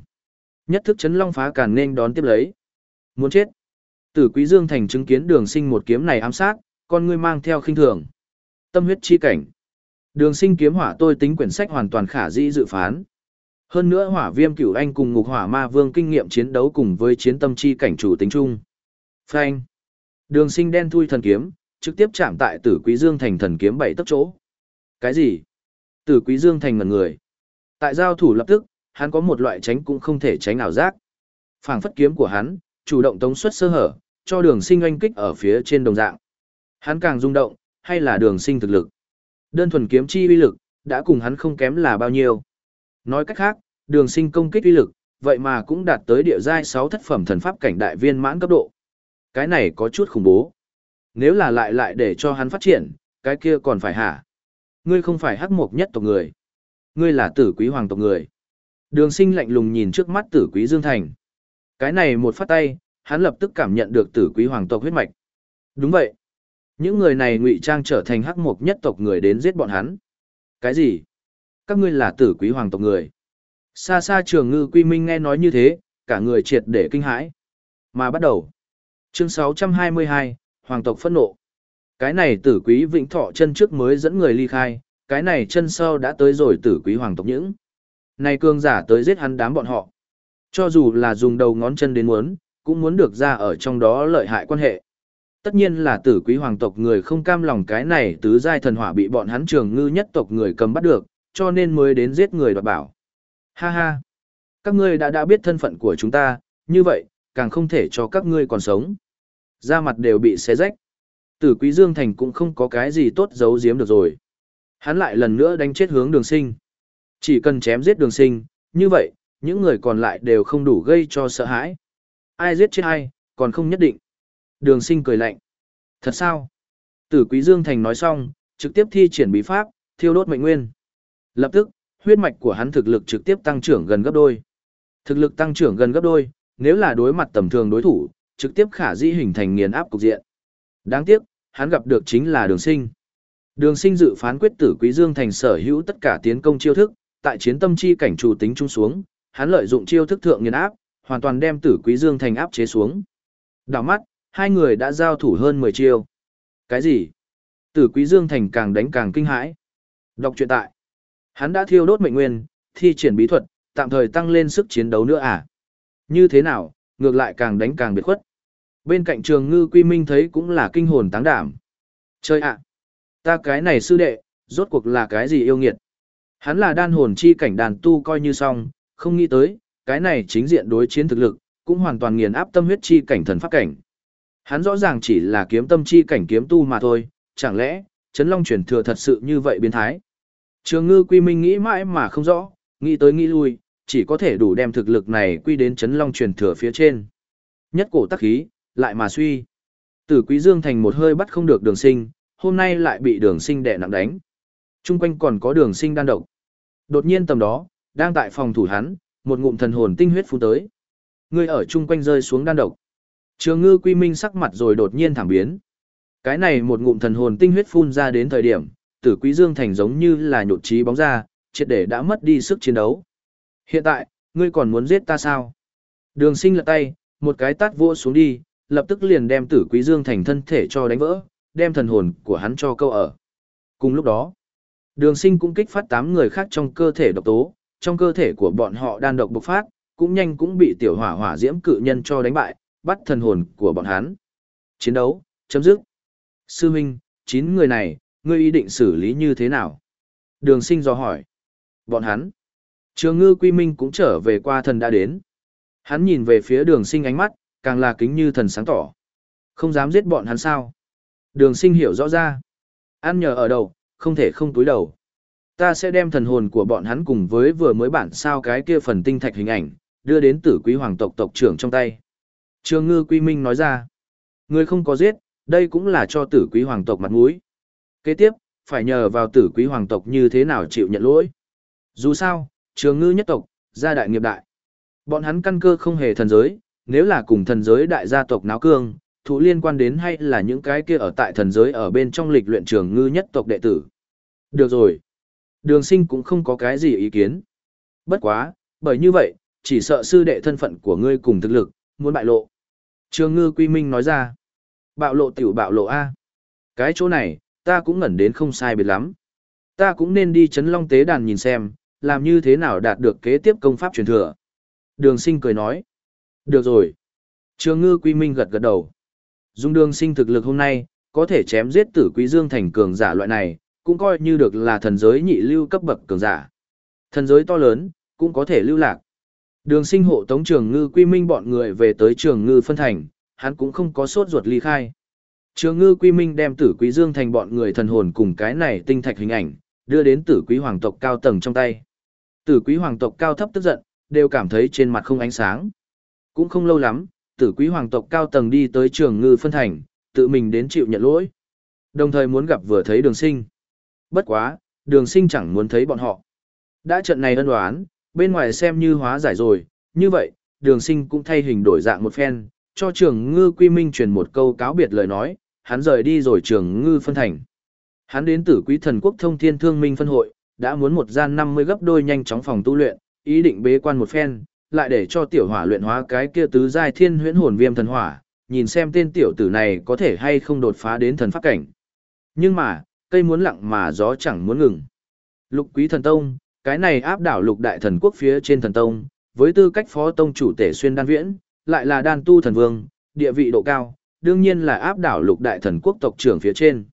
Nhất thức Chấn Long phá càn nên đón tiếp lấy. Muốn chết. Tử Quý Dương Thành chứng kiến đường sinh một kiếm này ám sát, con ngươi mang theo khinh thường. Tâm huyết chi cảnh. Đường sinh kiếm hỏa tôi tính quyển sách hoàn toàn khả dĩ dự phán. Hơn nữa hỏa viêm cửu anh cùng ngục hỏa ma vương kinh nghiệm chiến đấu cùng với chiến tâm chi cảnh chủ tính chung. Phanh. Đường sinh đen thui thần kiếm, trực tiếp chạm tại tử quý dương thành thần kiếm bảy tấc chỗ. Cái gì? Tử quý dương thành ngẩn người. Tại giao thủ lập tức, hắn có một loại tránh cũng không thể tránh ảo giác. phảng phất kiếm của hắn, chủ động tống xuất sơ hở, cho đường sinh oanh kích ở phía trên đồng dạng. Hắn càng rung động, hay là đường sinh thực lực. Đơn thuần kiếm chi uy lực, đã cùng hắn không kém là bao nhiêu. Nói cách khác, đường sinh công kích uy lực, vậy mà cũng đạt tới địa giai 6 thất phẩm thần pháp cảnh đại viên mãn cấp độ. Cái này có chút khủng bố. Nếu là lại lại để cho hắn phát triển, cái kia còn phải hả? Ngươi không phải hắc mục nhất tộc người. Ngươi là tử quý hoàng tộc người. Đường sinh lạnh lùng nhìn trước mắt tử quý Dương Thành. Cái này một phát tay, hắn lập tức cảm nhận được tử quý hoàng tộc huyết mạch. Đúng vậy. Những người này ngụy trang trở thành hắc mục nhất tộc người đến giết bọn hắn. Cái gì? Các ngươi là tử quý hoàng tộc người. Xa xa trường ngư quy minh nghe nói như thế, cả người triệt để kinh hãi. Mà bắt đầu. Chương 622, Hoàng tộc phẫn nộ. Cái này tử quý vĩnh thọ chân trước mới dẫn người ly khai, cái này chân sau đã tới rồi tử quý hoàng tộc những. Này cương giả tới giết hắn đám bọn họ. Cho dù là dùng đầu ngón chân đến muốn, cũng muốn được ra ở trong đó lợi hại quan hệ. Tất nhiên là tử quý hoàng tộc người không cam lòng cái này tứ giai thần hỏa bị bọn hắn trường ngư nhất tộc người cầm bắt được, cho nên mới đến giết người đoạt bảo. Ha ha! Các ngươi đã đã biết thân phận của chúng ta, như vậy, càng không thể cho các ngươi còn sống. Da mặt đều bị xé rách. Tử quý Dương Thành cũng không có cái gì tốt giấu giếm được rồi. Hắn lại lần nữa đánh chết hướng đường sinh. Chỉ cần chém giết đường sinh, như vậy, những người còn lại đều không đủ gây cho sợ hãi. Ai giết chết ai, còn không nhất định. Đường sinh cười lạnh. Thật sao? Tử Quý Dương Thành nói xong, trực tiếp thi triển bí pháp, thiêu đốt mệnh nguyên. Lập tức, huyết mạch của hắn thực lực trực tiếp tăng trưởng gần gấp đôi. Thực lực tăng trưởng gần gấp đôi, nếu là đối mặt tầm thường đối thủ, trực tiếp khả dĩ hình thành nghiền áp cục diện. Đáng tiếc, hắn gặp được chính là đường sinh. Đường sinh dự phán quyết tử Quý Dương Thành sở hữu tất cả tiến công chiêu thức, tại chiến tâm chi cảnh chủ tính trung xuống, hắn lợi dụng chiêu thức thượng nghiền áp, hoàn toàn đem tử Quý Dương Thành áp chế xuống. Đảo mắt, hai người đã giao thủ hơn 10 chiêu. Cái gì? Tử Quý Dương Thành càng đánh càng kinh hãi. Đọc truyện tại. Hắn đã thiêu đốt mệnh nguyên, thi triển bí thuật, tạm thời tăng lên sức chiến đấu nữa à? Như thế nào, ngược lại càng đánh càng biệt khuất. Bên cạnh trường ngư quy minh thấy cũng là kinh hồn táng đảm. Chơi ạ! ta cái này sư đệ, rốt cuộc là cái gì yêu nghiệt? Hắn là đan hồn chi cảnh đàn tu coi như xong, không nghĩ tới, cái này chính diện đối chiến thực lực, cũng hoàn toàn nghiền áp tâm huyết chi cảnh thần pháp cảnh. Hắn rõ ràng chỉ là kiếm tâm chi cảnh kiếm tu mà thôi, chẳng lẽ, Trấn Long truyền thừa thật sự như vậy biến thái? Trường ngư quy minh nghĩ mãi mà không rõ, nghĩ tới nghĩ lui, chỉ có thể đủ đem thực lực này quy đến Trấn Long truyền thừa phía trên. Nhất cổ tắc khí, lại mà suy. Tử Quý Dương thành một hơi bắt không được đường sinh, hôm nay lại bị đường sinh đẻ nặng đánh. Trung quanh còn có đường sinh đan độc. Đột nhiên tầm đó, đang tại phòng thủ hắn, một ngụm thần hồn tinh huyết phun tới. Người ở chung quanh rơi xuống đan độc. Trường ngư quy minh sắc mặt rồi đột nhiên thảm biến. Cái này một ngụm thần hồn tinh huyết phun ra đến thời điểm, tử quý dương thành giống như là nhột trí bóng ra, triệt để đã mất đi sức chiến đấu. Hiện tại, ngươi còn muốn giết ta sao? Đường sinh lật tay, một cái tát vua xuống đi, lập tức liền đem tử quý dương thành thân thể cho đánh vỡ, đem thần hồn của hắn cho câu ở. Cùng lúc đó, đường sinh cũng kích phát 8 người khác trong cơ thể độc tố, trong cơ thể của bọn họ đan độc bộc phát, cũng nhanh cũng bị tiểu hỏa hỏa diễm cự nhân cho đánh bại, bắt thần hồn của bọn hắn. Chiến đấu, chấm dứt. Sư Minh, 9 người này, ngươi ý định xử lý như thế nào? Đường sinh do hỏi. Bọn hắn. Trường ngư quy minh cũng trở về qua thần đã đến. Hắn nhìn về phía đường sinh ánh mắt, càng là kính như thần sáng tỏ. Không dám giết bọn hắn sao? Đường sinh hiểu rõ ra. Ăn nhờ ở đầu, không thể không túi đầu. Ta sẽ đem thần hồn của bọn hắn cùng với vừa mới bản sao cái kia phần tinh thạch hình ảnh, đưa đến tử quý hoàng tộc tộc trưởng trong tay. Trường ngư quy minh nói ra. Người không có giết, đây cũng là cho tử quý hoàng tộc mặt mũi. Kế tiếp, phải nhờ vào tử quý hoàng tộc như thế nào chịu nhận lỗi. Dù sao, trường ngư nhất tộc, gia đại nghiệp đại. Bọn hắn căn cơ không hề thần giới, nếu là cùng thần giới đại gia tộc náo cương, thụ liên quan đến hay là những cái kia ở tại thần giới ở bên trong lịch luyện trường ngư nhất tộc đệ tử. Được rồi. Đường sinh cũng không có cái gì ý kiến. Bất quá, bởi như vậy, chỉ sợ sư đệ thân phận của ngươi cùng thực lực, muốn bại lộ. Trường ngư quy minh nói ra. Bạo lộ tiểu bạo lộ A. Cái chỗ này, ta cũng ngẩn đến không sai biệt lắm. Ta cũng nên đi chấn long tế đàn nhìn xem, làm như thế nào đạt được kế tiếp công pháp truyền thừa. Đường sinh cười nói. Được rồi. Trường ngư quy minh gật gật đầu. Dung đường sinh thực lực hôm nay, có thể chém giết tử quý dương thành cường giả loại này, cũng coi như được là thần giới nhị lưu cấp bậc cường giả. Thần giới to lớn, cũng có thể lưu lạc. Đường sinh hộ tống trường ngư quy minh bọn người về tới trường ngư phân thành, hắn cũng không có sốt ruột ly khai. Trường ngư quy minh đem tử quý dương thành bọn người thần hồn cùng cái này tinh thạch hình ảnh, đưa đến tử quý hoàng tộc cao tầng trong tay. Tử quý hoàng tộc cao thấp tức giận, đều cảm thấy trên mặt không ánh sáng. Cũng không lâu lắm, tử quý hoàng tộc cao tầng đi tới trường ngư phân thành, tự mình đến chịu nhận lỗi. Đồng thời muốn gặp vừa thấy đường sinh. Bất quá, đường sinh chẳng muốn thấy bọn họ. Đã trận này ân đoán, bên ngoài xem như hóa giải rồi, như vậy, đường sinh cũng thay hình đổi dạng một phen, cho trường ngư quy minh truyền một câu cáo biệt lời nói, hắn rời đi rồi trường ngư phân thành. Hắn đến tử quý thần quốc thông thiên thương minh phân hội, đã muốn một gian 50 gấp đôi nhanh chóng phòng tu luyện, ý định bế quan một phen, lại để cho tiểu hỏa luyện hóa cái kia tứ giai thiên huyễn hồn viêm thần hỏa, nhìn xem tên tiểu tử này có thể hay không đột phá đến thần pháp cảnh. Nhưng mà, cây muốn lặng mà gió chẳng muốn ngừng. Lục quý thần tông, cái này áp đảo lục đại thần quốc phía trên thần tông, với tư cách phó tông chủ tể xuyên đan viễn, lại là đan tu thần vương, địa vị độ cao, đương nhiên là áp đảo lục đại thần quốc tộc trưởng phía trên.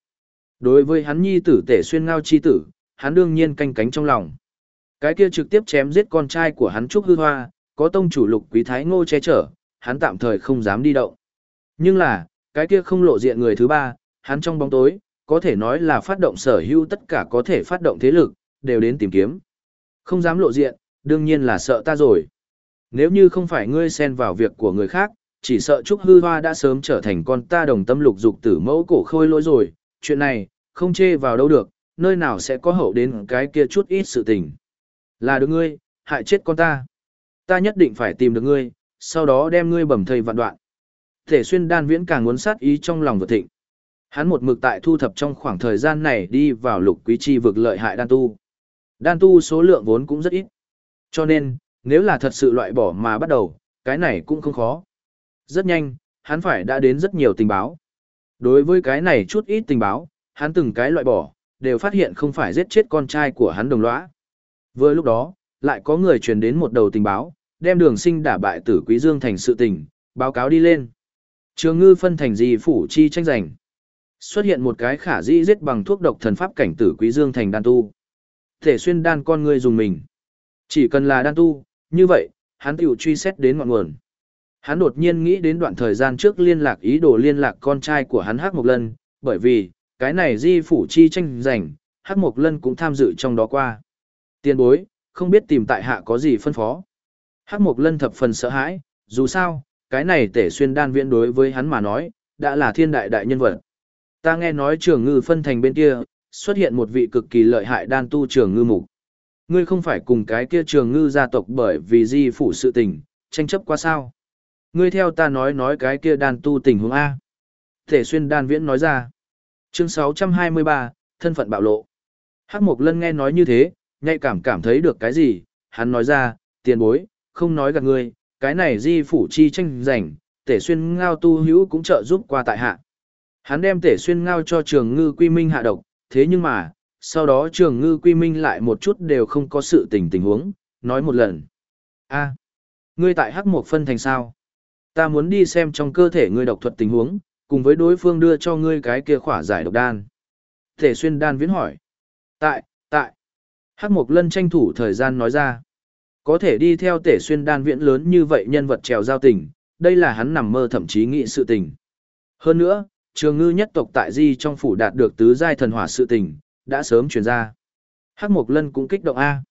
Đối với hắn nhi tử tể xuyên ngao chi tử, hắn đương nhiên canh cánh trong lòng. Cái kia trực tiếp chém giết con trai của hắn Trúc Hư Hoa, có tông chủ lục quý thái ngô che chở, hắn tạm thời không dám đi động. Nhưng là, cái kia không lộ diện người thứ ba, hắn trong bóng tối, có thể nói là phát động sở hữu tất cả có thể phát động thế lực, đều đến tìm kiếm. Không dám lộ diện, đương nhiên là sợ ta rồi. Nếu như không phải ngươi xen vào việc của người khác, chỉ sợ Trúc Hư Hoa đã sớm trở thành con ta đồng tâm lục dục tử mẫu cổ khôi lỗi rồi, chuyện này, không chê vào đâu được, nơi nào sẽ có hậu đến cái kia chút ít sự tình. Là được ngươi, hại chết con ta. Ta nhất định phải tìm được ngươi, sau đó đem ngươi bầm thây vạn đoạn. Thể xuyên đan viễn càng muốn sát ý trong lòng vượt thịnh. Hắn một mực tại thu thập trong khoảng thời gian này đi vào lục quý chi vực lợi hại đan tu. Đan tu số lượng vốn cũng rất ít. Cho nên, nếu là thật sự loại bỏ mà bắt đầu, cái này cũng không khó. Rất nhanh, hắn phải đã đến rất nhiều tình báo. Đối với cái này chút ít tình báo, hắn từng cái loại bỏ, đều phát hiện không phải giết chết con trai của hắn đồng lõa. Vừa lúc đó, lại có người truyền đến một đầu tình báo, đem đường sinh đả bại tử quý dương thành sự tình, báo cáo đi lên. Trường ngư phân thành gì phủ chi tranh giành. Xuất hiện một cái khả dĩ giết bằng thuốc độc thần pháp cảnh tử quý dương thành đan tu. Thể xuyên đan con người dùng mình. Chỉ cần là đan tu, như vậy, hắn tiểu truy xét đến ngọn nguồn. Hắn đột nhiên nghĩ đến đoạn thời gian trước liên lạc ý đồ liên lạc con trai của hắn Hắc Mộc Lân, bởi vì, cái này di phủ chi tranh giành, Hắc Mộc Lân cũng tham dự trong đó qua. Tiên bối, không biết tìm tại hạ có gì phân phó. Hắc Mộc Lân thập phần sợ hãi, dù sao, cái này tể xuyên đan viễn đối với hắn mà nói, đã là thiên đại đại nhân vật. Ta nghe nói trường ngư phân thành bên kia, xuất hiện một vị cực kỳ lợi hại đan tu trường ngư mục. Ngươi không phải cùng cái kia trường ngư gia tộc bởi vì di phủ sự tình, tranh chấp qua sao. Ngươi theo ta nói nói cái kia đan tu tình huống A. Thể xuyên đan viễn nói ra. Chương 623, thân phận bạo lộ. Hắc Mộc Lân nghe nói như thế, nhạy cảm cảm thấy được cái gì, hắn nói ra, tiền bối, không nói gạt ngươi, cái này di phủ chi tranh giành, tể xuyên ngao tu hữu cũng trợ giúp qua tại hạ. Hắn đem tể xuyên ngao cho trường ngư quy minh hạ độc, thế nhưng mà, sau đó trường ngư quy minh lại một chút đều không có sự tình tình huống, nói một lần. a ngươi tại hắc một phân thành sao? Ta muốn đi xem trong cơ thể ngươi độc thuật tình huống, cùng với đối phương đưa cho ngươi cái kia khỏa giải độc đan. Tể xuyên đan viễn hỏi. Tại, tại. Hắc Mộc Lân tranh thủ thời gian nói ra. Có thể đi theo tể xuyên đan viễn lớn như vậy nhân vật trèo giao tình, đây là hắn nằm mơ thậm chí nghĩ sự tình. Hơn nữa, trường ngư nhất tộc tại di trong phủ đạt được tứ giai thần hỏa sự tình, đã sớm truyền ra. Hắc Mộc Lân cũng kích động A.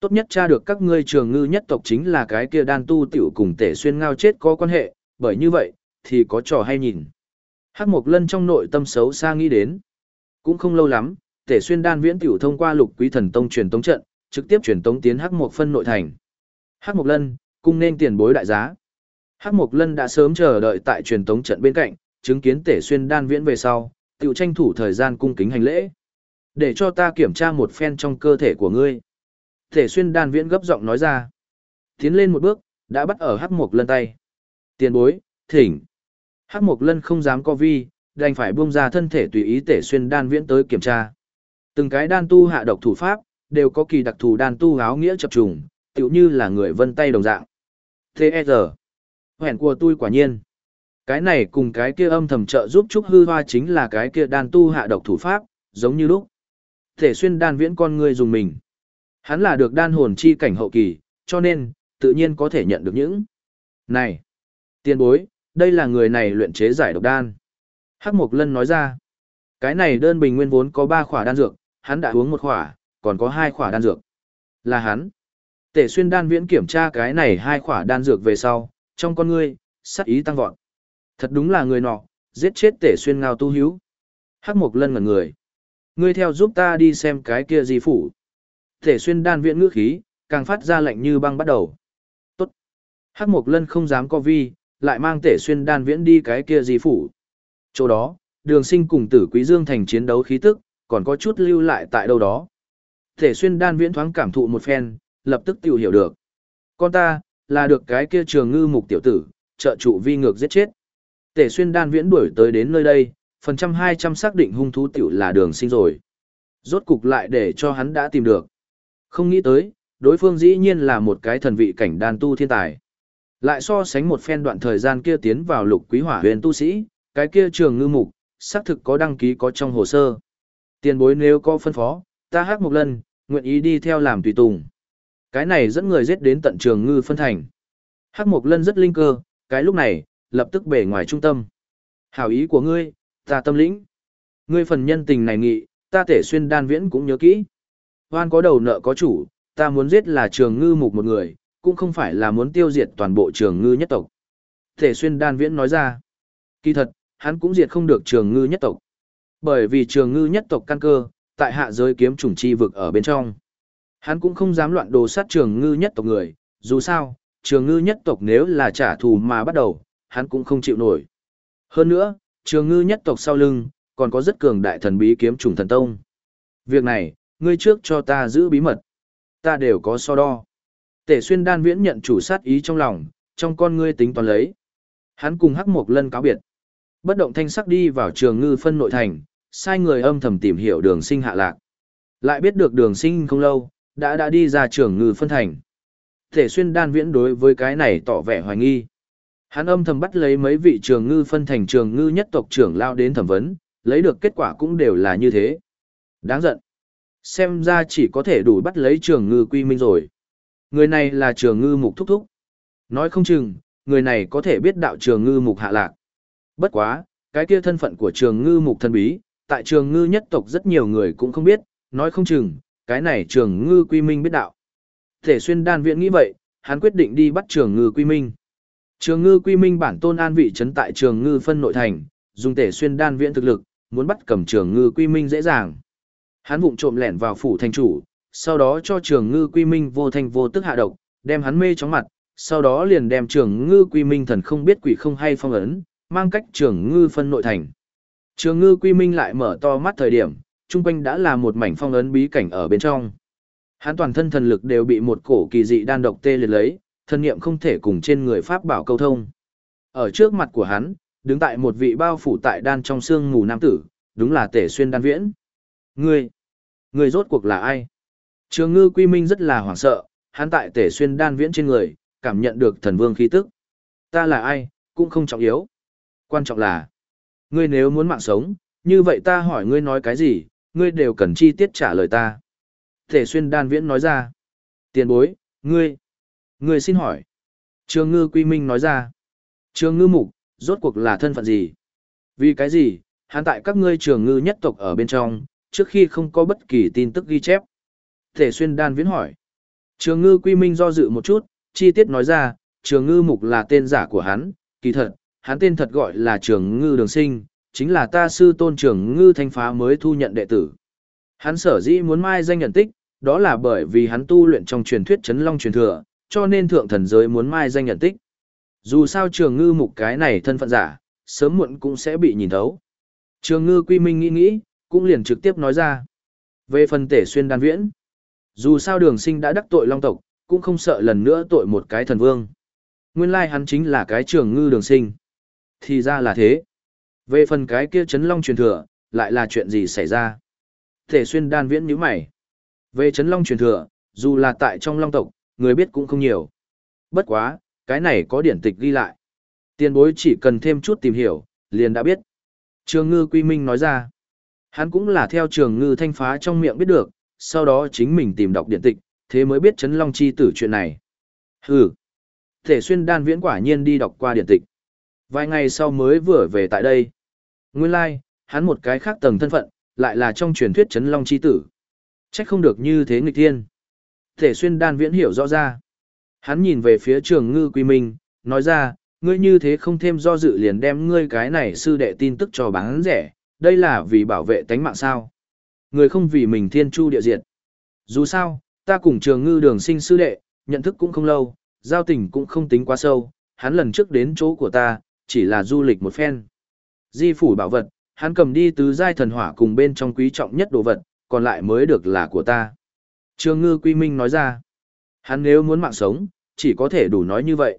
Tốt nhất tra được các ngươi trường ngư nhất tộc chính là cái kia đan tu tiểu cùng tể xuyên ngao chết có quan hệ, bởi như vậy, thì có trò hay nhìn. Hắc Mộc Lân trong nội tâm xấu xa nghĩ đến. Cũng không lâu lắm, tể xuyên đan viễn tiểu thông qua lục quý thần tông truyền tống trận, trực tiếp truyền tống tiến Hắc Mộc phân nội thành. Hắc Mộc Lân, cung nên tiền bối đại giá. Hắc Mộc Lân đã sớm chờ đợi tại truyền tống trận bên cạnh, chứng kiến tể xuyên đan viễn về sau, tự tranh thủ thời gian cung kính hành lễ. Để cho ta kiểm tra một phen trong cơ thể của ngươi. Tể xuyên đan viễn gấp giọng nói ra. Tiến lên một bước, đã bắt ở Hắc Mộc Lân tay. Tiền bối, thỉnh. Hắc Mộc Lân không dám co vi, đành phải buông ra thân thể tùy ý tể xuyên đan viễn tới kiểm tra. Từng cái đan tu hạ độc thủ pháp, đều có kỳ đặc thù đan tu áo nghĩa chập trùng, tựu như là người vân tay đồng dạng. Thế e giờ, Hẹn của tôi quả nhiên. Cái này cùng cái kia âm thầm trợ giúp Trúc Hư Hoa chính là cái kia đan tu hạ độc thủ pháp, giống như lúc. Thể xuyên đan viễn con người dùng mình. Hắn là được đan hồn chi cảnh hậu kỳ, cho nên, tự nhiên có thể nhận được những. Này! Tiên bối, đây là người này luyện chế giải độc đan. Hắc Mộc Lân nói ra. Cái này đơn bình nguyên vốn có 3 khỏa đan dược, hắn đã uống một khỏa, còn có hai khỏa đan dược. Là hắn. Tể xuyên đan viễn kiểm tra cái này hai khỏa đan dược về sau, trong con ngươi, sắc ý tăng vọt. Thật đúng là người nọ, giết chết tể xuyên ngao tu hiếu. Hắc Mục Lân ngẩn người. Ngươi theo giúp ta đi xem cái kia gì phủ. Tể xuyên đan viễn ngữ khí, càng phát ra lạnh như băng bắt đầu. Tốt. Hắc Mục Lân không dám co vi, lại mang tể xuyên đan viễn đi cái kia gì phủ. Chỗ đó, đường sinh cùng tử quý dương thành chiến đấu khí tức, còn có chút lưu lại tại đâu đó. Thể xuyên đan viễn thoáng cảm thụ một phen, lập tức tiểu hiểu được. Con ta, là được cái kia trường ngư mục tiểu tử, trợ trụ vi ngược giết chết. Tể xuyên đan viễn đuổi tới đến nơi đây, phần trăm hai trăm xác định hung thú tiểu là đường sinh rồi. Rốt cục lại để cho hắn đã tìm được. Không nghĩ tới, đối phương dĩ nhiên là một cái thần vị cảnh đan tu thiên tài. Lại so sánh một phen đoạn thời gian kia tiến vào lục quý hỏa huyền tu sĩ, cái kia trường ngư mục, xác thực có đăng ký có trong hồ sơ. Tiền bối nếu có phân phó, ta hát một lần, nguyện ý đi theo làm tùy tùng. Cái này dẫn người giết đến tận trường ngư phân thành. Hắc một lần rất linh cơ, cái lúc này, lập tức bể ngoài trung tâm. Hảo ý của ngươi, ta tâm lĩnh. Ngươi phần nhân tình này nghị, ta thể xuyên đan viễn cũng nhớ kỹ. Hoan có đầu nợ có chủ, ta muốn giết là trường ngư mục một người, cũng không phải là muốn tiêu diệt toàn bộ trường ngư nhất tộc. Thể xuyên đan viễn nói ra. Kỳ thật, hắn cũng diệt không được trường ngư nhất tộc. Bởi vì trường ngư nhất tộc căn cơ, tại hạ giới kiếm trùng chi vực ở bên trong. Hắn cũng không dám loạn đồ sát trường ngư nhất tộc người, dù sao, trường ngư nhất tộc nếu là trả thù mà bắt đầu, hắn cũng không chịu nổi. Hơn nữa, trường ngư nhất tộc sau lưng, còn có rất cường đại thần bí kiếm trùng thần tông. Việc này, ngươi trước cho ta giữ bí mật. Ta đều có so đo. Tể xuyên đan viễn nhận chủ sát ý trong lòng, trong con ngươi tính toán lấy. Hắn cùng hắc một lân cáo biệt. Bất động thanh sắc đi vào trường ngư phân nội thành, sai người âm thầm tìm hiểu đường sinh hạ lạc. Lại biết được đường sinh không lâu, đã đã đi ra trường ngư phân thành. Thể xuyên đan viễn đối với cái này tỏ vẻ hoài nghi. Hắn âm thầm bắt lấy mấy vị trường ngư phân thành trường ngư nhất tộc trưởng lao đến thẩm vấn, lấy được kết quả cũng đều là như thế. Đáng giận. Xem ra chỉ có thể đủ bắt lấy trường ngư quy minh rồi. Người này là trường ngư mục thúc thúc. Nói không chừng, người này có thể biết đạo trường ngư mục hạ lạc. Bất quá, cái kia thân phận của trường ngư mục thần bí, tại trường ngư nhất tộc rất nhiều người cũng không biết, nói không chừng, cái này trường ngư quy minh biết đạo. Thể xuyên đan viện nghĩ vậy, hắn quyết định đi bắt trường ngư quy minh. Trường ngư quy minh bản tôn an vị trấn tại trường ngư phân nội thành, dùng tể xuyên đan viện thực lực, muốn bắt cầm trường ngư quy minh dễ dàng. Hắn vụng trộm lẻn vào phủ thành chủ, sau đó cho trường ngư quy minh vô thanh vô tức hạ độc, đem hắn mê chóng mặt, sau đó liền đem trường ngư quy minh thần không biết quỷ không hay phong ấn, mang cách trường ngư phân nội thành. Trường ngư quy minh lại mở to mắt thời điểm, trung quanh đã là một mảnh phong ấn bí cảnh ở bên trong. Hắn toàn thân thần lực đều bị một cổ kỳ dị đan độc tê liệt lấy, thân niệm không thể cùng trên người pháp bảo câu thông. Ở trước mặt của hắn, đứng tại một vị bao phủ tại đan trong xương mù nam tử, đúng là Tể Xuyên Đan Viễn. Ngươi, ngươi rốt cuộc là ai? Trường Ngư Quy Minh rất là hoảng sợ, hắn tại Tể Xuyên Đan Viễn trên người, cảm nhận được thần vương khí tức. Ta là ai, cũng không trọng yếu. Quan trọng là, ngươi nếu muốn mạng sống, như vậy ta hỏi ngươi nói cái gì, ngươi đều cần chi tiết trả lời ta. Thể Xuyên Đan Viễn nói ra. Tiền bối, ngươi, ngươi xin hỏi. Trường Ngư Quy Minh nói ra. Trường Ngư Mục, rốt cuộc là thân phận gì? Vì cái gì, hắn tại các ngươi trường ngư nhất tộc ở bên trong, trước khi không có bất kỳ tin tức ghi chép. Thể xuyên đan viễn hỏi. Trường ngư quy minh do dự một chút, chi tiết nói ra, trường ngư mục là tên giả của hắn, kỳ thật, hắn tên thật gọi là trường ngư đường sinh, chính là ta sư tôn trường ngư thanh phá mới thu nhận đệ tử. Hắn sở dĩ muốn mai danh nhận tích, đó là bởi vì hắn tu luyện trong truyền thuyết chấn long truyền thừa, cho nên thượng thần giới muốn mai danh nhận tích. Dù sao trường ngư mục cái này thân phận giả, sớm muộn cũng sẽ bị nhìn thấu. Trường ngư quy minh nghĩ nghĩ, cũng liền trực tiếp nói ra. Về phần tể xuyên đan viễn, dù sao đường sinh đã đắc tội long tộc, cũng không sợ lần nữa tội một cái thần vương. Nguyên lai hắn chính là cái trường ngư đường sinh. Thì ra là thế. Về phần cái kia chấn long truyền thừa, lại là chuyện gì xảy ra? thể xuyên đan viễn nhíu mày. Về chấn long truyền thừa, dù là tại trong long tộc, người biết cũng không nhiều. Bất quá, cái này có điển tịch ghi lại. Tiền bối chỉ cần thêm chút tìm hiểu, liền đã biết. Trường ngư quy minh nói ra. Hắn cũng là theo trường ngư thanh phá trong miệng biết được, sau đó chính mình tìm đọc điển tịch, thế mới biết chấn long chi tử chuyện này. Hừ. Thể xuyên đan viễn quả nhiên đi đọc qua điển tịch. Vài ngày sau mới vừa về tại đây. Nguyên lai, like, hắn một cái khác tầng thân phận, lại là trong truyền thuyết chấn long chi tử. Trách không được như thế nghịch thiên. Thể xuyên đan viễn hiểu rõ ra. Hắn nhìn về phía trường ngư quy minh, nói ra, ngươi như thế không thêm do dự liền đem ngươi cái này sư đệ tin tức cho bán rẻ, đây là vì bảo vệ tánh mạng sao. Người không vì mình thiên chu địa diệt. Dù sao, ta cùng trường ngư đường sinh sư đệ, nhận thức cũng không lâu, giao tình cũng không tính quá sâu, hắn lần trước đến chỗ của ta, chỉ là du lịch một phen. Di phủ bảo vật, hắn cầm đi tứ giai thần hỏa cùng bên trong quý trọng nhất đồ vật, còn lại mới được là của ta. Trương ngư quy minh nói ra, hắn nếu muốn mạng sống, chỉ có thể đủ nói như vậy.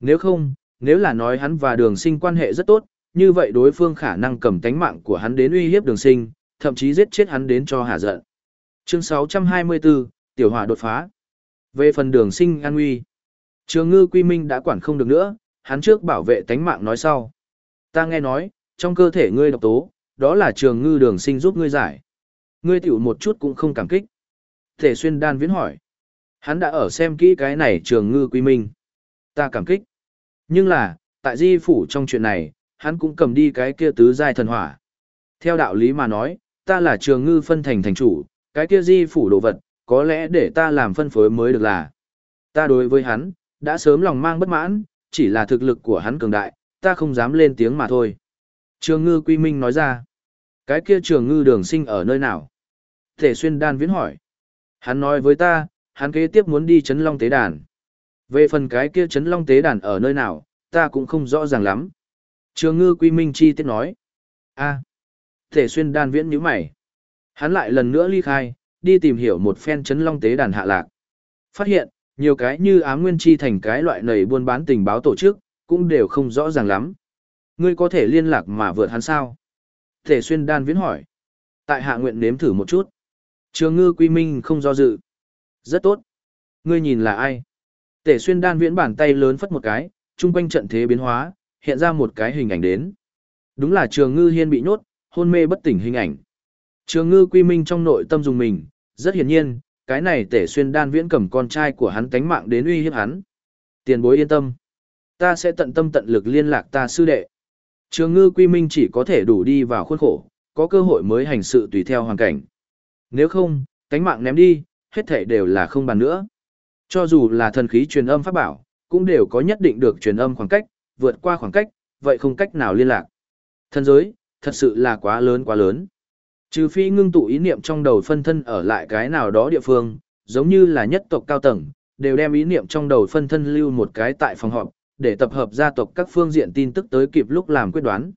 Nếu không, nếu là nói hắn và đường sinh quan hệ rất tốt, như vậy đối phương khả năng cầm tánh mạng của hắn đến uy hiếp đường sinh, thậm chí giết chết hắn đến cho hạ giận. Chương 624, Tiểu hỏa đột phá. Về phần đường sinh an nguy, Trương ngư quy minh đã quản không được nữa, hắn trước bảo vệ tánh mạng nói sau. Ta nghe nói, trong cơ thể ngươi độc tố, đó là trường ngư đường sinh giúp ngươi giải. Ngươi tiểu một chút cũng không cảm kích. Thể xuyên đan viễn hỏi. Hắn đã ở xem kỹ cái này trường ngư quy minh. Ta cảm kích. Nhưng là, tại di phủ trong chuyện này, hắn cũng cầm đi cái kia tứ giai thần hỏa. Theo đạo lý mà nói, ta là trường ngư phân thành thành chủ, cái kia di phủ đồ vật, có lẽ để ta làm phân phối mới được là. Ta đối với hắn, đã sớm lòng mang bất mãn, chỉ là thực lực của hắn cường đại, ta không dám lên tiếng mà thôi. Trường ngư quy minh nói ra, cái kia trường ngư đường sinh ở nơi nào? Thể xuyên đan viễn hỏi. Hắn nói với ta, hắn kế tiếp muốn đi chấn long tế đàn. Về phần cái kia chấn long tế đàn ở nơi nào, ta cũng không rõ ràng lắm. Trường ngư quy minh chi tiết nói. a thể xuyên đan viễn như mày. Hắn lại lần nữa ly khai, đi tìm hiểu một phen chấn long tế đàn hạ lạc. Phát hiện, nhiều cái như ám nguyên chi thành cái loại nầy buôn bán tình báo tổ chức, cũng đều không rõ ràng lắm. Ngươi có thể liên lạc mà vượt hắn sao? Thể xuyên đan viễn hỏi. Tại hạ nguyện nếm thử một chút. Trường ngư quy minh không do dự. Rất tốt. Ngươi nhìn là ai? Tể xuyên đan viễn bàn tay lớn phất một cái, trung quanh trận thế biến hóa, hiện ra một cái hình ảnh đến. Đúng là trường ngư hiên bị nhốt, hôn mê bất tỉnh hình ảnh. Trường ngư quy minh trong nội tâm dùng mình, rất hiển nhiên, cái này tể xuyên đan viễn cầm con trai của hắn tánh mạng đến uy hiếp hắn. Tiền bối yên tâm. Ta sẽ tận tâm tận lực liên lạc ta sư đệ. Trường ngư quy minh chỉ có thể đủ đi vào khuôn khổ, có cơ hội mới hành sự tùy theo hoàn cảnh. Nếu không, tánh mạng ném đi, hết thể đều là không bàn nữa. Cho dù là thần khí truyền âm pháp bảo, cũng đều có nhất định được truyền âm khoảng cách, vượt qua khoảng cách, vậy không cách nào liên lạc. Thân giới, thật sự là quá lớn quá lớn. Trừ phi ngưng tụ ý niệm trong đầu phân thân ở lại cái nào đó địa phương, giống như là nhất tộc cao tầng, đều đem ý niệm trong đầu phân thân lưu một cái tại phòng họp, để tập hợp gia tộc các phương diện tin tức tới kịp lúc làm quyết đoán.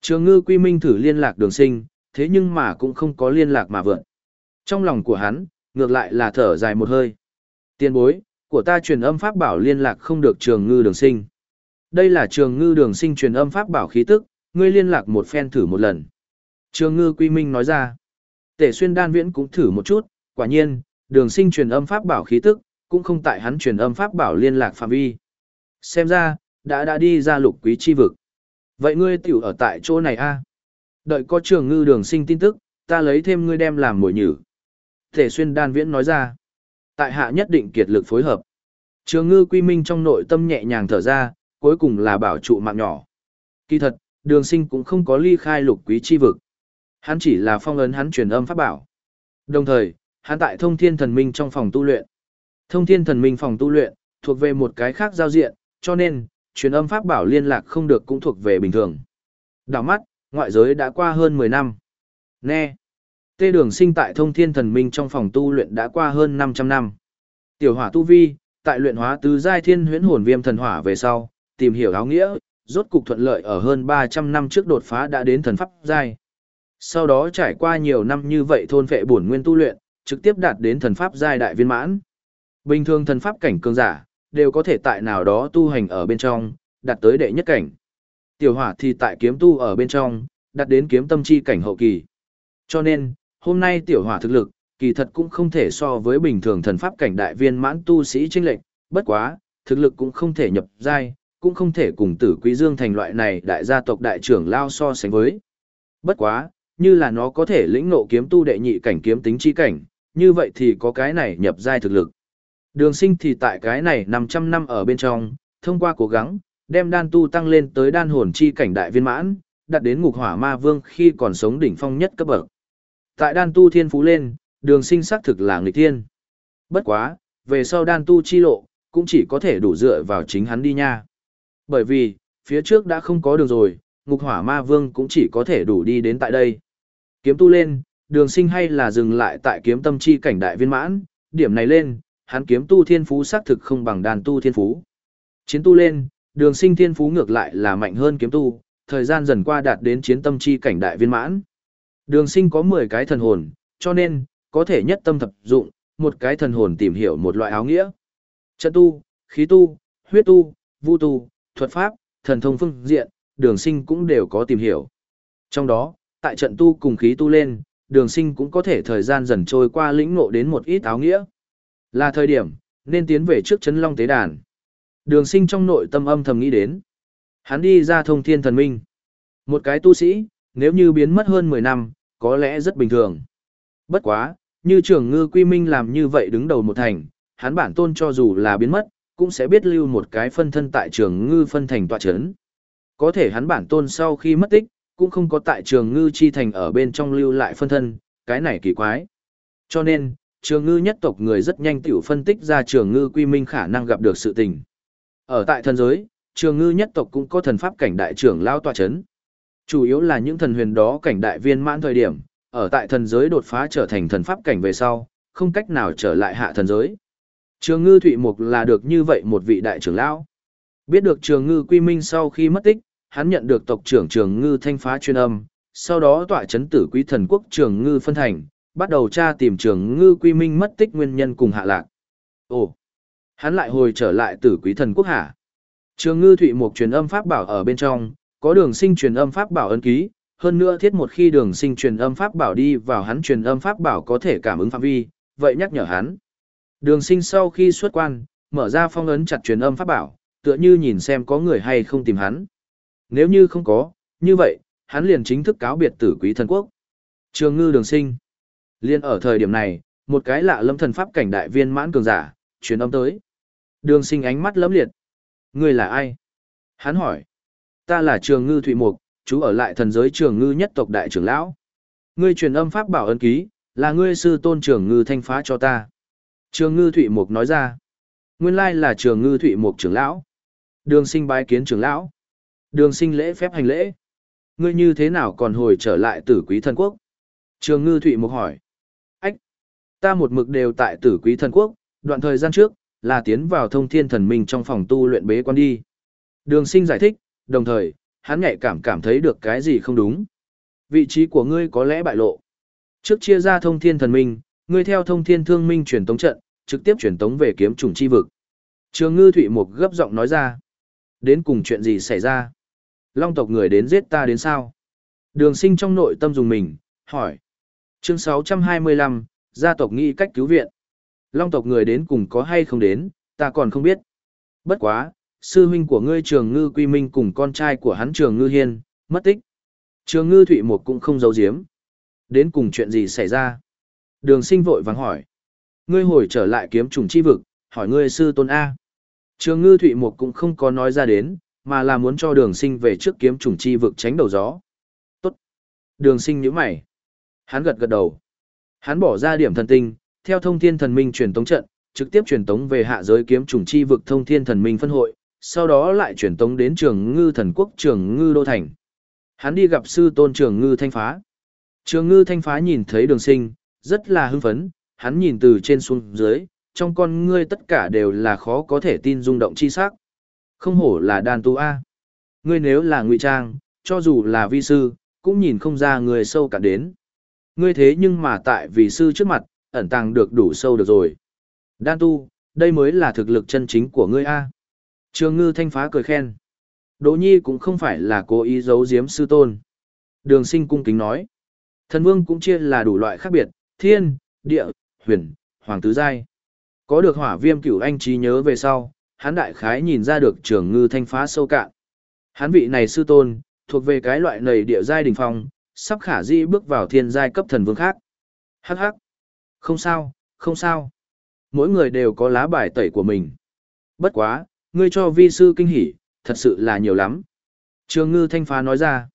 Trường ngư quy minh thử liên lạc đường sinh, thế nhưng mà cũng không có liên lạc mà vượn. Trong lòng của hắn, ngược lại là thở dài một hơi. Tiên bối, của ta truyền âm pháp bảo liên lạc không được trường ngư đường sinh. Đây là trường ngư đường sinh truyền âm pháp bảo khí tức, ngươi liên lạc một phen thử một lần. Trường ngư quy minh nói ra. Tể xuyên đan viễn cũng thử một chút, quả nhiên, đường sinh truyền âm pháp bảo khí tức, cũng không tại hắn truyền âm pháp bảo liên lạc phạm vi. Xem ra, đã đã đi ra lục quý chi vực. Vậy ngươi tiểu ở tại chỗ này a Đợi có trường ngư đường sinh tin tức, ta lấy thêm ngươi đem làm mồi nhử. Tể xuyên đan viễn nói ra. Tại hạ nhất định kiệt lực phối hợp. Trường ngư quy minh trong nội tâm nhẹ nhàng thở ra, cuối cùng là bảo trụ mạng nhỏ. Kỳ thật, đường sinh cũng không có ly khai lục quý chi vực. Hắn chỉ là phong ấn hắn truyền âm pháp bảo. Đồng thời, hắn tại thông thiên thần minh trong phòng tu luyện. Thông thiên thần minh phòng tu luyện, thuộc về một cái khác giao diện, cho nên, truyền âm pháp bảo liên lạc không được cũng thuộc về bình thường. Đảo mắt, ngoại giới đã qua hơn 10 năm. Nè! Tê đường sinh tại thông thiên thần minh trong phòng tu luyện đã qua hơn 500 năm. Tiểu hỏa tu vi, tại luyện hóa tứ giai thiên huyễn hồn viêm thần hỏa về sau, tìm hiểu áo nghĩa, rốt cục thuận lợi ở hơn 300 năm trước đột phá đã đến thần pháp giai. Sau đó trải qua nhiều năm như vậy thôn vệ bổn nguyên tu luyện, trực tiếp đạt đến thần pháp giai đại viên mãn. Bình thường thần pháp cảnh cường giả, đều có thể tại nào đó tu hành ở bên trong, đạt tới đệ nhất cảnh. Tiểu hỏa thì tại kiếm tu ở bên trong, đạt đến kiếm tâm chi cảnh hậu kỳ. Cho nên, hôm nay tiểu hỏa thực lực, kỳ thật cũng không thể so với bình thường thần pháp cảnh đại viên mãn tu sĩ chênh lệch, bất quá, thực lực cũng không thể nhập giai, cũng không thể cùng tử quý dương thành loại này đại gia tộc đại trưởng lao so sánh với. Bất quá, như là nó có thể lĩnh ngộ kiếm tu đệ nhị cảnh kiếm tính chi cảnh, như vậy thì có cái này nhập giai thực lực. Đường sinh thì tại cái này 500 năm ở bên trong, thông qua cố gắng, đem đan tu tăng lên tới đan hồn chi cảnh đại viên mãn, đạt đến ngục hỏa ma vương khi còn sống đỉnh phong nhất cấp bậc. Tại đan tu thiên phú lên, đường sinh xác thực là nghịch thiên. Bất quá, về sau đan tu chi lộ, cũng chỉ có thể đủ dựa vào chính hắn đi nha. Bởi vì, phía trước đã không có đường rồi, ngục hỏa ma vương cũng chỉ có thể đủ đi đến tại đây. Kiếm tu lên, đường sinh hay là dừng lại tại kiếm tâm chi cảnh đại viên mãn, điểm này lên, hắn kiếm tu thiên phú xác thực không bằng đàn tu thiên phú. Chiến tu lên, đường sinh thiên phú ngược lại là mạnh hơn kiếm tu, thời gian dần qua đạt đến chiến tâm chi cảnh đại viên mãn. Đường sinh có 10 cái thần hồn, cho nên, có thể nhất tâm thập dụng, một cái thần hồn tìm hiểu một loại áo nghĩa. Trận tu, khí tu, huyết tu, vũ tu, thuật pháp, thần thông phương diện, đường sinh cũng đều có tìm hiểu. Trong đó, tại trận tu cùng khí tu lên, đường sinh cũng có thể thời gian dần trôi qua lĩnh ngộ đến một ít áo nghĩa. Là thời điểm, nên tiến về trước chấn long tế đàn. Đường sinh trong nội tâm âm thầm nghĩ đến. Hắn đi ra thông thiên thần minh. Một cái tu sĩ, nếu như biến mất hơn 10 năm, có lẽ rất bình thường. Bất quá, như trường ngư quy minh làm như vậy đứng đầu một thành, hắn bản tôn cho dù là biến mất, cũng sẽ biết lưu một cái phân thân tại trường ngư phân thành tọa chấn. Có thể hắn bản tôn sau khi mất tích, cũng không có tại trường ngư chi thành ở bên trong lưu lại phân thân, cái này kỳ quái. Cho nên, trường ngư nhất tộc người rất nhanh tiểu phân tích ra trường ngư quy minh khả năng gặp được sự tình. Ở tại thần giới, trường ngư nhất tộc cũng có thần pháp cảnh đại trưởng lao tòa chấn. Chủ yếu là những thần huyền đó cảnh đại viên mãn thời điểm, ở tại thần giới đột phá trở thành thần pháp cảnh về sau, không cách nào trở lại hạ thần giới. Trường ngư Thụy Mục là được như vậy một vị đại trưởng lão. Biết được trường ngư quy minh sau khi mất tích, hắn nhận được tộc trưởng trường ngư thanh phá chuyên âm, sau đó tọa chấn tử quý thần quốc trường ngư phân thành, bắt đầu tra tìm trường ngư quy minh mất tích nguyên nhân cùng hạ lạc. Ồ, hắn lại hồi trở lại tử quý thần quốc hả? Trường ngư Thụy Mục truyền âm pháp bảo ở bên trong, có đường sinh truyền âm pháp bảo ấn ký, hơn nữa thiết một khi đường sinh truyền âm pháp bảo đi vào hắn truyền âm pháp bảo có thể cảm ứng phạm vi, vậy nhắc nhở hắn. Đường sinh sau khi xuất quan, mở ra phong ấn chặt truyền âm pháp bảo, tựa như nhìn xem có người hay không tìm hắn. Nếu như không có, như vậy, hắn liền chính thức cáo biệt tử quý thần quốc. Trường ngư đường sinh. Liên ở thời điểm này, một cái lạ lâm thần pháp cảnh đại viên mãn cường giả, truyền âm tới. Đường sinh ánh mắt lấm liệt. Người là ai? Hắn hỏi. Ta là trường ngư Thụy Mục, chú ở lại thần giới trường ngư nhất tộc đại trưởng lão. Ngươi truyền âm pháp bảo ân ký, là ngươi sư tôn trường ngư thanh phá cho ta. Trường ngư Thụy Mục nói ra. Nguyên lai là trường ngư Thụy Mục trưởng lão. Đường sinh bái kiến trưởng lão. Đường sinh lễ phép hành lễ. Ngươi như thế nào còn hồi trở lại tử quý thần quốc? Trường ngư Thụy Mục hỏi. Ách! Ta một mực đều tại tử quý thần quốc, đoạn thời gian trước, là tiến vào thông thiên thần minh trong phòng tu luyện bế quan đi. Đường sinh giải thích, đồng thời, hắn nhạy cảm cảm thấy được cái gì không đúng. Vị trí của ngươi có lẽ bại lộ. Trước chia ra thông thiên thần minh, ngươi theo thông thiên thương minh truyền tống trận, trực tiếp truyền tống về kiếm trùng chi vực. Trường ngư thụy mục gấp giọng nói ra. Đến cùng chuyện gì xảy ra? Long tộc người đến giết ta đến sao? Đường sinh trong nội tâm dùng mình, hỏi. Chương 625, gia tộc nghĩ cách cứu viện. Long tộc người đến cùng có hay không đến, ta còn không biết. Bất quá, sư huynh của ngươi trường ngư quy minh cùng con trai của hắn trường ngư hiên, mất tích. Trường ngư thụy một cũng không giấu giếm. Đến cùng chuyện gì xảy ra? Đường sinh vội vắng hỏi. Ngươi hồi trở lại kiếm trùng chi vực, hỏi ngươi sư tôn A. Trường ngư thụy một cũng không có nói ra đến, mà là muốn cho đường sinh về trước kiếm trùng chi vực tránh đầu gió. Tốt. Đường sinh nhíu mày. Hắn gật gật đầu. Hắn bỏ ra điểm thần tinh, theo thông thiên thần minh truyền tống trận, trực tiếp truyền tống về hạ giới kiếm trùng chi vực thông thiên thần minh phân hội, sau đó lại truyền tống đến trường ngư thần quốc trường ngư đô thành. Hắn đi gặp sư tôn trường ngư thanh phá. Trường ngư thanh phá nhìn thấy đường sinh, rất là hưng phấn, hắn nhìn từ trên xuống dưới, trong con ngươi tất cả đều là khó có thể tin rung động chi sắc. Không hổ là đàn tu A. Ngươi nếu là ngụy trang, cho dù là vi sư, cũng nhìn không ra người sâu cả đến. Ngươi thế nhưng mà tại vì sư trước mặt, ẩn tàng được đủ sâu được rồi. Đan tu, đây mới là thực lực chân chính của ngươi A. Trường ngư thanh phá cười khen. Đỗ nhi cũng không phải là cố ý giấu giếm sư tôn. Đường sinh cung kính nói. Thần vương cũng chia là đủ loại khác biệt, thiên, địa, huyền, hoàng tứ giai. Có được hỏa viêm cửu anh trí nhớ về sau, hắn đại khái nhìn ra được trường ngư thanh phá sâu cạn. Hắn vị này sư tôn, thuộc về cái loại nầy địa giai đỉnh phong, sắp khả di bước vào thiên giai cấp thần vương khác. Hắc hắc. Không sao, không sao. Mỗi người đều có lá bài tẩy của mình. Bất quá, ngươi cho vi sư kinh hỉ, thật sự là nhiều lắm. Trường ngư thanh phá nói ra.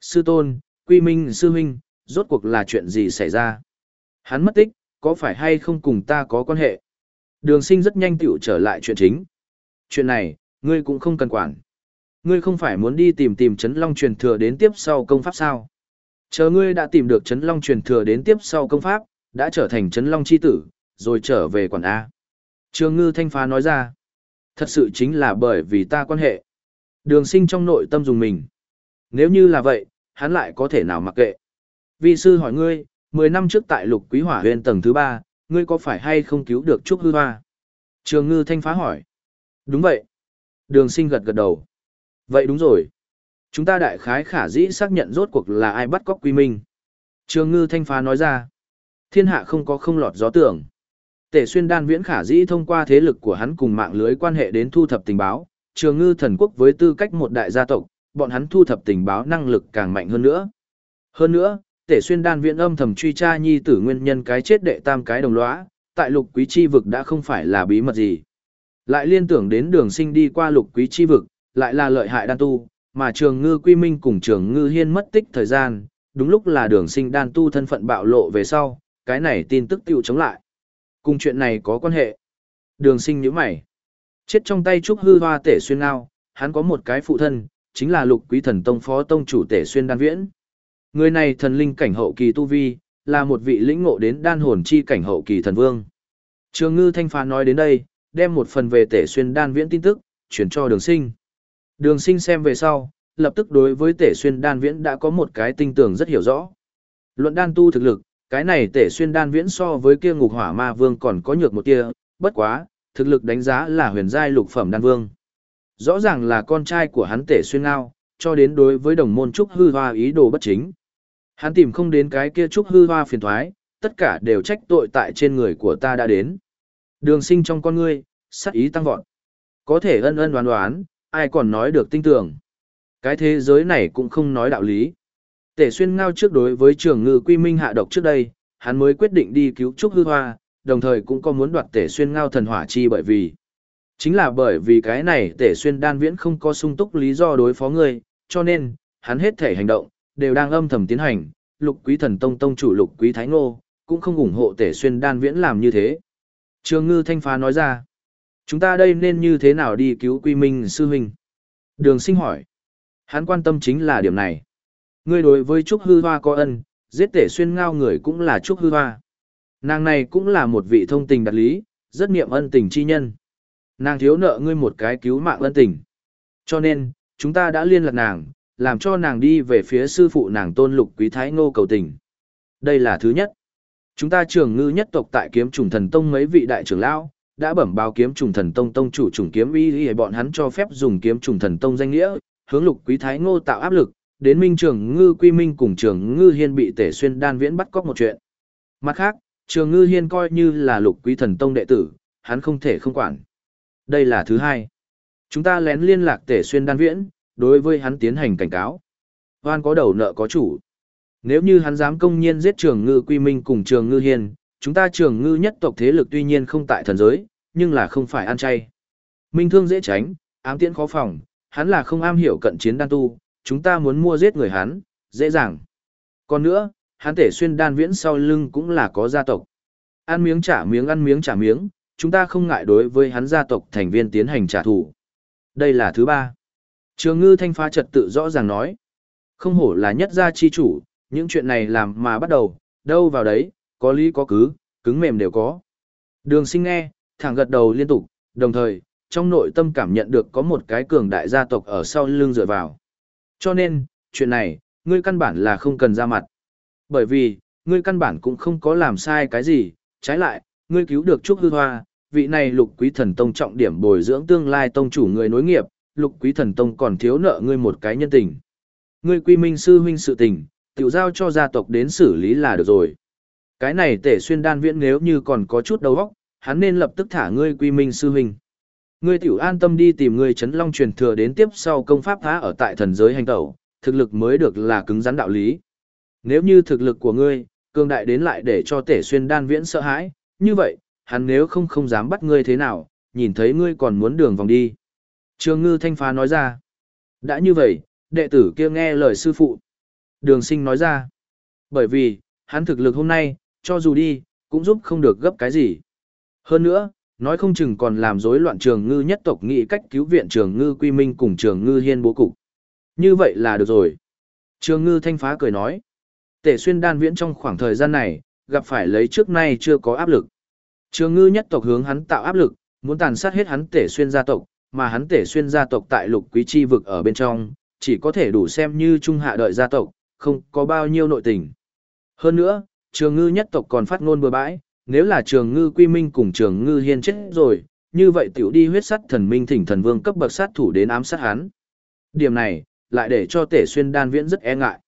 Sư tôn, quy minh sư huynh, rốt cuộc là chuyện gì xảy ra? Hắn mất tích, có phải hay không cùng ta có quan hệ? Đường sinh rất nhanh tiểu trở lại chuyện chính. Chuyện này, ngươi cũng không cần quản. Ngươi không phải muốn đi tìm tìm Trấn Long truyền thừa đến tiếp sau công pháp sao? Chờ ngươi đã tìm được Trấn Long truyền thừa đến tiếp sau công pháp, đã trở thành Trấn Long chi tử, rồi trở về quản A. Trường ngư thanh phá nói ra. Thật sự chính là bởi vì ta quan hệ. Đường sinh trong nội tâm dùng mình. Nếu như là vậy, hắn lại có thể nào mặc kệ. Vi sư hỏi ngươi, 10 năm trước tại lục quý hỏa huyền tầng thứ 3, ngươi có phải hay không cứu được Trúc Hư Hoa? Trường ngư thanh phá hỏi. Đúng vậy. Đường sinh gật gật đầu. Vậy đúng rồi. Chúng ta đại khái khả dĩ xác nhận rốt cuộc là ai bắt cóc quy minh. Trường ngư thanh phá nói ra. Thiên hạ không có không lọt gió tưởng. Tể xuyên đan viễn khả dĩ thông qua thế lực của hắn cùng mạng lưới quan hệ đến thu thập tình báo, trường ngư thần quốc với tư cách một đại gia tộc, bọn hắn thu thập tình báo năng lực càng mạnh hơn nữa. Hơn nữa, tể xuyên đan viễn âm thầm truy tra nhi tử nguyên nhân cái chết đệ tam cái đồng lõa, tại lục quý chi vực đã không phải là bí mật gì. Lại liên tưởng đến đường sinh đi qua lục quý chi vực, lại là lợi hại đan tu, mà trường ngư quy minh cùng trường ngư hiên mất tích thời gian, đúng lúc là đường sinh đan tu thân phận bạo lộ về sau, cái này tin tức tiêu chống lại. Cùng chuyện này có quan hệ. Đường sinh như mày. Chết trong tay trúc hư hoa tể xuyên ngao, hắn có một cái phụ thân, chính là lục quý thần tông phó tông chủ tể xuyên đan viễn. Người này thần linh cảnh hậu kỳ tu vi, là một vị lĩnh ngộ đến đan hồn chi cảnh hậu kỳ thần vương. Trường ngư thanh phá nói đến đây, đem một phần về tể xuyên đan viễn tin tức, chuyển cho đường sinh. Đường sinh xem về sau, lập tức đối với tể xuyên đan viễn đã có một cái tinh tưởng rất hiểu rõ. Luận đan tu thực lực, cái này tể xuyên đan viễn so với kia ngục hỏa ma vương còn có nhược một kia, bất quá, thực lực đánh giá là huyền giai lục phẩm đan vương. Rõ ràng là con trai của hắn tể xuyên ngao, cho đến đối với đồng môn trúc hư hoa ý đồ bất chính. Hắn tìm không đến cái kia trúc hư hoa phiền thoái, tất cả đều trách tội tại trên người của ta đã đến. Đường sinh trong con ngươi, sắc ý tăng vọt. Có thể ân ân đoán đoán, ai còn nói được tinh tưởng. Cái thế giới này cũng không nói đạo lý. Tể xuyên ngao trước đối với trường ngư quy minh hạ độc trước đây, hắn mới quyết định đi cứu Trúc Hư Hoa, đồng thời cũng có muốn đoạt tể xuyên ngao thần hỏa chi bởi vì. Chính là bởi vì cái này tể xuyên đan viễn không có sung túc lý do đối phó người, cho nên, hắn hết thể hành động, đều đang âm thầm tiến hành, lục quý thần tông tông chủ lục quý thái ngô, cũng không ủng hộ tể xuyên đan viễn làm như thế. Trường ngư thanh phá nói ra, chúng ta đây nên như thế nào đi cứu quy minh sư huynh? Đường sinh hỏi, hắn quan tâm chính là điểm này. Ngươi đối với Trúc Hư Hoa có ân, giết tể xuyên ngao người cũng là Trúc Hư Hoa. Nàng này cũng là một vị thông tình đặt lý, rất niệm ân tình chi nhân. Nàng thiếu nợ ngươi một cái cứu mạng ân tình. Cho nên, chúng ta đã liên lạc nàng, làm cho nàng đi về phía sư phụ nàng tôn lục quý thái ngô cầu tình. Đây là thứ nhất. Chúng ta trường ngư nhất tộc tại kiếm trùng thần tông mấy vị đại trưởng lão đã bẩm báo kiếm trùng thần tông tông chủ trùng kiếm y y bọn hắn cho phép dùng kiếm trùng thần tông danh nghĩa, hướng lục quý thái ngô tạo áp lực, đến minh trường ngư quy minh cùng trường ngư hiên bị tể xuyên đan viễn bắt cóc một chuyện. Mặt khác, trường ngư hiên coi như là lục quý thần tông đệ tử, hắn không thể không quản. Đây là thứ hai. Chúng ta lén liên lạc tể xuyên đan viễn, đối với hắn tiến hành cảnh cáo. Hoan có đầu nợ có chủ. Nếu như hắn dám công nhiên giết trường ngư quy minh cùng trường ngư hiền chúng ta trường ngư nhất tộc thế lực tuy nhiên không tại thần giới, nhưng là không phải ăn chay. Minh thương dễ tránh, ám tiễn khó phòng, hắn là không am hiểu cận chiến đan tu, chúng ta muốn mua giết người hắn, dễ dàng. Còn nữa, hắn thể xuyên đan viễn sau lưng cũng là có gia tộc. Ăn miếng trả miếng ăn miếng trả miếng, chúng ta không ngại đối với hắn gia tộc thành viên tiến hành trả thù. Đây là thứ ba. Trường ngư thanh phá trật tự rõ ràng nói. Không hổ là nhất gia chi chủ, những chuyện này làm mà bắt đầu, đâu vào đấy, có lý có cứ, cứng mềm đều có. Đường sinh nghe, thẳng gật đầu liên tục, đồng thời, trong nội tâm cảm nhận được có một cái cường đại gia tộc ở sau lưng dựa vào. Cho nên, chuyện này, ngươi căn bản là không cần ra mặt. Bởi vì, ngươi căn bản cũng không có làm sai cái gì, trái lại, ngươi cứu được Trúc Hư Hoa, vị này lục quý thần tông trọng điểm bồi dưỡng tương lai tông chủ người nối nghiệp, lục quý thần tông còn thiếu nợ ngươi một cái nhân tình. Ngươi quy minh sư huynh sự tình, tiểu giao cho gia tộc đến xử lý là được rồi. Cái này tể xuyên đan viễn nếu như còn có chút đầu óc, hắn nên lập tức thả ngươi quy minh sư huynh. Ngươi tiểu an tâm đi tìm ngươi chấn long truyền thừa đến tiếp sau công pháp phá ở tại thần giới hành tẩu, thực lực mới được là cứng rắn đạo lý. Nếu như thực lực của ngươi, cường đại đến lại để cho tể xuyên đan viễn sợ hãi, như vậy, hắn nếu không không dám bắt ngươi thế nào, nhìn thấy ngươi còn muốn đường vòng đi. Trường ngư thanh phá nói ra. Đã như vậy, đệ tử kia nghe lời sư phụ. Đường sinh nói ra. Bởi vì, hắn thực lực hôm nay, cho dù đi, cũng giúp không được gấp cái gì. Hơn nữa, nói không chừng còn làm rối loạn trường ngư nhất tộc nghị cách cứu viện trường ngư quy minh cùng trường ngư hiên bố cục. Như vậy là được rồi. Trường ngư thanh phá cười nói. Tể xuyên đan viễn trong khoảng thời gian này, gặp phải lấy trước nay chưa có áp lực. Trường ngư nhất tộc hướng hắn tạo áp lực, muốn tàn sát hết hắn tể xuyên gia tộc, mà hắn tể xuyên gia tộc tại lục quý chi vực ở bên trong, chỉ có thể đủ xem như trung hạ đợi gia tộc, không có bao nhiêu nội tình. Hơn nữa, trường ngư nhất tộc còn phát ngôn bừa bãi, nếu là trường ngư quy minh cùng trường ngư hiên chết rồi, như vậy tiểu đi huyết sắt thần minh thỉnh thần vương cấp bậc sát thủ đến ám sát hắn. Điểm này, lại để cho tể xuyên đan viễn rất e ngại.